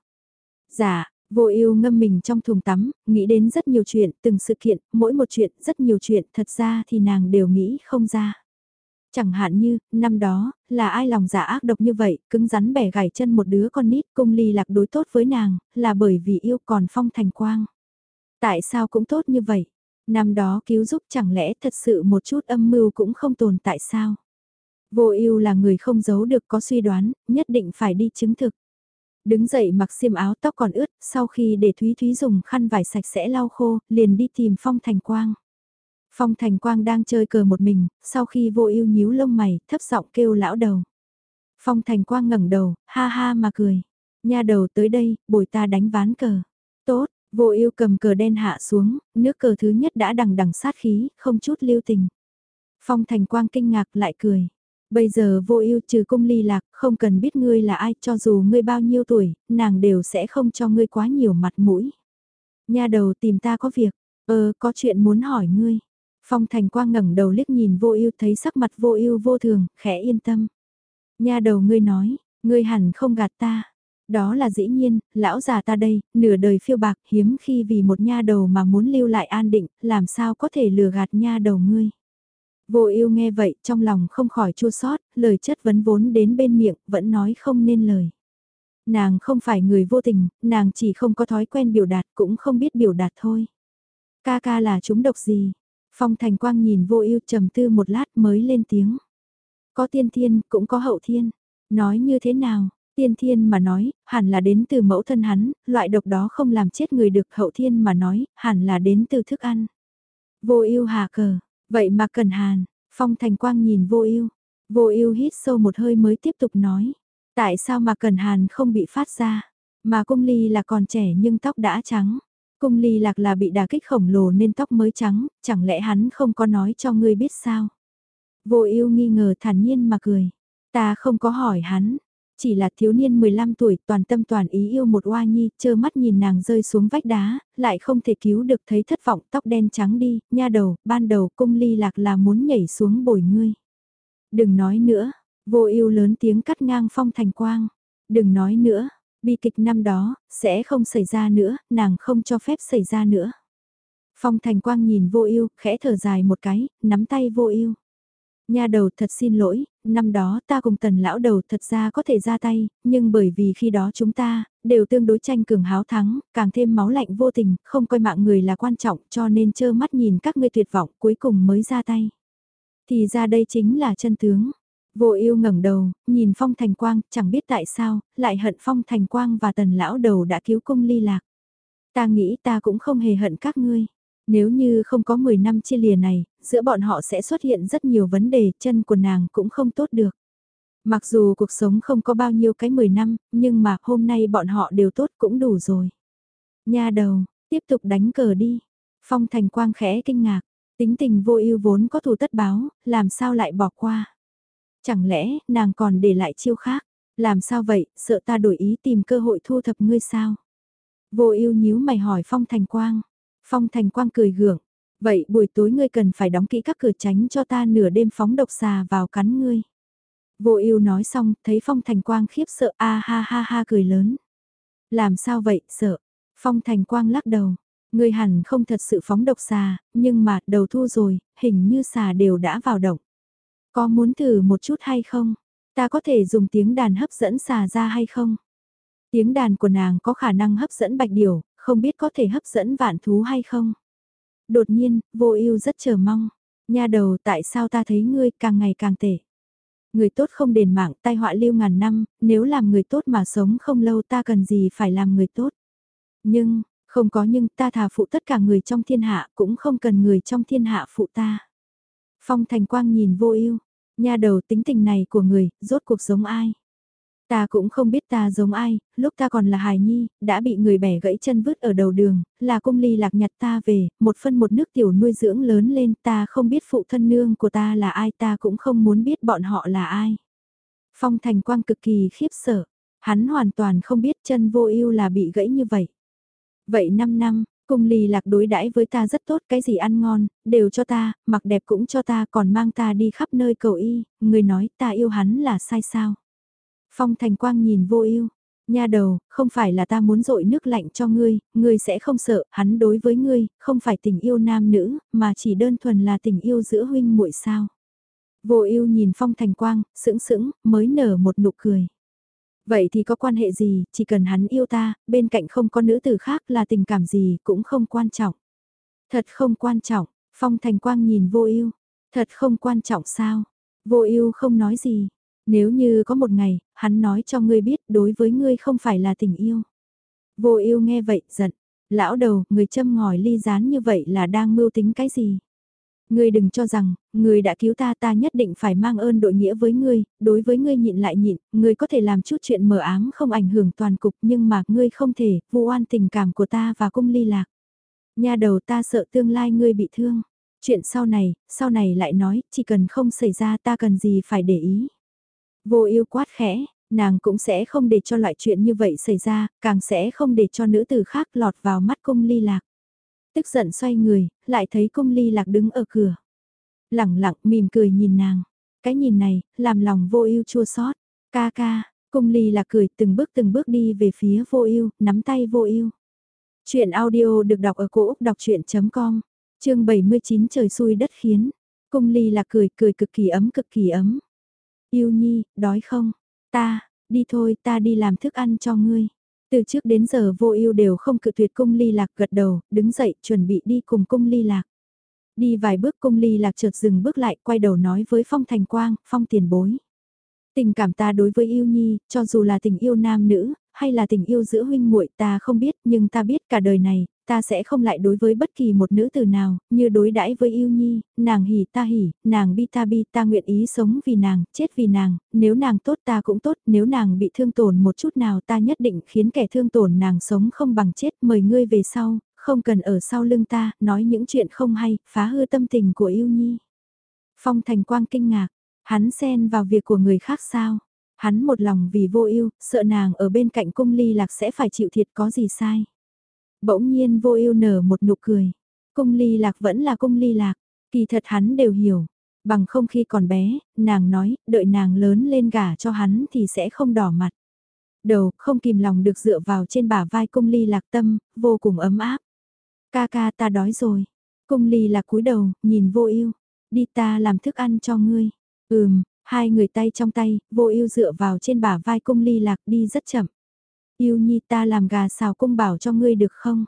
Dạ, Vô ưu ngâm mình trong thùng tắm, nghĩ đến rất nhiều chuyện, từng sự kiện, mỗi một chuyện, rất nhiều chuyện, thật ra thì nàng đều nghĩ không ra. Chẳng hạn như, năm đó, là ai lòng giả dạ ác độc như vậy, cứng rắn bẻ gãy chân một đứa con nít, cung ly lạc đối tốt với nàng, là bởi vì yêu còn phong thành quang. Tại sao cũng tốt như vậy? Năm đó cứu giúp chẳng lẽ thật sự một chút âm mưu cũng không tồn tại sao? Vô ưu là người không giấu được có suy đoán, nhất định phải đi chứng thực. Đứng dậy mặc xiêm áo tóc còn ướt, sau khi để Thúy Thúy dùng khăn vải sạch sẽ lau khô, liền đi tìm Phong Thành Quang. Phong Thành Quang đang chơi cờ một mình, sau khi vô ưu nhíu lông mày, thấp giọng kêu lão đầu. Phong Thành Quang ngẩng đầu, ha ha mà cười. Nha đầu tới đây, bồi ta đánh ván cờ. Tốt, vô ưu cầm cờ đen hạ xuống, nước cờ thứ nhất đã đằng đằng sát khí, không chút lưu tình. Phong Thành Quang kinh ngạc lại cười. Bây giờ vô ưu trừ cung ly lạc, không cần biết ngươi là ai, cho dù ngươi bao nhiêu tuổi, nàng đều sẽ không cho ngươi quá nhiều mặt mũi. Nhà đầu tìm ta có việc, ờ, có chuyện muốn hỏi ngươi. Phong Thành Quang ngẩng đầu liếc nhìn vô ưu thấy sắc mặt vô ưu vô thường, khẽ yên tâm. Nhà đầu ngươi nói, ngươi hẳn không gạt ta. Đó là dĩ nhiên, lão già ta đây, nửa đời phiêu bạc hiếm khi vì một nha đầu mà muốn lưu lại an định, làm sao có thể lừa gạt nha đầu ngươi. Vô ưu nghe vậy, trong lòng không khỏi chua sót, lời chất vấn vốn đến bên miệng, vẫn nói không nên lời. Nàng không phải người vô tình, nàng chỉ không có thói quen biểu đạt, cũng không biết biểu đạt thôi. Ca ca là chúng độc gì? Phong Thành Quang nhìn vô ưu trầm tư một lát mới lên tiếng. Có tiên thiên, cũng có hậu thiên. Nói như thế nào? Tiên thiên mà nói, hẳn là đến từ mẫu thân hắn, loại độc đó không làm chết người được hậu thiên mà nói, hẳn là đến từ thức ăn. Vô ưu hà cờ, vậy mà cần hàn, phong thành quang nhìn vô ưu vô ưu hít sâu một hơi mới tiếp tục nói. Tại sao mà cần hàn không bị phát ra, mà cung ly là còn trẻ nhưng tóc đã trắng. Cung ly lạc là bị đà kích khổng lồ nên tóc mới trắng, chẳng lẽ hắn không có nói cho ngươi biết sao? Vô ưu nghi ngờ thản nhiên mà cười. Ta không có hỏi hắn, chỉ là thiếu niên 15 tuổi toàn tâm toàn ý yêu một oa nhi, chơ mắt nhìn nàng rơi xuống vách đá, lại không thể cứu được thấy thất vọng tóc đen trắng đi, nha đầu, ban đầu cung ly lạc là muốn nhảy xuống bồi ngươi. Đừng nói nữa, vô ưu lớn tiếng cắt ngang phong thành quang. Đừng nói nữa, bi kịch năm đó, sẽ không xảy ra nữa, nàng không cho phép xảy ra nữa. Phong thành quang nhìn vô ưu khẽ thở dài một cái, nắm tay vô ưu Nha đầu thật xin lỗi, năm đó ta cùng tần lão đầu thật ra có thể ra tay, nhưng bởi vì khi đó chúng ta, đều tương đối tranh cường háo thắng, càng thêm máu lạnh vô tình, không coi mạng người là quan trọng cho nên trơ mắt nhìn các ngươi tuyệt vọng cuối cùng mới ra tay. Thì ra đây chính là chân tướng. Vô yêu ngẩng đầu, nhìn Phong Thành Quang, chẳng biết tại sao, lại hận Phong Thành Quang và tần lão đầu đã cứu cung ly lạc. Ta nghĩ ta cũng không hề hận các ngươi. Nếu như không có 10 năm chia lìa này, giữa bọn họ sẽ xuất hiện rất nhiều vấn đề, chân của nàng cũng không tốt được. Mặc dù cuộc sống không có bao nhiêu cái 10 năm, nhưng mà hôm nay bọn họ đều tốt cũng đủ rồi. Nha đầu, tiếp tục đánh cờ đi. Phong Thành Quang khẽ kinh ngạc, tính tình vô ưu vốn có thù tất báo, làm sao lại bỏ qua. Chẳng lẽ nàng còn để lại chiêu khác, làm sao vậy, sợ ta đổi ý tìm cơ hội thu thập ngươi sao? Vô ưu nhíu mày hỏi Phong Thành Quang. Phong Thành Quang cười gượng, vậy buổi tối ngươi cần phải đóng kỹ các cửa tránh cho ta nửa đêm phóng độc xà vào cắn ngươi. Vô ưu nói xong, thấy Phong Thành Quang khiếp sợ a ha ha ha cười lớn. Làm sao vậy, sợ. Phong Thành Quang lắc đầu. Ngươi hẳn không thật sự phóng độc xà, nhưng mà đầu thu rồi, hình như xà đều đã vào động. Có muốn thử một chút hay không? Ta có thể dùng tiếng đàn hấp dẫn xà ra hay không? Tiếng đàn của nàng có khả năng hấp dẫn bạch điểu, không biết có thể hấp dẫn vạn thú hay không. Đột nhiên, vô ưu rất chờ mong. Nha đầu tại sao ta thấy ngươi càng ngày càng tệ. Người tốt không đền mạng tai họa lưu ngàn năm, nếu làm người tốt mà sống không lâu ta cần gì phải làm người tốt. Nhưng, không có nhưng ta thà phụ tất cả người trong thiên hạ cũng không cần người trong thiên hạ phụ ta. Phong Thành Quang nhìn vô ưu, nha đầu tính tình này của người, rốt cuộc giống ai? Ta cũng không biết ta giống ai, lúc ta còn là hài nhi, đã bị người bẻ gãy chân vứt ở đầu đường, là cung ly lạc nhặt ta về, một phân một nước tiểu nuôi dưỡng lớn lên ta không biết phụ thân nương của ta là ai ta cũng không muốn biết bọn họ là ai. Phong thành quang cực kỳ khiếp sợ, hắn hoàn toàn không biết chân vô ưu là bị gãy như vậy. Vậy 5 năm, cung ly lạc đối đãi với ta rất tốt, cái gì ăn ngon, đều cho ta, mặc đẹp cũng cho ta, còn mang ta đi khắp nơi cầu y, người nói ta yêu hắn là sai sao. Phong Thành Quang nhìn vô ưu, nha đầu, không phải là ta muốn dội nước lạnh cho ngươi, ngươi sẽ không sợ, hắn đối với ngươi, không phải tình yêu nam nữ, mà chỉ đơn thuần là tình yêu giữa huynh muội sao. Vô ưu nhìn Phong Thành Quang, sững sững, mới nở một nụ cười. Vậy thì có quan hệ gì, chỉ cần hắn yêu ta, bên cạnh không có nữ tử khác là tình cảm gì cũng không quan trọng. Thật không quan trọng, Phong Thành Quang nhìn vô ưu, thật không quan trọng sao? Vô ưu không nói gì, nếu như có một ngày, hắn nói cho ngươi biết đối với ngươi không phải là tình yêu. Vô yêu nghe vậy, giận. Lão đầu, người châm ngòi ly rán như vậy là đang mưu tính cái gì? Ngươi đừng cho rằng, ngươi đã cứu ta ta nhất định phải mang ơn đội nghĩa với ngươi, đối với ngươi nhịn lại nhịn, ngươi có thể làm chút chuyện mờ ám không ảnh hưởng toàn cục nhưng mà ngươi không thể, vu oan tình cảm của ta và cung ly lạc. Nhà đầu ta sợ tương lai ngươi bị thương. Chuyện sau này, sau này lại nói, chỉ cần không xảy ra ta cần gì phải để ý. Vô yêu quát khẽ, nàng cũng sẽ không để cho loại chuyện như vậy xảy ra, càng sẽ không để cho nữ tử khác lọt vào mắt cung ly lạc. Tức giận xoay người, lại thấy cung ly lạc đứng ở cửa. Lẳng lặng mỉm cười nhìn nàng. Cái nhìn này, làm lòng vô ưu chua xót. Ca ca, Cung ly lạc cười từng bước từng bước đi về phía vô ưu nắm tay vô ưu Chuyện audio được đọc ở cổ Úc đọc chuyện.com, chương 79 trời xui đất khiến. Cung ly Lạc cười, cười cực kỳ ấm cực kỳ ấm. Yêu nhi, đói không? Ta, đi thôi ta đi làm thức ăn cho ngươi. Từ trước đến giờ vô ưu đều không cự tuyệt cung ly lạc gật đầu, đứng dậy chuẩn bị đi cùng cung ly lạc. Đi vài bước cung ly lạc chợt dừng bước lại quay đầu nói với Phong Thành Quang, Phong tiền bối. Tình cảm ta đối với yêu nhi, cho dù là tình yêu nam nữ, hay là tình yêu giữa huynh muội ta không biết, nhưng ta biết cả đời này, ta sẽ không lại đối với bất kỳ một nữ tử nào, như đối đãi với yêu nhi, nàng hỉ ta hỉ, nàng bi ta bi, ta nguyện ý sống vì nàng, chết vì nàng, nếu nàng tốt ta cũng tốt, nếu nàng bị thương tổn một chút nào ta nhất định khiến kẻ thương tổn nàng sống không bằng chết, mời ngươi về sau, không cần ở sau lưng ta, nói những chuyện không hay, phá hư tâm tình của yêu nhi. Phong Thành Quang kinh ngạc, hắn xen vào việc của người khác sao? Hắn một lòng vì vô ưu, sợ nàng ở bên cạnh cung ly lạc sẽ phải chịu thiệt có gì sai. Bỗng nhiên vô ưu nở một nụ cười. Cung ly lạc vẫn là cung ly lạc, kỳ thật hắn đều hiểu. Bằng không khi còn bé, nàng nói, đợi nàng lớn lên gả cho hắn thì sẽ không đỏ mặt. Đầu, không kìm lòng được dựa vào trên bả vai cung ly lạc tâm, vô cùng ấm áp. Ca ca ta đói rồi. Cung ly lạc cúi đầu, nhìn vô ưu Đi ta làm thức ăn cho ngươi. Ừm, hai người tay trong tay, vô ưu dựa vào trên bả vai cung ly lạc đi rất chậm. Yêu nhi ta làm gà xào cung bảo cho ngươi được không?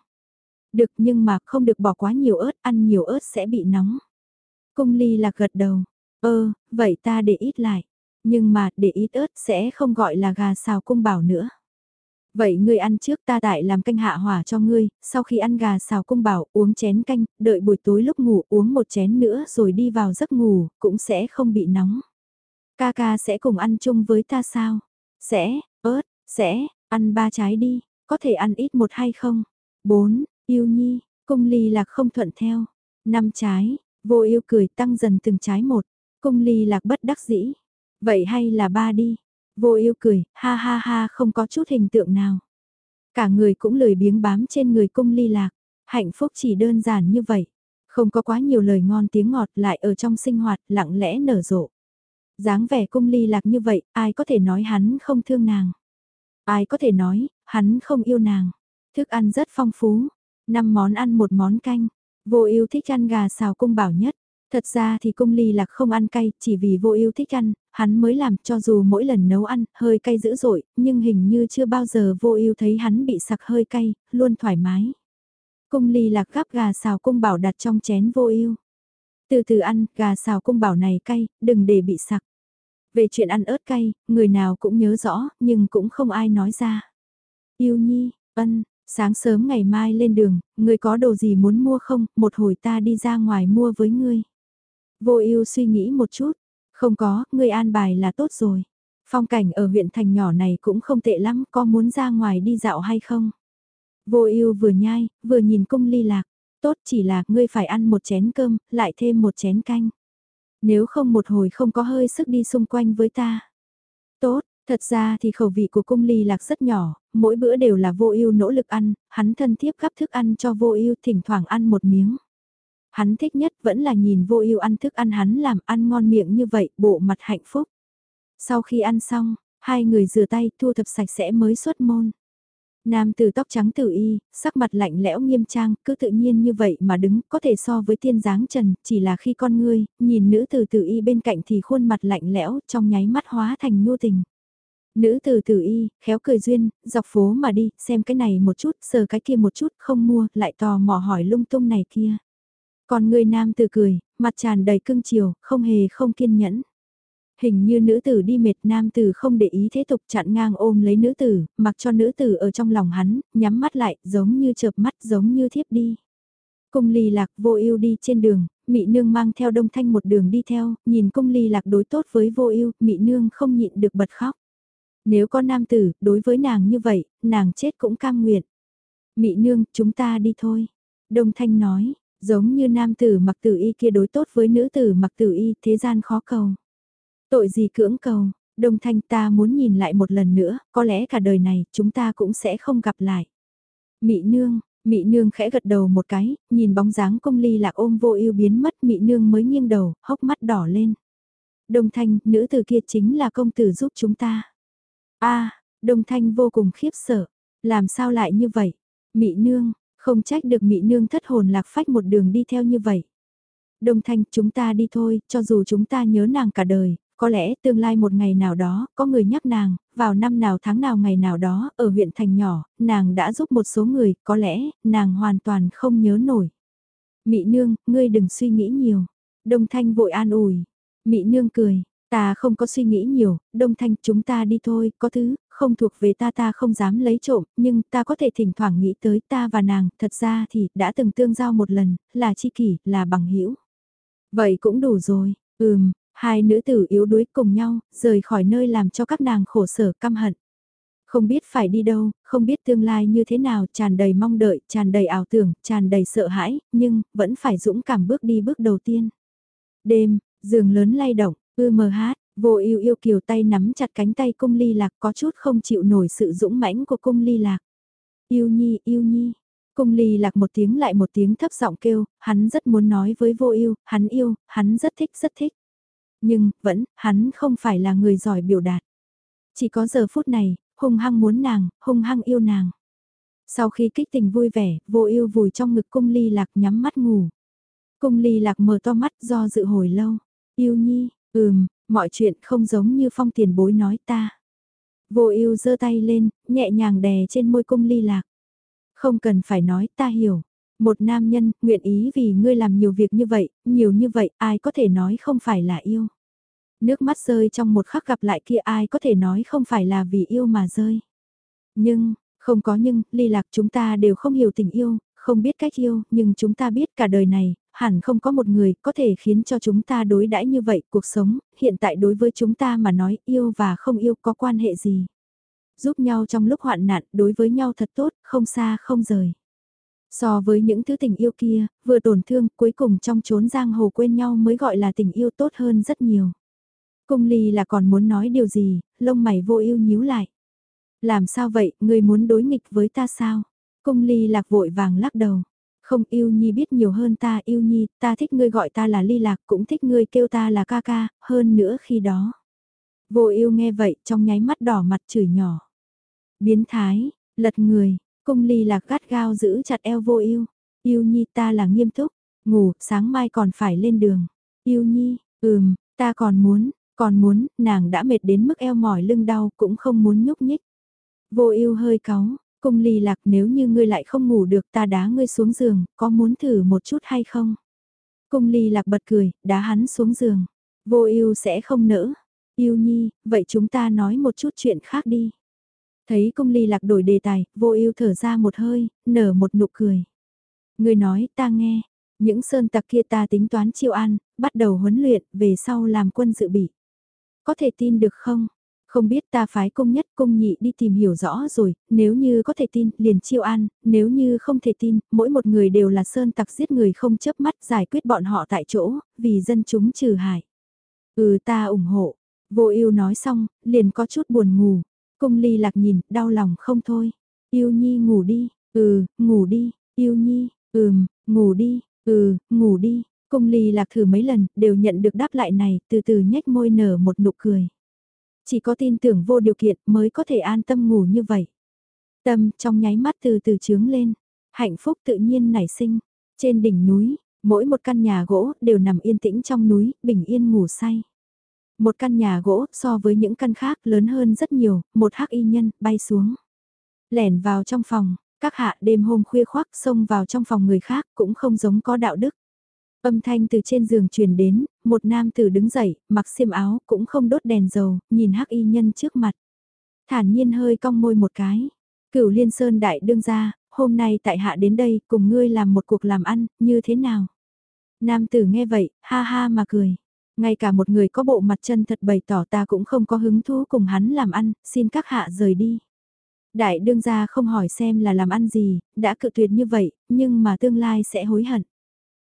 Được nhưng mà không được bỏ quá nhiều ớt, ăn nhiều ớt sẽ bị nóng. Cung ly lạc gật đầu. Ơ, vậy ta để ít lại. Nhưng mà để ít ớt sẽ không gọi là gà xào cung bảo nữa. Vậy ngươi ăn trước ta tại làm canh hạ hỏa cho ngươi, sau khi ăn gà xào cung bảo uống chén canh, đợi buổi tối lúc ngủ uống một chén nữa rồi đi vào giấc ngủ, cũng sẽ không bị nóng. Ca ca sẽ cùng ăn chung với ta sao? Sẽ, ớt, sẽ, ăn ba trái đi, có thể ăn ít một hay không? Bốn, yêu nhi, cung ly lạc không thuận theo. Năm trái, vô yêu cười tăng dần từng trái một, cung ly lạc bất đắc dĩ. Vậy hay là ba đi? Vô yêu cười, ha ha ha không có chút hình tượng nào. Cả người cũng lười biếng bám trên người cung ly lạc, hạnh phúc chỉ đơn giản như vậy. Không có quá nhiều lời ngon tiếng ngọt lại ở trong sinh hoạt lặng lẽ nở rộ dáng vẻ cung ly lạc như vậy, ai có thể nói hắn không thương nàng. Ai có thể nói, hắn không yêu nàng. Thức ăn rất phong phú, năm món ăn một món canh. Vô yêu thích ăn gà xào cung bảo nhất. Thật ra thì cung ly lạc không ăn cay, chỉ vì vô yêu thích ăn, hắn mới làm cho dù mỗi lần nấu ăn, hơi cay dữ dội, nhưng hình như chưa bao giờ vô yêu thấy hắn bị sặc hơi cay, luôn thoải mái. Cung ly lạc gắp gà xào cung bảo đặt trong chén vô yêu. Từ từ ăn, gà xào cung bảo này cay, đừng để bị sặc. Về chuyện ăn ớt cay, người nào cũng nhớ rõ, nhưng cũng không ai nói ra. Yêu nhi, ân, sáng sớm ngày mai lên đường, người có đồ gì muốn mua không, một hồi ta đi ra ngoài mua với ngươi. Vô ưu suy nghĩ một chút, không có, ngươi an bài là tốt rồi. Phong cảnh ở huyện thành nhỏ này cũng không tệ lắm, có muốn ra ngoài đi dạo hay không? Vô ưu vừa nhai, vừa nhìn cung ly lạc, tốt chỉ là ngươi phải ăn một chén cơm, lại thêm một chén canh. Nếu không một hồi không có hơi sức đi xung quanh với ta. Tốt, thật ra thì khẩu vị của cung ly lạc rất nhỏ, mỗi bữa đều là vô ưu nỗ lực ăn, hắn thân thiếp gắp thức ăn cho vô ưu thỉnh thoảng ăn một miếng. Hắn thích nhất vẫn là nhìn vô ưu ăn thức ăn hắn làm ăn ngon miệng như vậy, bộ mặt hạnh phúc. Sau khi ăn xong, hai người rửa tay thu thập sạch sẽ mới xuất môn. Nam từ tóc trắng tử y, sắc mặt lạnh lẽo nghiêm trang, cứ tự nhiên như vậy mà đứng, có thể so với tiên dáng trần, chỉ là khi con ngươi, nhìn nữ từ tử y bên cạnh thì khuôn mặt lạnh lẽo, trong nháy mắt hóa thành nhu tình. Nữ từ tử y, khéo cười duyên, dọc phố mà đi, xem cái này một chút, sờ cái kia một chút, không mua, lại tò mò hỏi lung tung này kia. Còn người nam từ cười, mặt tràn đầy cưng chiều, không hề không kiên nhẫn. Hình như nữ tử đi mệt nam tử không để ý thế tục chặn ngang ôm lấy nữ tử, mặc cho nữ tử ở trong lòng hắn, nhắm mắt lại, giống như chợp mắt, giống như thiếp đi. Cung ly lạc vô ưu đi trên đường, mị nương mang theo đông thanh một đường đi theo, nhìn cung ly lạc đối tốt với vô ưu, mị nương không nhịn được bật khóc. Nếu có nam tử, đối với nàng như vậy, nàng chết cũng cam nguyện. Mị nương, chúng ta đi thôi. Đông thanh nói, giống như nam tử mặc tử y kia đối tốt với nữ tử mặc tử y, thế gian khó cầu. Tội gì cưỡng cầu, Đông Thanh ta muốn nhìn lại một lần nữa, có lẽ cả đời này chúng ta cũng sẽ không gặp lại. Mị nương, Mị nương khẽ gật đầu một cái, nhìn bóng dáng công ly lạc ôm vô ưu biến mất mị nương mới nghiêng đầu, hốc mắt đỏ lên. Đông thanh, nữ tử kia chính là công tử giúp chúng ta. a Đông Thanh vô cùng khiếp sợ. Làm sao lại như vậy? Mị nương, không trách được mị nương thất hồn lạc phách một đường đi theo như vậy. Đông Thanh, chúng ta đi thôi, cho dù chúng ta nhớ nàng cả đời, có lẽ tương lai một ngày nào đó, có người nhắc nàng, vào năm nào tháng nào ngày nào đó, ở huyện thành nhỏ, nàng đã giúp một số người, có lẽ, nàng hoàn toàn không nhớ nổi. Mị nương, ngươi đừng suy nghĩ nhiều. Đông Thanh vội an ủi. Mị nương cười, ta không có suy nghĩ nhiều, Đông Thanh chúng ta đi thôi, có thứ, không thuộc về ta ta không dám lấy trộm, nhưng ta có thể thỉnh thoảng nghĩ tới ta và nàng, thật ra thì đã từng tương giao một lần, là chi kỷ, là bằng hữu Vậy cũng đủ rồi, ừm, hai nữ tử yếu đuối cùng nhau, rời khỏi nơi làm cho các nàng khổ sở căm hận. Không biết phải đi đâu, không biết tương lai như thế nào, tràn đầy mong đợi, tràn đầy ảo tưởng, tràn đầy sợ hãi, nhưng, vẫn phải dũng cảm bước đi bước đầu tiên. Đêm, giường lớn lay động, ư mờ hát, vô yêu yêu kiều tay nắm chặt cánh tay cung ly lạc có chút không chịu nổi sự dũng mãnh của cung ly lạc. Yêu nhi, yêu nhi, Cung ly lạc một tiếng lại một tiếng thấp giọng kêu, hắn rất muốn nói với vô yêu, hắn yêu, hắn rất thích rất thích. Nhưng, vẫn, hắn không phải là người giỏi biểu đạt. Chỉ có giờ phút này, hung hăng muốn nàng, hung hăng yêu nàng. Sau khi kích tình vui vẻ, vô yêu vùi trong ngực cung ly lạc nhắm mắt ngủ. Cung ly lạc mở to mắt do dự hồi lâu. Yêu nhi, ừm, mọi chuyện không giống như phong tiền bối nói ta. Vô yêu giơ tay lên, nhẹ nhàng đè trên môi cung ly lạc. Không cần phải nói ta hiểu. Một nam nhân, nguyện ý vì ngươi làm nhiều việc như vậy, nhiều như vậy, ai có thể nói không phải là yêu. Nước mắt rơi trong một khắc gặp lại kia ai có thể nói không phải là vì yêu mà rơi. Nhưng, không có nhưng, ly lạc chúng ta đều không hiểu tình yêu, không biết cách yêu, nhưng chúng ta biết cả đời này, hẳn không có một người có thể khiến cho chúng ta đối đãi như vậy. Cuộc sống, hiện tại đối với chúng ta mà nói yêu và không yêu có quan hệ gì giúp nhau trong lúc hoạn nạn, đối với nhau thật tốt, không xa không rời. So với những thứ tình yêu kia, vừa tổn thương, cuối cùng trong chốn giang hồ quên nhau mới gọi là tình yêu tốt hơn rất nhiều. Cung ly là còn muốn nói điều gì, lông mày vô yêu nhíu lại. Làm sao vậy, người muốn đối nghịch với ta sao? Cung ly lạc vội vàng lắc đầu. Không yêu nhi biết nhiều hơn ta yêu nhi, ta thích ngươi gọi ta là ly lạc cũng thích ngươi kêu ta là ca ca, hơn nữa khi đó. Vô yêu nghe vậy trong nháy mắt đỏ mặt chửi nhỏ. Biến thái, lật người, cung ly lạc gắt gao giữ chặt eo vô yêu. Yêu nhi ta là nghiêm túc, ngủ, sáng mai còn phải lên đường. Yêu nhi, ừm, ta còn muốn, còn muốn, nàng đã mệt đến mức eo mỏi lưng đau cũng không muốn nhúc nhích. Vô yêu hơi cáu, cung ly lạc nếu như ngươi lại không ngủ được ta đá ngươi xuống giường, có muốn thử một chút hay không? Cung ly lạc bật cười, đá hắn xuống giường. Vô yêu sẽ không nỡ. Yêu nhi, vậy chúng ta nói một chút chuyện khác đi. Thấy cung ly lạc đổi đề tài, vô ưu thở ra một hơi, nở một nụ cười. Người nói ta nghe, những sơn tặc kia ta tính toán chiêu an, bắt đầu huấn luyện, về sau làm quân dự bị. Có thể tin được không? Không biết ta phái cung nhất cung nhị đi tìm hiểu rõ rồi, nếu như có thể tin, liền chiêu an, nếu như không thể tin, mỗi một người đều là sơn tặc giết người không chớp mắt giải quyết bọn họ tại chỗ, vì dân chúng trừ hại. Ừ ta ủng hộ, vô ưu nói xong, liền có chút buồn ngủ, Cung ly lạc nhìn, đau lòng không thôi. Yêu nhi ngủ đi, ừ, ngủ đi, yêu nhi, ừm, ngủ đi, ừ, ngủ đi. Cung ly lạc thử mấy lần, đều nhận được đáp lại này, từ từ nhếch môi nở một nụ cười. Chỉ có tin tưởng vô điều kiện mới có thể an tâm ngủ như vậy. Tâm trong nháy mắt từ từ trướng lên, hạnh phúc tự nhiên nảy sinh. Trên đỉnh núi, mỗi một căn nhà gỗ đều nằm yên tĩnh trong núi, bình yên ngủ say. Một căn nhà gỗ so với những căn khác lớn hơn rất nhiều, một hắc y nhân bay xuống. Lẻn vào trong phòng, các hạ đêm hôm khuya khoác xông vào trong phòng người khác cũng không giống có đạo đức. Âm thanh từ trên giường truyền đến, một nam tử đứng dậy, mặc xiêm áo, cũng không đốt đèn dầu, nhìn hắc y nhân trước mặt. Thản nhiên hơi cong môi một cái. Cửu liên sơn đại đương ra, hôm nay tại hạ đến đây cùng ngươi làm một cuộc làm ăn, như thế nào? Nam tử nghe vậy, ha ha mà cười. Ngay cả một người có bộ mặt chân thật bày tỏ ta cũng không có hứng thú cùng hắn làm ăn, xin các hạ rời đi. Đại đương gia không hỏi xem là làm ăn gì, đã cự tuyệt như vậy, nhưng mà tương lai sẽ hối hận.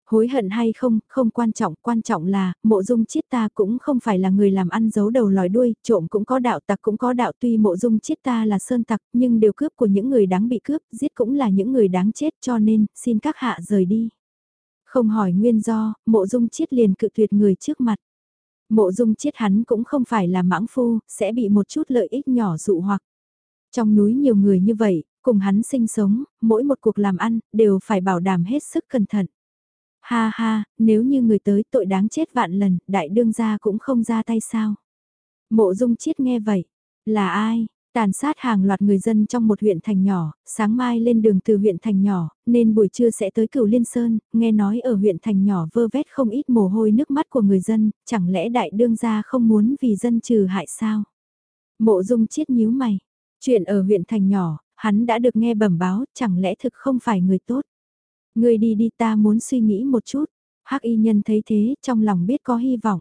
Hối hận hay không, không quan trọng, quan trọng là, mộ dung chiết ta cũng không phải là người làm ăn giấu đầu lòi đuôi, trộm cũng có đạo tặc cũng có đạo tuy mộ dung chiết ta là sơn tặc, nhưng đều cướp của những người đáng bị cướp, giết cũng là những người đáng chết cho nên, xin các hạ rời đi. Không hỏi nguyên do, mộ dung chiết liền cự tuyệt người trước mặt. Mộ dung chiết hắn cũng không phải là mãng phu, sẽ bị một chút lợi ích nhỏ dụ hoặc. Trong núi nhiều người như vậy, cùng hắn sinh sống, mỗi một cuộc làm ăn, đều phải bảo đảm hết sức cẩn thận. Ha ha, nếu như người tới tội đáng chết vạn lần, đại đương gia cũng không ra tay sao. Mộ dung chiết nghe vậy, là ai? Tàn sát hàng loạt người dân trong một huyện thành nhỏ, sáng mai lên đường từ huyện thành nhỏ, nên buổi trưa sẽ tới cửu Liên Sơn, nghe nói ở huyện thành nhỏ vơ vét không ít mồ hôi nước mắt của người dân, chẳng lẽ đại đương gia không muốn vì dân trừ hại sao? Mộ dung chiết nhíu mày, chuyện ở huyện thành nhỏ, hắn đã được nghe bẩm báo, chẳng lẽ thực không phải người tốt? Người đi đi ta muốn suy nghĩ một chút, hắc y nhân thấy thế, trong lòng biết có hy vọng.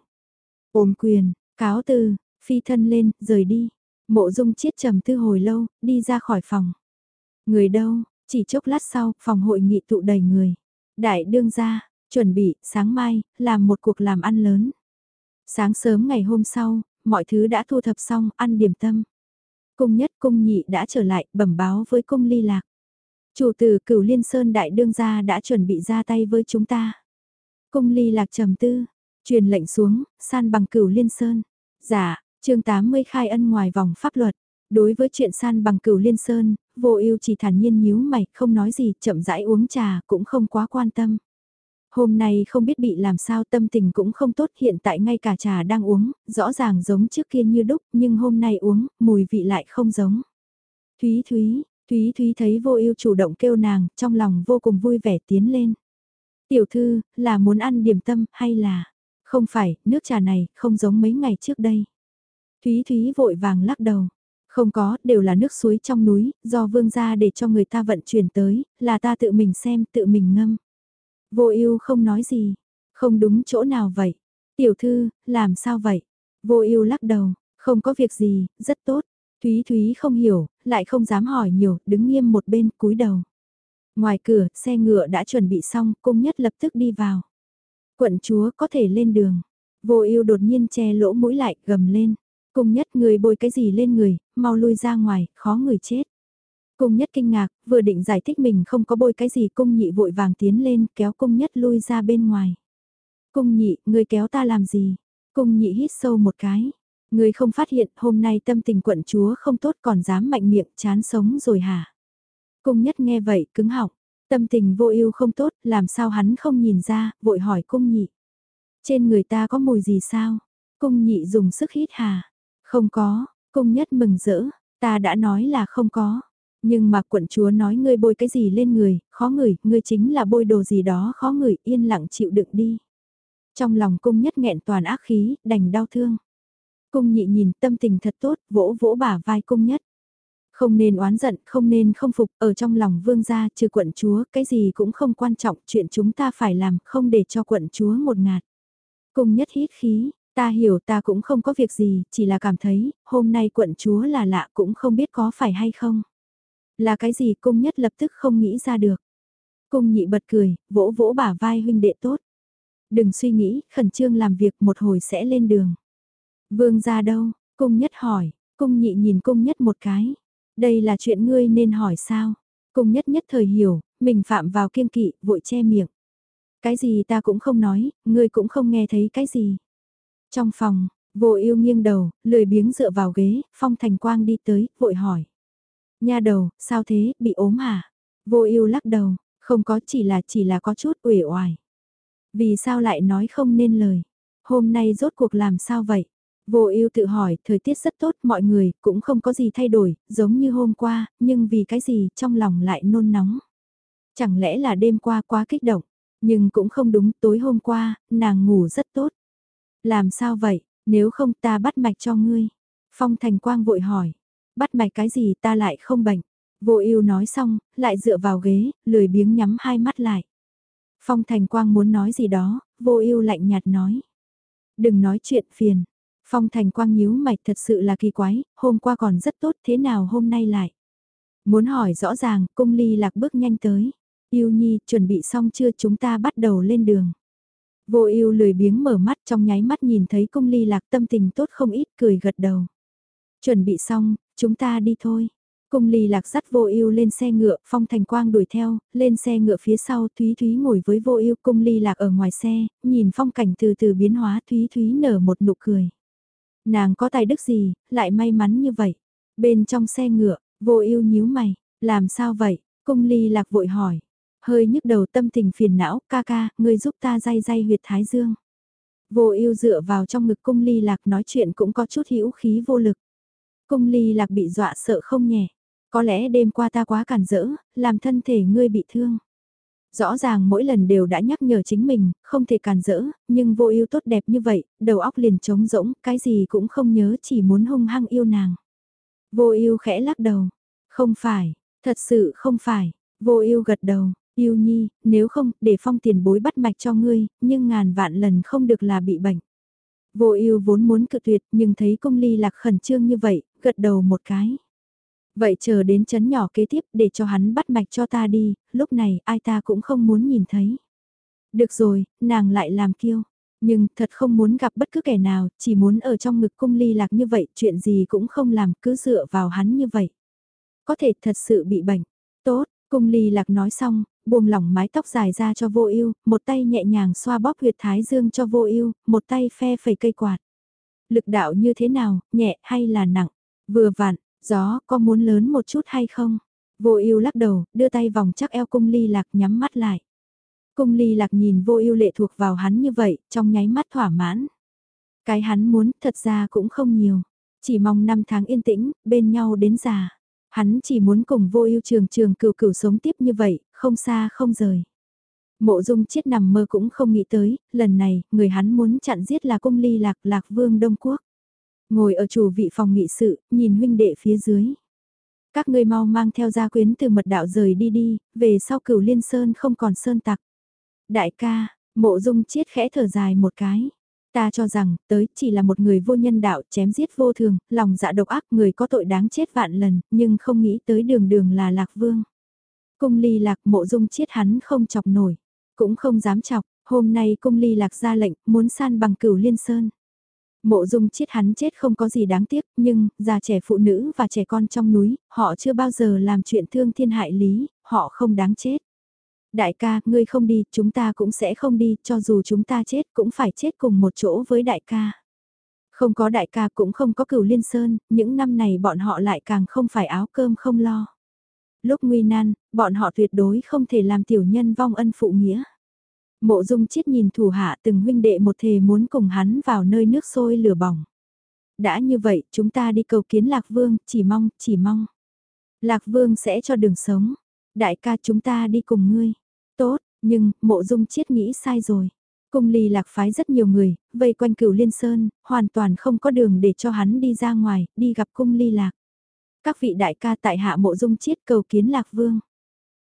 Ôm quyền, cáo từ, phi thân lên, rời đi. Mộ dung chiết trầm tư hồi lâu, đi ra khỏi phòng. Người đâu, chỉ chốc lát sau, phòng hội nghị tụ đầy người. Đại đương ra, chuẩn bị, sáng mai, làm một cuộc làm ăn lớn. Sáng sớm ngày hôm sau, mọi thứ đã thu thập xong, ăn điểm tâm. Cung nhất cung nhị đã trở lại, bẩm báo với cung ly lạc. Chủ tử cửu liên sơn đại đương gia đã chuẩn bị ra tay với chúng ta. Cung ly lạc trầm tư, truyền lệnh xuống, san bằng cửu liên sơn. Dạ, chương 80 khai ân ngoài vòng pháp luật. Đối với chuyện san bằng cửu liên sơn, vô ưu chỉ thản nhiên nhíu mày, không nói gì, chậm rãi uống trà, cũng không quá quan tâm. Hôm nay không biết bị làm sao tâm tình cũng không tốt hiện tại ngay cả trà đang uống, rõ ràng giống trước kia như đúc, nhưng hôm nay uống, mùi vị lại không giống. Thúy Thúy, Thúy Thúy thấy vô ưu chủ động kêu nàng, trong lòng vô cùng vui vẻ tiến lên. Tiểu thư, là muốn ăn điểm tâm, hay là... Không phải, nước trà này, không giống mấy ngày trước đây. Thúy Thúy vội vàng lắc đầu. Không có, đều là nước suối trong núi, do vương gia để cho người ta vận chuyển tới, là ta tự mình xem, tự mình ngâm. Vô ưu không nói gì, không đúng chỗ nào vậy. Tiểu thư, làm sao vậy? Vô ưu lắc đầu, không có việc gì, rất tốt. Thúy Thúy không hiểu, lại không dám hỏi nhiều, đứng nghiêm một bên cúi đầu. Ngoài cửa, xe ngựa đã chuẩn bị xong, cung nhất lập tức đi vào. Quận chúa có thể lên đường. Vô ưu đột nhiên che lỗ mũi lại, gầm lên. Cung nhất người bôi cái gì lên người, mau lui ra ngoài, khó người chết. Cung nhất kinh ngạc, vừa định giải thích mình không có bôi cái gì cung nhị vội vàng tiến lên kéo cung nhất lui ra bên ngoài. Cung nhị, người kéo ta làm gì? Cung nhị hít sâu một cái. Người không phát hiện hôm nay tâm tình quận chúa không tốt còn dám mạnh miệng chán sống rồi hả? Cung nhất nghe vậy cứng họng, tâm tình vô ưu không tốt làm sao hắn không nhìn ra, vội hỏi cung nhị. Trên người ta có mùi gì sao? Cung nhị dùng sức hít hà. Không có, cung nhất mừng rỡ, ta đã nói là không có. Nhưng mà quận chúa nói ngươi bôi cái gì lên người, khó ngửi, ngươi chính là bôi đồ gì đó khó ngửi, yên lặng chịu đựng đi. Trong lòng cung nhất nghẹn toàn ác khí, đành đau thương. Cung nhị nhìn tâm tình thật tốt, vỗ vỗ bả vai cung nhất. Không nên oán giận, không nên không phục, ở trong lòng vương gia trừ quận chúa, cái gì cũng không quan trọng, chuyện chúng ta phải làm, không để cho quận chúa một ngạt. Cung nhất hít khí, ta hiểu ta cũng không có việc gì, chỉ là cảm thấy, hôm nay quận chúa là lạ cũng không biết có phải hay không. Là cái gì cung nhất lập tức không nghĩ ra được. Cung nhị bật cười, vỗ vỗ bả vai huynh đệ tốt. Đừng suy nghĩ, khẩn trương làm việc một hồi sẽ lên đường. Vương ra đâu? Cung nhất hỏi, cung nhị nhìn cung nhất một cái. Đây là chuyện ngươi nên hỏi sao? Cung nhất nhất thời hiểu, mình phạm vào kiên kỵ, vội che miệng. Cái gì ta cũng không nói, ngươi cũng không nghe thấy cái gì. Trong phòng, vô yêu nghiêng đầu, lười biếng dựa vào ghế, phong thành quang đi tới, vội hỏi. Nha đầu, sao thế, bị ốm hả? Vô yêu lắc đầu, không có chỉ là chỉ là có chút uể oải. Vì sao lại nói không nên lời? Hôm nay rốt cuộc làm sao vậy? Vô ưu tự hỏi, thời tiết rất tốt, mọi người cũng không có gì thay đổi, giống như hôm qua, nhưng vì cái gì trong lòng lại nôn nóng. Chẳng lẽ là đêm qua quá kích động, nhưng cũng không đúng, tối hôm qua, nàng ngủ rất tốt. Làm sao vậy, nếu không ta bắt mạch cho ngươi. Phong Thành Quang vội hỏi, bắt mạch cái gì ta lại không bệnh. Vô ưu nói xong, lại dựa vào ghế, lười biếng nhắm hai mắt lại. Phong Thành Quang muốn nói gì đó, vô ưu lạnh nhạt nói. Đừng nói chuyện phiền, Phong Thành Quang nhíu mày thật sự là kỳ quái, hôm qua còn rất tốt thế nào hôm nay lại. Muốn hỏi rõ ràng, cung ly lạc bước nhanh tới. Yêu Nhi, chuẩn bị xong chưa chúng ta bắt đầu lên đường. Vô ưu lười biếng mở mắt trong nháy mắt nhìn thấy cung ly lạc tâm tình tốt không ít cười gật đầu. Chuẩn bị xong, chúng ta đi thôi. Cung ly lạc dắt vô ưu lên xe ngựa, phong thành quang đuổi theo, lên xe ngựa phía sau Thúy Thúy ngồi với vô ưu cung ly lạc ở ngoài xe, nhìn phong cảnh từ từ biến hóa Thúy Thúy nở một nụ cười. Nàng có tài đức gì, lại may mắn như vậy. Bên trong xe ngựa, vô ưu nhíu mày, làm sao vậy? Cung ly lạc vội hỏi. Hơi nhức đầu tâm tình phiền não, ca ca, ngươi giúp ta day day huyệt thái dương. Vô ưu dựa vào trong ngực cung ly lạc nói chuyện cũng có chút hữu khí vô lực. Cung ly lạc bị dọa sợ không nhẹ. Có lẽ đêm qua ta quá cản rỡ, làm thân thể ngươi bị thương. Rõ ràng mỗi lần đều đã nhắc nhở chính mình, không thể cản rỡ, nhưng vô ưu tốt đẹp như vậy, đầu óc liền trống rỗng, cái gì cũng không nhớ chỉ muốn hung hăng yêu nàng. Vô ưu khẽ lắc đầu. Không phải, thật sự không phải, vô ưu gật đầu, yêu nhi, nếu không, để phong tiền bối bắt mạch cho ngươi, nhưng ngàn vạn lần không được là bị bệnh. Vô ưu vốn muốn cự tuyệt nhưng thấy cung ly lạc khẩn trương như vậy, gật đầu một cái. Vậy chờ đến chấn nhỏ kế tiếp để cho hắn bắt mạch cho ta đi, lúc này ai ta cũng không muốn nhìn thấy. Được rồi, nàng lại làm kiêu. Nhưng thật không muốn gặp bất cứ kẻ nào, chỉ muốn ở trong ngực cung ly lạc như vậy, chuyện gì cũng không làm, cứ dựa vào hắn như vậy. Có thể thật sự bị bệnh. Tốt, cung ly lạc nói xong, buông lỏng mái tóc dài ra cho vô ưu, một tay nhẹ nhàng xoa bóp huyệt thái dương cho vô ưu, một tay phe phẩy cây quạt. Lực đạo như thế nào, nhẹ hay là nặng? Vừa vặn, Gió có muốn lớn một chút hay không? Vô ưu lắc đầu, đưa tay vòng chắc eo cung ly lạc nhắm mắt lại. Cung ly lạc nhìn vô ưu lệ thuộc vào hắn như vậy, trong nháy mắt thỏa mãn. Cái hắn muốn thật ra cũng không nhiều. Chỉ mong năm tháng yên tĩnh, bên nhau đến già. Hắn chỉ muốn cùng vô ưu trường trường cửu cửu sống tiếp như vậy, không xa không rời. Mộ dung chiết nằm mơ cũng không nghĩ tới, lần này, người hắn muốn chặn giết là cung ly lạc lạc vương Đông Quốc. Ngồi ở chủ vị phòng nghị sự, nhìn huynh đệ phía dưới. Các ngươi mau mang theo gia quyến từ mật đạo rời đi đi, về sau cửu liên sơn không còn sơn tặc. Đại ca, mộ dung chiết khẽ thở dài một cái. Ta cho rằng, tới chỉ là một người vô nhân đạo chém giết vô thường, lòng dạ độc ác người có tội đáng chết vạn lần, nhưng không nghĩ tới đường đường là lạc vương. Cung ly lạc mộ dung chiết hắn không chọc nổi, cũng không dám chọc, hôm nay cung ly lạc ra lệnh, muốn san bằng cửu liên sơn. Mộ dung chết hắn chết không có gì đáng tiếc, nhưng, già trẻ phụ nữ và trẻ con trong núi, họ chưa bao giờ làm chuyện thương thiên hại lý, họ không đáng chết. Đại ca, ngươi không đi, chúng ta cũng sẽ không đi, cho dù chúng ta chết cũng phải chết cùng một chỗ với đại ca. Không có đại ca cũng không có cửu liên sơn, những năm này bọn họ lại càng không phải áo cơm không lo. Lúc nguy nan, bọn họ tuyệt đối không thể làm tiểu nhân vong ân phụ nghĩa. Mộ dung chiết nhìn thủ hạ từng huynh đệ một thề muốn cùng hắn vào nơi nước sôi lửa bỏng. Đã như vậy, chúng ta đi cầu kiến Lạc Vương, chỉ mong, chỉ mong. Lạc Vương sẽ cho đường sống. Đại ca chúng ta đi cùng ngươi. Tốt, nhưng, mộ dung chiết nghĩ sai rồi. Cung ly lạc phái rất nhiều người, vây quanh cửu liên sơn, hoàn toàn không có đường để cho hắn đi ra ngoài, đi gặp cung ly lạc. Các vị đại ca tại hạ mộ dung chiết cầu kiến lạc vương.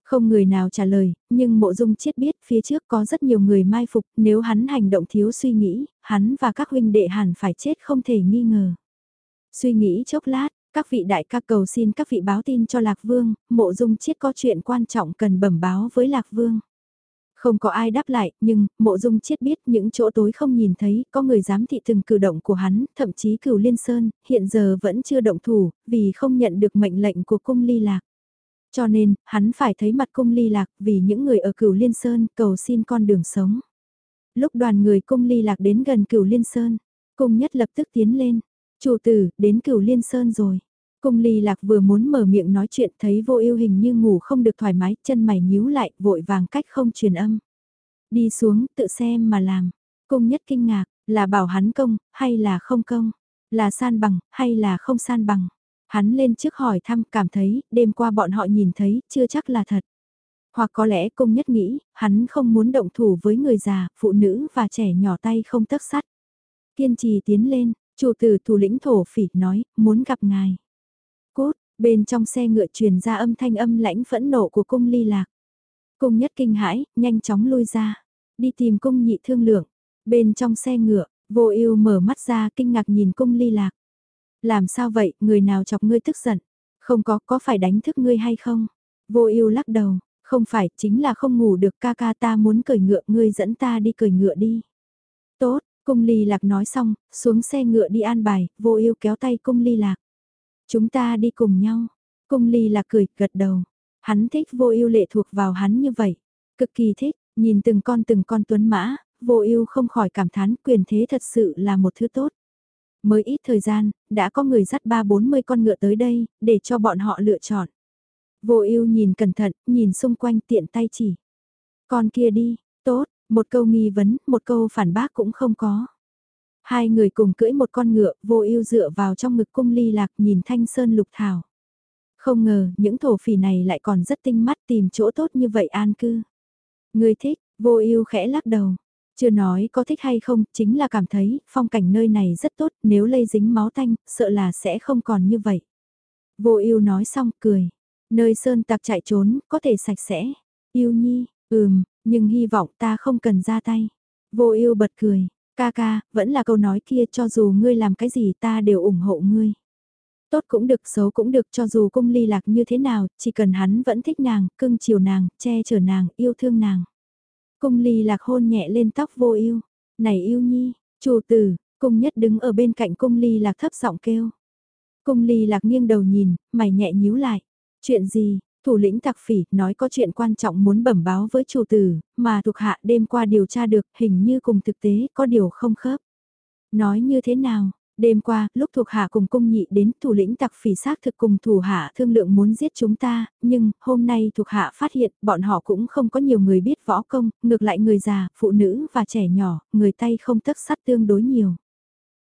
Không người nào trả lời, nhưng mộ dung chiết biết phía trước có rất nhiều người mai phục, nếu hắn hành động thiếu suy nghĩ, hắn và các huynh đệ hẳn phải chết không thể nghi ngờ. Suy nghĩ chốc lát, các vị đại ca cầu xin các vị báo tin cho Lạc Vương, mộ dung chiết có chuyện quan trọng cần bẩm báo với Lạc Vương. Không có ai đáp lại, nhưng, mộ dung chiết biết những chỗ tối không nhìn thấy, có người dám thị từng cử động của hắn, thậm chí cửu liên sơn, hiện giờ vẫn chưa động thủ, vì không nhận được mệnh lệnh của cung ly lạc. Cho nên, hắn phải thấy mặt cung ly lạc vì những người ở cửu Liên Sơn cầu xin con đường sống. Lúc đoàn người cung ly lạc đến gần cửu Liên Sơn, cung nhất lập tức tiến lên. Chủ tử, đến cửu Liên Sơn rồi. Cung ly lạc vừa muốn mở miệng nói chuyện thấy vô ưu hình như ngủ không được thoải mái, chân mày nhíu lại, vội vàng cách không truyền âm. Đi xuống, tự xem mà làm. Cung nhất kinh ngạc, là bảo hắn công, hay là không công? Là san bằng, hay là không san bằng? Hắn lên trước hỏi thăm cảm thấy đêm qua bọn họ nhìn thấy chưa chắc là thật. Hoặc có lẽ công nhất nghĩ, hắn không muốn động thủ với người già, phụ nữ và trẻ nhỏ tay không tấc sắt. Kiên trì tiến lên, chủ tử thủ lĩnh thổ phỉ nói, muốn gặp ngài. Bên trong xe ngựa truyền ra âm thanh âm lãnh phẫn nộ của cung ly lạc. Cung nhất kinh hãi, nhanh chóng lui ra. Đi tìm cung nhị thương lượng. Bên trong xe ngựa, vô ưu mở mắt ra kinh ngạc nhìn cung ly lạc. Làm sao vậy, người nào chọc ngươi tức giận? Không có, có phải đánh thức ngươi hay không? Vô ưu lắc đầu, không phải, chính là không ngủ được ca ca ta muốn cởi ngựa, ngươi dẫn ta đi cởi ngựa đi. Tốt, cung ly lạc nói xong, xuống xe ngựa đi an bài, vô ưu kéo tay cung ly lạc. Chúng ta đi cùng nhau. Cung ly là cười, gật đầu. Hắn thích vô ưu lệ thuộc vào hắn như vậy. Cực kỳ thích, nhìn từng con từng con tuấn mã, vô ưu không khỏi cảm thán quyền thế thật sự là một thứ tốt. Mới ít thời gian, đã có người dắt ba bốn mươi con ngựa tới đây, để cho bọn họ lựa chọn. Vô ưu nhìn cẩn thận, nhìn xung quanh tiện tay chỉ. Con kia đi, tốt, một câu nghi vấn, một câu phản bác cũng không có. Hai người cùng cưỡi một con ngựa, vô ưu dựa vào trong ngực cung ly lạc nhìn thanh sơn lục thảo. Không ngờ, những thổ phỉ này lại còn rất tinh mắt tìm chỗ tốt như vậy an cư. Người thích, vô ưu khẽ lắc đầu. Chưa nói có thích hay không, chính là cảm thấy phong cảnh nơi này rất tốt, nếu lây dính máu tanh, sợ là sẽ không còn như vậy. Vô ưu nói xong, cười. Nơi sơn tặc chạy trốn, có thể sạch sẽ. Yêu nhi, ừm, nhưng hy vọng ta không cần ra tay. Vô ưu bật cười, ca ca, vẫn là câu nói kia cho dù ngươi làm cái gì ta đều ủng hộ ngươi. Tốt cũng được, xấu cũng được cho dù cung ly lạc như thế nào, chỉ cần hắn vẫn thích nàng, cưng chiều nàng, che chở nàng, yêu thương nàng. Cung ly lạc hôn nhẹ lên tóc vô ưu Này yêu nhi, chủ tử, cung nhất đứng ở bên cạnh cung ly lạc thấp giọng kêu. Cung ly lạc nghiêng đầu nhìn, mày nhẹ nhíu lại. Chuyện gì, thủ lĩnh tặc phỉ nói có chuyện quan trọng muốn bẩm báo với chủ tử, mà thuộc hạ đêm qua điều tra được hình như cùng thực tế có điều không khớp. Nói như thế nào, đêm qua, lúc thuộc hạ cùng cung nhị đến thủ lĩnh tặc phỉ xác thực cùng thủ hạ thương lượng muốn giết chúng ta, nhưng hôm nay thuộc hạ phát hiện bọn họ cũng không có nhiều người biết võ công, ngược lại người già, phụ nữ và trẻ nhỏ, người tay không tấc sắt tương đối nhiều.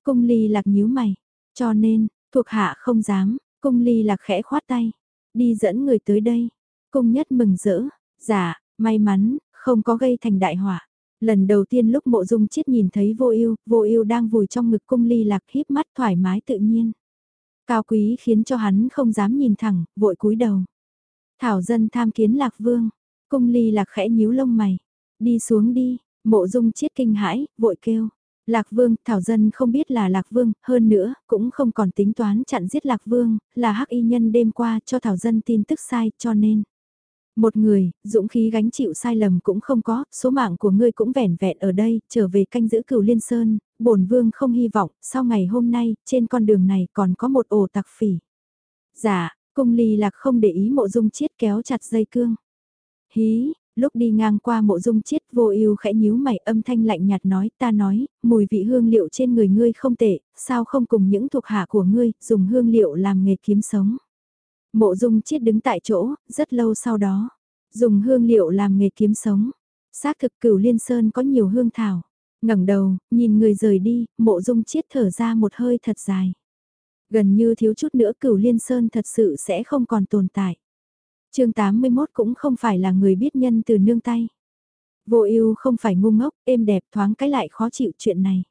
Cung ly lạc nhíu mày, cho nên, thuộc hạ không dám, cung ly lạc khẽ khoát tay đi dẫn người tới đây. Cung nhất mừng rỡ, giả, may mắn, không có gây thành đại họa. Lần đầu tiên lúc mộ dung chiết nhìn thấy vô ưu vô ưu đang vùi trong ngực cung ly lạc híp mắt thoải mái tự nhiên. Cao quý khiến cho hắn không dám nhìn thẳng, vội cúi đầu. Thảo dân tham kiến lạc vương, cung ly lạc khẽ nhíu lông mày. Đi xuống đi, mộ dung chiết kinh hãi, vội kêu. Lạc Vương, Thảo Dân không biết là Lạc Vương, hơn nữa, cũng không còn tính toán chặn giết Lạc Vương, là hắc y nhân đêm qua cho Thảo Dân tin tức sai, cho nên. Một người, dũng khí gánh chịu sai lầm cũng không có, số mạng của ngươi cũng vẻn vẹn ở đây, trở về canh giữ cửu liên sơn, bổn vương không hy vọng, sau ngày hôm nay, trên con đường này còn có một ổ tặc phỉ. Dạ, cung ly lạc không để ý mộ dung chiết kéo chặt dây cương. Hí, lúc đi ngang qua mộ dung chiết vô ưu khẽ nhíu mày âm thanh lạnh nhạt nói ta nói, mùi vị hương liệu trên người ngươi không tệ, sao không cùng những thuộc hạ của ngươi, dùng hương liệu làm nghề kiếm sống. Mộ dung chiết đứng tại chỗ, rất lâu sau đó, dùng hương liệu làm nghề kiếm sống. Xác thực cửu liên sơn có nhiều hương thảo. ngẩng đầu, nhìn người rời đi, mộ dung chiết thở ra một hơi thật dài. Gần như thiếu chút nữa cửu liên sơn thật sự sẽ không còn tồn tại chương 81 cũng không phải là người biết nhân từ nương tay. Vô ưu không phải ngu ngốc, êm đẹp thoáng cái lại khó chịu chuyện này.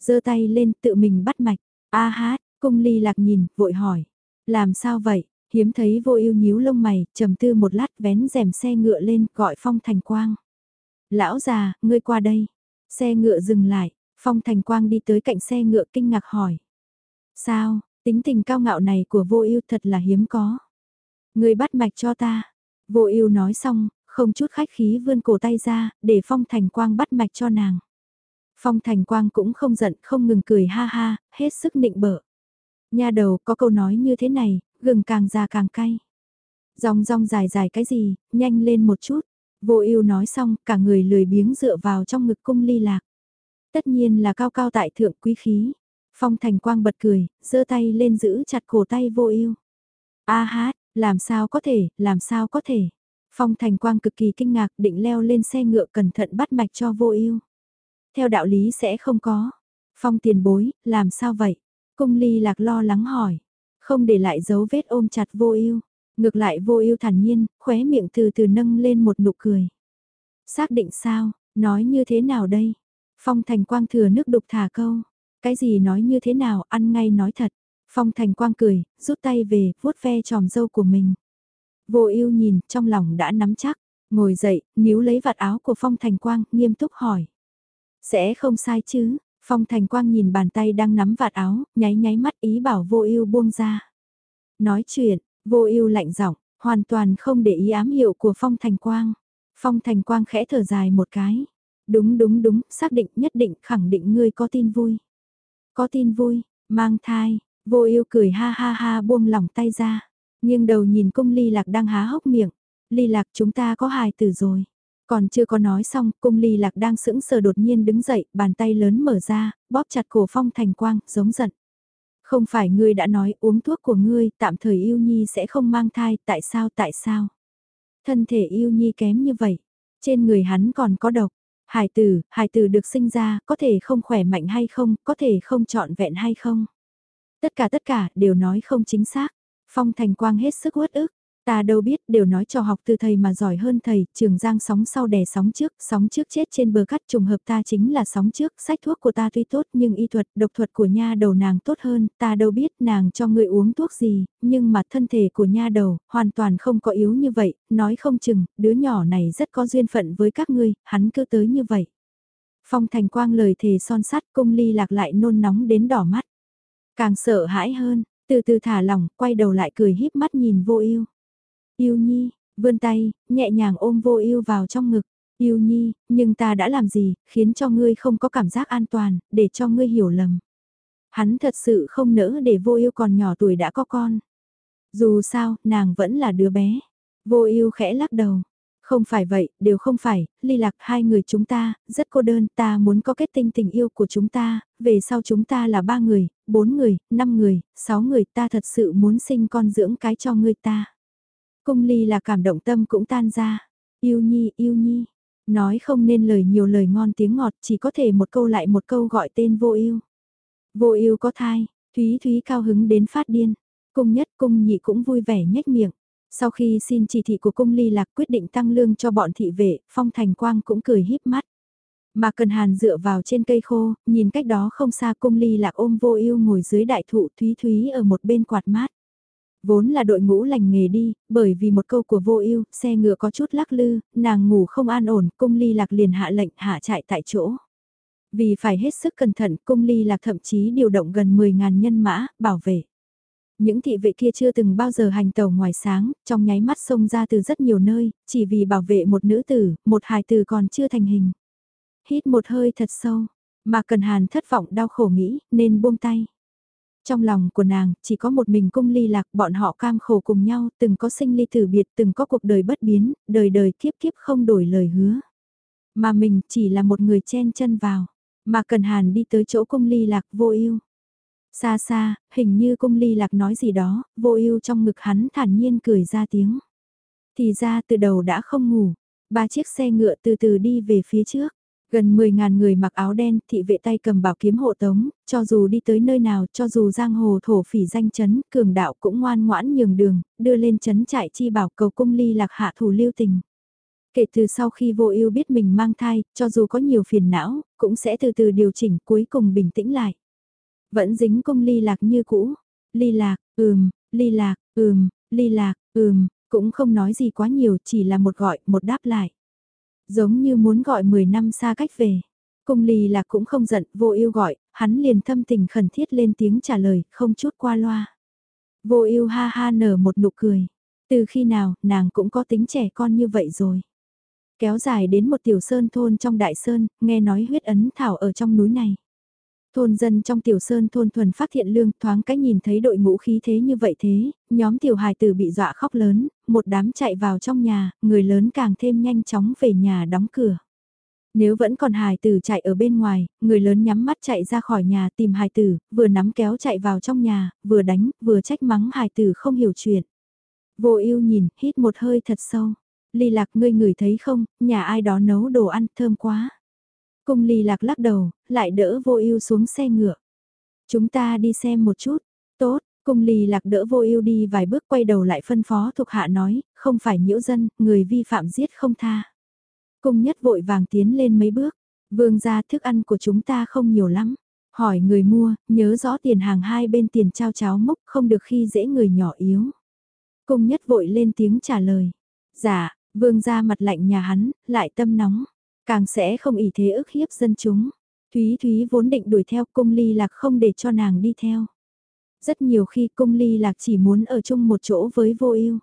giơ tay lên tự mình bắt mạch, a hát, cung ly lạc nhìn, vội hỏi. Làm sao vậy, hiếm thấy vô ưu nhíu lông mày, trầm tư một lát vén rèm xe ngựa lên, gọi phong thành quang. Lão già, ngươi qua đây. Xe ngựa dừng lại, phong thành quang đi tới cạnh xe ngựa kinh ngạc hỏi. Sao, tính tình cao ngạo này của vô ưu thật là hiếm có. Người bắt mạch cho ta. Vô ưu nói xong, không chút khách khí vươn cổ tay ra, để Phong Thành Quang bắt mạch cho nàng. Phong Thành Quang cũng không giận, không ngừng cười ha ha, hết sức nịnh bợ. Nhà đầu có câu nói như thế này, gừng càng già càng cay. Rong rong dài dài cái gì, nhanh lên một chút. Vô ưu nói xong, cả người lười biếng dựa vào trong ngực cung ly lạc. Tất nhiên là cao cao tại thượng quý khí. Phong Thành Quang bật cười, giơ tay lên giữ chặt cổ tay vô ưu. A hát, làm sao có thể, làm sao có thể. Phong Thành Quang cực kỳ kinh ngạc định leo lên xe ngựa cẩn thận bắt mạch cho vô ưu. Theo đạo lý sẽ không có. Phong tiền bối, làm sao vậy? Cung ly lạc lo lắng hỏi. Không để lại dấu vết ôm chặt vô ưu. Ngược lại vô ưu thản nhiên, khóe miệng từ từ nâng lên một nụ cười. Xác định sao, nói như thế nào đây? Phong Thành Quang thừa nước đục thả câu. Cái gì nói như thế nào, ăn ngay nói thật. Phong Thành Quang cười, rút tay về, vuốt ve tròm dâu của mình. Vô ưu nhìn, trong lòng đã nắm chắc, ngồi dậy, níu lấy vạt áo của Phong Thành Quang, nghiêm túc hỏi. Sẽ không sai chứ, Phong Thành Quang nhìn bàn tay đang nắm vạt áo, nháy nháy mắt ý bảo vô ưu buông ra. Nói chuyện, vô ưu lạnh giọng, hoàn toàn không để ý ám hiệu của Phong Thành Quang. Phong Thành Quang khẽ thở dài một cái. Đúng đúng đúng, xác định nhất định khẳng định ngươi có tin vui. Có tin vui, mang thai, Vô ưu cười ha ha ha buông lỏng tay ra. Nhưng đầu nhìn cung ly lạc đang há hốc miệng. Ly lạc chúng ta có hài tử rồi. Còn chưa có nói xong, cung ly lạc đang sững sờ đột nhiên đứng dậy, bàn tay lớn mở ra, bóp chặt cổ phong thành quang, giống giận. Không phải ngươi đã nói uống thuốc của ngươi, tạm thời yêu nhi sẽ không mang thai, tại sao tại sao? Thân thể yêu nhi kém như vậy, trên người hắn còn có độc. Hải tử, hải tử được sinh ra, có thể không khỏe mạnh hay không, có thể không trọn vẹn hay không? Tất cả tất cả, đều nói không chính xác. Phong Thành Quang hết sức uất ức. Ta đâu biết, đều nói cho học từ thầy mà giỏi hơn thầy, trường giang sóng sau đè sóng trước, sóng trước chết trên bờ cắt trùng hợp ta chính là sóng trước, sách thuốc của ta tuy tốt nhưng y thuật, độc thuật của nha đầu nàng tốt hơn, ta đâu biết nàng cho người uống thuốc gì, nhưng mà thân thể của nha đầu, hoàn toàn không có yếu như vậy, nói không chừng, đứa nhỏ này rất có duyên phận với các ngươi, hắn cứ tới như vậy. Phong thành quang lời thề son sắt cung ly lạc lại nôn nóng đến đỏ mắt. Càng sợ hãi hơn, từ từ thả lỏng, quay đầu lại cười híp mắt nhìn vô ưu. Yêu nhi, vươn tay, nhẹ nhàng ôm vô ưu vào trong ngực. Yêu nhi, nhưng ta đã làm gì, khiến cho ngươi không có cảm giác an toàn, để cho ngươi hiểu lầm. Hắn thật sự không nỡ để vô ưu còn nhỏ tuổi đã có con. Dù sao, nàng vẫn là đứa bé. Vô ưu khẽ lắc đầu. Không phải vậy, đều không phải, ly lạc hai người chúng ta, rất cô đơn, ta muốn có kết tinh tình yêu của chúng ta, về sau chúng ta là ba người, bốn người, năm người, sáu người, ta thật sự muốn sinh con dưỡng cái cho người ta. Cung ly là cảm động tâm cũng tan ra. Yêu nhi, yêu nhi. Nói không nên lời nhiều lời ngon tiếng ngọt chỉ có thể một câu lại một câu gọi tên vô yêu. Vô yêu có thai, Thúy Thúy cao hứng đến phát điên. Cung nhất cung nhị cũng vui vẻ nhếch miệng. Sau khi xin chỉ thị của cung ly lạc quyết định tăng lương cho bọn thị vệ, phong thành quang cũng cười híp mắt. Mà Cần Hàn dựa vào trên cây khô, nhìn cách đó không xa cung ly lạc ôm vô yêu ngồi dưới đại thụ Thúy Thúy ở một bên quạt mát. Vốn là đội ngũ lành nghề đi, bởi vì một câu của vô ưu, xe ngựa có chút lắc lư, nàng ngủ không an ổn, cung ly lạc liền hạ lệnh hạ chạy tại chỗ. Vì phải hết sức cẩn thận, cung ly lạc thậm chí điều động gần 10.000 nhân mã, bảo vệ. Những thị vệ kia chưa từng bao giờ hành tàu ngoài sáng, trong nháy mắt xông ra từ rất nhiều nơi, chỉ vì bảo vệ một nữ tử, một hài tử còn chưa thành hình. Hít một hơi thật sâu, mà cần hàn thất vọng đau khổ nghĩ, nên buông tay. Trong lòng của nàng, chỉ có một mình cung ly lạc, bọn họ cam khổ cùng nhau, từng có sinh ly tử biệt, từng có cuộc đời bất biến, đời đời kiếp kiếp không đổi lời hứa. Mà mình chỉ là một người chen chân vào, mà cần hàn đi tới chỗ cung ly lạc vô ưu. Xa xa, hình như cung ly lạc nói gì đó, vô ưu trong ngực hắn thản nhiên cười ra tiếng. Thì ra từ đầu đã không ngủ, ba chiếc xe ngựa từ từ đi về phía trước. Gần 10.000 người mặc áo đen, thị vệ tay cầm bảo kiếm hộ tống, cho dù đi tới nơi nào, cho dù giang hồ thổ phỉ danh chấn, cường đạo cũng ngoan ngoãn nhường đường, đưa lên chấn trại chi bảo cầu cung ly lạc hạ thủ lưu tình. Kể từ sau khi vô ưu biết mình mang thai, cho dù có nhiều phiền não, cũng sẽ từ từ điều chỉnh cuối cùng bình tĩnh lại. Vẫn dính cung ly lạc như cũ. Ly lạc, ừm, ly lạc, ừm, ly lạc, ừm, cũng không nói gì quá nhiều, chỉ là một gọi, một đáp lại. Giống như muốn gọi 10 năm xa cách về. Cung ly lạc cũng không giận, vô yêu gọi, hắn liền thâm tình khẩn thiết lên tiếng trả lời, không chút qua loa. Vô yêu ha ha nở một nụ cười. Từ khi nào, nàng cũng có tính trẻ con như vậy rồi. Kéo dài đến một tiểu sơn thôn trong đại sơn, nghe nói huyết ấn thảo ở trong núi này. Thôn dân trong tiểu sơn thôn thuần phát hiện lương thoáng cái nhìn thấy đội ngũ khí thế như vậy thế, nhóm tiểu hài tử bị dọa khóc lớn, một đám chạy vào trong nhà, người lớn càng thêm nhanh chóng về nhà đóng cửa. Nếu vẫn còn hài tử chạy ở bên ngoài, người lớn nhắm mắt chạy ra khỏi nhà tìm hài tử, vừa nắm kéo chạy vào trong nhà, vừa đánh, vừa trách mắng hài tử không hiểu chuyện. Vô ưu nhìn, hít một hơi thật sâu. Ly lạc ngươi ngửi thấy không, nhà ai đó nấu đồ ăn thơm quá. Cung ly lạc lắc đầu, lại đỡ vô ưu xuống xe ngựa. Chúng ta đi xem một chút. Tốt, cung ly lạc đỡ vô ưu đi vài bước quay đầu lại phân phó thuộc hạ nói, không phải nhiễu dân, người vi phạm giết không tha. Cung nhất vội vàng tiến lên mấy bước. Vương gia thức ăn của chúng ta không nhiều lắm. Hỏi người mua, nhớ rõ tiền hàng hai bên tiền trao cháo mốc không được khi dễ người nhỏ yếu. Cung nhất vội lên tiếng trả lời. Dạ, vương gia mặt lạnh nhà hắn, lại tâm nóng. Càng sẽ không ỷ thế ức hiếp dân chúng. Thúy Thúy vốn định đuổi theo cung ly lạc không để cho nàng đi theo. Rất nhiều khi cung ly lạc chỉ muốn ở chung một chỗ với vô ưu.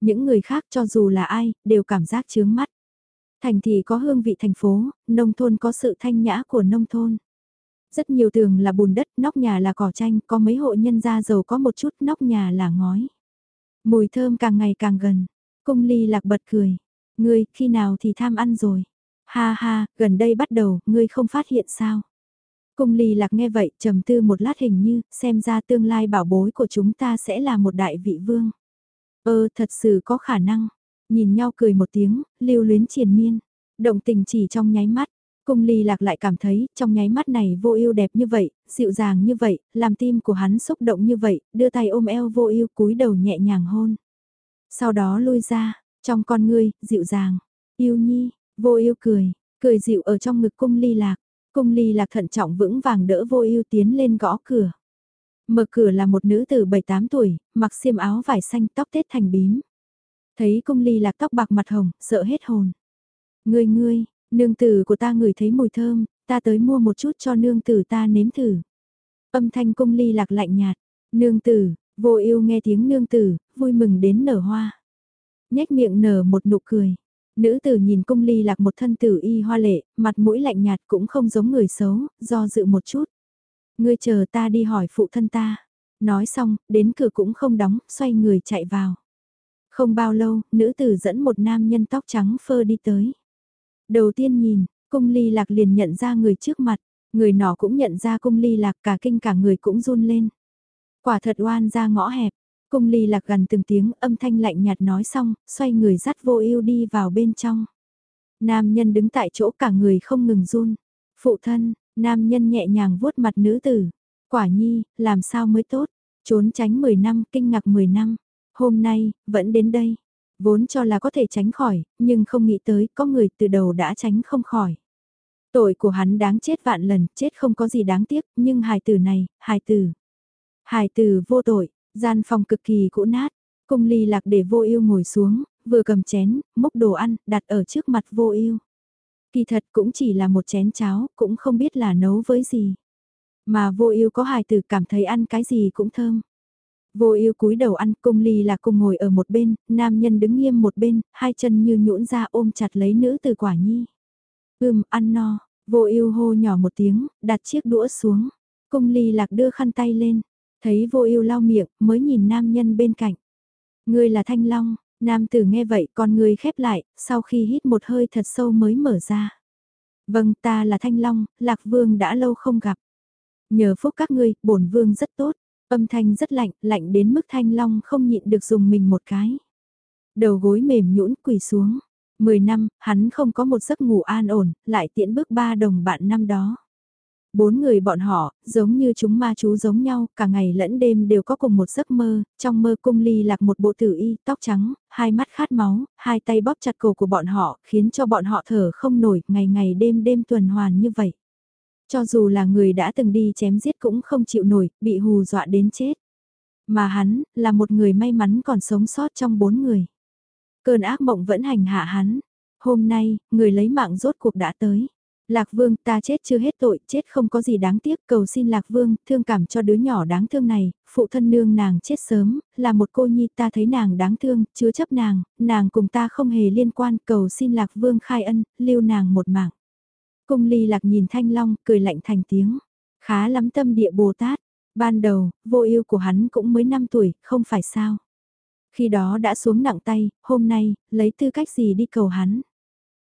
Những người khác cho dù là ai, đều cảm giác chướng mắt. Thành thì có hương vị thành phố, nông thôn có sự thanh nhã của nông thôn. Rất nhiều tường là bùn đất, nóc nhà là cỏ tranh, có mấy hộ nhân gia giàu có một chút, nóc nhà là ngói. Mùi thơm càng ngày càng gần. Cung ly lạc bật cười. Ngươi, khi nào thì tham ăn rồi? Ha ha, gần đây bắt đầu, ngươi không phát hiện sao? Cung ly lạc nghe vậy, trầm tư một lát hình như, xem ra tương lai bảo bối của chúng ta sẽ là một đại vị vương. Ơ, thật sự có khả năng. Nhìn nhau cười một tiếng, lưu luyến triền miên. Động tình chỉ trong nháy mắt. Cung ly lạc lại cảm thấy, trong nháy mắt này vô ưu đẹp như vậy, dịu dàng như vậy, làm tim của hắn xúc động như vậy, đưa tay ôm eo vô ưu cúi đầu nhẹ nhàng hôn. Sau đó lui ra, trong con ngươi, dịu dàng, yêu nhi, vô ưu cười, cười dịu ở trong ngực cung ly lạc. Cung ly lạc thận trọng vững vàng đỡ vô ưu tiến lên gõ cửa. Mở cửa là một nữ từ 7-8 tuổi, mặc xiêm áo vải xanh tóc tết thành bím. Thấy cung ly lạc tóc bạc mặt hồng, sợ hết hồn. Ngươi ngươi, nương tử của ta ngửi thấy mùi thơm, ta tới mua một chút cho nương tử ta nếm thử. Âm thanh cung ly lạc lạnh nhạt, nương tử, vô ưu nghe tiếng nương tử, vui mừng đến nở hoa. nhếch miệng nở một nụ cười. Nữ tử nhìn cung ly lạc một thân tử y hoa lệ, mặt mũi lạnh nhạt cũng không giống người xấu, do dự một chút. Ngươi chờ ta đi hỏi phụ thân ta. Nói xong, đến cửa cũng không đóng, xoay người chạy vào. Không bao lâu, nữ tử dẫn một nam nhân tóc trắng phơ đi tới. Đầu tiên nhìn, cung ly lạc liền nhận ra người trước mặt, người nọ cũng nhận ra cung ly lạc cả kinh cả người cũng run lên. Quả thật oan ra ngõ hẹp, cung ly lạc gần từng tiếng âm thanh lạnh nhạt nói xong, xoay người dắt vô ưu đi vào bên trong. Nam nhân đứng tại chỗ cả người không ngừng run. Phụ thân, nam nhân nhẹ nhàng vuốt mặt nữ tử. Quả nhi, làm sao mới tốt, trốn tránh 10 năm, kinh ngạc 10 năm. Hôm nay, vẫn đến đây. Vốn cho là có thể tránh khỏi, nhưng không nghĩ tới có người từ đầu đã tránh không khỏi. Tội của hắn đáng chết vạn lần, chết không có gì đáng tiếc, nhưng hài tử này, hài tử. Hài tử vô tội, gian phòng cực kỳ cũ nát, cung ly lạc để vô ưu ngồi xuống, vừa cầm chén, múc đồ ăn, đặt ở trước mặt vô ưu. Kỳ thật cũng chỉ là một chén cháo, cũng không biết là nấu với gì. Mà vô ưu có hài tử cảm thấy ăn cái gì cũng thơm. Vô ưu cúi đầu ăn, cung ly là cùng ngồi ở một bên, nam nhân đứng nghiêm một bên, hai chân như nhũn ra ôm chặt lấy nữ từ quả nhi. Ưm, ăn no, vô ưu hô nhỏ một tiếng, đặt chiếc đũa xuống. Cung ly lạc đưa khăn tay lên, thấy vô ưu lau miệng, mới nhìn nam nhân bên cạnh. Người là Thanh Long, nam tử nghe vậy con người khép lại, sau khi hít một hơi thật sâu mới mở ra. Vâng ta là Thanh Long, Lạc Vương đã lâu không gặp. Nhờ phúc các ngươi, bổn vương rất tốt. Âm thanh rất lạnh, lạnh đến mức thanh long không nhịn được dùng mình một cái. Đầu gối mềm nhũn quỳ xuống. Mười năm, hắn không có một giấc ngủ an ổn, lại tiễn bước ba đồng bạn năm đó. Bốn người bọn họ, giống như chúng ma chú giống nhau, cả ngày lẫn đêm đều có cùng một giấc mơ, trong mơ cung ly lạc một bộ tử y, tóc trắng, hai mắt khát máu, hai tay bóp chặt cổ của bọn họ, khiến cho bọn họ thở không nổi, ngày ngày đêm đêm tuần hoàn như vậy. Cho dù là người đã từng đi chém giết cũng không chịu nổi, bị hù dọa đến chết. Mà hắn, là một người may mắn còn sống sót trong bốn người. Cơn ác mộng vẫn hành hạ hắn. Hôm nay, người lấy mạng rốt cuộc đã tới. Lạc Vương, ta chết chưa hết tội, chết không có gì đáng tiếc, cầu xin Lạc Vương, thương cảm cho đứa nhỏ đáng thương này, phụ thân nương nàng chết sớm, là một cô nhi ta thấy nàng đáng thương, chứa chấp nàng, nàng cùng ta không hề liên quan, cầu xin Lạc Vương khai ân, lưu nàng một mạng. Cung ly lạc nhìn thanh long, cười lạnh thành tiếng. Khá lắm tâm địa Bồ Tát. Ban đầu, vô yêu của hắn cũng mới 5 tuổi, không phải sao. Khi đó đã xuống nặng tay, hôm nay, lấy tư cách gì đi cầu hắn.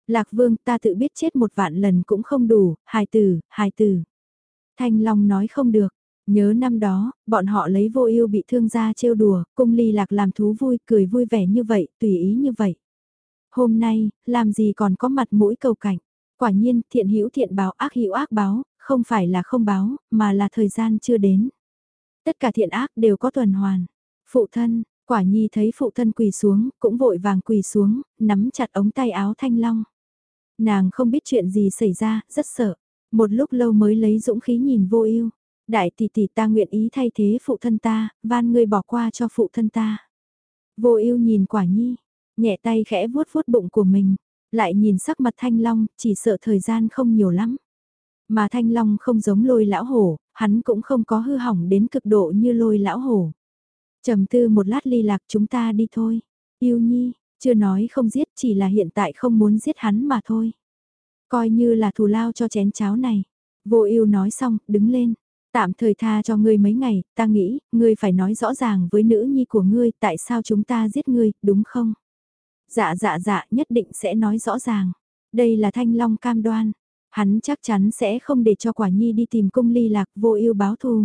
Lạc vương ta tự biết chết một vạn lần cũng không đủ, hài tử, hài tử. Thanh Long nói không được, nhớ năm đó, bọn họ lấy vô yêu bị thương ra trêu đùa, cung ly lạc làm thú vui, cười vui vẻ như vậy, tùy ý như vậy. Hôm nay, làm gì còn có mặt mũi cầu cảnh. Quả nhiên, thiện hữu thiện báo ác hữu ác báo, không phải là không báo, mà là thời gian chưa đến. Tất cả thiện ác đều có tuần hoàn. Phụ thân, quả nhi thấy phụ thân quỳ xuống, cũng vội vàng quỳ xuống, nắm chặt ống tay áo thanh long. Nàng không biết chuyện gì xảy ra, rất sợ. Một lúc lâu mới lấy dũng khí nhìn vô ưu. Đại tỷ tỷ ta nguyện ý thay thế phụ thân ta, van người bỏ qua cho phụ thân ta. Vô ưu nhìn quả nhi, nhẹ tay khẽ vuốt vuốt bụng của mình. Lại nhìn sắc mặt Thanh Long, chỉ sợ thời gian không nhiều lắm. Mà Thanh Long không giống lôi lão hổ, hắn cũng không có hư hỏng đến cực độ như lôi lão hổ. trầm tư một lát ly lạc chúng ta đi thôi. Yêu nhi, chưa nói không giết chỉ là hiện tại không muốn giết hắn mà thôi. Coi như là thù lao cho chén cháo này. Vô yêu nói xong, đứng lên. Tạm thời tha cho ngươi mấy ngày, ta nghĩ, ngươi phải nói rõ ràng với nữ nhi của ngươi tại sao chúng ta giết ngươi, đúng không? Dạ dạ dạ, nhất định sẽ nói rõ ràng. Đây là thanh long cam đoan. Hắn chắc chắn sẽ không để cho quả nhi đi tìm cung ly lạc vô ưu báo thù.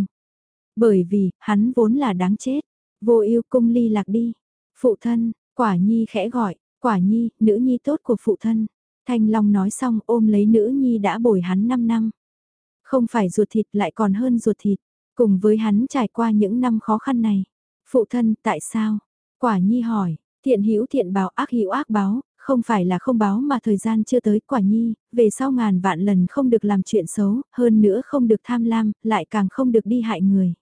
Bởi vì, hắn vốn là đáng chết. Vô ưu cung ly lạc đi. Phụ thân, quả nhi khẽ gọi, quả nhi, nữ nhi tốt của phụ thân. Thanh Long nói xong ôm lấy nữ nhi đã bồi hắn 5 năm. Không phải ruột thịt lại còn hơn ruột thịt, cùng với hắn trải qua những năm khó khăn này. Phụ thân, tại sao? Quả nhi hỏi, thiện hữu thiện báo ác hữu ác báo, không phải là không báo mà thời gian chưa tới quả nhi, về sau ngàn vạn lần không được làm chuyện xấu, hơn nữa không được tham lam, lại càng không được đi hại người.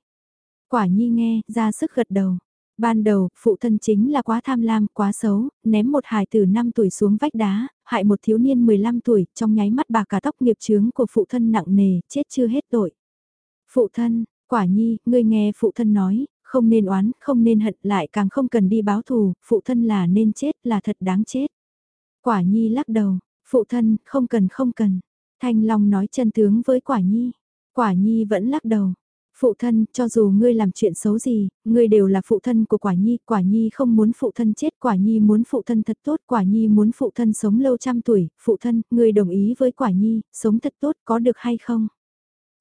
Quả nhi nghe, ra sức gật đầu. Ban đầu, phụ thân chính là quá tham lam, quá xấu, ném một hài tử 5 tuổi xuống vách đá, hại một thiếu niên 15 tuổi, trong nháy mắt bà cả tóc nghiệp chướng của phụ thân nặng nề, chết chưa hết tội. Phụ thân, quả nhi, ngươi nghe phụ thân nói, không nên oán, không nên hận lại càng không cần đi báo thù, phụ thân là nên chết, là thật đáng chết. Quả nhi lắc đầu, phụ thân, không cần không cần. Thanh Long nói chân tướng với quả nhi. Quả nhi vẫn lắc đầu, Phụ thân, cho dù ngươi làm chuyện xấu gì, ngươi đều là phụ thân của quả nhi, quả nhi không muốn phụ thân chết, quả nhi muốn phụ thân thật tốt, quả nhi muốn phụ thân sống lâu trăm tuổi, phụ thân, ngươi đồng ý với quả nhi, sống thật tốt có được hay không?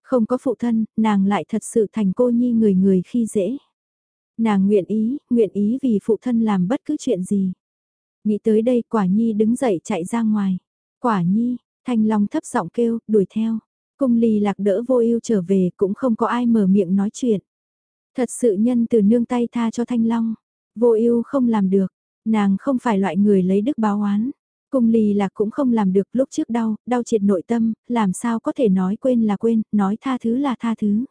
Không có phụ thân, nàng lại thật sự thành cô nhi người người khi dễ. Nàng nguyện ý, nguyện ý vì phụ thân làm bất cứ chuyện gì. Nghĩ tới đây quả nhi đứng dậy chạy ra ngoài. Quả nhi, thanh long thấp giọng kêu, đuổi theo. Cung ly lạc đỡ vô ưu trở về cũng không có ai mở miệng nói chuyện. Thật sự nhân từ nương tay tha cho thanh long. Vô ưu không làm được, nàng không phải loại người lấy đức báo oán. Cung ly lạc cũng không làm được lúc trước đau, đau triệt nội tâm, làm sao có thể nói quên là quên, nói tha thứ là tha thứ.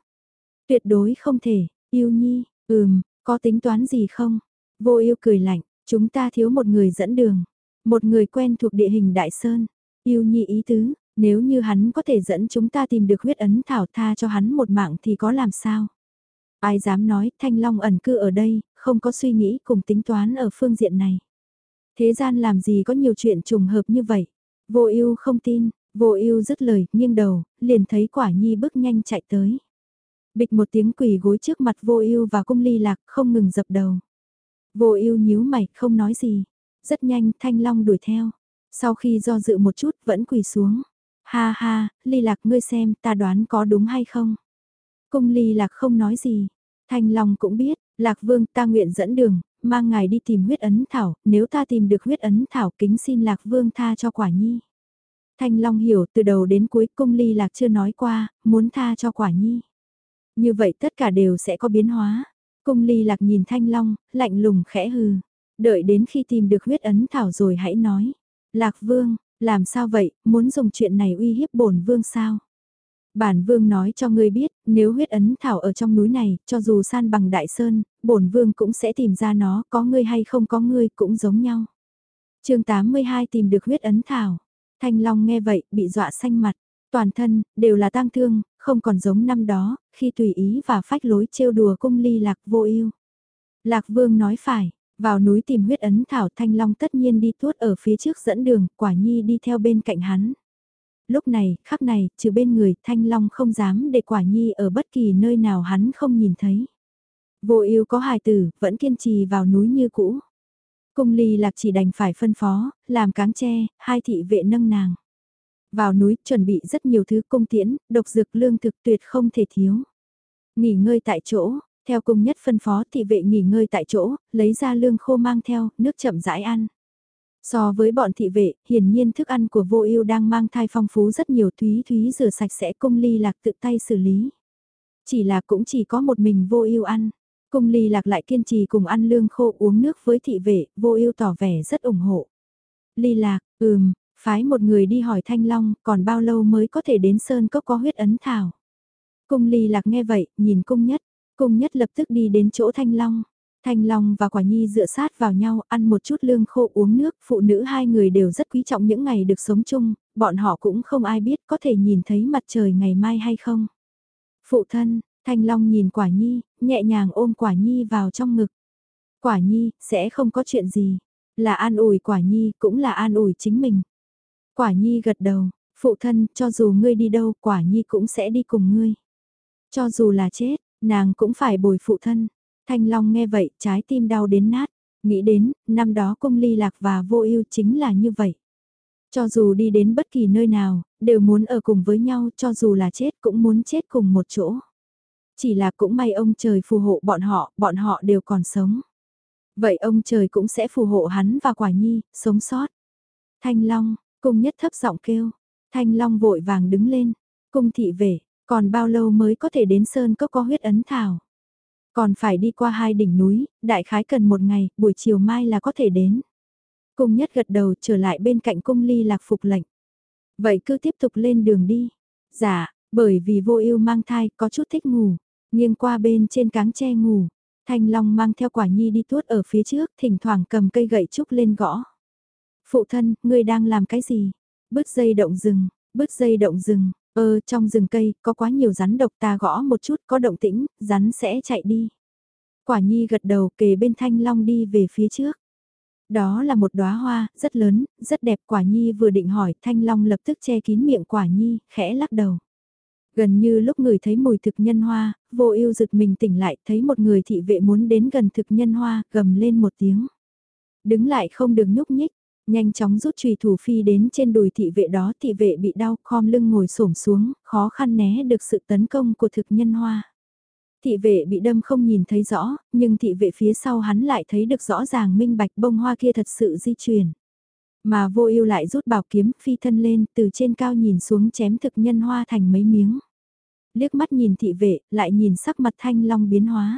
Tuyệt đối không thể, yêu nhi, ừm, có tính toán gì không? Vô yêu cười lạnh, chúng ta thiếu một người dẫn đường, một người quen thuộc địa hình đại sơn. Yêu nhi ý tứ, nếu như hắn có thể dẫn chúng ta tìm được huyết ấn thảo tha cho hắn một mạng thì có làm sao? Ai dám nói Thanh Long ẩn cư ở đây, không có suy nghĩ cùng tính toán ở phương diện này. Thế gian làm gì có nhiều chuyện trùng hợp như vậy? Vô ưu không tin, vô ưu dứt lời, nghiêng đầu, liền thấy quả nhi bước nhanh chạy tới. Bịch một tiếng quỳ gối trước mặt vô ưu và cung ly lạc không ngừng dập đầu. Vô ưu nhíu mày, không nói gì. Rất nhanh, Thanh Long đuổi theo. Sau khi do dự một chút, vẫn quỳ xuống. Ha ha, ly lạc ngươi xem ta đoán có đúng hay không? Cung ly lạc không nói gì. Thanh Long cũng biết, lạc vương ta nguyện dẫn đường, mang ngài đi tìm huyết ấn thảo, nếu ta tìm được huyết ấn thảo kính xin lạc vương tha cho quả nhi. Thanh Long hiểu từ đầu đến cuối cung ly lạc chưa nói qua, muốn tha cho quả nhi. Như vậy tất cả đều sẽ có biến hóa. Cung ly lạc nhìn Thanh Long, lạnh lùng khẽ hừ. Đợi đến khi tìm được huyết ấn thảo rồi hãy nói. Lạc vương, làm sao vậy, muốn dùng chuyện này uy hiếp bổn vương sao? Bản vương nói cho ngươi biết, nếu huyết ấn thảo ở trong núi này, cho dù san bằng đại sơn, bổn vương cũng sẽ tìm ra nó, có ngươi hay không có ngươi cũng giống nhau. chương 82 tìm được huyết ấn thảo. Thanh Long nghe vậy, bị dọa xanh mặt. Toàn thân, đều là tang thương, không còn giống năm đó, khi tùy ý và phách lối trêu đùa cung ly lạc vô ưu Lạc vương nói phải, vào núi tìm huyết ấn thảo thanh long tất nhiên đi tuốt ở phía trước dẫn đường, quả nhi đi theo bên cạnh hắn. Lúc này, khắc này, trừ bên người, thanh long không dám để quả nhi ở bất kỳ nơi nào hắn không nhìn thấy. Vô yêu có hài tử, vẫn kiên trì vào núi như cũ. Cung ly lạc chỉ đành phải phân phó, làm cáng tre, hai thị vệ nâng nàng. Vào núi chuẩn bị rất nhiều thứ cung tiễn, độc dược lương thực tuyệt không thể thiếu. Nghỉ ngơi tại chỗ, theo cung nhất phân phó thị vệ nghỉ ngơi tại chỗ, lấy ra lương khô mang theo, nước chậm rãi ăn. So với bọn thị vệ, hiển nhiên thức ăn của vô ưu đang mang thai phong phú rất nhiều thúy thúy rửa sạch sẽ cung ly lạc tự tay xử lý. Chỉ là cũng chỉ có một mình vô ưu ăn. Cung ly lạc lại kiên trì cùng ăn lương khô uống nước với thị vệ, vô ưu tỏ vẻ rất ủng hộ. Ly lạc, ừm, phái một người đi hỏi Thanh Long, còn bao lâu mới có thể đến Sơn Cốc có huyết ấn thảo. Cung ly lạc nghe vậy, nhìn cung nhất, Cung nhất lập tức đi đến chỗ Thanh Long. Thanh Long và Quả Nhi dựa sát vào nhau, ăn một chút lương khô uống nước, phụ nữ hai người đều rất quý trọng những ngày được sống chung, bọn họ cũng không ai biết có thể nhìn thấy mặt trời ngày mai hay không. Phụ thân, Thanh Long nhìn Quả Nhi, nhẹ nhàng ôm Quả Nhi vào trong ngực. Quả Nhi, sẽ không có chuyện gì. Là an ủi Quả Nhi, cũng là an ủi chính mình. Quả Nhi gật đầu, phụ thân, cho dù ngươi đi đâu, Quả Nhi cũng sẽ đi cùng ngươi. Cho dù là chết, nàng cũng phải bồi phụ thân. Thanh Long nghe vậy, trái tim đau đến nát. Nghĩ đến, năm đó cung ly lạc và vô ưu chính là như vậy. Cho dù đi đến bất kỳ nơi nào, đều muốn ở cùng với nhau, cho dù là chết cũng muốn chết cùng một chỗ. Chỉ là cũng may ông trời phù hộ bọn họ, bọn họ đều còn sống. Vậy ông trời cũng sẽ phù hộ hắn và quả nhi, sống sót. Thanh Long, cung nhất thấp giọng kêu. Thanh Long vội vàng đứng lên. Cung thị về, còn bao lâu mới có thể đến Sơn Cốc có huyết ấn thảo. Còn phải đi qua hai đỉnh núi, đại khái cần một ngày, buổi chiều mai là có thể đến. Cung nhất gật đầu trở lại bên cạnh cung ly lạc phục lệnh. Vậy cứ tiếp tục lên đường đi. Dạ, bởi vì vô ưu mang thai có chút thích ngủ, nghiêng qua bên trên cáng tre ngủ. Thanh Long mang theo quả nhi đi tuốt ở phía trước, thỉnh thoảng cầm cây gậy trúc lên gõ. Phụ thân, ngươi đang làm cái gì? Bứt dây động rừng, bứt dây động rừng, ơ trong rừng cây có quá nhiều rắn độc ta gõ một chút có động tĩnh, rắn sẽ chạy đi. Quả nhi gật đầu kề bên thanh long đi về phía trước. Đó là một đóa hoa, rất lớn, rất đẹp quả nhi vừa định hỏi thanh long lập tức che kín miệng quả nhi, khẽ lắc đầu. Gần như lúc người thấy mùi thực nhân hoa, vô ưu giật mình tỉnh lại thấy một người thị vệ muốn đến gần thực nhân hoa, gầm lên một tiếng. Đứng lại không được nhúc nhích, nhanh chóng rút trùy thủ phi đến trên đùi thị vệ đó thị vệ bị đau khom lưng ngồi xổm xuống, khó khăn né được sự tấn công của thực nhân hoa. Thị vệ bị đâm không nhìn thấy rõ, nhưng thị vệ phía sau hắn lại thấy được rõ ràng minh bạch bông hoa kia thật sự di chuyển. Mà vô ưu lại rút bảo kiếm phi thân lên từ trên cao nhìn xuống chém thực nhân hoa thành mấy miếng. Liếc mắt nhìn thị vệ, lại nhìn sắc mặt thanh long biến hóa.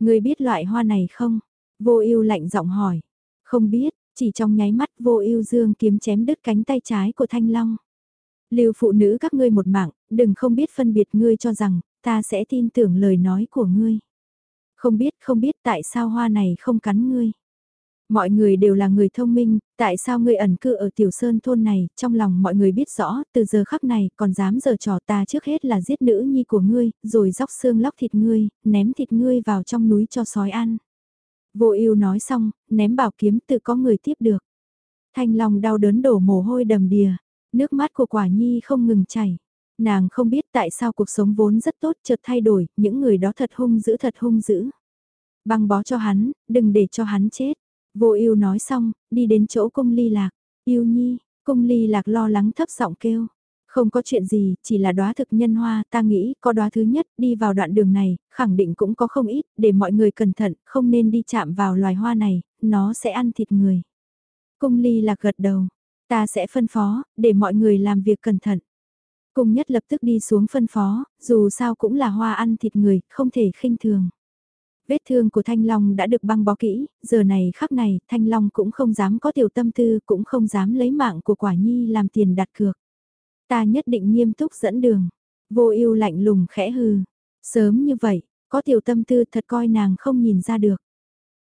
Người biết loại hoa này không? Vô ưu lạnh giọng hỏi. Không biết, chỉ trong nháy mắt vô ưu dương kiếm chém đứt cánh tay trái của thanh long. Lưu phụ nữ các ngươi một mạng, đừng không biết phân biệt ngươi cho rằng, ta sẽ tin tưởng lời nói của ngươi. Không biết không biết tại sao hoa này không cắn ngươi. Mọi người đều là người thông minh, tại sao ngươi ẩn cư ở tiểu sơn thôn này, trong lòng mọi người biết rõ, từ giờ khắc này còn dám giờ trò ta trước hết là giết nữ nhi của ngươi, rồi róc xương lóc thịt ngươi, ném thịt ngươi vào trong núi cho sói ăn. Vô ưu nói xong, ném bảo kiếm tự có người tiếp được. Thanh Long đau đớn đổ mồ hôi đầm đìa, nước mắt của quả nhi không ngừng chảy. Nàng không biết tại sao cuộc sống vốn rất tốt chợt thay đổi, những người đó thật hung dữ thật hung dữ. Băng bó cho hắn, đừng để cho hắn chết. Vô ưu nói xong, đi đến chỗ cung ly lạc. Yêu nhi, cung ly lạc lo lắng thấp giọng kêu. Không có chuyện gì, chỉ là đóa thực nhân hoa, ta nghĩ có đóa thứ nhất, đi vào đoạn đường này, khẳng định cũng có không ít, để mọi người cẩn thận, không nên đi chạm vào loài hoa này, nó sẽ ăn thịt người. Cung ly lạc gật đầu, ta sẽ phân phó, để mọi người làm việc cẩn thận. Cung nhất lập tức đi xuống phân phó, dù sao cũng là hoa ăn thịt người, không thể khinh thường. Vết thương của Thanh Long đã được băng bó kỹ, giờ này khắc này, Thanh Long cũng không dám có tiểu tâm tư, cũng không dám lấy mạng của quả nhi làm tiền đặt cược. Ta nhất định nghiêm túc dẫn đường. Vô ưu lạnh lùng khẽ hừ. Sớm như vậy, có tiểu tâm tư thật coi nàng không nhìn ra được.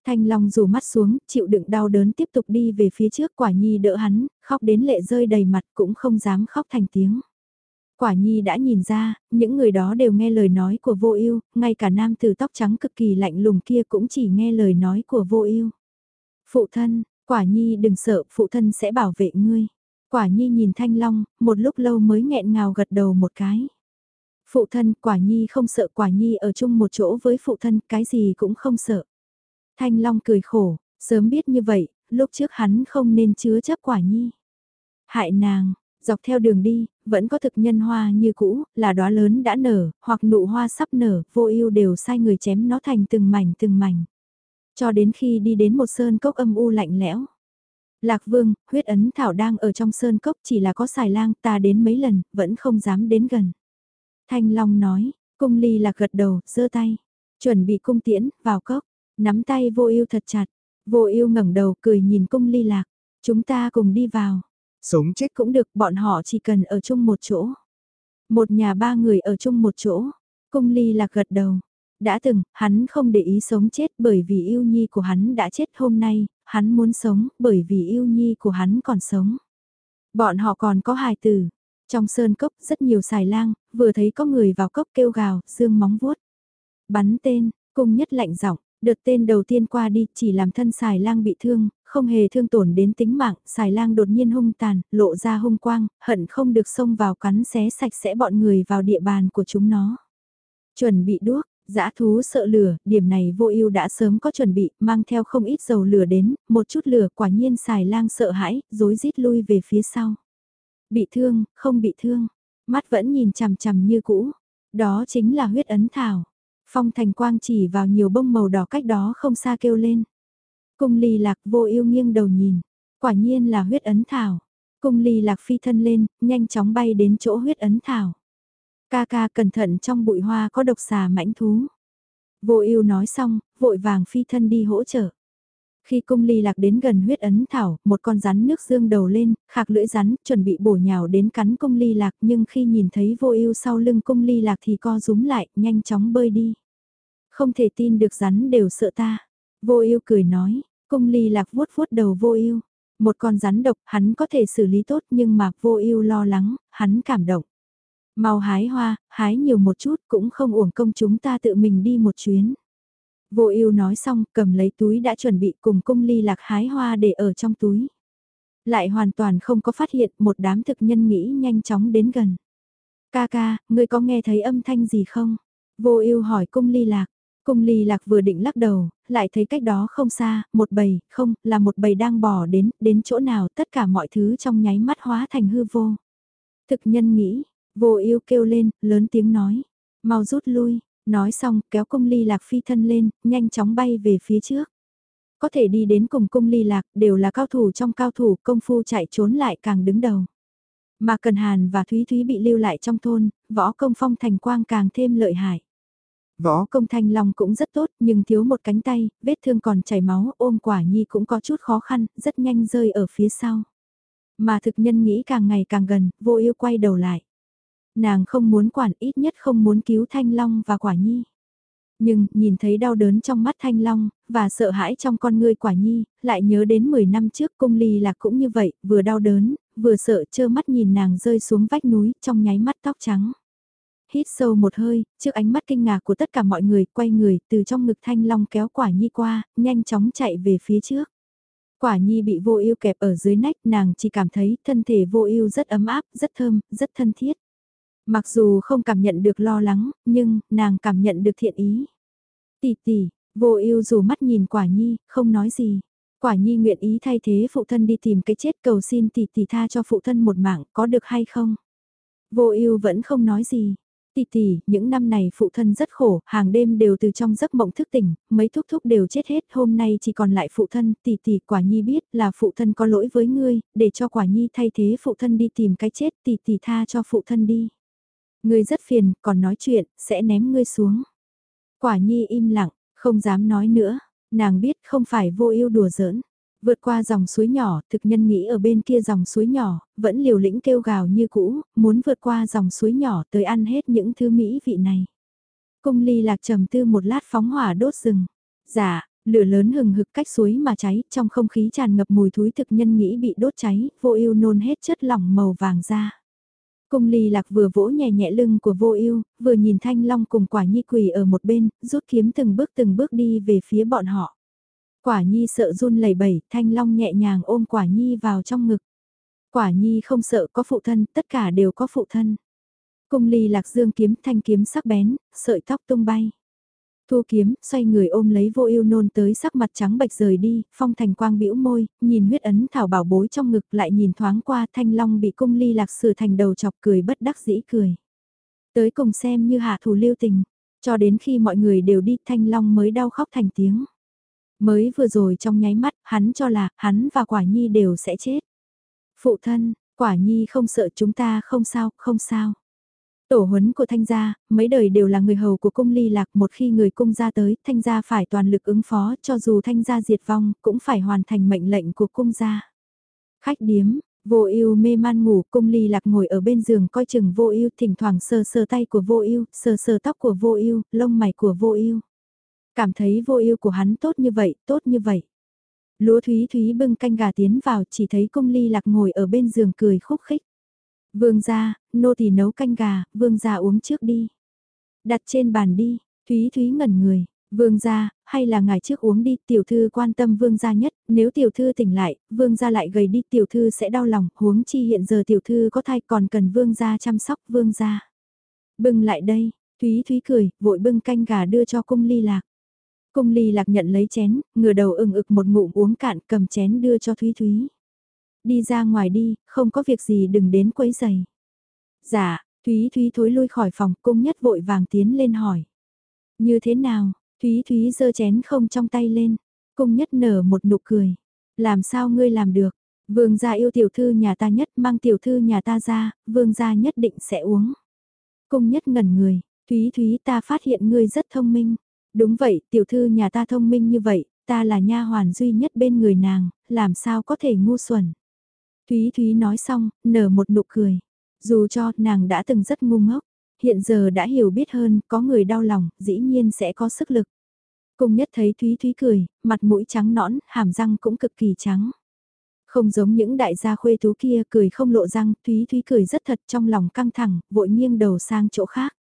Thanh Long rủ mắt xuống, chịu đựng đau đớn tiếp tục đi về phía trước quả nhi đỡ hắn, khóc đến lệ rơi đầy mặt cũng không dám khóc thành tiếng. Quả nhi đã nhìn ra, những người đó đều nghe lời nói của vô ưu, ngay cả nam tử tóc trắng cực kỳ lạnh lùng kia cũng chỉ nghe lời nói của vô ưu. Phụ thân, quả nhi đừng sợ, phụ thân sẽ bảo vệ ngươi. Quả nhi nhìn thanh long, một lúc lâu mới nghẹn ngào gật đầu một cái. Phụ thân, quả nhi không sợ quả nhi ở chung một chỗ với phụ thân, cái gì cũng không sợ. Thanh long cười khổ, sớm biết như vậy, lúc trước hắn không nên chứa chấp quả nhi. Hại nàng, Dọc theo đường đi, vẫn có thực nhân hoa như cũ, là đóa lớn đã nở, hoặc nụ hoa sắp nở, vô ưu đều sai người chém nó thành từng mảnh từng mảnh. Cho đến khi đi đến một sơn cốc âm u lạnh lẽo. Lạc vương, huyết ấn thảo đang ở trong sơn cốc chỉ là có xài lang ta đến mấy lần, vẫn không dám đến gần. Thanh Long nói, cung ly lạc gật đầu, giơ tay, chuẩn bị cung tiễn, vào cốc, nắm tay vô ưu thật chặt, vô ưu ngẩng đầu cười nhìn cung ly lạc, chúng ta cùng đi vào, Sống chết cũng được, bọn họ chỉ cần ở chung một chỗ. Một nhà ba người ở chung một chỗ. Cung ly lạc gật đầu. Đã từng, hắn không để ý sống chết bởi vì yêu nhi của hắn đã chết hôm nay, hắn muốn sống bởi vì yêu nhi của hắn còn sống. Bọn họ còn có hài tử. Trong sơn cốc rất nhiều xài lang, vừa thấy có người vào cốc kêu gào, dương móng vuốt. Bắn tên, cung nhất lạnh giọng Đợt tên đầu tiên qua đi chỉ làm thân xài lang bị thương, không hề thương tổn đến tính mạng, xài lang đột nhiên hung tàn, lộ ra hung quang, hận không được xông vào cắn xé sạch sẽ bọn người vào địa bàn của chúng nó. Chuẩn bị đuốc, dã thú sợ lửa, điểm này vô ưu đã sớm có chuẩn bị, mang theo không ít dầu lửa đến, một chút lửa quả nhiên xài lang sợ hãi, rối rít lui về phía sau. Bị thương, không bị thương, mắt vẫn nhìn chằm chằm như cũ, đó chính là huyết ấn thảo. Phong thành quang chỉ vào nhiều bông màu đỏ cách đó không xa kêu lên. Cung ly lạc vô ưu nghiêng đầu nhìn, quả nhiên là huyết ấn thảo. Cung ly lạc phi thân lên, nhanh chóng bay đến chỗ huyết ấn thảo. Ca ca cẩn thận trong bụi hoa có độc xà mãnh thú. Vô ưu nói xong, vội vàng phi thân đi hỗ trợ. Khi cung ly lạc đến gần huyết ấn thảo, một con rắn nước dương đầu lên, khạc lưỡi rắn, chuẩn bị bổ nhào đến cắn cung ly lạc nhưng khi nhìn thấy vô ưu sau lưng cung ly lạc thì co rúm lại, nhanh chóng bơi đi. Không thể tin được rắn đều sợ ta. Vô ưu cười nói, cung ly lạc vuốt vuốt đầu vô ưu. Một con rắn độc hắn có thể xử lý tốt nhưng mà vô ưu lo lắng, hắn cảm động. Mau hái hoa, hái nhiều một chút cũng không uổng công chúng ta tự mình đi một chuyến. Vô ưu nói xong cầm lấy túi đã chuẩn bị cùng cung ly lạc hái hoa để ở trong túi. Lại hoàn toàn không có phát hiện một đám thực nhân nghĩ nhanh chóng đến gần. Ca ca, ngươi có nghe thấy âm thanh gì không? Vô ưu hỏi cung ly lạc. Cung ly lạc vừa định lắc đầu, lại thấy cách đó không xa, một bầy, không, là một bầy đang bò đến, đến chỗ nào tất cả mọi thứ trong nháy mắt hóa thành hư vô. Thực nhân nghĩ, vô ưu kêu lên, lớn tiếng nói, mau rút lui, nói xong kéo cung ly lạc phi thân lên, nhanh chóng bay về phía trước. Có thể đi đến cùng cung ly lạc đều là cao thủ trong cao thủ công phu chạy trốn lại càng đứng đầu. Mà Cần Hàn và Thúy Thúy bị lưu lại trong thôn, võ công phong thành quang càng thêm lợi hại. Võ công thanh long cũng rất tốt nhưng thiếu một cánh tay, vết thương còn chảy máu ôm quả nhi cũng có chút khó khăn, rất nhanh rơi ở phía sau. Mà thực nhân nghĩ càng ngày càng gần, vô yêu quay đầu lại. Nàng không muốn quản ít nhất không muốn cứu thanh long và quả nhi. Nhưng, nhìn thấy đau đớn trong mắt thanh long, và sợ hãi trong con ngươi quả nhi, lại nhớ đến 10 năm trước cung ly là cũng như vậy, vừa đau đớn, vừa sợ trơ mắt nhìn nàng rơi xuống vách núi trong nháy mắt tóc trắng hít sâu một hơi, trước ánh mắt kinh ngạc của tất cả mọi người, quay người, từ trong ngực thanh long kéo quả nhi qua, nhanh chóng chạy về phía trước. Quả nhi bị vô ưu kẹp ở dưới nách, nàng chỉ cảm thấy thân thể vô ưu rất ấm áp, rất thơm, rất thân thiết. Mặc dù không cảm nhận được lo lắng, nhưng nàng cảm nhận được thiện ý. Tỷ tỷ, vô ưu dù mắt nhìn quả nhi, không nói gì. Quả nhi nguyện ý thay thế phụ thân đi tìm cái chết cầu xin tỷ tỷ tha cho phụ thân một mạng, có được hay không? Vô ưu vẫn không nói gì, Tỷ tỷ, những năm này phụ thân rất khổ, hàng đêm đều từ trong giấc mộng thức tỉnh, mấy thúc thúc đều chết hết, hôm nay chỉ còn lại phụ thân, tỷ tỷ quả nhi biết là phụ thân có lỗi với ngươi, để cho quả nhi thay thế phụ thân đi tìm cái chết, tỷ tỷ tha cho phụ thân đi. Ngươi rất phiền, còn nói chuyện, sẽ ném ngươi xuống. Quả nhi im lặng, không dám nói nữa, nàng biết không phải vô ưu đùa giỡn. Vượt qua dòng suối nhỏ, thực nhân nghĩ ở bên kia dòng suối nhỏ, vẫn liều lĩnh kêu gào như cũ, muốn vượt qua dòng suối nhỏ tới ăn hết những thứ mỹ vị này. Cung ly lạc trầm tư một lát phóng hỏa đốt rừng. Dạ, lửa lớn hừng hực cách suối mà cháy, trong không khí tràn ngập mùi thúi thực nhân nghĩ bị đốt cháy, vô ưu nôn hết chất lỏng màu vàng ra. Cung ly lạc vừa vỗ nhẹ nhẹ lưng của vô ưu, vừa nhìn thanh long cùng quả nhi quỳ ở một bên, rút kiếm từng bước từng bước đi về phía bọn họ. Quả nhi sợ run lẩy bẩy, thanh long nhẹ nhàng ôm quả nhi vào trong ngực. Quả nhi không sợ có phụ thân, tất cả đều có phụ thân. Cung ly lạc dương kiếm thanh kiếm sắc bén, sợi tóc tung bay. Thu kiếm, xoay người ôm lấy vô ưu nôn tới sắc mặt trắng bệch rời đi, phong thành quang bĩu môi, nhìn huyết ấn thảo bảo bối trong ngực lại nhìn thoáng qua thanh long bị cung ly lạc sửa thành đầu chọc cười bất đắc dĩ cười. Tới cùng xem như hạ thủ lưu tình, cho đến khi mọi người đều đi thanh long mới đau khóc thành tiếng. Mới vừa rồi trong nháy mắt, hắn cho là, hắn và quả nhi đều sẽ chết. Phụ thân, quả nhi không sợ chúng ta không sao, không sao. Tổ huấn của thanh gia, mấy đời đều là người hầu của cung ly lạc một khi người cung gia tới, thanh gia phải toàn lực ứng phó cho dù thanh gia diệt vong, cũng phải hoàn thành mệnh lệnh của cung gia. Khách điếm, vô ưu mê man ngủ, cung ly lạc ngồi ở bên giường coi chừng vô ưu thỉnh thoảng sờ sờ tay của vô ưu sờ sờ tóc của vô ưu lông mày của vô ưu Cảm thấy vô ưu của hắn tốt như vậy, tốt như vậy. Lúa Thúy Thúy bưng canh gà tiến vào chỉ thấy cung ly lạc ngồi ở bên giường cười khúc khích. Vương gia, nô tỳ nấu canh gà, vương gia uống trước đi. Đặt trên bàn đi, Thúy Thúy ngẩn người, vương gia, hay là ngài trước uống đi, tiểu thư quan tâm vương gia nhất, nếu tiểu thư tỉnh lại, vương gia lại gầy đi, tiểu thư sẽ đau lòng, huống chi hiện giờ tiểu thư có thai còn cần vương gia chăm sóc vương gia. Bưng lại đây, Thúy Thúy cười, vội bưng canh gà đưa cho cung ly lạc. Cung ly lạc nhận lấy chén, ngửa đầu ưng ực một ngụm uống cạn cầm chén đưa cho Thúy Thúy. Đi ra ngoài đi, không có việc gì đừng đến quấy giày. Dạ, Thúy Thúy thối lui khỏi phòng, cung nhất vội vàng tiến lên hỏi. Như thế nào, Thúy Thúy giơ chén không trong tay lên, cung nhất nở một nụ cười. Làm sao ngươi làm được, vương gia yêu tiểu thư nhà ta nhất mang tiểu thư nhà ta ra, vương gia nhất định sẽ uống. Cung nhất ngẩn người, Thúy Thúy ta phát hiện ngươi rất thông minh. Đúng vậy, tiểu thư nhà ta thông minh như vậy, ta là nha hoàn duy nhất bên người nàng, làm sao có thể ngu xuẩn. Thúy Thúy nói xong, nở một nụ cười. Dù cho nàng đã từng rất ngu ngốc, hiện giờ đã hiểu biết hơn, có người đau lòng, dĩ nhiên sẽ có sức lực. Cùng nhất thấy Thúy Thúy cười, mặt mũi trắng nõn, hàm răng cũng cực kỳ trắng. Không giống những đại gia khuê tú kia cười không lộ răng, Thúy Thúy cười rất thật trong lòng căng thẳng, vội nghiêng đầu sang chỗ khác.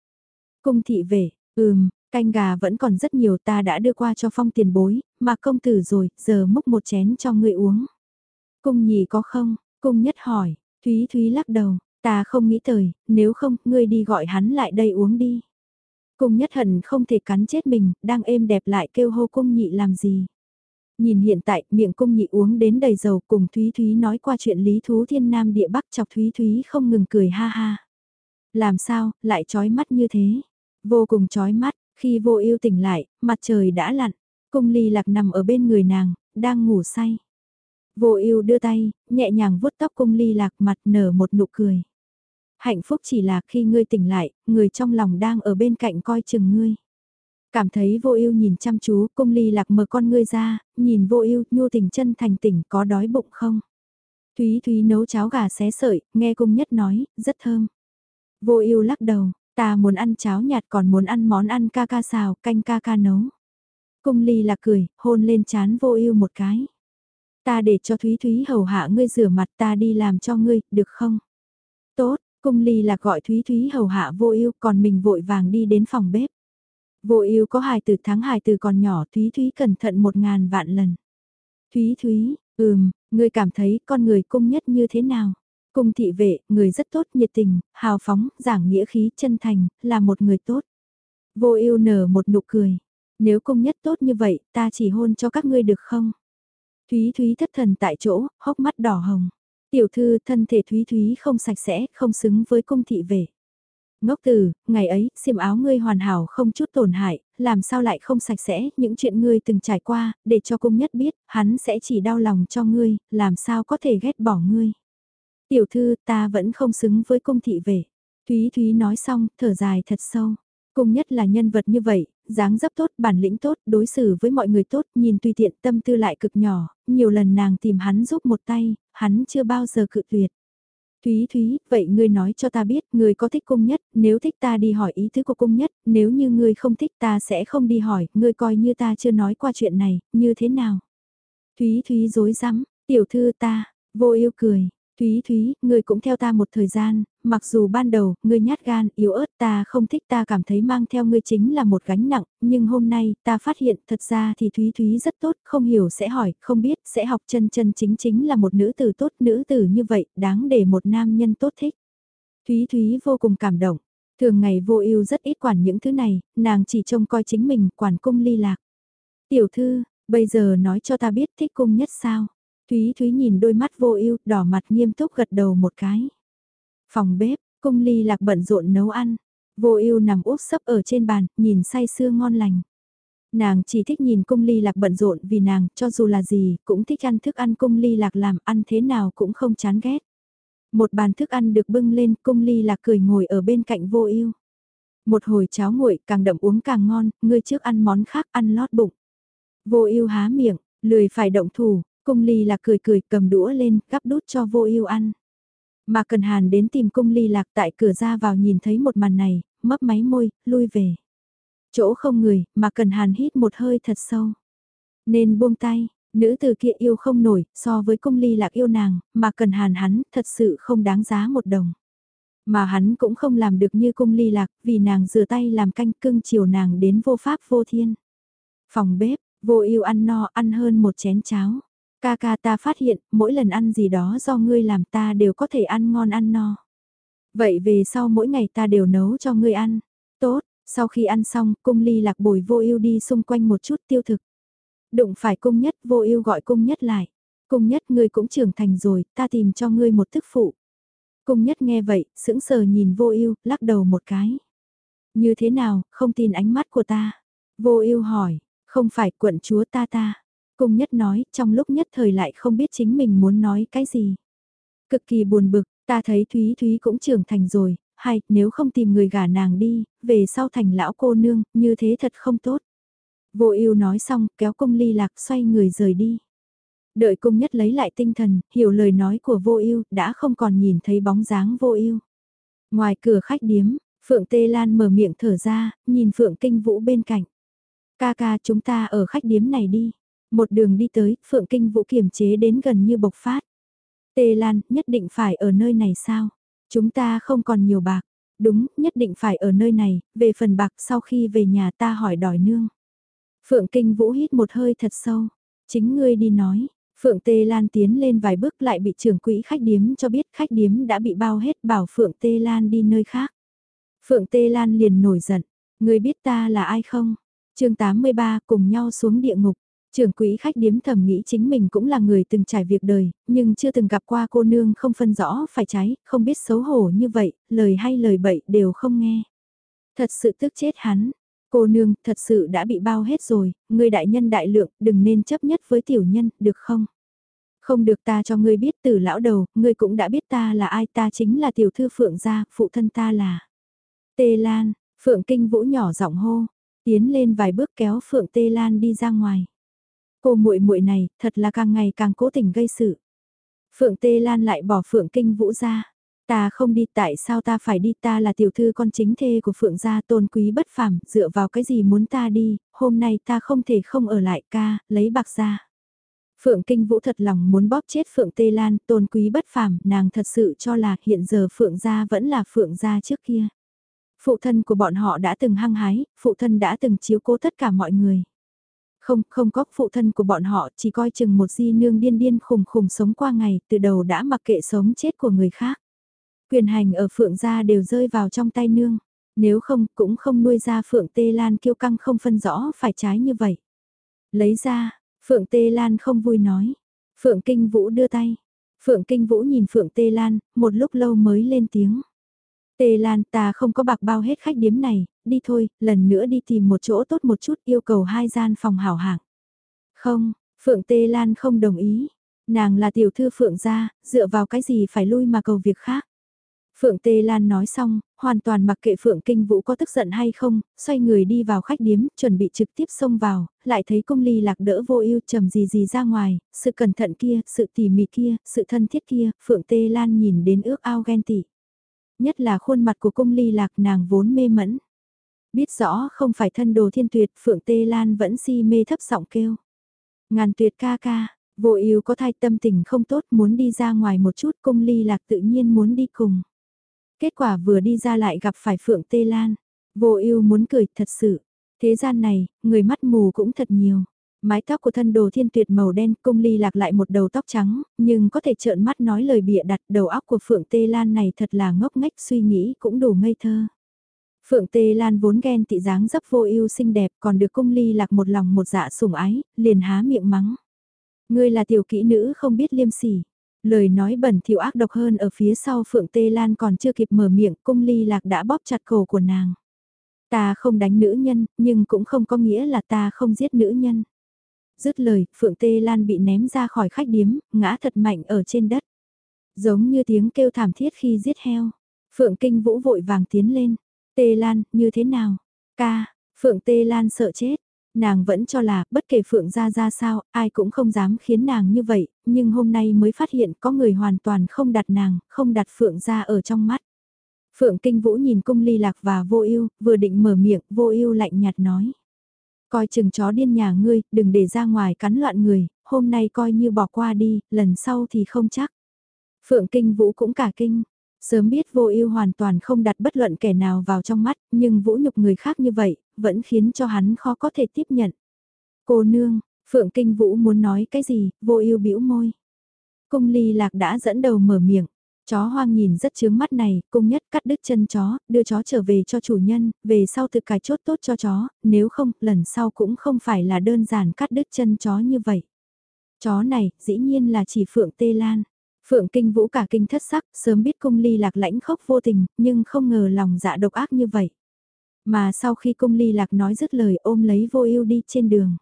Cung thị về, ừm, canh gà vẫn còn rất nhiều ta đã đưa qua cho phong tiền bối, mà công tử rồi, giờ múc một chén cho người uống. Cung nhì có không? Cung nhất hỏi, Thúy Thúy lắc đầu, ta không nghĩ tới. nếu không, ngươi đi gọi hắn lại đây uống đi. Cung nhất hận không thể cắn chết mình, đang êm đẹp lại kêu hô cung nhị làm gì. Nhìn hiện tại, miệng cung nhị uống đến đầy dầu cùng Thúy Thúy nói qua chuyện lý thú thiên nam địa bắc chọc Thúy Thúy không ngừng cười ha ha. Làm sao, lại trói mắt như thế? Vô cùng trói mắt, khi vô yêu tỉnh lại, mặt trời đã lặn, cung ly lạc nằm ở bên người nàng, đang ngủ say. Vô ưu đưa tay, nhẹ nhàng vuốt tóc cung ly lạc mặt nở một nụ cười. Hạnh phúc chỉ là khi ngươi tỉnh lại, người trong lòng đang ở bên cạnh coi chừng ngươi. Cảm thấy vô ưu nhìn chăm chú, cung ly lạc mở con ngươi ra, nhìn vô ưu nhu tình chân thành tỉnh có đói bụng không? Thúy Thúy nấu cháo gà xé sợi, nghe cung nhất nói, rất thơm. Vô ưu lắc đầu, ta muốn ăn cháo nhạt còn muốn ăn món ăn ca ca xào, canh ca ca nấu. Cung ly lạc cười, hôn lên chán vô ưu một cái. Ta để cho Thúy Thúy hầu hạ ngươi rửa mặt ta đi làm cho ngươi, được không? Tốt, cung ly là gọi Thúy Thúy hầu hạ vô ưu còn mình vội vàng đi đến phòng bếp. Vô ưu có hài từ tháng hài từ còn nhỏ Thúy Thúy cẩn thận một ngàn vạn lần. Thúy Thúy, ừm, ngươi cảm thấy con người cung nhất như thế nào? Cung thị vệ, người rất tốt, nhiệt tình, hào phóng, giảng nghĩa khí, chân thành, là một người tốt. Vô ưu nở một nụ cười. Nếu cung nhất tốt như vậy, ta chỉ hôn cho các ngươi được không? Thúy Thúy thất thần tại chỗ, hốc mắt đỏ hồng. Tiểu thư thân thể Thúy Thúy không sạch sẽ, không xứng với cung thị vệ. Ngốc tử, ngày ấy, xiêm áo ngươi hoàn hảo không chút tổn hại, làm sao lại không sạch sẽ, những chuyện ngươi từng trải qua, để cho cung nhất biết, hắn sẽ chỉ đau lòng cho ngươi, làm sao có thể ghét bỏ ngươi. Tiểu thư, ta vẫn không xứng với cung thị vệ. Thúy Thúy nói xong, thở dài thật sâu. Cung nhất là nhân vật như vậy, dáng dấp tốt, bản lĩnh tốt, đối xử với mọi người tốt, nhìn tùy tiện tâm tư lại cực nhỏ, nhiều lần nàng tìm hắn giúp một tay, hắn chưa bao giờ cự tuyệt. Thúy Thúy, vậy ngươi nói cho ta biết, ngươi có thích cung nhất, nếu thích ta đi hỏi ý tứ của cung nhất, nếu như ngươi không thích ta sẽ không đi hỏi, ngươi coi như ta chưa nói qua chuyện này, như thế nào? Thúy Thúy dối rắm tiểu thư ta, vô yêu cười, Thúy Thúy, ngươi cũng theo ta một thời gian, mặc dù ban đầu, ngươi nhát gan, yếu ớt ta không thích ta cảm thấy mang theo ngươi chính là một gánh nặng, nhưng hôm nay, ta phát hiện thật ra thì Thúy Thúy rất tốt, không hiểu sẽ hỏi, không biết, sẽ học chân chân chính chính là một nữ tử tốt, nữ tử như vậy, đáng để một nam nhân tốt thích. Thúy Thúy vô cùng cảm động, thường ngày vô ưu rất ít quản những thứ này, nàng chỉ trông coi chính mình, quản cung ly lạc. Tiểu thư, bây giờ nói cho ta biết thích cung nhất sao? Thúy Thúy nhìn đôi mắt vô ưu, đỏ mặt nghiêm túc gật đầu một cái. Phòng bếp, cung ly lạc bận rộn nấu ăn. Vô ưu nằm úp sấp ở trên bàn, nhìn say sưa ngon lành. Nàng chỉ thích nhìn cung ly lạc bận rộn vì nàng, cho dù là gì, cũng thích ăn thức ăn cung ly lạc làm, ăn thế nào cũng không chán ghét. Một bàn thức ăn được bưng lên, cung ly lạc cười ngồi ở bên cạnh vô ưu. Một hồi cháo nguội, càng đậm uống càng ngon, ngươi trước ăn món khác ăn lót bụng. Vô ưu há miệng, lười phải động thủ, Cung ly lạc cười cười cầm đũa lên, gắp đút cho vô ưu ăn. Mà cần hàn đến tìm cung ly lạc tại cửa ra vào nhìn thấy một màn này, mấp máy môi, lui về. Chỗ không người, mà cần hàn hít một hơi thật sâu. Nên buông tay, nữ từ kia yêu không nổi, so với cung ly lạc yêu nàng, mà cần hàn hắn, thật sự không đáng giá một đồng. Mà hắn cũng không làm được như cung ly lạc, vì nàng rửa tay làm canh cưng chiều nàng đến vô pháp vô thiên. Phòng bếp, vô yêu ăn no ăn hơn một chén cháo. Ca ca ta phát hiện, mỗi lần ăn gì đó do ngươi làm ta đều có thể ăn ngon ăn no. Vậy về sau mỗi ngày ta đều nấu cho ngươi ăn. Tốt, Sau khi ăn xong, cung ly lạc bồi vô ưu đi xung quanh một chút tiêu thực. Đụng phải cung nhất, vô ưu gọi cung nhất lại. Cung nhất ngươi cũng trưởng thành rồi, ta tìm cho ngươi một thức phụ. Cung nhất nghe vậy, sững sờ nhìn vô ưu, lắc đầu một cái. Như thế nào, không tin ánh mắt của ta? Vô ưu hỏi, không phải quận chúa ta ta. Cung nhất nói, trong lúc nhất thời lại không biết chính mình muốn nói cái gì. Cực kỳ buồn bực, ta thấy Thúy Thúy cũng trưởng thành rồi, hay nếu không tìm người gả nàng đi, về sau thành lão cô nương, như thế thật không tốt. Vô ưu nói xong, kéo cung ly lạc xoay người rời đi. Đợi cung nhất lấy lại tinh thần, hiểu lời nói của vô ưu đã không còn nhìn thấy bóng dáng vô ưu Ngoài cửa khách điếm, Phượng Tê Lan mở miệng thở ra, nhìn Phượng Kinh Vũ bên cạnh. Ca ca chúng ta ở khách điếm này đi. Một đường đi tới, Phượng Kinh Vũ kiềm chế đến gần như bộc phát. Tê Lan, nhất định phải ở nơi này sao? Chúng ta không còn nhiều bạc. Đúng, nhất định phải ở nơi này, về phần bạc sau khi về nhà ta hỏi đòi nương. Phượng Kinh Vũ hít một hơi thật sâu. Chính ngươi đi nói. Phượng Tê Lan tiến lên vài bước lại bị trưởng quỹ khách điếm cho biết khách điếm đã bị bao hết bảo Phượng Tê Lan đi nơi khác. Phượng Tê Lan liền nổi giận. Ngươi biết ta là ai không? chương 83 cùng nhau xuống địa ngục. Trưởng quỹ khách điếm thầm nghĩ chính mình cũng là người từng trải việc đời, nhưng chưa từng gặp qua cô nương không phân rõ phải trái, không biết xấu hổ như vậy, lời hay lời bậy đều không nghe. Thật sự tức chết hắn. Cô nương, thật sự đã bị bao hết rồi, người đại nhân đại lượng, đừng nên chấp nhất với tiểu nhân, được không? Không được ta cho ngươi biết từ lão đầu, ngươi cũng đã biết ta là ai ta chính là tiểu thư Phượng gia, phụ thân ta là. Tê Lan, Phượng Kinh Vũ nhỏ giọng hô, tiến lên vài bước kéo Phượng Tê Lan đi ra ngoài. Cô muội muội này, thật là càng ngày càng cố tình gây sự. Phượng Tê Lan lại bỏ Phượng Kinh Vũ ra. Ta không đi tại sao ta phải đi ta là tiểu thư con chính thê của Phượng gia tôn quý bất phàm dựa vào cái gì muốn ta đi, hôm nay ta không thể không ở lại ca, lấy bạc ra. Phượng Kinh Vũ thật lòng muốn bóp chết Phượng Tê Lan, tôn quý bất phàm, nàng thật sự cho là hiện giờ Phượng gia vẫn là Phượng gia trước kia. Phụ thân của bọn họ đã từng hăng hái, phụ thân đã từng chiếu cố tất cả mọi người. Không, không có phụ thân của bọn họ chỉ coi chừng một di nương điên điên khùng khùng sống qua ngày, từ đầu đã mặc kệ sống chết của người khác. Quyền hành ở phượng gia đều rơi vào trong tay nương, nếu không cũng không nuôi ra phượng tê lan kiêu căng không phân rõ phải trái như vậy. Lấy ra, phượng tê lan không vui nói. Phượng kinh vũ đưa tay. Phượng kinh vũ nhìn phượng tê lan, một lúc lâu mới lên tiếng. Tê Lan ta không có bạc bao hết khách điếm này, đi thôi, lần nữa đi tìm một chỗ tốt một chút yêu cầu hai gian phòng hảo hạng. Không, Phượng Tê Lan không đồng ý. Nàng là tiểu thư Phượng gia, dựa vào cái gì phải lui mà cầu việc khác. Phượng Tê Lan nói xong, hoàn toàn mặc kệ Phượng Kinh Vũ có tức giận hay không, xoay người đi vào khách điếm, chuẩn bị trực tiếp xông vào, lại thấy công ly lạc đỡ vô ưu trầm gì gì ra ngoài, sự cẩn thận kia, sự tỉ mỉ kia, sự thân thiết kia, Phượng Tê Lan nhìn đến ước ao ghen tị nhất là khuôn mặt của cung ly lạc nàng vốn mê mẫn. Biết rõ không phải thân đồ thiên tuyệt, Phượng Tê Lan vẫn si mê thấp giọng kêu. Ngàn tuyệt ca ca, vô yêu có thai tâm tình không tốt muốn đi ra ngoài một chút cung ly lạc tự nhiên muốn đi cùng. Kết quả vừa đi ra lại gặp phải Phượng Tê Lan. Vô yêu muốn cười thật sự. Thế gian này, người mắt mù cũng thật nhiều. Mái tóc của thân đồ thiên tuyệt màu đen cung ly lạc lại một đầu tóc trắng, nhưng có thể trợn mắt nói lời bịa đặt đầu óc của Phượng Tê Lan này thật là ngốc nghếch suy nghĩ cũng đủ ngây thơ. Phượng Tê Lan vốn ghen tị dáng dấp vô ưu xinh đẹp còn được cung ly lạc một lòng một dạ sủng ái, liền há miệng mắng. Ngươi là tiểu kỹ nữ không biết liêm sỉ. Lời nói bẩn thỉu ác độc hơn ở phía sau Phượng Tê Lan còn chưa kịp mở miệng cung ly lạc đã bóp chặt cổ của nàng. Ta không đánh nữ nhân, nhưng cũng không có nghĩa là ta không giết nữ nhân. Dứt lời, Phượng Tê Lan bị ném ra khỏi khách điếm, ngã thật mạnh ở trên đất. Giống như tiếng kêu thảm thiết khi giết heo. Phượng Kinh Vũ vội vàng tiến lên. Tê Lan, như thế nào? Ca, Phượng Tê Lan sợ chết. Nàng vẫn cho là, bất kể Phượng ra ra sao, ai cũng không dám khiến nàng như vậy, nhưng hôm nay mới phát hiện có người hoàn toàn không đặt nàng, không đặt Phượng ra ở trong mắt. Phượng Kinh Vũ nhìn cung ly lạc và vô ưu vừa định mở miệng, vô ưu lạnh nhạt nói. Coi chừng chó điên nhà ngươi, đừng để ra ngoài cắn loạn người, hôm nay coi như bỏ qua đi, lần sau thì không chắc. Phượng Kinh Vũ cũng cả kinh, sớm biết vô ưu hoàn toàn không đặt bất luận kẻ nào vào trong mắt, nhưng vũ nhục người khác như vậy, vẫn khiến cho hắn khó có thể tiếp nhận. Cô nương, Phượng Kinh Vũ muốn nói cái gì, vô ưu bĩu môi. Cung ly lạc đã dẫn đầu mở miệng, Chó hoang nhìn rất chướng mắt này, cung nhất cắt đứt chân chó, đưa chó trở về cho chủ nhân, về sau tự cài chốt tốt cho chó, nếu không, lần sau cũng không phải là đơn giản cắt đứt chân chó như vậy. Chó này, dĩ nhiên là chỉ Phượng Tê Lan. Phượng Kinh Vũ cả kinh thất sắc, sớm biết cung ly lạc lãnh khốc vô tình, nhưng không ngờ lòng dạ độc ác như vậy. Mà sau khi cung ly lạc nói dứt lời ôm lấy vô ưu đi trên đường.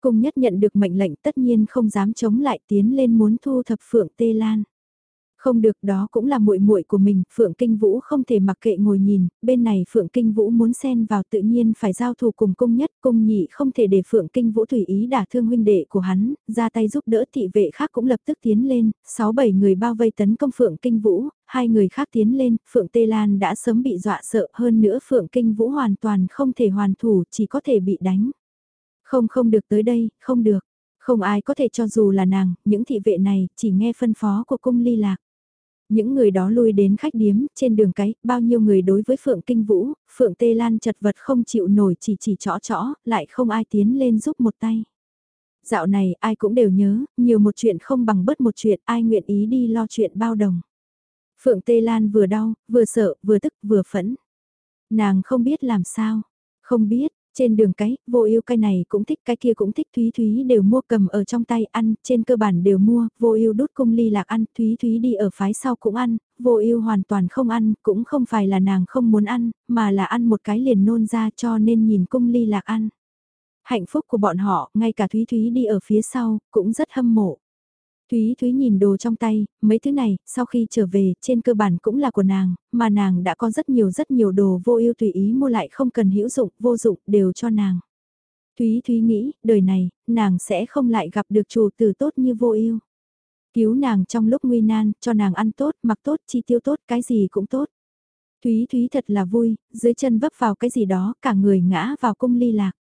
Cung nhất nhận được mệnh lệnh tất nhiên không dám chống lại tiến lên muốn thu thập Phượng Tê Lan. Không được đó cũng là muội muội của mình, Phượng Kinh Vũ không thể mặc kệ ngồi nhìn, bên này Phượng Kinh Vũ muốn xen vào tự nhiên phải giao thủ cùng cung nhất, cung nhị không thể để Phượng Kinh Vũ tùy ý đả thương huynh đệ của hắn, ra tay giúp đỡ thị vệ khác cũng lập tức tiến lên, 6-7 người bao vây tấn công Phượng Kinh Vũ, hai người khác tiến lên, Phượng Tê Lan đã sớm bị dọa sợ hơn nữa Phượng Kinh Vũ hoàn toàn không thể hoàn thủ, chỉ có thể bị đánh. Không không được tới đây, không được. Không ai có thể cho dù là nàng, những thị vệ này chỉ nghe phân phó của cung ly lạc. Những người đó lui đến khách điếm, trên đường cái, bao nhiêu người đối với Phượng Kinh Vũ, Phượng Tê Lan chật vật không chịu nổi chỉ chỉ chõ chõ, lại không ai tiến lên giúp một tay. Dạo này ai cũng đều nhớ, nhiều một chuyện không bằng bớt một chuyện, ai nguyện ý đi lo chuyện bao đồng. Phượng Tê Lan vừa đau, vừa sợ, vừa tức, vừa phẫn. Nàng không biết làm sao, không biết, trên đường cái, vô yêu cái này cũng thích cái kia cũng thích Thúy Thúy đều mua cầm ở trong tay ăn, trên cơ bản đều mua, vô yêu đút cung ly lạc ăn, Thúy Thúy đi ở phái sau cũng ăn, vô yêu hoàn toàn không ăn, cũng không phải là nàng không muốn ăn, mà là ăn một cái liền nôn ra cho nên nhìn cung ly lạc ăn. Hạnh phúc của bọn họ, ngay cả Thúy Thúy đi ở phía sau, cũng rất hâm mộ. Thúy Thúy nhìn đồ trong tay, mấy thứ này, sau khi trở về, trên cơ bản cũng là của nàng, mà nàng đã có rất nhiều rất nhiều đồ vô ưu tùy ý mua lại không cần hữu dụng, vô dụng, đều cho nàng. Thúy Thúy nghĩ, đời này, nàng sẽ không lại gặp được chủ tử tốt như vô ưu. Cứu nàng trong lúc nguy nan, cho nàng ăn tốt, mặc tốt, chi tiêu tốt, cái gì cũng tốt. Thúy Thúy thật là vui, dưới chân vấp vào cái gì đó, cả người ngã vào cung ly lạc.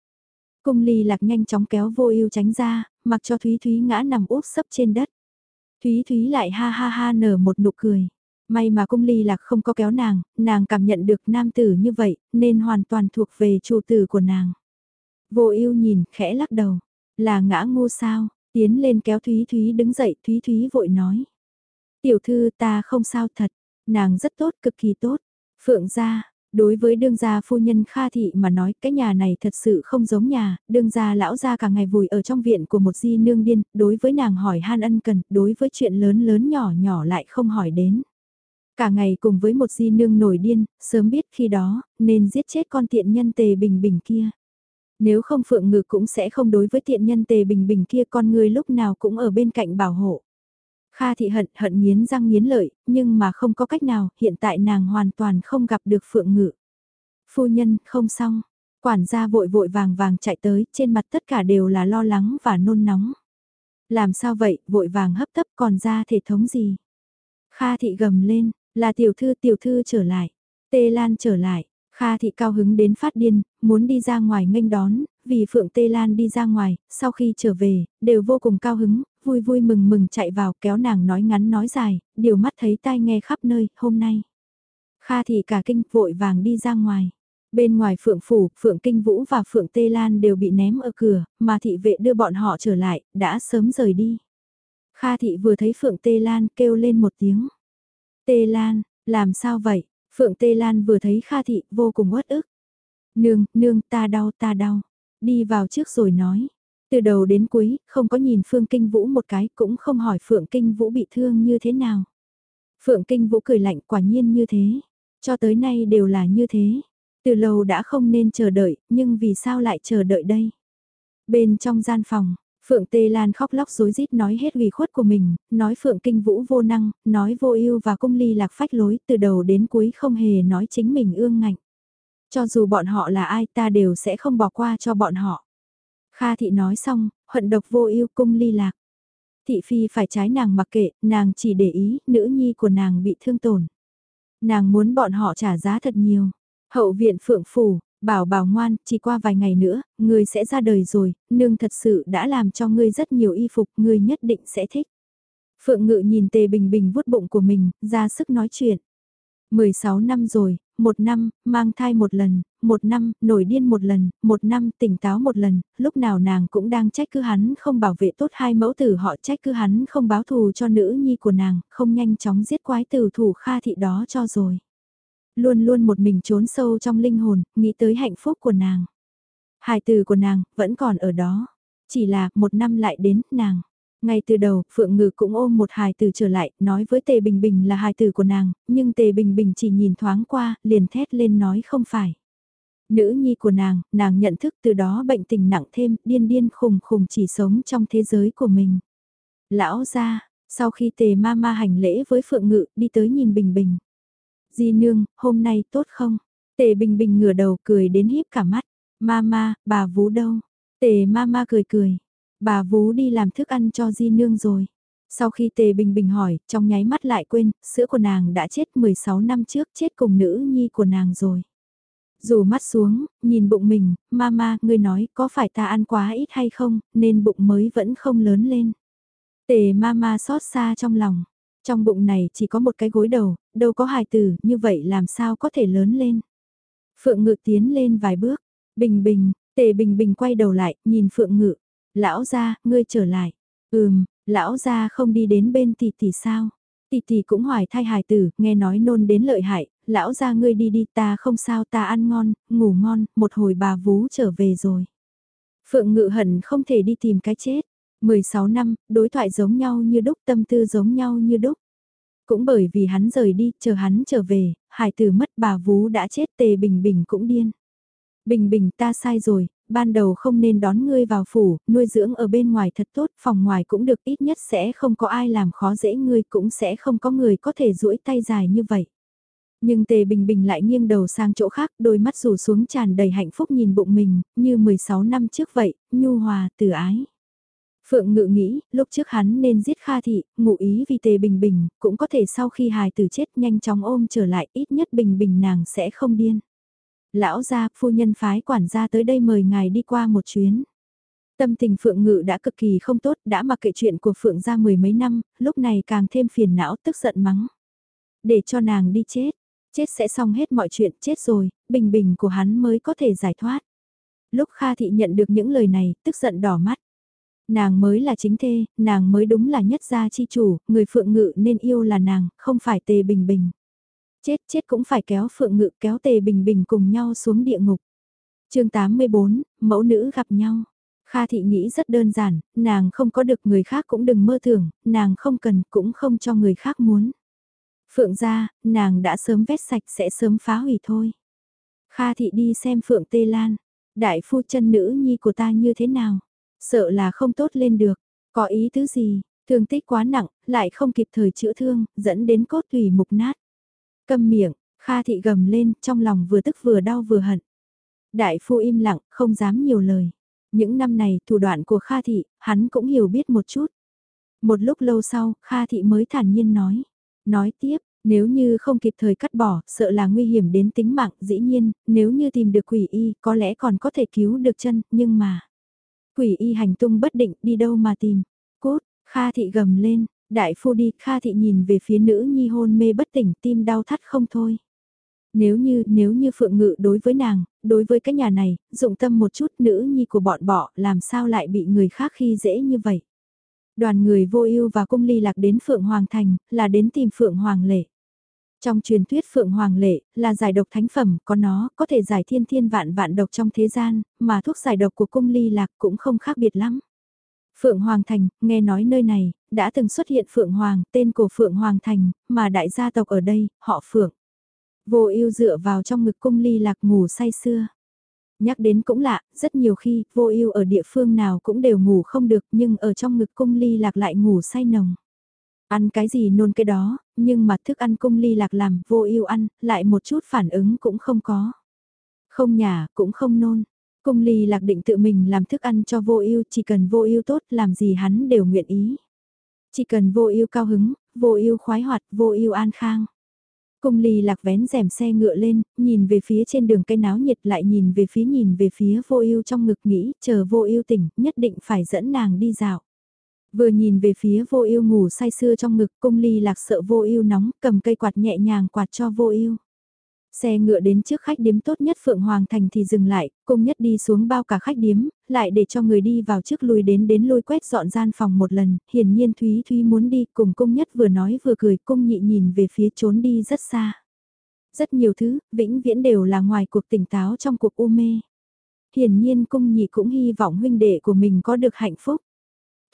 Cung ly lạc nhanh chóng kéo vô ưu tránh ra, mặc cho Thúy Thúy ngã nằm úp sấp trên đất. Thúy Thúy lại ha ha ha nở một nụ cười. May mà cung ly lạc không có kéo nàng, nàng cảm nhận được nam tử như vậy, nên hoàn toàn thuộc về chủ tử của nàng. Vô ưu nhìn, khẽ lắc đầu. Là ngã ngu sao, tiến lên kéo Thúy Thúy đứng dậy, Thúy Thúy vội nói. Tiểu thư ta không sao thật, nàng rất tốt, cực kỳ tốt. Phượng gia, Đối với đương gia phu nhân Kha Thị mà nói cái nhà này thật sự không giống nhà, đương gia lão gia cả ngày vùi ở trong viện của một di nương điên, đối với nàng hỏi han ân cần, đối với chuyện lớn lớn nhỏ nhỏ lại không hỏi đến. Cả ngày cùng với một di nương nổi điên, sớm biết khi đó, nên giết chết con tiện nhân tề bình bình kia. Nếu không phượng ngự cũng sẽ không đối với tiện nhân tề bình bình kia con người lúc nào cũng ở bên cạnh bảo hộ. Kha thị hận hận nghiến răng nghiến lợi, nhưng mà không có cách nào, hiện tại nàng hoàn toàn không gặp được phượng ngự. Phu nhân, không xong. Quản gia vội vội vàng vàng chạy tới, trên mặt tất cả đều là lo lắng và nôn nóng. Làm sao vậy, vội vàng hấp tấp còn ra thể thống gì? Kha thị gầm lên, là tiểu thư tiểu thư trở lại. Tê Lan trở lại, Kha thị cao hứng đến phát điên, muốn đi ra ngoài nghênh đón, vì Phượng Tê Lan đi ra ngoài, sau khi trở về, đều vô cùng cao hứng, vui vui mừng mừng chạy vào kéo nàng nói ngắn nói dài, điều mắt thấy tai nghe khắp nơi, hôm nay. Kha thị cả kinh vội vàng đi ra ngoài. Bên ngoài Phượng Phủ, Phượng Kinh Vũ và Phượng Tê Lan đều bị ném ở cửa, mà thị vệ đưa bọn họ trở lại, đã sớm rời đi. Kha thị vừa thấy Phượng Tê Lan kêu lên một tiếng. Tê Lan, làm sao vậy? Phượng Tê Lan vừa thấy Kha thị vô cùng uất ức. Nương, nương ta đau ta đau. Đi vào trước rồi nói. Từ đầu đến cuối, không có nhìn Phương Kinh Vũ một cái, cũng không hỏi Phượng Kinh Vũ bị thương như thế nào. Phượng Kinh Vũ cười lạnh quả nhiên như thế. Cho tới nay đều là như thế. Từ lâu đã không nên chờ đợi, nhưng vì sao lại chờ đợi đây? Bên trong gian phòng, Phượng Tê Lan khóc lóc rối rít nói hết ủy khuất của mình, nói Phượng Kinh Vũ vô năng, nói vô ưu và cung ly lạc phách lối từ đầu đến cuối không hề nói chính mình ương ngạnh. Cho dù bọn họ là ai ta đều sẽ không bỏ qua cho bọn họ. Kha thị nói xong, hận độc vô ưu cung ly lạc. Thị phi phải trái nàng mặc kệ, nàng chỉ để ý, nữ nhi của nàng bị thương tổn. Nàng muốn bọn họ trả giá thật nhiều. Hậu viện phượng phủ, bảo bảo ngoan, chỉ qua vài ngày nữa, ngươi sẽ ra đời rồi, nương thật sự đã làm cho ngươi rất nhiều y phục, ngươi nhất định sẽ thích. Phượng ngự nhìn tề bình bình vuốt bụng của mình, ra sức nói chuyện. 16 năm rồi, một năm, mang thai một lần, một năm, nổi điên một lần, một năm, tỉnh táo một lần, lúc nào nàng cũng đang trách cứ hắn không bảo vệ tốt hai mẫu tử họ trách cứ hắn không báo thù cho nữ nhi của nàng, không nhanh chóng giết quái tử thủ kha thị đó cho rồi. Luôn luôn một mình trốn sâu trong linh hồn, nghĩ tới hạnh phúc của nàng. Hài tử của nàng, vẫn còn ở đó. Chỉ là, một năm lại đến, nàng. Ngay từ đầu, Phượng Ngự cũng ôm một hài tử trở lại, nói với Tề Bình Bình là hài tử của nàng, nhưng Tề Bình Bình chỉ nhìn thoáng qua, liền thét lên nói không phải. Nữ nhi của nàng, nàng nhận thức từ đó bệnh tình nặng thêm, điên điên khùng khùng chỉ sống trong thế giới của mình. Lão ra, sau khi Tề ma ma hành lễ với Phượng Ngự, đi tới nhìn Bình Bình. Di nương, hôm nay tốt không? Tề Bình Bình ngửa đầu cười đến híp cả mắt. Mama, bà vú đâu? Tề Mama cười cười. Bà vú đi làm thức ăn cho Di Nương rồi. Sau khi Tề Bình Bình hỏi, trong nháy mắt lại quên, sữa của nàng đã chết 16 năm trước, chết cùng nữ nhi của nàng rồi. Dù mắt xuống, nhìn bụng mình, Mama, ngươi nói có phải ta ăn quá ít hay không, nên bụng mới vẫn không lớn lên. Tề Mama xót xa trong lòng. Trong bụng này chỉ có một cái gối đầu, đâu có hài tử, như vậy làm sao có thể lớn lên. Phượng ngự tiến lên vài bước, bình bình, tề bình bình quay đầu lại, nhìn Phượng ngự. Lão gia, ngươi trở lại. Ừm, lão gia không đi đến bên tỷ tỷ sao? Tỷ tỷ cũng hoài thai hài tử, nghe nói nôn đến lợi hại, lão gia ngươi đi đi ta không sao ta ăn ngon, ngủ ngon, một hồi bà vú trở về rồi. Phượng ngự hận không thể đi tìm cái chết. 16 năm, đối thoại giống nhau như đúc tâm tư giống nhau như đúc. Cũng bởi vì hắn rời đi, chờ hắn trở về, hải tử mất bà vú đã chết tề bình bình cũng điên. Bình bình ta sai rồi, ban đầu không nên đón ngươi vào phủ, nuôi dưỡng ở bên ngoài thật tốt, phòng ngoài cũng được ít nhất sẽ không có ai làm khó dễ ngươi cũng sẽ không có người có thể duỗi tay dài như vậy. Nhưng Tề Bình Bình lại nghiêng đầu sang chỗ khác, đôi mắt rủ xuống tràn đầy hạnh phúc nhìn bụng mình, như 16 năm trước vậy, nhu hòa, từ ái. Phượng Ngự nghĩ, lúc trước hắn nên giết Kha Thị, ngụ ý vì Tề Bình Bình, cũng có thể sau khi hài tử chết nhanh chóng ôm trở lại, ít nhất Bình Bình nàng sẽ không điên. Lão gia, phu nhân phái quản gia tới đây mời ngài đi qua một chuyến. Tâm tình Phượng Ngự đã cực kỳ không tốt, đã mặc kệ chuyện của Phượng gia mười mấy năm, lúc này càng thêm phiền não tức giận mắng. Để cho nàng đi chết, chết sẽ xong hết mọi chuyện, chết rồi, bình bình của hắn mới có thể giải thoát. Lúc Kha Thị nhận được những lời này, tức giận đỏ mắt. Nàng mới là chính thê, nàng mới đúng là nhất gia chi chủ, người Phượng Ngự nên yêu là nàng, không phải Tề Bình Bình. Chết chết cũng phải kéo Phượng Ngự kéo Tề Bình Bình cùng nhau xuống địa ngục. chương 84, mẫu nữ gặp nhau. Kha thị nghĩ rất đơn giản, nàng không có được người khác cũng đừng mơ tưởng, nàng không cần cũng không cho người khác muốn. Phượng ra, nàng đã sớm vét sạch sẽ sớm phá hủy thôi. Kha thị đi xem Phượng Tê Lan, đại phu chân nữ nhi của ta như thế nào, sợ là không tốt lên được, có ý tứ gì, thương tích quá nặng, lại không kịp thời chữa thương, dẫn đến cốt tùy mục nát. Câm miệng, Kha thị gầm lên, trong lòng vừa tức vừa đau vừa hận. Đại phu im lặng, không dám nhiều lời. Những năm này, thủ đoạn của Kha thị, hắn cũng hiểu biết một chút. Một lúc lâu sau, Kha thị mới thản nhiên nói. Nói tiếp, nếu như không kịp thời cắt bỏ, sợ là nguy hiểm đến tính mạng, dĩ nhiên, nếu như tìm được quỷ y, có lẽ còn có thể cứu được chân, nhưng mà... Quỷ y hành tung bất định, đi đâu mà tìm. Cốt, Kha thị gầm lên, Đại phu đi, Kha thị nhìn về phía nữ nhi hôn mê bất tỉnh, tim đau thắt không thôi. Nếu như, nếu như Phượng Ngự đối với nàng, đối với cái nhà này, dụng tâm một chút nữ nhi của bọn bọ, làm sao lại bị người khác khi dễ như vậy. Đoàn người vô ưu và cung ly lạc đến Phượng Hoàng Thành, là đến tìm Phượng Hoàng Lệ. Trong truyền thuyết Phượng Hoàng Lệ, là giải độc thánh phẩm, có nó, có thể giải thiên thiên vạn vạn độc trong thế gian, mà thuốc giải độc của cung ly lạc cũng không khác biệt lắm. Phượng Hoàng Thành, nghe nói nơi này, đã từng xuất hiện Phượng Hoàng, tên của Phượng Hoàng Thành, mà đại gia tộc ở đây, họ Phượng. Vô ưu dựa vào trong ngực cung ly lạc ngủ say xưa. Nhắc đến cũng lạ, rất nhiều khi, vô ưu ở địa phương nào cũng đều ngủ không được nhưng ở trong ngực cung ly lạc lại ngủ say nồng. Ăn cái gì nôn cái đó, nhưng mà thức ăn cung ly lạc làm vô ưu ăn, lại một chút phản ứng cũng không có. Không nhả, cũng không nôn. Cung ly lạc định tự mình làm thức ăn cho vô ưu chỉ cần vô ưu tốt làm gì hắn đều nguyện ý. Chỉ cần vô ưu cao hứng, vô ưu khoái hoạt, vô ưu an khang. Cung ly lạc vén rèm xe ngựa lên, nhìn về phía trên đường cây náo nhiệt lại nhìn về phía nhìn về phía vô ưu trong ngực nghĩ, chờ vô ưu tỉnh, nhất định phải dẫn nàng đi dạo. Vừa nhìn về phía vô ưu ngủ say sưa trong ngực, cung ly lạc sợ vô ưu nóng, cầm cây quạt nhẹ nhàng quạt cho vô ưu. Xe ngựa đến trước khách điếm tốt nhất Phượng Hoàng Thành thì dừng lại, cung nhất đi xuống bao cả khách điếm, lại để cho người đi vào trước lùi đến đến lôi quét dọn gian phòng một lần, hiển nhiên Thúy Thúy muốn đi cùng cung nhất vừa nói vừa cười cung nhị nhìn về phía trốn đi rất xa. Rất nhiều thứ, vĩnh viễn đều là ngoài cuộc tỉnh táo trong cuộc u mê. Hiển nhiên cung nhị cũng hy vọng huynh đệ của mình có được hạnh phúc.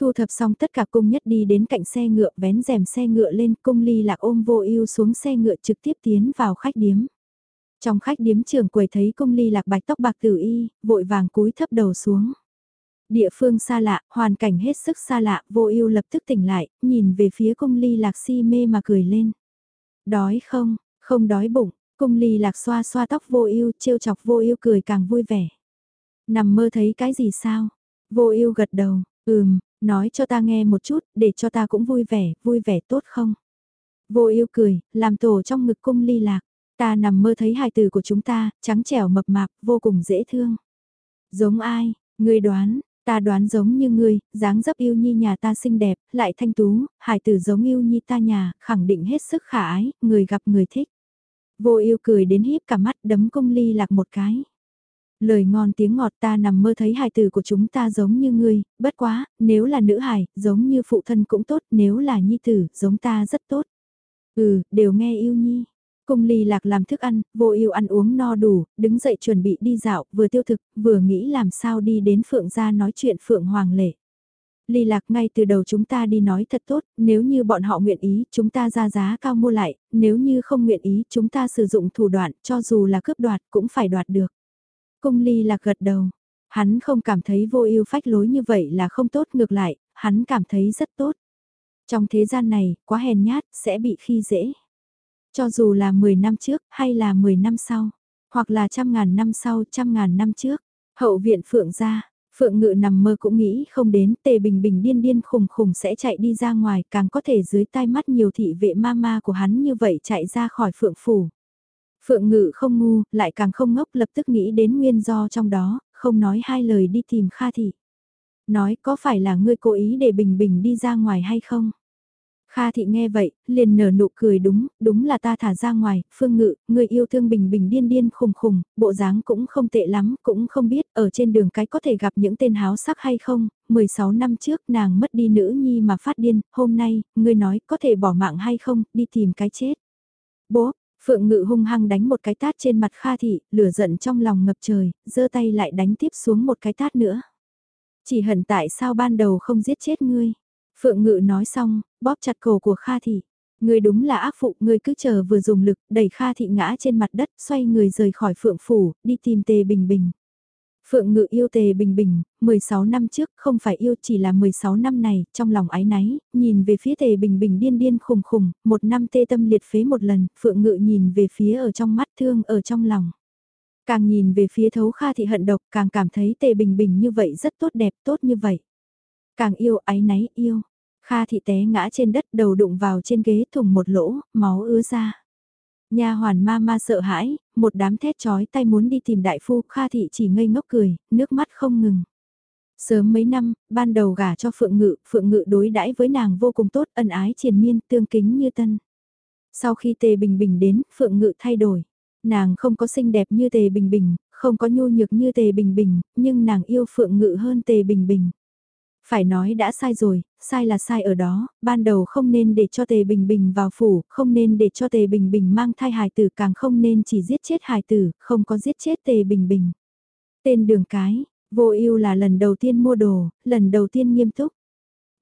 Thu thập xong tất cả cung nhất đi đến cạnh xe ngựa vén rèm xe ngựa lên cung ly lạc ôm vô ưu xuống xe ngựa trực tiếp tiến vào khách điếm. Trong khách điếm trưởng quầy thấy cung ly lạc bạch tóc bạc tử y, vội vàng cúi thấp đầu xuống. Địa phương xa lạ, hoàn cảnh hết sức xa lạ, vô ưu lập tức tỉnh lại, nhìn về phía cung ly lạc si mê mà cười lên. Đói không, không đói bụng, cung ly lạc xoa xoa tóc vô ưu trêu chọc vô ưu cười càng vui vẻ. Nằm mơ thấy cái gì sao? Vô ưu gật đầu, ừm, nói cho ta nghe một chút, để cho ta cũng vui vẻ, vui vẻ tốt không? Vô ưu cười, làm tổ trong ngực cung ly lạc. Ta nằm mơ thấy hài tử của chúng ta, trắng trẻo mập mạp, vô cùng dễ thương. Giống ai, ngươi đoán, ta đoán giống như ngươi, dáng dấp yêu nhi nhà ta xinh đẹp, lại thanh tú, hài tử giống yêu nhi ta nhà, khẳng định hết sức khả ái, người gặp người thích. Vô yêu cười đến híp cả mắt đấm công ly lạc một cái. Lời ngon tiếng ngọt ta nằm mơ thấy hài tử của chúng ta giống như ngươi, bất quá, nếu là nữ hài, giống như phụ thân cũng tốt, nếu là nhi tử, giống ta rất tốt. Ừ, đều nghe yêu nhi. Cung ly lạc làm thức ăn, vô yêu ăn uống no đủ, đứng dậy chuẩn bị đi dạo, vừa tiêu thực, vừa nghĩ làm sao đi đến Phượng gia nói chuyện Phượng Hoàng lệ. Ly lạc ngay từ đầu chúng ta đi nói thật tốt, nếu như bọn họ nguyện ý, chúng ta ra giá cao mua lại, nếu như không nguyện ý, chúng ta sử dụng thủ đoạn, cho dù là cướp đoạt, cũng phải đoạt được. Cung ly lạc gật đầu, hắn không cảm thấy vô ưu phách lối như vậy là không tốt ngược lại, hắn cảm thấy rất tốt. Trong thế gian này, quá hèn nhát, sẽ bị khi dễ. Cho dù là 10 năm trước hay là 10 năm sau, hoặc là trăm ngàn năm sau, trăm ngàn năm trước, hậu viện Phượng ra Phượng Ngự nằm mơ cũng nghĩ không đến tề bình bình điên điên khùng khùng sẽ chạy đi ra ngoài càng có thể dưới tai mắt nhiều thị vệ ma ma của hắn như vậy chạy ra khỏi Phượng Phủ. Phượng Ngự không ngu, lại càng không ngốc lập tức nghĩ đến nguyên do trong đó, không nói hai lời đi tìm Kha Thị. Nói có phải là ngươi cố ý để Bình Bình đi ra ngoài hay không? Kha thị nghe vậy, liền nở nụ cười đúng, đúng là ta thả ra ngoài, phương ngự, người yêu thương bình bình điên điên khùng khùng, bộ dáng cũng không tệ lắm, cũng không biết ở trên đường cái có thể gặp những tên háo sắc hay không, 16 năm trước nàng mất đi nữ nhi mà phát điên, hôm nay, người nói có thể bỏ mạng hay không, đi tìm cái chết. Bố, Phượng Ngự hung hăng đánh một cái tát trên mặt Kha thị, lửa giận trong lòng ngập trời, giơ tay lại đánh tiếp xuống một cái tát nữa. Chỉ hận tại sao ban đầu không giết chết ngươi. Phượng Ngự nói xong, bóp chặt cổ của Kha Thị. Người đúng là ác phụ, người cứ chờ vừa dùng lực, đẩy Kha Thị ngã trên mặt đất, xoay người rời khỏi Phượng Phủ, đi tìm Tề Bình Bình. Phượng Ngự yêu Tề Bình Bình, 16 năm trước không phải yêu chỉ là 16 năm này, trong lòng ái náy, nhìn về phía Tề Bình Bình điên điên khùng khùng, một năm tê tâm liệt phế một lần, Phượng Ngự nhìn về phía ở trong mắt thương ở trong lòng. Càng nhìn về phía thấu Kha Thị hận độc, càng cảm thấy Tề Bình Bình như vậy rất tốt đẹp, tốt như vậy. Càng yêu ái náy yêu. Kha thị té ngã trên đất đầu đụng vào trên ghế thùng một lỗ, máu ứa ra. Nha hoàn ma ma sợ hãi, một đám thét chói tay muốn đi tìm đại phu, Kha thị chỉ ngây ngốc cười, nước mắt không ngừng. Sớm mấy năm, ban đầu gả cho Phượng Ngự, Phượng Ngự đối đãi với nàng vô cùng tốt, ân ái triền miên, tương kính như tân. Sau khi Tề Bình Bình đến, Phượng Ngự thay đổi. Nàng không có xinh đẹp như Tề Bình Bình, không có nhu nhược như Tề Bình Bình, nhưng nàng yêu Phượng Ngự hơn Tề Bình Bình. Phải nói đã sai rồi, sai là sai ở đó, ban đầu không nên để cho Tề Bình Bình vào phủ, không nên để cho Tề Bình Bình mang thai hài tử càng không nên chỉ giết chết hài tử, không có giết chết Tề Bình Bình. Tên đường cái, vô ưu là lần đầu tiên mua đồ, lần đầu tiên nghiêm túc.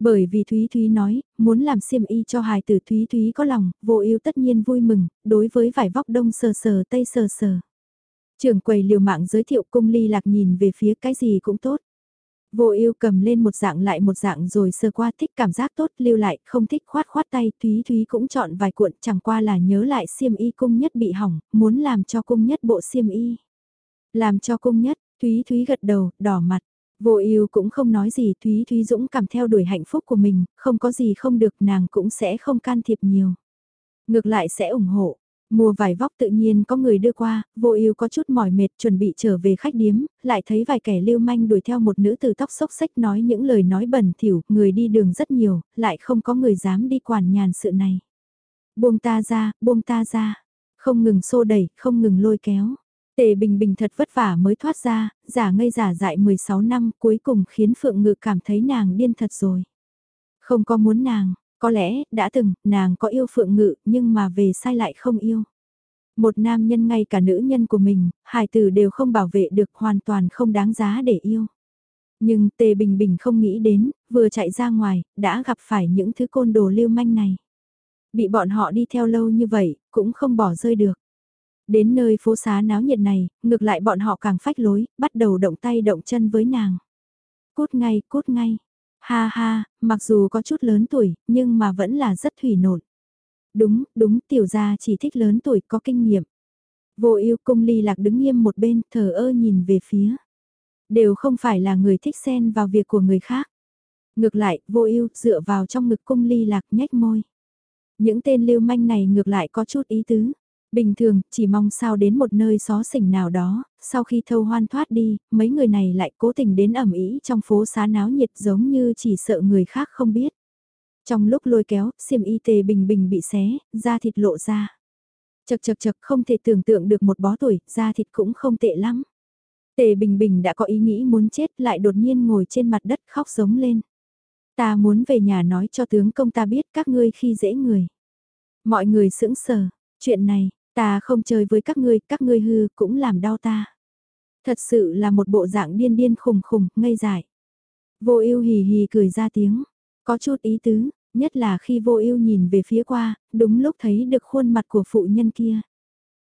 Bởi vì Thúy Thúy nói, muốn làm xiêm y cho hài tử Thúy Thúy có lòng, vô ưu tất nhiên vui mừng, đối với vải vóc đông sờ sờ tây sờ sờ. Trường quầy liều mạng giới thiệu cung ly lạc nhìn về phía cái gì cũng tốt. Vô yêu cầm lên một dạng lại một dạng rồi sơ qua thích cảm giác tốt lưu lại, không thích khoát khoát tay, Thúy Thúy cũng chọn vài cuộn chẳng qua là nhớ lại xiêm y cung nhất bị hỏng, muốn làm cho cung nhất bộ xiêm y. Làm cho cung nhất, Thúy Thúy gật đầu, đỏ mặt. Vô yêu cũng không nói gì, Thúy Thúy Dũng cảm theo đuổi hạnh phúc của mình, không có gì không được nàng cũng sẽ không can thiệp nhiều. Ngược lại sẽ ủng hộ, Mua vải vóc tự nhiên có người đưa qua, vô ưu có chút mỏi mệt chuẩn bị trở về khách điếm, lại thấy vài kẻ lưu manh đuổi theo một nữ từ tóc xốc xách nói những lời nói bẩn thỉu, người đi đường rất nhiều, lại không có người dám đi quản nhàn sự này. Buông ta ra, buông ta ra. Không ngừng xô đẩy, không ngừng lôi kéo. Tề Bình Bình thật vất vả mới thoát ra, giả ngây giả dại 16 năm cuối cùng khiến Phượng Ngự cảm thấy nàng điên thật rồi. Không có muốn nàng, có lẽ, đã từng, nàng có yêu Phượng Ngự nhưng mà về sai lại không yêu. Một nam nhân ngay cả nữ nhân của mình, hài tử đều không bảo vệ được hoàn toàn không đáng giá để yêu. Nhưng Tề Bình Bình không nghĩ đến, vừa chạy ra ngoài, đã gặp phải những thứ côn đồ lưu manh này. Bị bọn họ đi theo lâu như vậy, cũng không bỏ rơi được. Đến nơi phố xá náo nhiệt này, ngược lại bọn họ càng phách lối, bắt đầu động tay động chân với nàng. Cút ngay, cút ngay. Ha ha, mặc dù có chút lớn tuổi, nhưng mà vẫn là rất thủy nộn. Đúng, đúng, tiểu gia chỉ thích lớn tuổi có kinh nghiệm. Vô yêu cung ly lạc đứng nghiêm một bên, thờ ơ nhìn về phía. Đều không phải là người thích xen vào việc của người khác. Ngược lại, vô yêu dựa vào trong ngực cung ly lạc nhếch môi. Những tên lưu manh này ngược lại có chút ý tứ. Bình thường, chỉ mong sao đến một nơi xó xỉnh nào đó, sau khi thâu hoan thoát đi, mấy người này lại cố tình đến ẩm ý trong phố xá náo nhiệt giống như chỉ sợ người khác không biết. Trong lúc lôi kéo, xiêm y tề bình bình bị xé, da thịt lộ ra. Chật chật chật không thể tưởng tượng được một bó tuổi, da thịt cũng không tệ lắm. Tề bình bình đã có ý nghĩ muốn chết lại đột nhiên ngồi trên mặt đất khóc giống lên. Ta muốn về nhà nói cho tướng công ta biết các ngươi khi dễ người. Mọi người sững sờ, chuyện này, ta không chơi với các ngươi, các ngươi hư cũng làm đau ta. Thật sự là một bộ dạng điên điên khùng khùng, ngây dại. Vô ưu hì hì cười ra tiếng, có chút ý tứ, nhất là khi vô ưu nhìn về phía qua, đúng lúc thấy được khuôn mặt của phụ nhân kia.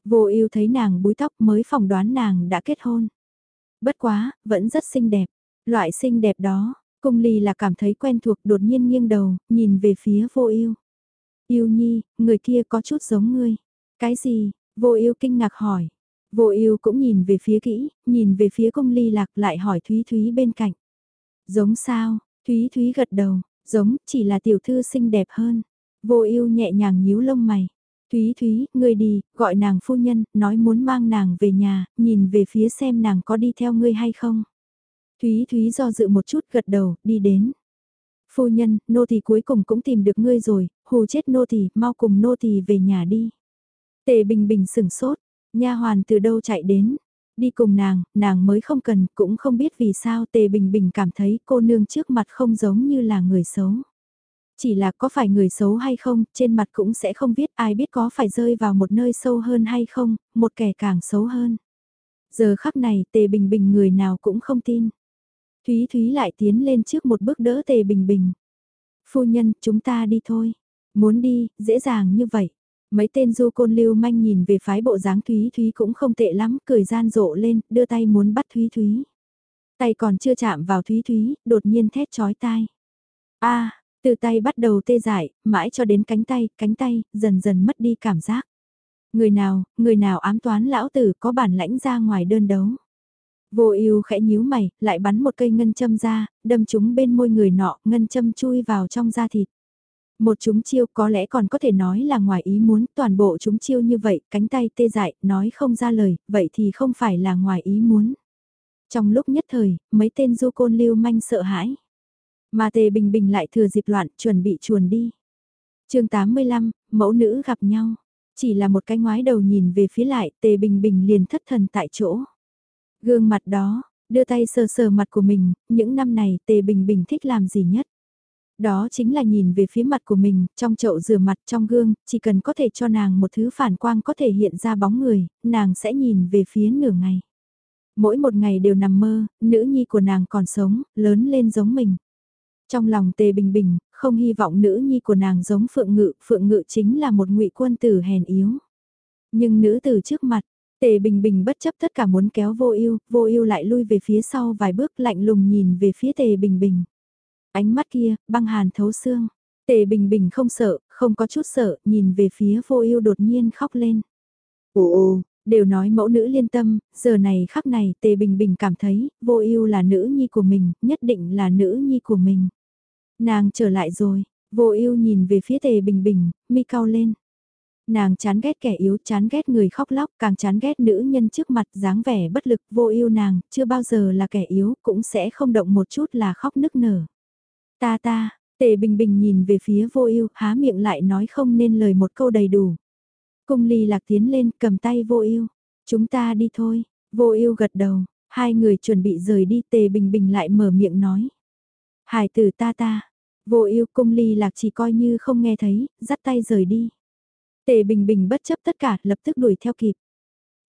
Vô ưu thấy nàng búi tóc mới phỏng đoán nàng đã kết hôn. Bất quá, vẫn rất xinh đẹp. Loại xinh đẹp đó, cung ly là cảm thấy quen thuộc đột nhiên nghiêng đầu, nhìn về phía vô ưu. Yêu nhi, người kia có chút giống ngươi. Cái gì? Vô ưu kinh ngạc hỏi. Vô ưu cũng nhìn về phía kỹ, nhìn về phía cung ly lạc lại hỏi Thúy Thúy bên cạnh. Giống sao? Thúy Thúy gật đầu, giống, chỉ là tiểu thư xinh đẹp hơn. Vô ưu nhẹ nhàng nhíu lông mày. Thúy Thúy, ngươi đi, gọi nàng phu nhân, nói muốn mang nàng về nhà, nhìn về phía xem nàng có đi theo ngươi hay không. Thúy Thúy do dự một chút gật đầu, đi đến. Phu nhân, nô tỳ cuối cùng cũng tìm được ngươi rồi, hù chết nô tỳ, mau cùng nô tỳ về nhà đi. Tề Bình Bình sửng sốt, nha hoàn từ đâu chạy đến, đi cùng nàng, nàng mới không cần, cũng không biết vì sao Tề Bình Bình cảm thấy cô nương trước mặt không giống như là người xấu. Chỉ là có phải người xấu hay không, trên mặt cũng sẽ không biết ai biết có phải rơi vào một nơi sâu hơn hay không, một kẻ càng xấu hơn. Giờ khắc này Tề Bình Bình người nào cũng không tin. Thúy Thúy lại tiến lên trước một bước đỡ Tề Bình Bình. Phu nhân, chúng ta đi thôi. Muốn đi, dễ dàng như vậy. Mấy tên du côn lưu manh nhìn về phái bộ dáng Thúy Thúy cũng không tệ lắm, cười gian rộ lên, đưa tay muốn bắt Thúy Thúy. Tay còn chưa chạm vào Thúy Thúy, đột nhiên thét chói tai. a từ tay bắt đầu tê dại, mãi cho đến cánh tay, cánh tay, dần dần mất đi cảm giác. Người nào, người nào ám toán lão tử có bản lãnh ra ngoài đơn đấu. Vô ưu khẽ nhíu mày, lại bắn một cây ngân châm ra, đâm chúng bên môi người nọ, ngân châm chui vào trong da thịt. Một chúng chiêu có lẽ còn có thể nói là ngoài ý muốn, toàn bộ chúng chiêu như vậy, cánh tay tê dại, nói không ra lời, vậy thì không phải là ngoài ý muốn. Trong lúc nhất thời, mấy tên du côn lưu manh sợ hãi. Mà tề bình bình lại thừa dịp loạn, chuẩn bị chuồn đi. chương 85, mẫu nữ gặp nhau. Chỉ là một cái ngoái đầu nhìn về phía lại, tề bình bình liền thất thần tại chỗ. Gương mặt đó, đưa tay sờ sờ mặt của mình, những năm này tề bình bình thích làm gì nhất. Đó chính là nhìn về phía mặt của mình, trong chậu rửa mặt trong gương, chỉ cần có thể cho nàng một thứ phản quang có thể hiện ra bóng người, nàng sẽ nhìn về phía nửa ngày. Mỗi một ngày đều nằm mơ, nữ nhi của nàng còn sống, lớn lên giống mình. Trong lòng tề bình bình, không hy vọng nữ nhi của nàng giống phượng ngự, phượng ngự chính là một ngụy quân tử hèn yếu. Nhưng nữ tử trước mặt, tề bình bình bất chấp tất cả muốn kéo vô ưu vô ưu lại lui về phía sau vài bước lạnh lùng nhìn về phía tề bình bình. Ánh mắt kia, băng hàn thấu xương. Tề Bình Bình không sợ, không có chút sợ, nhìn về phía vô ưu đột nhiên khóc lên. Ồ ồ, đều nói mẫu nữ liên tâm, giờ này khắc này Tề Bình Bình cảm thấy, vô ưu là nữ nhi của mình, nhất định là nữ nhi của mình. Nàng trở lại rồi, vô ưu nhìn về phía Tề Bình Bình, mi cao lên. Nàng chán ghét kẻ yếu, chán ghét người khóc lóc, càng chán ghét nữ nhân trước mặt dáng vẻ bất lực vô ưu nàng, chưa bao giờ là kẻ yếu, cũng sẽ không động một chút là khóc nức nở. Ta ta, tề bình bình nhìn về phía vô ưu há miệng lại nói không nên lời một câu đầy đủ. Cung ly lạc tiến lên cầm tay vô ưu Chúng ta đi thôi, vô ưu gật đầu, hai người chuẩn bị rời đi tề bình bình lại mở miệng nói. Hải tử ta ta, vô ưu cung ly lạc chỉ coi như không nghe thấy, dắt tay rời đi. Tề bình bình bất chấp tất cả lập tức đuổi theo kịp.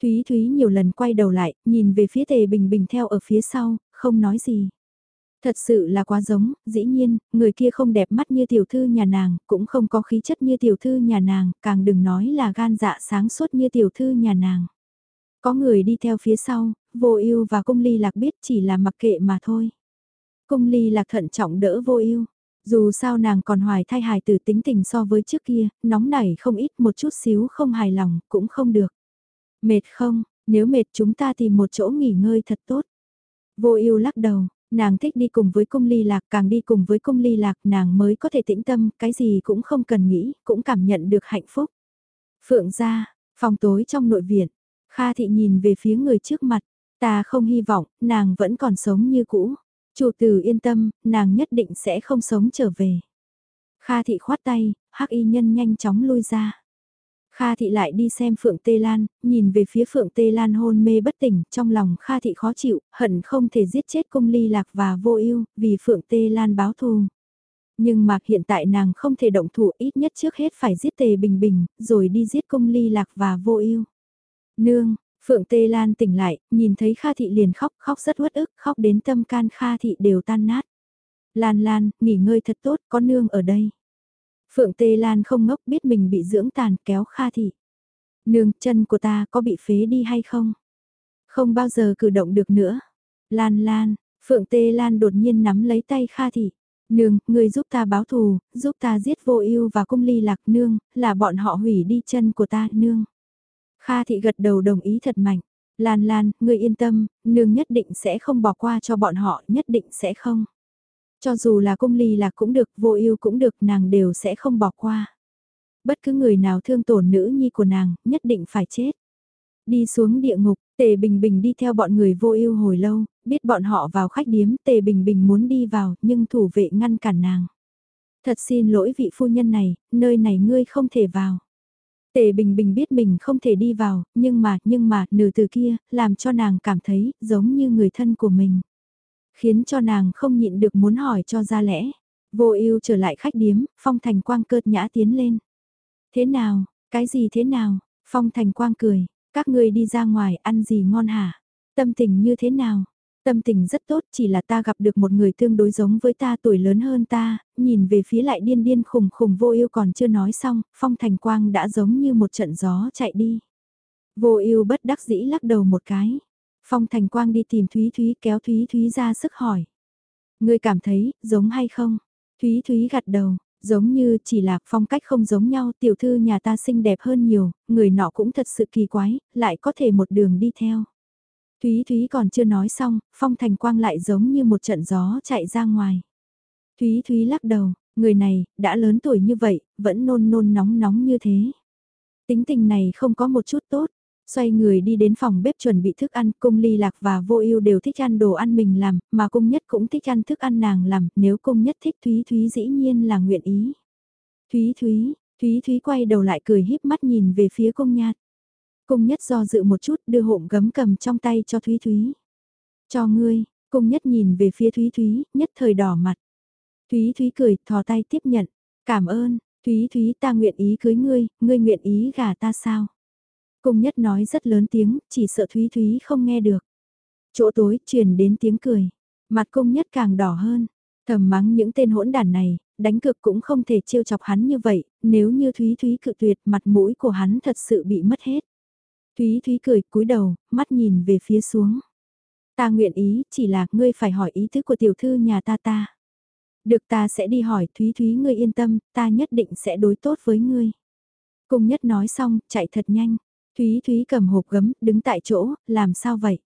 Thúy Thúy nhiều lần quay đầu lại, nhìn về phía tề bình bình theo ở phía sau, không nói gì. Thật sự là quá giống, dĩ nhiên, người kia không đẹp mắt như tiểu thư nhà nàng, cũng không có khí chất như tiểu thư nhà nàng, càng đừng nói là gan dạ sáng suốt như tiểu thư nhà nàng. Có người đi theo phía sau, vô ưu và cung ly lạc biết chỉ là mặc kệ mà thôi. Cung ly lạc thận trọng đỡ vô ưu dù sao nàng còn hoài thai hài từ tính tình so với trước kia, nóng nảy không ít một chút xíu không hài lòng, cũng không được. Mệt không, nếu mệt chúng ta tìm một chỗ nghỉ ngơi thật tốt. Vô ưu lắc đầu, nàng thích đi cùng với cung ly lạc, càng đi cùng với cung ly lạc nàng mới có thể tĩnh tâm, cái gì cũng không cần nghĩ, cũng cảm nhận được hạnh phúc. Phượng ra, phòng tối trong nội viện, Kha thị nhìn về phía người trước mặt, ta không hy vọng, nàng vẫn còn sống như cũ. Chủ tử yên tâm, nàng nhất định sẽ không sống trở về. Kha thị khoát tay, hắc y nhân nhanh chóng lui ra. Kha thị lại đi xem Phượng Tê Lan, nhìn về phía Phượng Tê Lan hôn mê bất tỉnh, trong lòng Kha thị khó chịu, hận không thể giết chết cung ly lạc và vô ưu vì Phượng Tê Lan báo thù. Nhưng mà hiện tại nàng không thể động thủ ít nhất trước hết phải giết Tề Bình Bình, rồi đi giết cung ly lạc và vô ưu Nương, Phượng Tê Lan tỉnh lại, nhìn thấy Kha Thị liền khóc, khóc rất uất ức, khóc đến tâm can Kha Thị đều tan nát. Lan Lan, nghỉ ngơi thật tốt, có nương ở đây. Phượng Tê Lan không ngốc biết mình bị dưỡng tàn kéo Kha Thị. Nương, chân của ta có bị phế đi hay không? Không bao giờ cử động được nữa. Lan Lan, Phượng Tê Lan đột nhiên nắm lấy tay Kha Thị. Nương, người giúp ta báo thù, giúp ta giết vô ưu và cung ly lạc nương, là bọn họ hủy đi chân của ta, nương. Kha thị gật đầu đồng ý thật mạnh. Lan Lan, ngươi yên tâm, nương nhất định sẽ không bỏ qua cho bọn họ, nhất định sẽ không. Cho dù là cung ly là cũng được, vô ưu cũng được, nàng đều sẽ không bỏ qua. Bất cứ người nào thương tổn nữ nhi của nàng, nhất định phải chết. Đi xuống địa ngục, Tề Bình Bình đi theo bọn người vô ưu hồi lâu, biết bọn họ vào khách điếm, Tề Bình Bình muốn đi vào, nhưng thủ vệ ngăn cản nàng. Thật xin lỗi vị phu nhân này, nơi này ngươi không thể vào. Tề Bình Bình biết mình không thể đi vào, nhưng mà, nhưng mà, nửa từ kia, làm cho nàng cảm thấy, giống như người thân của mình. Khiến cho nàng không nhịn được muốn hỏi cho ra lẽ. Vô ưu trở lại khách điếm, Phong Thành Quang cợt nhã tiến lên. Thế nào, cái gì thế nào, Phong Thành Quang cười, các ngươi đi ra ngoài ăn gì ngon hả? Tâm tình như thế nào? Tâm tình rất tốt chỉ là ta gặp được một người tương đối giống với ta tuổi lớn hơn ta, nhìn về phía lại điên điên khùng khùng vô ưu còn chưa nói xong, phong thành quang đã giống như một trận gió chạy đi. Vô ưu bất đắc dĩ lắc đầu một cái. Phong thành quang đi tìm Thúy Thúy kéo Thúy Thúy ra sức hỏi. Người cảm thấy, giống hay không? Thúy Thúy gật đầu, giống như chỉ là phong cách không giống nhau tiểu thư nhà ta xinh đẹp hơn nhiều, người nọ cũng thật sự kỳ quái, lại có thể một đường đi theo. Thúy Thúy còn chưa nói xong, Phong Thành Quang lại giống như một trận gió chạy ra ngoài. Thúy Thúy lắc đầu, người này, đã lớn tuổi như vậy, vẫn nôn nôn nóng nóng như thế. Tính tình này không có một chút tốt. Xoay người đi đến phòng bếp chuẩn bị thức ăn, cung ly lạc và vô ưu đều thích ăn đồ ăn mình làm, mà cung nhất cũng thích ăn thức ăn nàng làm, nếu cung nhất thích Thúy Thúy dĩ nhiên là nguyện ý. Thúy Thúy, Thúy Thúy quay đầu lại cười híp mắt nhìn về phía cung nhạt. Cung nhất do dự một chút đưa hộm gấm cầm trong tay cho Thúy Thúy. Cho ngươi, cung nhất nhìn về phía Thúy Thúy, nhất thời đỏ mặt. Thúy Thúy cười, thò tay tiếp nhận. Cảm ơn, Thúy Thúy ta nguyện ý cưới ngươi, ngươi nguyện ý gả ta sao? Cung nhất nói rất lớn tiếng, chỉ sợ Thúy Thúy không nghe được. Chỗ tối truyền đến tiếng cười. Mặt cung nhất càng đỏ hơn. Thầm mắng những tên hỗn đản này, đánh cực cũng không thể trêu chọc hắn như vậy, nếu như Thúy Thúy cự tuyệt mặt mũi của hắn thật sự bị mất hết. Thúy Thúy cười cúi đầu, mắt nhìn về phía xuống. Ta nguyện ý, chỉ là ngươi phải hỏi ý thức của tiểu thư nhà ta ta. Được ta sẽ đi hỏi Thúy Thúy ngươi yên tâm, ta nhất định sẽ đối tốt với ngươi. Cung nhất nói xong, chạy thật nhanh. Thúy Thúy cầm hộp gấm, đứng tại chỗ, làm sao vậy?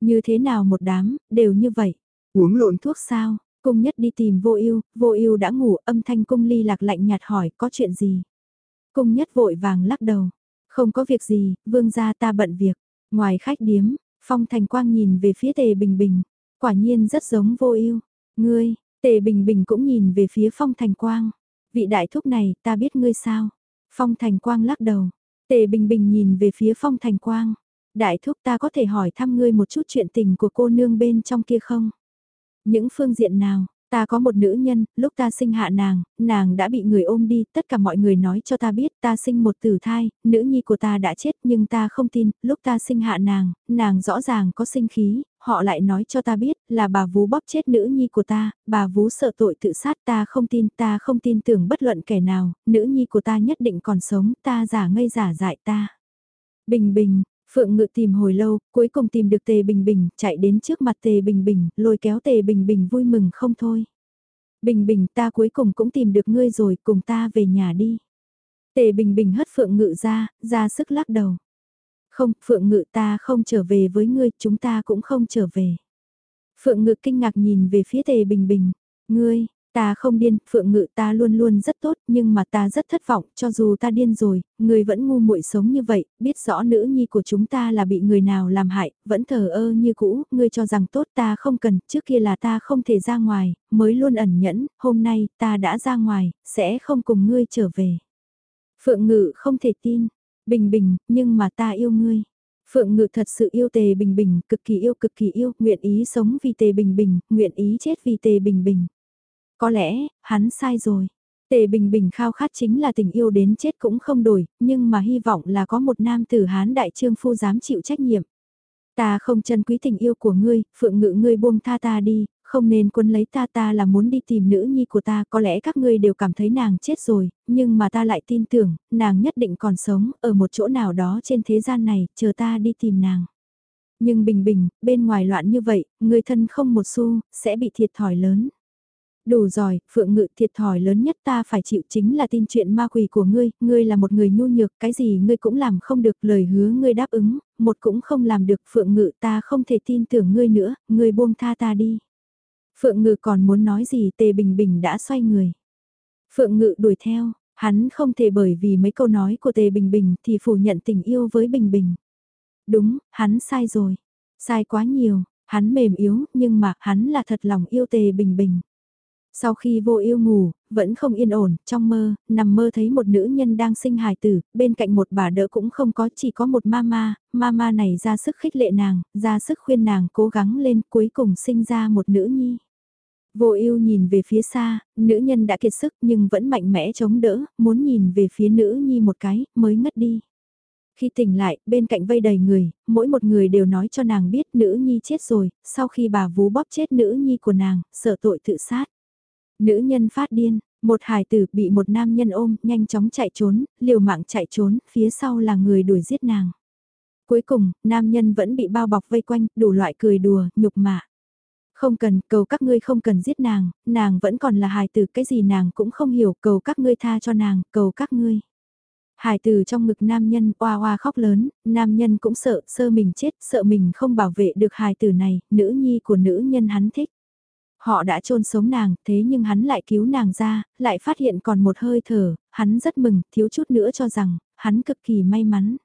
Như thế nào một đám, đều như vậy. Uống lộn thuốc sao? Cung nhất đi tìm vô ưu, vô ưu đã ngủ, âm thanh cung ly lạc lạnh nhạt hỏi có chuyện gì? Cung nhất vội vàng lắc đầu. Không có việc gì, vương gia ta bận việc. Ngoài khách điếm, Phong Thành Quang nhìn về phía Tề Bình Bình. Quả nhiên rất giống vô ưu. Ngươi, Tề Bình Bình cũng nhìn về phía Phong Thành Quang. Vị đại thúc này, ta biết ngươi sao? Phong Thành Quang lắc đầu. Tề Bình Bình nhìn về phía Phong Thành Quang. Đại thúc ta có thể hỏi thăm ngươi một chút chuyện tình của cô nương bên trong kia không? Những phương diện nào, Ta có một nữ nhân, lúc ta sinh hạ nàng, nàng đã bị người ôm đi, tất cả mọi người nói cho ta biết ta sinh một tử thai, nữ nhi của ta đã chết nhưng ta không tin, lúc ta sinh hạ nàng, nàng rõ ràng có sinh khí, họ lại nói cho ta biết là bà vú bóp chết nữ nhi của ta, bà vú sợ tội tự sát ta không tin, ta không tin tưởng bất luận kẻ nào, nữ nhi của ta nhất định còn sống, ta giả ngây giả dại ta. Bình bình, Phượng Ngự tìm hồi lâu, cuối cùng tìm được Tề Bình Bình, chạy đến trước mặt Tề Bình Bình, lôi kéo Tề Bình Bình vui mừng không thôi. Bình Bình ta cuối cùng cũng tìm được ngươi rồi, cùng ta về nhà đi. Tề Bình Bình hất Phượng Ngự ra, ra sức lắc đầu. Không, Phượng Ngự ta không trở về với ngươi, chúng ta cũng không trở về. Phượng Ngự kinh ngạc nhìn về phía Tề Bình Bình. Ngươi, Ta không điên, phượng ngự ta luôn luôn rất tốt, nhưng mà ta rất thất vọng, cho dù ta điên rồi, người vẫn ngu muội sống như vậy, biết rõ nữ nhi của chúng ta là bị người nào làm hại, vẫn thờ ơ như cũ, ngươi cho rằng tốt ta không cần, trước kia là ta không thể ra ngoài, mới luôn ẩn nhẫn, hôm nay ta đã ra ngoài, sẽ không cùng ngươi trở về. Phượng ngự không thể tin, bình bình, nhưng mà ta yêu ngươi. Phượng Ngự thật sự yêu Tề Bình Bình, cực kỳ yêu cực kỳ yêu, nguyện ý sống vì Tề Bình Bình, nguyện ý chết vì Tề Bình Bình. Có lẽ, hắn sai rồi. Tề Bình Bình khao khát chính là tình yêu đến chết cũng không đổi, nhưng mà hy vọng là có một nam tử Hán đại trương phu dám chịu trách nhiệm. Ta không trân quý tình yêu của ngươi, phượng ngự ngươi buông tha ta đi, không nên quân lấy ta ta là muốn đi tìm nữ nhi của ta, có lẽ các ngươi đều cảm thấy nàng chết rồi, nhưng mà ta lại tin tưởng, nàng nhất định còn sống, ở một chỗ nào đó trên thế gian này, chờ ta đi tìm nàng. Nhưng bình bình, bên ngoài loạn như vậy, người thân không một xu, sẽ bị thiệt thòi lớn. Đủ rồi, phượng ngự thiệt thòi lớn nhất ta phải chịu chính là tin chuyện ma quỷ của ngươi, ngươi là một người nhu nhược, cái gì ngươi cũng làm không được, lời hứa ngươi đáp ứng, một cũng không làm được, phượng ngự ta không thể tin tưởng ngươi nữa, ngươi buông tha ta đi. Phượng ngự còn muốn nói gì tề bình bình đã xoay người. Phượng ngự đuổi theo, hắn không thể bởi vì mấy câu nói của tề bình bình thì phủ nhận tình yêu với bình bình. Đúng, hắn sai rồi. Sai quá nhiều, hắn mềm yếu, nhưng mà hắn là thật lòng yêu tề bình bình. Sau khi vô yêu ngủ, vẫn không yên ổn, trong mơ, nằm mơ thấy một nữ nhân đang sinh hài tử, bên cạnh một bà đỡ cũng không có, chỉ có một mama, mama này ra sức khích lệ nàng, ra sức khuyên nàng cố gắng lên, cuối cùng sinh ra một nữ nhi. Vô yêu nhìn về phía xa, nữ nhân đã kiệt sức nhưng vẫn mạnh mẽ chống đỡ, muốn nhìn về phía nữ nhi một cái, mới ngất đi. Khi tỉnh lại, bên cạnh vây đầy người, mỗi một người đều nói cho nàng biết nữ nhi chết rồi, sau khi bà vú bóp chết nữ nhi của nàng, sợ tội tự sát. Nữ nhân phát điên, một hài tử bị một nam nhân ôm, nhanh chóng chạy trốn, liều mạng chạy trốn, phía sau là người đuổi giết nàng. Cuối cùng, nam nhân vẫn bị bao bọc vây quanh, đủ loại cười đùa, nhục mạ. Không cần, cầu các ngươi không cần giết nàng, nàng vẫn còn là hài tử, cái gì nàng cũng không hiểu, cầu các ngươi tha cho nàng, cầu các ngươi. Hài tử trong ngực nam nhân oa oa khóc lớn, nam nhân cũng sợ, sơ mình chết, sợ mình không bảo vệ được hài tử này, nữ nhi của nữ nhân hắn thích. Họ đã chôn sống nàng, thế nhưng hắn lại cứu nàng ra, lại phát hiện còn một hơi thở, hắn rất mừng, thiếu chút nữa cho rằng, hắn cực kỳ may mắn.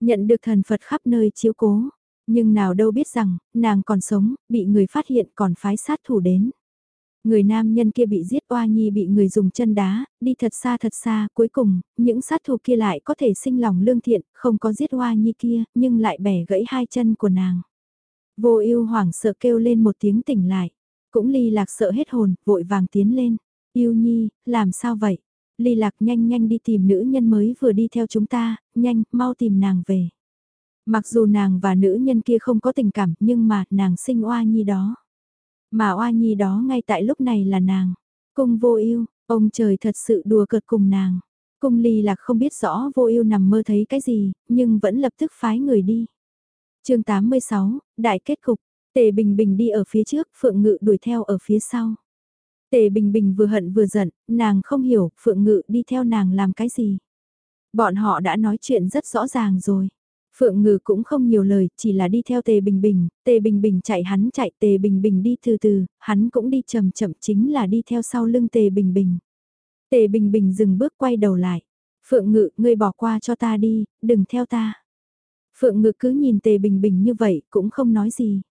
Nhận được thần Phật khắp nơi chiếu cố, nhưng nào đâu biết rằng, nàng còn sống, bị người phát hiện còn phái sát thủ đến. Người nam nhân kia bị giết oa nhi bị người dùng chân đá, đi thật xa thật xa, cuối cùng, những sát thủ kia lại có thể sinh lòng lương thiện, không có giết oa nhi kia, nhưng lại bẻ gãy hai chân của nàng. Vô ưu hoảng sợ kêu lên một tiếng tỉnh lại. Cũng ly lạc sợ hết hồn, vội vàng tiến lên. Yêu nhi, làm sao vậy? Ly lạc nhanh nhanh đi tìm nữ nhân mới vừa đi theo chúng ta, nhanh, mau tìm nàng về. Mặc dù nàng và nữ nhân kia không có tình cảm nhưng mà nàng sinh oa nhi đó. Mà oa nhi đó ngay tại lúc này là nàng. Cung vô yêu, ông trời thật sự đùa cợt cùng nàng. Cung ly lạc không biết rõ vô yêu nằm mơ thấy cái gì, nhưng vẫn lập tức phái người đi. chương 86, Đại kết cục, Tề Bình Bình đi ở phía trước, Phượng Ngự đuổi theo ở phía sau. Tề Bình Bình vừa hận vừa giận, nàng không hiểu Phượng Ngự đi theo nàng làm cái gì. Bọn họ đã nói chuyện rất rõ ràng rồi. Phượng Ngự cũng không nhiều lời, chỉ là đi theo Tề Bình Bình, Tề Bình Bình chạy hắn chạy, Tề Bình Bình đi từ từ, hắn cũng đi chậm chậm chính là đi theo sau lưng Tề Bình Bình. Tề Bình Bình dừng bước quay đầu lại. Phượng Ngự, ngươi bỏ qua cho ta đi, đừng theo ta. Phượng Ngự cứ nhìn Tề Bình Bình như vậy, cũng không nói gì.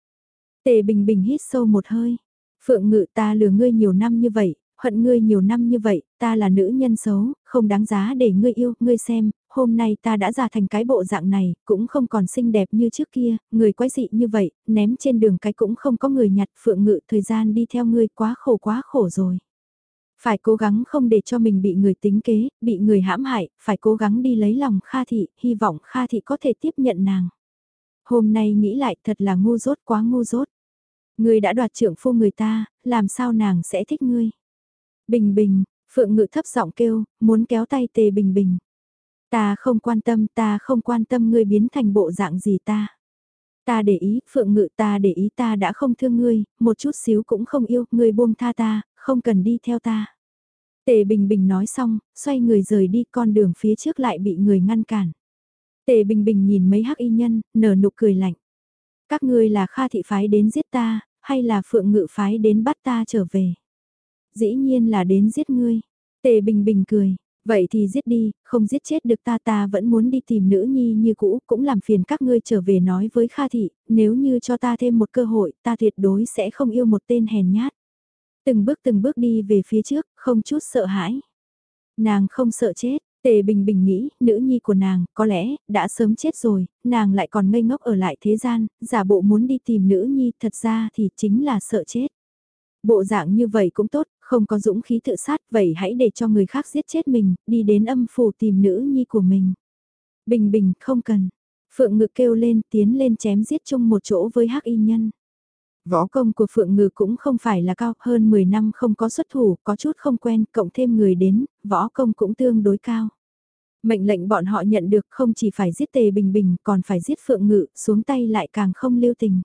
Tề Bình Bình hít sâu một hơi. Phượng ngự ta lừa ngươi nhiều năm như vậy, hận ngươi nhiều năm như vậy, ta là nữ nhân xấu, không đáng giá để ngươi yêu, ngươi xem, hôm nay ta đã già thành cái bộ dạng này, cũng không còn xinh đẹp như trước kia, người quái dị như vậy, ném trên đường cái cũng không có người nhặt phượng ngự thời gian đi theo ngươi quá khổ quá khổ rồi. Phải cố gắng không để cho mình bị người tính kế, bị người hãm hại, phải cố gắng đi lấy lòng Kha Thị, hy vọng Kha Thị có thể tiếp nhận nàng. Hôm nay nghĩ lại thật là ngu dốt quá ngu dốt. Ngươi đã đoạt trưởng phu người ta, làm sao nàng sẽ thích ngươi? Bình bình, Phượng Ngự thấp giọng kêu, muốn kéo tay Tề Bình Bình. Ta không quan tâm, ta không quan tâm ngươi biến thành bộ dạng gì ta. Ta để ý, Phượng Ngự ta để ý ta đã không thương ngươi, một chút xíu cũng không yêu, ngươi buông tha ta, không cần đi theo ta. Tề Bình Bình nói xong, xoay người rời đi con đường phía trước lại bị người ngăn cản. Tề Bình Bình nhìn mấy hắc y nhân, nở nụ cười lạnh. Các ngươi là Kha thị phái đến giết ta, hay là Phượng Ngự phái đến bắt ta trở về? Dĩ nhiên là đến giết ngươi. Tề Bình Bình cười, vậy thì giết đi, không giết chết được ta ta vẫn muốn đi tìm nữ nhi như cũ, cũng làm phiền các ngươi trở về nói với Kha thị, nếu như cho ta thêm một cơ hội, ta tuyệt đối sẽ không yêu một tên hèn nhát. Từng bước từng bước đi về phía trước, không chút sợ hãi. Nàng không sợ chết, Tề Bình Bình nghĩ, nữ nhi của nàng, có lẽ, đã sớm chết rồi, nàng lại còn ngây ngốc ở lại thế gian, giả bộ muốn đi tìm nữ nhi, thật ra thì chính là sợ chết. Bộ dạng như vậy cũng tốt, không có dũng khí tự sát, vậy hãy để cho người khác giết chết mình, đi đến âm phủ tìm nữ nhi của mình. Bình Bình, không cần. Phượng Ngực kêu lên, tiến lên chém giết chung một chỗ với hắc y nhân. Võ công của Phượng Ngự cũng không phải là cao, hơn 10 năm không có xuất thủ, có chút không quen, cộng thêm người đến, võ công cũng tương đối cao. Mệnh lệnh bọn họ nhận được không chỉ phải giết Tề Bình Bình, còn phải giết Phượng Ngự, xuống tay lại càng không lưu tình.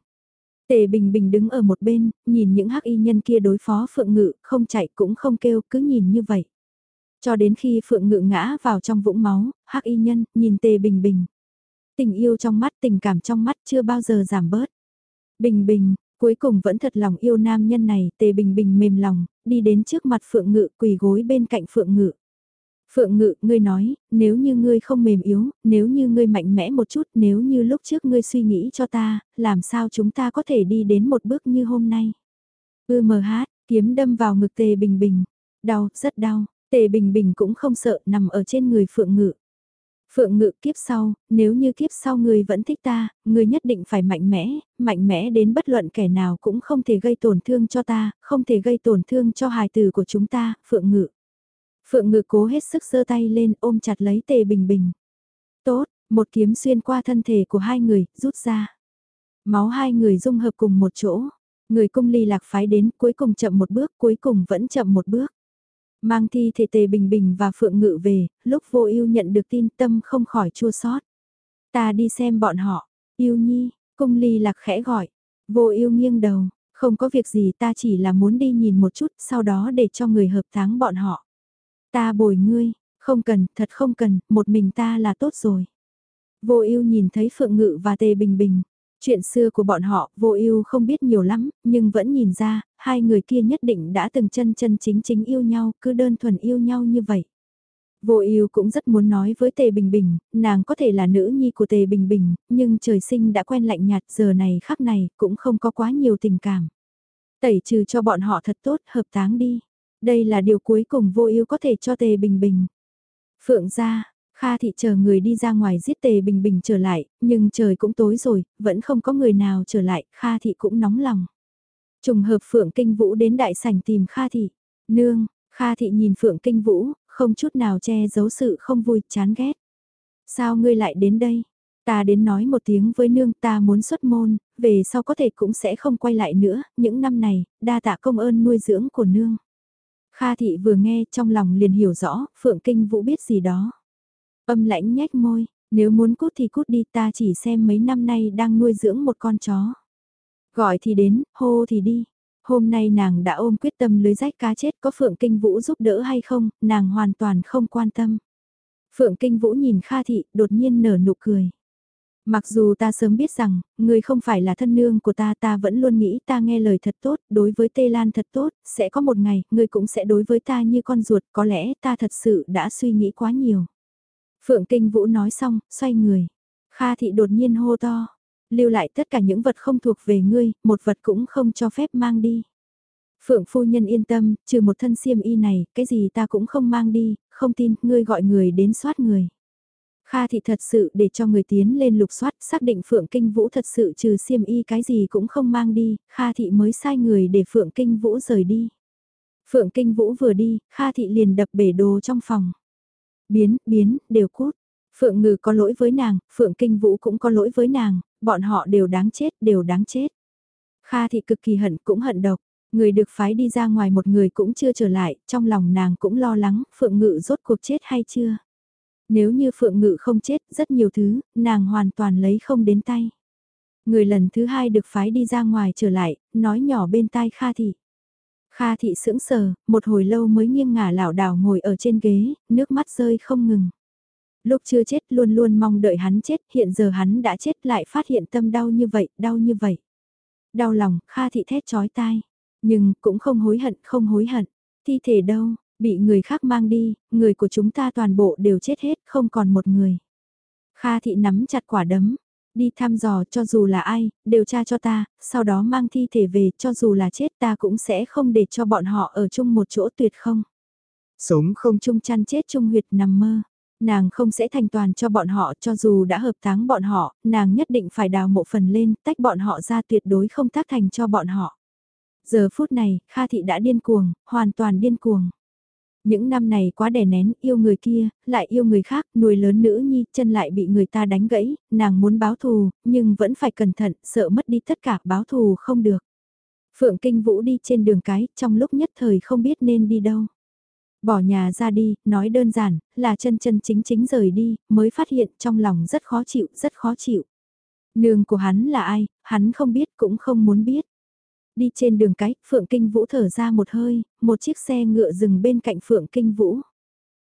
Tề Bình Bình đứng ở một bên, nhìn những hắc y nhân kia đối phó Phượng Ngự, không chạy cũng không kêu, cứ nhìn như vậy. Cho đến khi Phượng Ngự ngã vào trong vũng máu, hắc y nhân, nhìn Tề Bình Bình. Tình yêu trong mắt, tình cảm trong mắt chưa bao giờ giảm bớt. Bình Bình, Cuối cùng vẫn thật lòng yêu nam nhân này, tề bình bình mềm lòng, đi đến trước mặt Phượng Ngự quỳ gối bên cạnh Phượng Ngự. Phượng Ngự, ngươi nói, nếu như ngươi không mềm yếu, nếu như ngươi mạnh mẽ một chút, nếu như lúc trước ngươi suy nghĩ cho ta, làm sao chúng ta có thể đi đến một bước như hôm nay. Ư mờ hát, kiếm đâm vào ngực tề bình bình. Đau, rất đau, tề bình bình cũng không sợ nằm ở trên người Phượng Ngự. Phượng ngự kiếp sau, nếu như kiếp sau ngươi vẫn thích ta, ngươi nhất định phải mạnh mẽ, mạnh mẽ đến bất luận kẻ nào cũng không thể gây tổn thương cho ta, không thể gây tổn thương cho hài tử của chúng ta, Phượng ngự. Phượng ngự cố hết sức giơ tay lên ôm chặt lấy tề bình bình. Tốt, một kiếm xuyên qua thân thể của hai người, rút ra. Máu hai người dung hợp cùng một chỗ. Người cung ly lạc phái đến cuối cùng chậm một bước, cuối cùng vẫn chậm một bước. Mang thi thể tề bình bình và phượng ngự về, lúc vô ưu nhận được tin tâm không khỏi chua sót. Ta đi xem bọn họ, yêu nhi, cung ly lạc khẽ gọi, vô ưu nghiêng đầu, không có việc gì ta chỉ là muốn đi nhìn một chút sau đó để cho người hợp tháng bọn họ. Ta bồi ngươi, không cần, thật không cần, một mình ta là tốt rồi. Vô ưu nhìn thấy Phượng Ngự và Tề Bình Bình, Chuyện xưa của bọn họ, vô ưu không biết nhiều lắm, nhưng vẫn nhìn ra, hai người kia nhất định đã từng chân chân chính chính yêu nhau, cứ đơn thuần yêu nhau như vậy. Vô ưu cũng rất muốn nói với Tề Bình Bình, nàng có thể là nữ nhi của Tề Bình Bình, nhưng trời sinh đã quen lạnh nhạt giờ này khắc này cũng không có quá nhiều tình cảm. Tẩy trừ cho bọn họ thật tốt, hợp táng đi. Đây là điều cuối cùng vô ưu có thể cho Tề Bình Bình. Phượng gia, Kha thị chờ người đi ra ngoài giết tề bình bình trở lại, nhưng trời cũng tối rồi, vẫn không có người nào trở lại, Kha thị cũng nóng lòng. Trùng hợp Phượng Kinh Vũ đến đại sảnh tìm Kha thị. Nương, Kha thị nhìn Phượng Kinh Vũ, không chút nào che giấu sự không vui, chán ghét. Sao ngươi lại đến đây? Ta đến nói một tiếng với nương ta muốn xuất môn, về sau có thể cũng sẽ không quay lại nữa, những năm này, đa tạ công ơn nuôi dưỡng của nương. Kha thị vừa nghe trong lòng liền hiểu rõ, Phượng Kinh Vũ biết gì đó. Âm lãnh nhách môi, nếu muốn cút thì cút đi ta chỉ xem mấy năm nay đang nuôi dưỡng một con chó. Gọi thì đến, hô thì đi. Hôm nay nàng đã ôm quyết tâm lưới rách cá chết có Phượng Kinh Vũ giúp đỡ hay không, nàng hoàn toàn không quan tâm. Phượng Kinh Vũ nhìn Kha Thị, đột nhiên nở nụ cười. Mặc dù ta sớm biết rằng, người không phải là thân nương của ta ta vẫn luôn nghĩ ta nghe lời thật tốt, đối với Tê Lan thật tốt, sẽ có một ngày, người cũng sẽ đối với ta như con ruột, có lẽ ta thật sự đã suy nghĩ quá nhiều. Phượng Kinh Vũ nói xong, xoay người. Kha thị đột nhiên hô to. Lưu lại tất cả những vật không thuộc về ngươi, một vật cũng không cho phép mang đi. Phượng phu nhân yên tâm, trừ một thân xiêm y này, cái gì ta cũng không mang đi, không tin, ngươi gọi người đến soát người. Kha thị thật sự để cho người tiến lên lục soát xác định Phượng Kinh Vũ thật sự trừ xiêm y cái gì cũng không mang đi, Kha thị mới sai người để Phượng Kinh Vũ rời đi. Phượng Kinh Vũ vừa đi, Kha thị liền đập bể đồ trong phòng. Biến, biến, đều cút. Phượng Ngự có lỗi với nàng, Phượng Kinh Vũ cũng có lỗi với nàng, bọn họ đều đáng chết, đều đáng chết. Kha thị cực kỳ hận cũng hận độc, người được phái đi ra ngoài một người cũng chưa trở lại, trong lòng nàng cũng lo lắng, Phượng Ngự rốt cuộc chết hay chưa. Nếu như Phượng Ngự không chết, rất nhiều thứ, nàng hoàn toàn lấy không đến tay. Người lần thứ hai được phái đi ra ngoài trở lại, nói nhỏ bên tai Kha thị. Kha thị sững sờ, một hồi lâu mới nghiêng ngả lảo đảo ngồi ở trên ghế, nước mắt rơi không ngừng. Lúc chưa chết luôn luôn mong đợi hắn chết, hiện giờ hắn đã chết lại phát hiện tâm đau như vậy, đau như vậy. Đau lòng, Kha thị thét chói tai. Nhưng cũng không hối hận, không hối hận. Thi thể đâu, bị người khác mang đi, người của chúng ta toàn bộ đều chết hết, không còn một người. Kha thị nắm chặt quả đấm, đi thăm dò cho dù là ai, điều tra cho ta, sau đó mang thi thể về cho dù là chết ta cũng sẽ không để cho bọn họ ở chung một chỗ tuyệt không. Sống không chung chăn chết chung huyệt nằm mơ. Nàng không sẽ thành toàn cho bọn họ cho dù đã hợp táng bọn họ, nàng nhất định phải đào một phần lên, tách bọn họ ra tuyệt đối không tác thành cho bọn họ. Giờ phút này, Kha Thị đã điên cuồng, hoàn toàn điên cuồng. Những năm này quá đè nén, yêu người kia, lại yêu người khác, nuôi lớn nữ nhi, chân lại bị người ta đánh gãy, nàng muốn báo thù, nhưng vẫn phải cẩn thận, sợ mất đi tất cả, báo thù không được. Phượng Kinh Vũ đi trên đường cái, trong lúc nhất thời không biết nên đi đâu. Bỏ nhà ra đi, nói đơn giản, là chân chân chính chính rời đi, mới phát hiện trong lòng rất khó chịu, rất khó chịu. Nương của hắn là ai, hắn không biết cũng không muốn biết. Đi trên đường cái, Phượng Kinh Vũ thở ra một hơi, một chiếc xe ngựa dừng bên cạnh Phượng Kinh Vũ.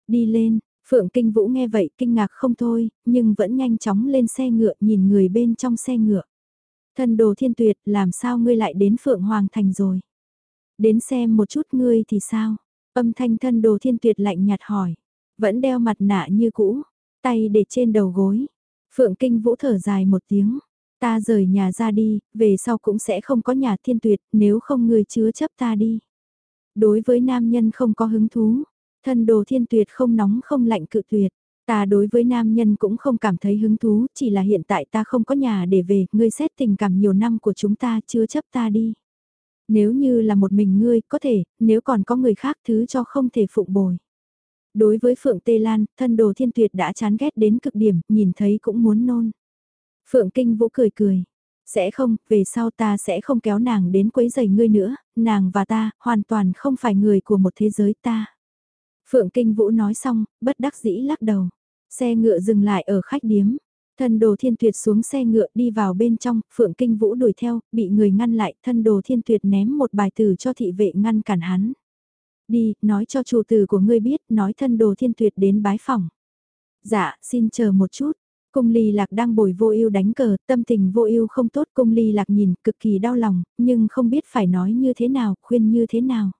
Đi lên, Phượng Kinh Vũ nghe vậy kinh ngạc không thôi, nhưng vẫn nhanh chóng lên xe ngựa nhìn người bên trong xe ngựa. Thần đồ thiên tuyệt, làm sao ngươi lại đến Phượng Hoàng Thành rồi? Đến xem một chút ngươi thì sao? Âm thanh thân đồ thiên tuyệt lạnh nhạt hỏi. Vẫn đeo mặt nạ như cũ, tay để trên đầu gối. Phượng Kinh Vũ thở dài một tiếng. Ta rời nhà ra đi, về sau cũng sẽ không có nhà thiên tuyệt, nếu không người chứa chấp ta đi. Đối với nam nhân không có hứng thú, thân đồ thiên tuyệt không nóng không lạnh cự tuyệt. Ta đối với nam nhân cũng không cảm thấy hứng thú, chỉ là hiện tại ta không có nhà để về, ngươi xét tình cảm nhiều năm của chúng ta chứa chấp ta đi. Nếu như là một mình ngươi, có thể, nếu còn có người khác thứ cho không thể phụng bồi. Đối với Phượng Tê Lan, thân đồ thiên tuyệt đã chán ghét đến cực điểm, nhìn thấy cũng muốn nôn. Phượng Kinh Vũ cười cười. Sẽ không, về sau ta sẽ không kéo nàng đến quấy giày ngươi nữa, nàng và ta, hoàn toàn không phải người của một thế giới ta. Phượng Kinh Vũ nói xong, bất đắc dĩ lắc đầu. Xe ngựa dừng lại ở khách điếm. Thân đồ thiên tuyệt xuống xe ngựa đi vào bên trong, Phượng Kinh Vũ đuổi theo, bị người ngăn lại, thân đồ thiên tuyệt ném một bài từ cho thị vệ ngăn cản hắn. Đi, nói cho chủ tử của ngươi biết, nói thân đồ thiên tuyệt đến bái phòng. Dạ, xin chờ một chút, Cung ly lạc đang bồi vô ưu đánh cờ, tâm tình vô ưu không tốt cung ly lạc nhìn cực kỳ đau lòng, nhưng không biết phải nói như thế nào, khuyên như thế nào.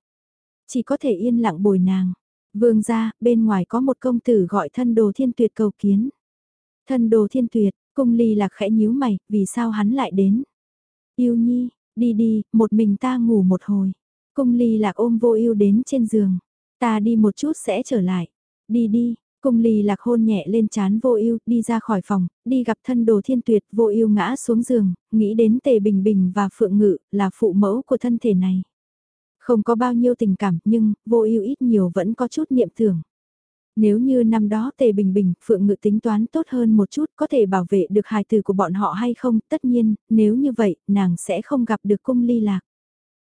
Chỉ có thể yên lặng bồi nàng. Vương ra, bên ngoài có một công tử gọi thân đồ thiên tuyệt cầu kiến. Thân đồ thiên tuyệt, cung ly lạc khẽ nhíu mày, vì sao hắn lại đến? Yêu nhi, đi đi, một mình ta ngủ một hồi. Cung ly lạc ôm vô ưu đến trên giường. Ta đi một chút sẽ trở lại. Đi đi, Cung ly lạc hôn nhẹ lên chán vô ưu đi ra khỏi phòng, đi gặp thân đồ thiên tuyệt, vô ưu ngã xuống giường, nghĩ đến tề bình bình và phượng ngự, là phụ mẫu của thân thể này. Không có bao nhiêu tình cảm nhưng, vô ưu ít nhiều vẫn có chút niệm tưởng. Nếu như năm đó Tề Bình Bình, Phượng Ngự tính toán tốt hơn một chút có thể bảo vệ được hài tử của bọn họ hay không, tất nhiên, nếu như vậy, nàng sẽ không gặp được cung ly lạc.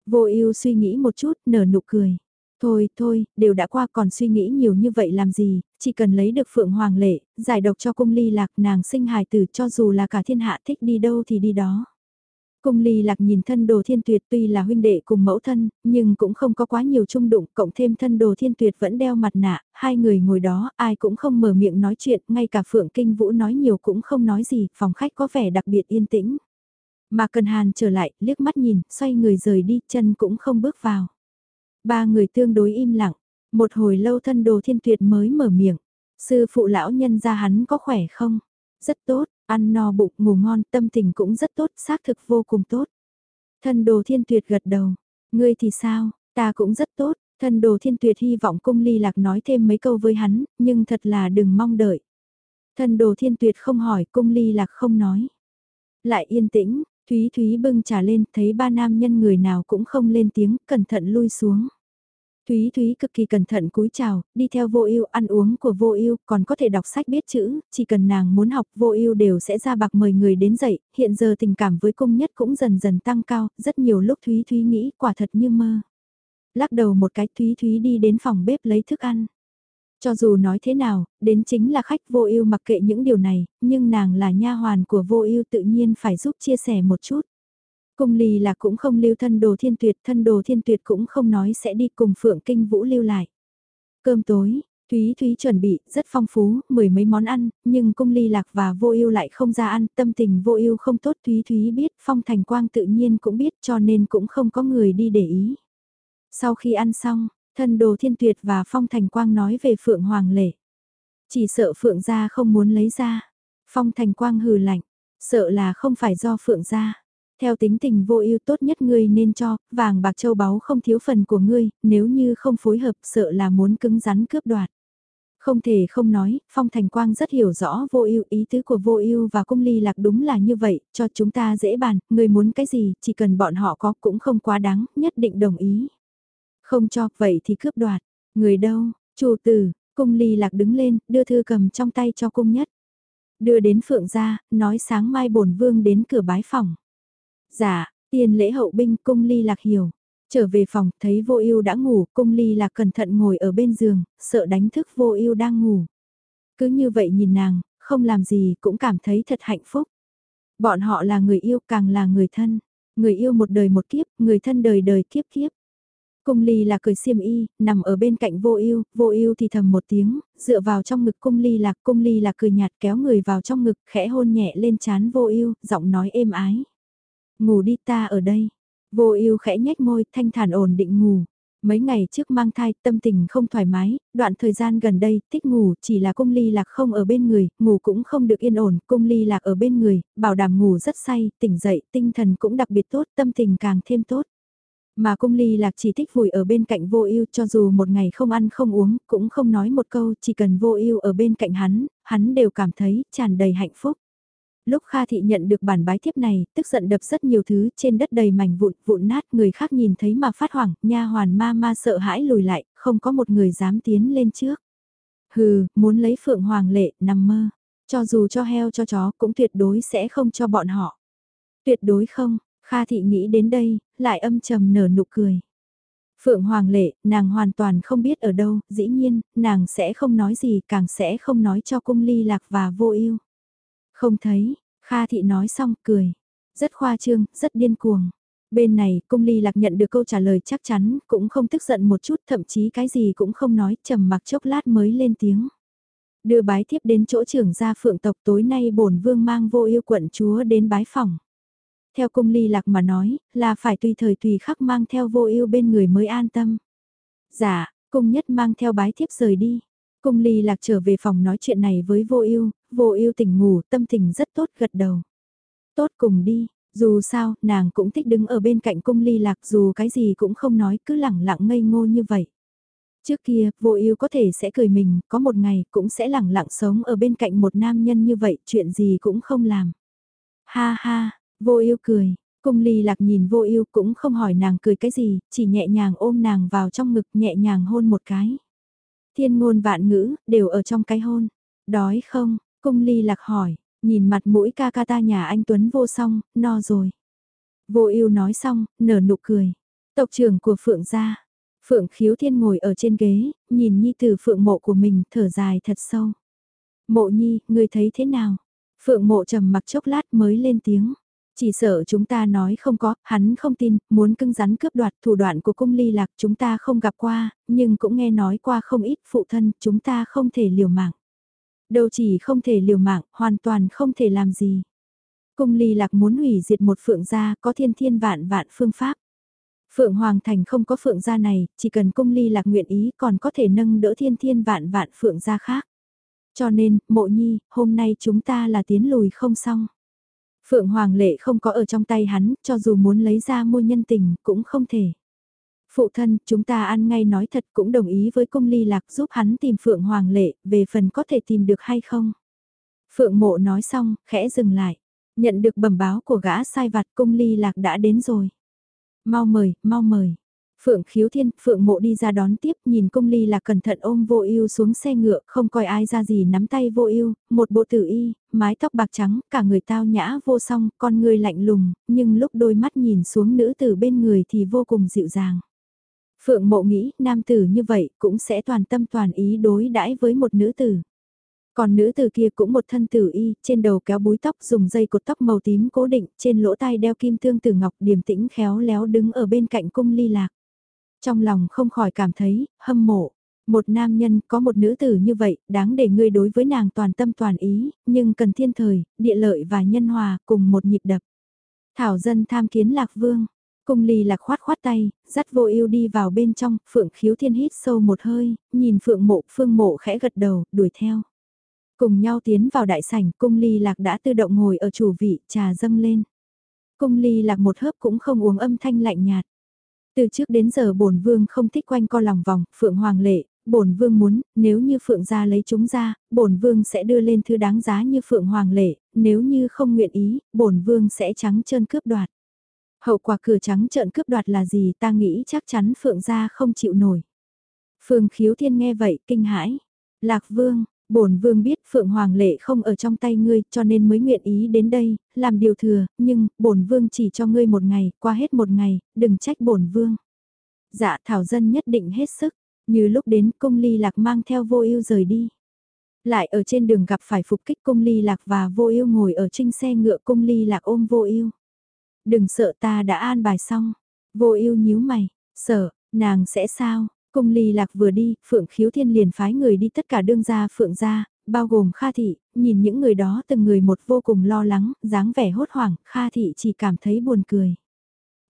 Vô ưu suy nghĩ một chút, nở nụ cười. Thôi, thôi, đều đã qua còn suy nghĩ nhiều như vậy làm gì, chỉ cần lấy được Phượng Hoàng Lệ, giải độc cho cung ly lạc nàng sinh hài tử cho dù là cả thiên hạ thích đi đâu thì đi đó. Cung ly lạc nhìn thân đồ thiên tuyệt tuy là huynh đệ cùng mẫu thân, nhưng cũng không có quá nhiều chung đụng, cộng thêm thân đồ thiên tuyệt vẫn đeo mặt nạ, hai người ngồi đó, ai cũng không mở miệng nói chuyện, ngay cả Phượng Kinh Vũ nói nhiều cũng không nói gì, phòng khách có vẻ đặc biệt yên tĩnh. Mà Cần Hàn trở lại, liếc mắt nhìn, xoay người rời đi, chân cũng không bước vào. Ba người tương đối im lặng, một hồi lâu thân đồ thiên tuyệt mới mở miệng. Sư phụ lão nhân ra hắn có khỏe không? Rất tốt, ăn no bụng ngủ ngon tâm tình cũng rất tốt, xác thực vô cùng tốt. Thân đồ thiên tuyệt gật đầu. Ngươi thì sao? Ta cũng rất tốt. Thân đồ thiên tuyệt hy vọng cung ly lạc nói thêm mấy câu với hắn, nhưng thật là đừng mong đợi. Thân đồ thiên tuyệt không hỏi, cung ly lạc không nói. Lại yên tĩnh, Thúy Thúy bưng trà lên, thấy ba nam nhân người nào cũng không lên tiếng, cẩn thận lui xuống. Thúy Thúy cực kỳ cẩn thận cúi chào, đi theo vô ưu ăn uống của vô ưu còn có thể đọc sách biết chữ, chỉ cần nàng muốn học vô ưu đều sẽ ra bạc mời người đến dạy, hiện giờ tình cảm với cung nhất cũng dần dần tăng cao, rất nhiều lúc Thúy Thúy nghĩ quả thật như mơ. Lắc đầu một cái Thúy Thúy đi đến phòng bếp lấy thức ăn. Cho dù nói thế nào, đến chính là khách vô ưu mặc kệ những điều này, nhưng nàng là nha hoàn của vô ưu tự nhiên phải giúp chia sẻ một chút. Cung ly là cũng không lưu thân đồ thiên tuyệt, thân đồ thiên tuyệt cũng không nói sẽ đi cùng Phượng Kinh Vũ lưu lại. Cơm tối, Thúy Thúy chuẩn bị rất phong phú, mười mấy món ăn, nhưng cung ly lạc và vô ưu lại không ra ăn, tâm tình vô ưu không tốt Thúy Thúy biết, phong thành quang tự nhiên cũng biết cho nên cũng không có người đi để ý. Sau khi ăn xong, thân đồ thiên tuyệt và phong thành quang nói về Phượng Hoàng Lệ. Chỉ sợ Phượng gia không muốn lấy ra. Phong thành quang hừ lạnh, sợ là không phải do Phượng gia. Theo tính tình vô ưu tốt nhất ngươi nên cho, vàng bạc châu báu không thiếu phần của ngươi, nếu như không phối hợp sợ là muốn cứng rắn cướp đoạt. Không thể không nói, Phong Thành Quang rất hiểu rõ vô ưu ý tứ của vô ưu và cung ly lạc đúng là như vậy, cho chúng ta dễ bàn, người muốn cái gì, chỉ cần bọn họ có cũng không quá đáng, nhất định đồng ý. Không cho, vậy thì cướp đoạt. Người đâu, chủ tử, cung ly lạc đứng lên, đưa thư cầm trong tay cho cung nhất. Đưa đến phượng gia, nói sáng mai bổn vương đến cửa bái phòng. Dạ, tiền lễ hậu binh cung ly lạc hiểu. Trở về phòng, thấy vô ưu đã ngủ, cung ly lạc cẩn thận ngồi ở bên giường, sợ đánh thức vô ưu đang ngủ. Cứ như vậy nhìn nàng, không làm gì cũng cảm thấy thật hạnh phúc. Bọn họ là người yêu càng là người thân. Người yêu một đời một kiếp, người thân đời đời kiếp kiếp. Cung ly là cười xiêm y, nằm ở bên cạnh vô ưu, vô ưu thì thầm một tiếng, dựa vào trong ngực cung ly lạc, cung ly là cười nhạt kéo người vào trong ngực, khẽ hôn nhẹ lên chán vô ưu, giọng nói êm ái. Ngủ đi ta ở đây. Vô ưu khẽ nhếch môi, thanh thản ổn định ngủ. Mấy ngày trước mang thai, tâm tình không thoải mái, đoạn thời gian gần đây, thích ngủ, chỉ là cung ly lạc không ở bên người, ngủ cũng không được yên ổn, cung ly lạc ở bên người, bảo đảm ngủ rất say, tỉnh dậy, tinh thần cũng đặc biệt tốt, tâm tình càng thêm tốt. Mà cung ly lạc chỉ thích vùi ở bên cạnh vô ưu cho dù một ngày không ăn không uống, cũng không nói một câu, chỉ cần vô ưu ở bên cạnh hắn, hắn đều cảm thấy tràn đầy hạnh phúc. Lúc Kha Thị nhận được bản bái thiếp này, tức giận đập rất nhiều thứ trên đất đầy mảnh vụn, vụn nát, người khác nhìn thấy mà phát hoảng, nha hoàn ma ma sợ hãi lùi lại, không có một người dám tiến lên trước. Hừ, muốn lấy Phượng Hoàng lệ, nằm mơ. Cho dù cho heo cho chó cũng tuyệt đối sẽ không cho bọn họ. Tuyệt đối không, Kha Thị nghĩ đến đây, lại âm trầm nở nụ cười. Phượng Hoàng lệ, nàng hoàn toàn không biết ở đâu, dĩ nhiên, nàng sẽ không nói gì, càng sẽ không nói cho cung ly lạc và vô ưu. Không thấy, Kha Thị nói xong cười. Rất khoa trương, rất điên cuồng. Bên này, cung ly lạc nhận được câu trả lời chắc chắn, cũng không tức giận một chút, thậm chí cái gì cũng không nói, trầm mặc chốc lát mới lên tiếng. Đưa bái thiếp đến chỗ trưởng gia phượng tộc tối nay bổn vương mang vô yêu quận chúa đến bái phòng. Theo cung ly lạc mà nói, là phải tùy thời tùy khắc mang theo vô yêu bên người mới an tâm. Dạ, cung nhất mang theo bái thiếp rời đi. Cung ly lạc trở về phòng nói chuyện này với vô ưu vô ưu tỉnh ngủ, tâm tình rất tốt gật đầu. Tốt cùng đi, dù sao, nàng cũng thích đứng ở bên cạnh cung ly lạc dù cái gì cũng không nói cứ lẳng lặng ngây ngô như vậy. Trước kia, vô ưu có thể sẽ cười mình, có một ngày cũng sẽ lẳng lặng sống ở bên cạnh một nam nhân như vậy, chuyện gì cũng không làm. Ha ha, vô ưu cười, cung ly lạc nhìn vô ưu cũng không hỏi nàng cười cái gì, chỉ nhẹ nhàng ôm nàng vào trong ngực nhẹ nhàng hôn một cái. Thiên ngôn vạn ngữ, đều ở trong cái hôn. Đói không, cung ly lạc hỏi, nhìn mặt mũi ca ca ta nhà anh Tuấn vô song, no rồi. Vô ưu nói xong, nở nụ cười. Tộc trưởng của Phượng gia. Phượng khiếu thiên ngồi ở trên ghế, nhìn nhi từ Phượng mộ của mình, thở dài thật sâu. Mộ nhi, người thấy thế nào? Phượng mộ trầm mặc chốc lát mới lên tiếng. Chỉ sợ chúng ta nói không có, hắn không tin, muốn cưng rắn cướp đoạt thủ đoạn của cung ly lạc chúng ta không gặp qua, nhưng cũng nghe nói qua không ít phụ thân, chúng ta không thể liều mạng. Đâu chỉ không thể liều mạng, hoàn toàn không thể làm gì. Cung ly lạc muốn hủy diệt một phượng gia có thiên thiên vạn vạn phương pháp. Phượng Hoàng Thành không có phượng gia này, chỉ cần cung ly lạc nguyện ý còn có thể nâng đỡ thiên thiên vạn vạn phượng gia khác. Cho nên, mộ nhi, hôm nay chúng ta là tiến lùi không xong. Phượng Hoàng lệ không có ở trong tay hắn, cho dù muốn lấy ra mua nhân tình, cũng không thể. Phụ thân, chúng ta ăn ngay nói thật cũng đồng ý với cung ly lạc giúp hắn tìm Phượng Hoàng lệ, về phần có thể tìm được hay không. Phượng mộ nói xong, khẽ dừng lại. Nhận được bẩm báo của gã sai vặt cung ly lạc đã đến rồi. Mau mời, mau mời. Phượng khiếu thiên, Phượng mộ đi ra đón tiếp, nhìn cung ly là cẩn thận ôm vô ưu xuống xe ngựa, không coi ai ra gì nắm tay vô ưu một bộ tử y, mái tóc bạc trắng, cả người tao nhã vô song, con người lạnh lùng, nhưng lúc đôi mắt nhìn xuống nữ tử bên người thì vô cùng dịu dàng. Phượng mộ nghĩ, nam tử như vậy cũng sẽ toàn tâm toàn ý đối đãi với một nữ tử. Còn nữ tử kia cũng một thân tử y, trên đầu kéo búi tóc dùng dây cột tóc màu tím cố định, trên lỗ tai đeo kim thương tử ngọc điềm tĩnh khéo léo đứng ở bên cạnh cung ly lạc. Trong lòng không khỏi cảm thấy, hâm mộ. Một nam nhân có một nữ tử như vậy, đáng để ngươi đối với nàng toàn tâm toàn ý, nhưng cần thiên thời, địa lợi và nhân hòa cùng một nhịp đập. Thảo dân tham kiến lạc vương. Cung ly lạc khoát khoát tay, dắt vô ưu đi vào bên trong, phượng khiếu thiên hít sâu một hơi, nhìn phượng mộ, phương mộ khẽ gật đầu, đuổi theo. Cùng nhau tiến vào đại sảnh, cung ly lạc đã tự động ngồi ở chủ vị, trà dâng lên. Cung ly lạc một hớp cũng không uống âm thanh lạnh nhạt. Từ trước đến giờ bổn vương không thích quanh co lòng vòng, Phượng Hoàng lệ, bổn vương muốn, nếu như Phượng gia lấy chúng ra, bổn vương sẽ đưa lên thứ đáng giá như Phượng Hoàng lệ, nếu như không nguyện ý, bổn vương sẽ trắng trơn cướp đoạt. Hậu quả cửa trắng trợn cướp đoạt là gì ta nghĩ chắc chắn Phượng gia không chịu nổi. Phương khiếu thiên nghe vậy kinh hãi. Lạc vương, bổn vương biết Phượng Hoàng lệ không ở trong tay ngươi cho nên mới nguyện ý đến đây, làm điều thừa, nhưng, bổn vương chỉ cho ngươi một ngày, qua hết một ngày, đừng trách bổn vương. Dạ thảo dân nhất định hết sức, như lúc đến cung ly lạc mang theo vô ưu rời đi. Lại ở trên đường gặp phải phục kích cung ly lạc và vô ưu ngồi ở trên xe ngựa cung ly lạc ôm vô ưu. Đừng sợ ta đã an bài xong. Vô ưu nhíu mày, sợ, nàng sẽ sao? Cung ly lạc vừa đi, Phượng Khiếu Thiên liền phái người đi tất cả đương gia Phượng gia, bao gồm Kha Thị, nhìn những người đó từng người một vô cùng lo lắng, dáng vẻ hốt hoảng, Kha Thị chỉ cảm thấy buồn cười.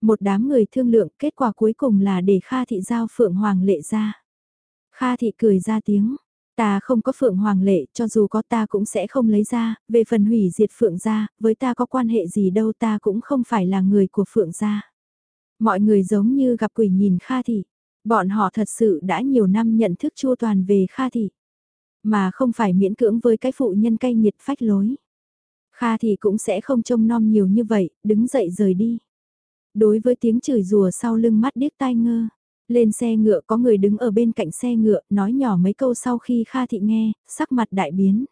Một đám người thương lượng, kết quả cuối cùng là để Kha Thị giao Phượng Hoàng lệ ra. Kha Thị cười ra tiếng, ta không có Phượng Hoàng lệ, cho dù có ta cũng sẽ không lấy ra, về phần hủy diệt Phượng gia, với ta có quan hệ gì đâu ta cũng không phải là người của Phượng gia. Mọi người giống như gặp quỷ nhìn Kha Thị. Bọn họ thật sự đã nhiều năm nhận thức chua toàn về Kha Thị. Mà không phải miễn cưỡng với cái phụ nhân cay nghiệt phách lối. Kha Thị cũng sẽ không trông nom nhiều như vậy, đứng dậy rời đi. Đối với tiếng chửi rùa sau lưng mắt điếc tai ngơ. Lên xe ngựa có người đứng ở bên cạnh xe ngựa, nói nhỏ mấy câu sau khi Kha Thị nghe, sắc mặt đại biến.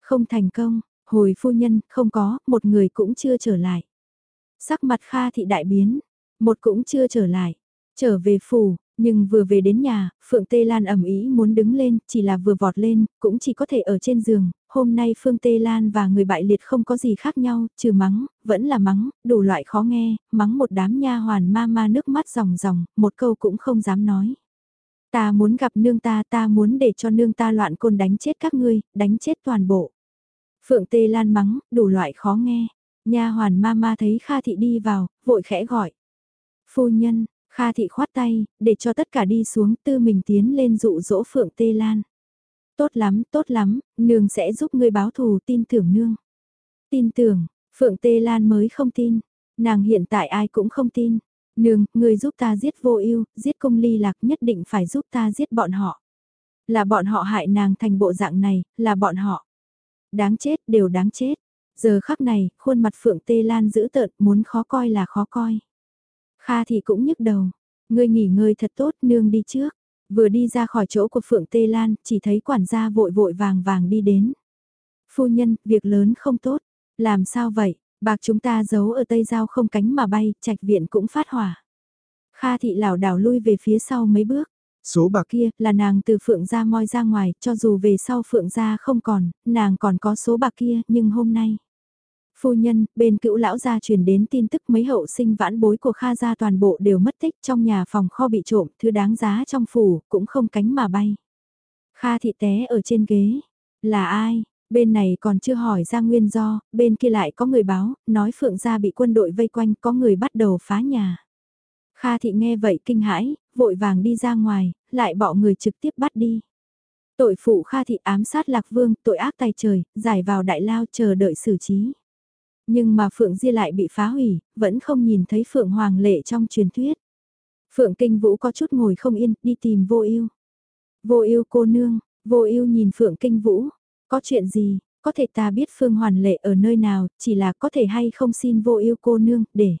Không thành công, hồi phu nhân, không có, một người cũng chưa trở lại. Sắc mặt Kha Thị đại biến, một cũng chưa trở lại. Trở về phủ, nhưng vừa về đến nhà, Phượng Tê Lan ẩm ý muốn đứng lên, chỉ là vừa vọt lên, cũng chỉ có thể ở trên giường, hôm nay Phương Tê Lan và người bại liệt không có gì khác nhau, trừ mắng, vẫn là mắng, đủ loại khó nghe, mắng một đám nha hoàn ma ma nước mắt ròng ròng, một câu cũng không dám nói. Ta muốn gặp nương ta, ta muốn để cho nương ta loạn côn đánh chết các ngươi, đánh chết toàn bộ. Phượng Tê Lan mắng, đủ loại khó nghe. Nha hoàn ma ma thấy Kha Thị đi vào, vội khẽ gọi. Phu nhân, Kha thị khoát tay, để cho tất cả đi xuống tư mình tiến lên dụ dỗ Phượng Tê Lan. Tốt lắm, tốt lắm, nương sẽ giúp ngươi báo thù tin tưởng nương. Tin tưởng, Phượng Tê Lan mới không tin, nàng hiện tại ai cũng không tin. Nương, ngươi giúp ta giết vô ưu, giết công ly lạc nhất định phải giúp ta giết bọn họ. Là bọn họ hại nàng thành bộ dạng này, là bọn họ. Đáng chết, đều đáng chết. Giờ khắc này, khuôn mặt Phượng Tê Lan dữ tợn, muốn khó coi là khó coi. Kha thì cũng nhức đầu. Ngươi nghỉ ngơi thật tốt, nương đi trước. Vừa đi ra khỏi chỗ của Phượng Tê Lan, chỉ thấy quản gia vội vội vàng vàng đi đến. Phu nhân, việc lớn không tốt. Làm sao vậy? Bạc chúng ta giấu ở Tây Giao không cánh mà bay, trạch viện cũng phát hỏa. Kha thị lảo đảo lui về phía sau mấy bước. Số bạc kia là nàng từ Phượng gia moi ra ngoài, cho dù về sau Phượng gia không còn, nàng còn có số bạc kia, nhưng hôm nay. Phu nhân, bên cữu lão gia truyền đến tin tức mấy hậu sinh vãn bối của Kha gia toàn bộ đều mất tích trong nhà phòng kho bị trộm, thứ đáng giá trong phủ, cũng không cánh mà bay. Kha thị té ở trên ghế. Là ai? Bên này còn chưa hỏi ra nguyên do, bên kia lại có người báo, nói Phượng gia bị quân đội vây quanh, có người bắt đầu phá nhà. Kha thị nghe vậy kinh hãi, vội vàng đi ra ngoài, lại bỏ người trực tiếp bắt đi. Tội phụ Kha thị ám sát Lạc Vương, tội ác tay trời, giải vào đại lao chờ đợi xử trí. Nhưng mà Phượng Di lại bị phá hủy, vẫn không nhìn thấy Phượng Hoàng lệ trong truyền thuyết. Phượng Kinh Vũ có chút ngồi không yên, đi tìm vô ưu. Vô ưu cô nương, vô ưu nhìn Phượng Kinh Vũ, có chuyện gì, có thể ta biết Phương Hoàn Lệ ở nơi nào, chỉ là có thể hay không xin vô yêu cô nương, để.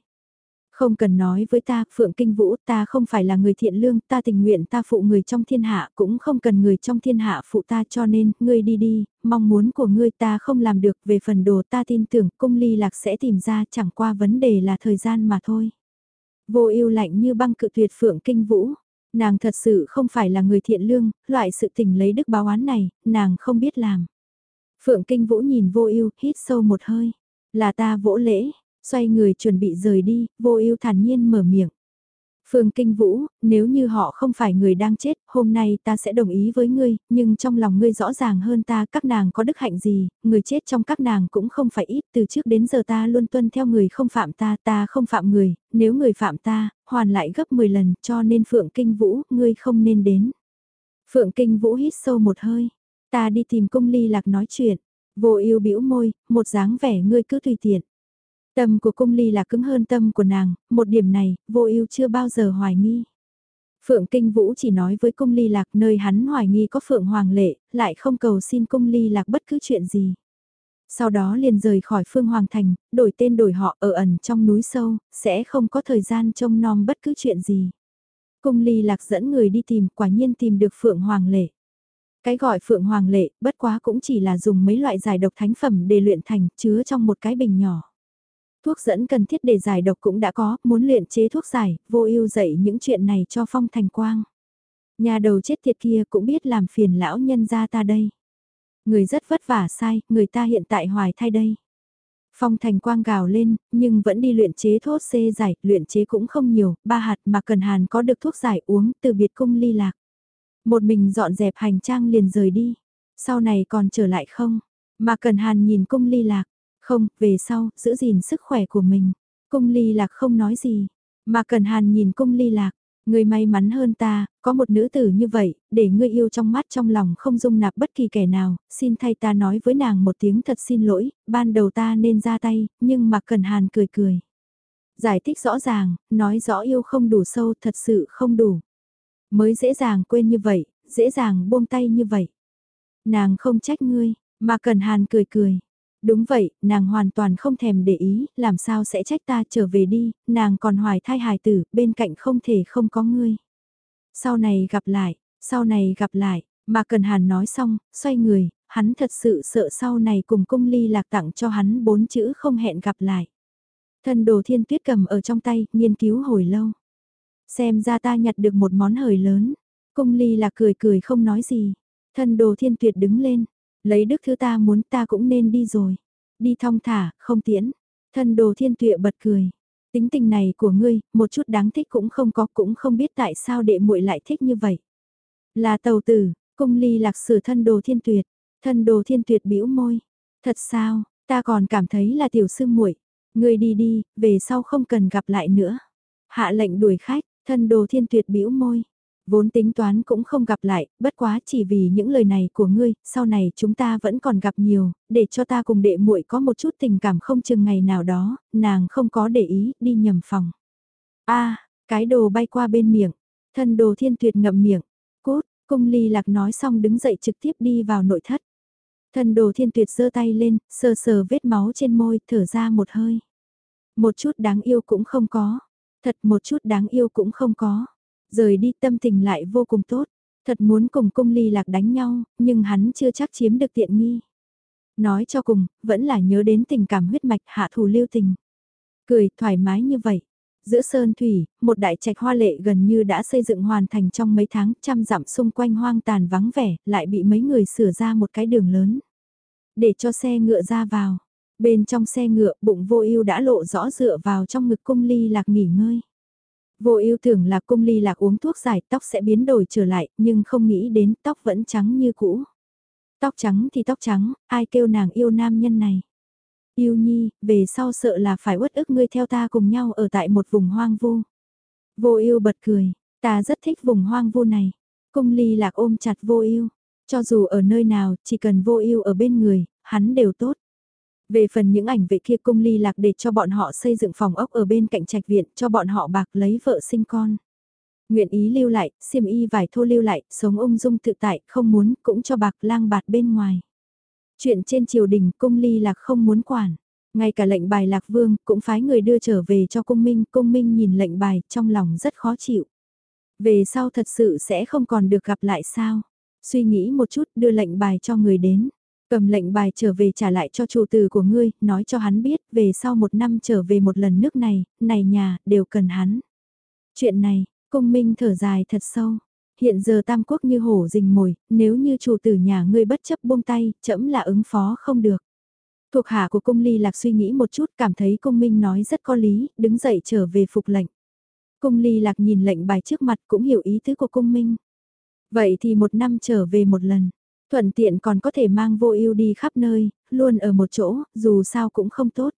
Không cần nói với ta, Phượng Kinh Vũ, ta không phải là người thiện lương, ta tình nguyện ta phụ người trong thiên hạ, cũng không cần người trong thiên hạ phụ ta cho nên, ngươi đi đi, mong muốn của ngươi ta không làm được, về phần đồ ta tin tưởng cung ly lạc sẽ tìm ra chẳng qua vấn đề là thời gian mà thôi. Vô yêu lạnh như băng cự tuyệt Phượng Kinh Vũ, nàng thật sự không phải là người thiện lương, loại sự tình lấy đức báo oán này, nàng không biết làm. Phượng Kinh Vũ nhìn vô ưu hít sâu một hơi. Là ta vỗ lễ, xoay người chuẩn bị rời đi, vô ưu thản nhiên mở miệng. Phương Kinh Vũ, nếu như họ không phải người đang chết, hôm nay ta sẽ đồng ý với ngươi, nhưng trong lòng ngươi rõ ràng hơn ta các nàng có đức hạnh gì, người chết trong các nàng cũng không phải ít, từ trước đến giờ ta luôn tuân theo người không phạm ta, ta không phạm người, nếu người phạm ta, hoàn lại gấp 10 lần, cho nên Phượng Kinh Vũ, ngươi không nên đến. Phượng Kinh Vũ hít sâu một hơi, Ta đi tìm cung ly lạc nói chuyện. Vô yêu bĩu môi, một dáng vẻ ngươi cứ tùy tiện. Tâm của cung ly là cứng hơn tâm của nàng, một điểm này, vô ưu chưa bao giờ hoài nghi. Phượng Kinh Vũ chỉ nói với cung ly lạc nơi hắn hoài nghi có Phượng Hoàng lệ, lại không cầu xin cung ly lạc bất cứ chuyện gì. Sau đó liền rời khỏi Phương Hoàng Thành, đổi tên đổi họ ở ẩn trong núi sâu, sẽ không có thời gian trông nom bất cứ chuyện gì. Cung ly lạc dẫn người đi tìm, quả nhiên tìm được Phượng Hoàng lệ. Cái gọi phượng hoàng lệ, bất quá cũng chỉ là dùng mấy loại giải độc thánh phẩm để luyện thành, chứa trong một cái bình nhỏ. Thuốc dẫn cần thiết để giải độc cũng đã có, muốn luyện chế thuốc giải, vô ưu dạy những chuyện này cho phong thành quang. Nhà đầu chết tiệt kia cũng biết làm phiền lão nhân ra ta đây. Người rất vất vả sai, người ta hiện tại hoài thai đây. Phong thành quang gào lên, nhưng vẫn đi luyện chế thuốc xê giải, luyện chế cũng không nhiều, ba hạt mà cần hàn có được thuốc giải uống từ biệt cung ly lạc. Một mình dọn dẹp hành trang liền rời đi. Sau này còn trở lại không? Mà Cần Hàn nhìn cung ly lạc. Không, về sau, giữ gìn sức khỏe của mình. Cung ly lạc không nói gì. Mà Cần Hàn nhìn cung ly lạc. Người may mắn hơn ta, có một nữ tử như vậy, để ngươi yêu trong mắt trong lòng không dung nạp bất kỳ kẻ nào, xin thay ta nói với nàng một tiếng thật xin lỗi, ban đầu ta nên ra tay, nhưng mà Cần Hàn cười cười. Giải thích rõ ràng, nói rõ yêu không đủ sâu thật sự không đủ. Mới dễ dàng quên như vậy, dễ dàng buông tay như vậy. Nàng không trách ngươi, mà Cần Hàn cười cười. Đúng vậy, nàng hoàn toàn không thèm để ý, làm sao sẽ trách ta trở về đi, nàng còn hoài thai hài tử, bên cạnh không thể không có ngươi. Sau này gặp lại, sau này gặp lại, mà Cần Hàn nói xong, xoay người, hắn thật sự sợ sau này cùng cung ly lạc tặng cho hắn bốn chữ không hẹn gặp lại. Thân đồ thiên tuyết cầm ở trong tay, nghiên cứu hồi lâu. Xem ra ta nhặt được một món hời lớn. Cung ly lạc cười cười không nói gì. Thân đồ thiên tuyệt đứng lên. Lấy đức thứ ta muốn ta cũng nên đi rồi. Đi thong thả, không tiễn. Thân đồ thiên tuệ bật cười. Tính tình này của ngươi, một chút đáng thích cũng không có cũng không biết tại sao đệ muội lại thích như vậy. Là tàu tử, cung ly lạc sử thân đồ thiên tuyệt. Thân đồ thiên tuyệt bĩu môi. Thật sao, ta còn cảm thấy là tiểu sư muội Ngươi đi đi, về sau không cần gặp lại nữa. Hạ lệnh đuổi khách, Thân đồ thiên tuyệt bĩu môi. Vốn tính toán cũng không gặp lại, bất quá chỉ vì những lời này của ngươi, sau này chúng ta vẫn còn gặp nhiều, để cho ta cùng đệ muội có một chút tình cảm không chừng ngày nào đó, nàng không có để ý, đi nhầm phòng. a cái đồ bay qua bên miệng, thân đồ thiên tuyệt ngậm miệng, cút, cung ly lạc nói xong đứng dậy trực tiếp đi vào nội thất. Thân đồ thiên tuyệt giơ tay lên, sờ sờ vết máu trên môi, thở ra một hơi. Một chút đáng yêu cũng không có. Thật một chút đáng yêu cũng không có. Rời đi tâm tình lại vô cùng tốt. Thật muốn cùng cung ly lạc đánh nhau, nhưng hắn chưa chắc chiếm được tiện nghi. Nói cho cùng, vẫn là nhớ đến tình cảm huyết mạch hạ thù lưu tình. Cười thoải mái như vậy. Giữa sơn thủy, một đại trạch hoa lệ gần như đã xây dựng hoàn thành trong mấy tháng, trăm dặm xung quanh hoang tàn vắng vẻ, lại bị mấy người sửa ra một cái đường lớn. Để cho xe ngựa ra vào, Bên trong xe ngựa bụng vô ưu đã lộ rõ dựa vào trong ngực cung ly lạc nghỉ ngơi. Vô ưu tưởng là cung ly lạc uống thuốc giải tóc sẽ biến đổi trở lại nhưng không nghĩ đến tóc vẫn trắng như cũ. Tóc trắng thì tóc trắng, ai kêu nàng yêu nam nhân này. Yêu nhi, về sau sợ là phải uất ức ngươi theo ta cùng nhau ở tại một vùng hoang vu. Vô ưu bật cười, ta rất thích vùng hoang vu này. Cung ly lạc ôm chặt vô ưu, cho dù ở nơi nào, chỉ cần vô ưu ở bên người, hắn đều tốt. Về phần những ảnh vệ kia cung ly lạc để cho bọn họ xây dựng phòng ốc ở bên cạnh trạch viện cho bọn họ bạc lấy vợ sinh con. Nguyện ý lưu lại, xiêm y vải thô lưu lại, sống ung dung tự tại, không muốn cũng cho bạc lang bạt bên ngoài. Chuyện trên triều đình cung ly lạc không muốn quản. Ngay cả lệnh bài lạc vương cũng phái người đưa trở về cho cung minh. Cung minh nhìn lệnh bài trong lòng rất khó chịu. Về sau thật sự sẽ không còn được gặp lại sao. Suy nghĩ một chút đưa lệnh bài cho người đến. Cầm lệnh bài trở về trả lại cho chủ tử của ngươi, nói cho hắn biết, về sau một năm trở về một lần nước này, này nhà, đều cần hắn. Chuyện này, công minh thở dài thật sâu. Hiện giờ tam quốc như hổ rình mồi, nếu như chủ tử nhà ngươi bất chấp buông tay, chẫm là ứng phó không được. Thuộc hạ của cung ly lạc suy nghĩ một chút, cảm thấy công minh nói rất có lý, đứng dậy trở về phục lệnh. Cung ly lạc nhìn lệnh bài trước mặt cũng hiểu ý tứ của cung minh. Vậy thì một năm trở về một lần. Thuận tiện còn có thể mang vô ưu đi khắp nơi, luôn ở một chỗ, dù sao cũng không tốt.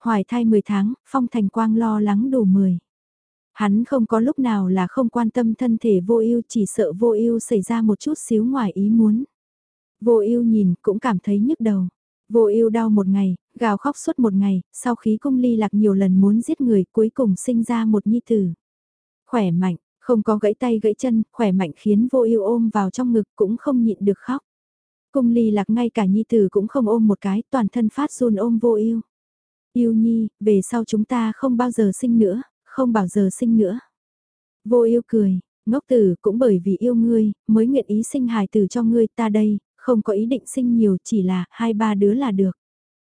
Hoài thai 10 tháng, Phong Thành Quang lo lắng đủ 10. Hắn không có lúc nào là không quan tâm thân thể vô ưu chỉ sợ vô ưu xảy ra một chút xíu ngoài ý muốn. Vô ưu nhìn cũng cảm thấy nhức đầu. Vô ưu đau một ngày, gào khóc suốt một ngày, sau khi cung ly lạc nhiều lần muốn giết người cuối cùng sinh ra một nhi tử. Khỏe mạnh, không có gãy tay gãy chân, khỏe mạnh khiến vô ưu ôm vào trong ngực cũng không nhịn được khóc. Cung ly lạc ngay cả nhi tử cũng không ôm một cái, toàn thân phát run ôm vô ưu. Yêu nhi, về sau chúng ta không bao giờ sinh nữa, không bao giờ sinh nữa. Vô yêu cười, ngốc tử cũng bởi vì yêu ngươi, mới nguyện ý sinh hài tử cho ngươi ta đây, không có ý định sinh nhiều chỉ là hai ba đứa là được.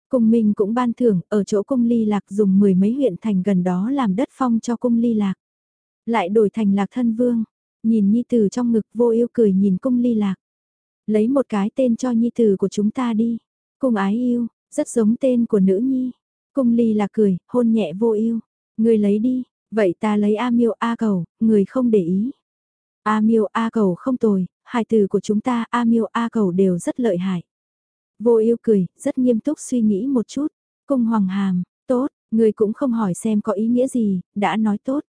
cùng mình cũng ban thưởng, ở chỗ cung ly lạc dùng mười mấy huyện thành gần đó làm đất phong cho cung ly lạc. Lại đổi thành lạc thân vương, nhìn nhi tử trong ngực vô yêu cười nhìn cung ly lạc. Lấy một cái tên cho nhi tử của chúng ta đi. Cung ái yêu, rất giống tên của nữ nhi. Cung ly lạc cười, hôn nhẹ vô yêu. Người lấy đi, vậy ta lấy A miêu A cầu, người không để ý. A miêu A cầu không tồi, hai từ của chúng ta A miêu A cầu đều rất lợi hại. Vô yêu cười, rất nghiêm túc suy nghĩ một chút. Cung hoàng hàm, tốt, người cũng không hỏi xem có ý nghĩa gì, đã nói tốt.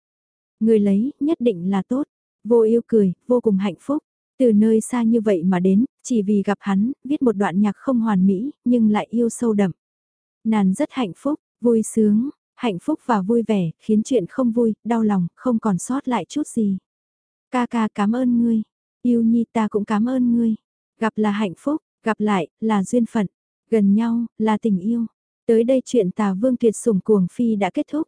Người lấy, nhất định là tốt. Vô yêu cười, vô cùng hạnh phúc. Từ nơi xa như vậy mà đến, chỉ vì gặp hắn, viết một đoạn nhạc không hoàn mỹ, nhưng lại yêu sâu đậm. Nàng rất hạnh phúc, vui sướng, hạnh phúc và vui vẻ, khiến chuyện không vui, đau lòng, không còn sót lại chút gì. Ca ca cảm ơn ngươi, yêu nhi ta cũng cảm ơn ngươi. Gặp là hạnh phúc, gặp lại, là duyên phận, gần nhau, là tình yêu. Tới đây chuyện Tà Vương Tuyệt Sủng Cuồng Phi đã kết thúc.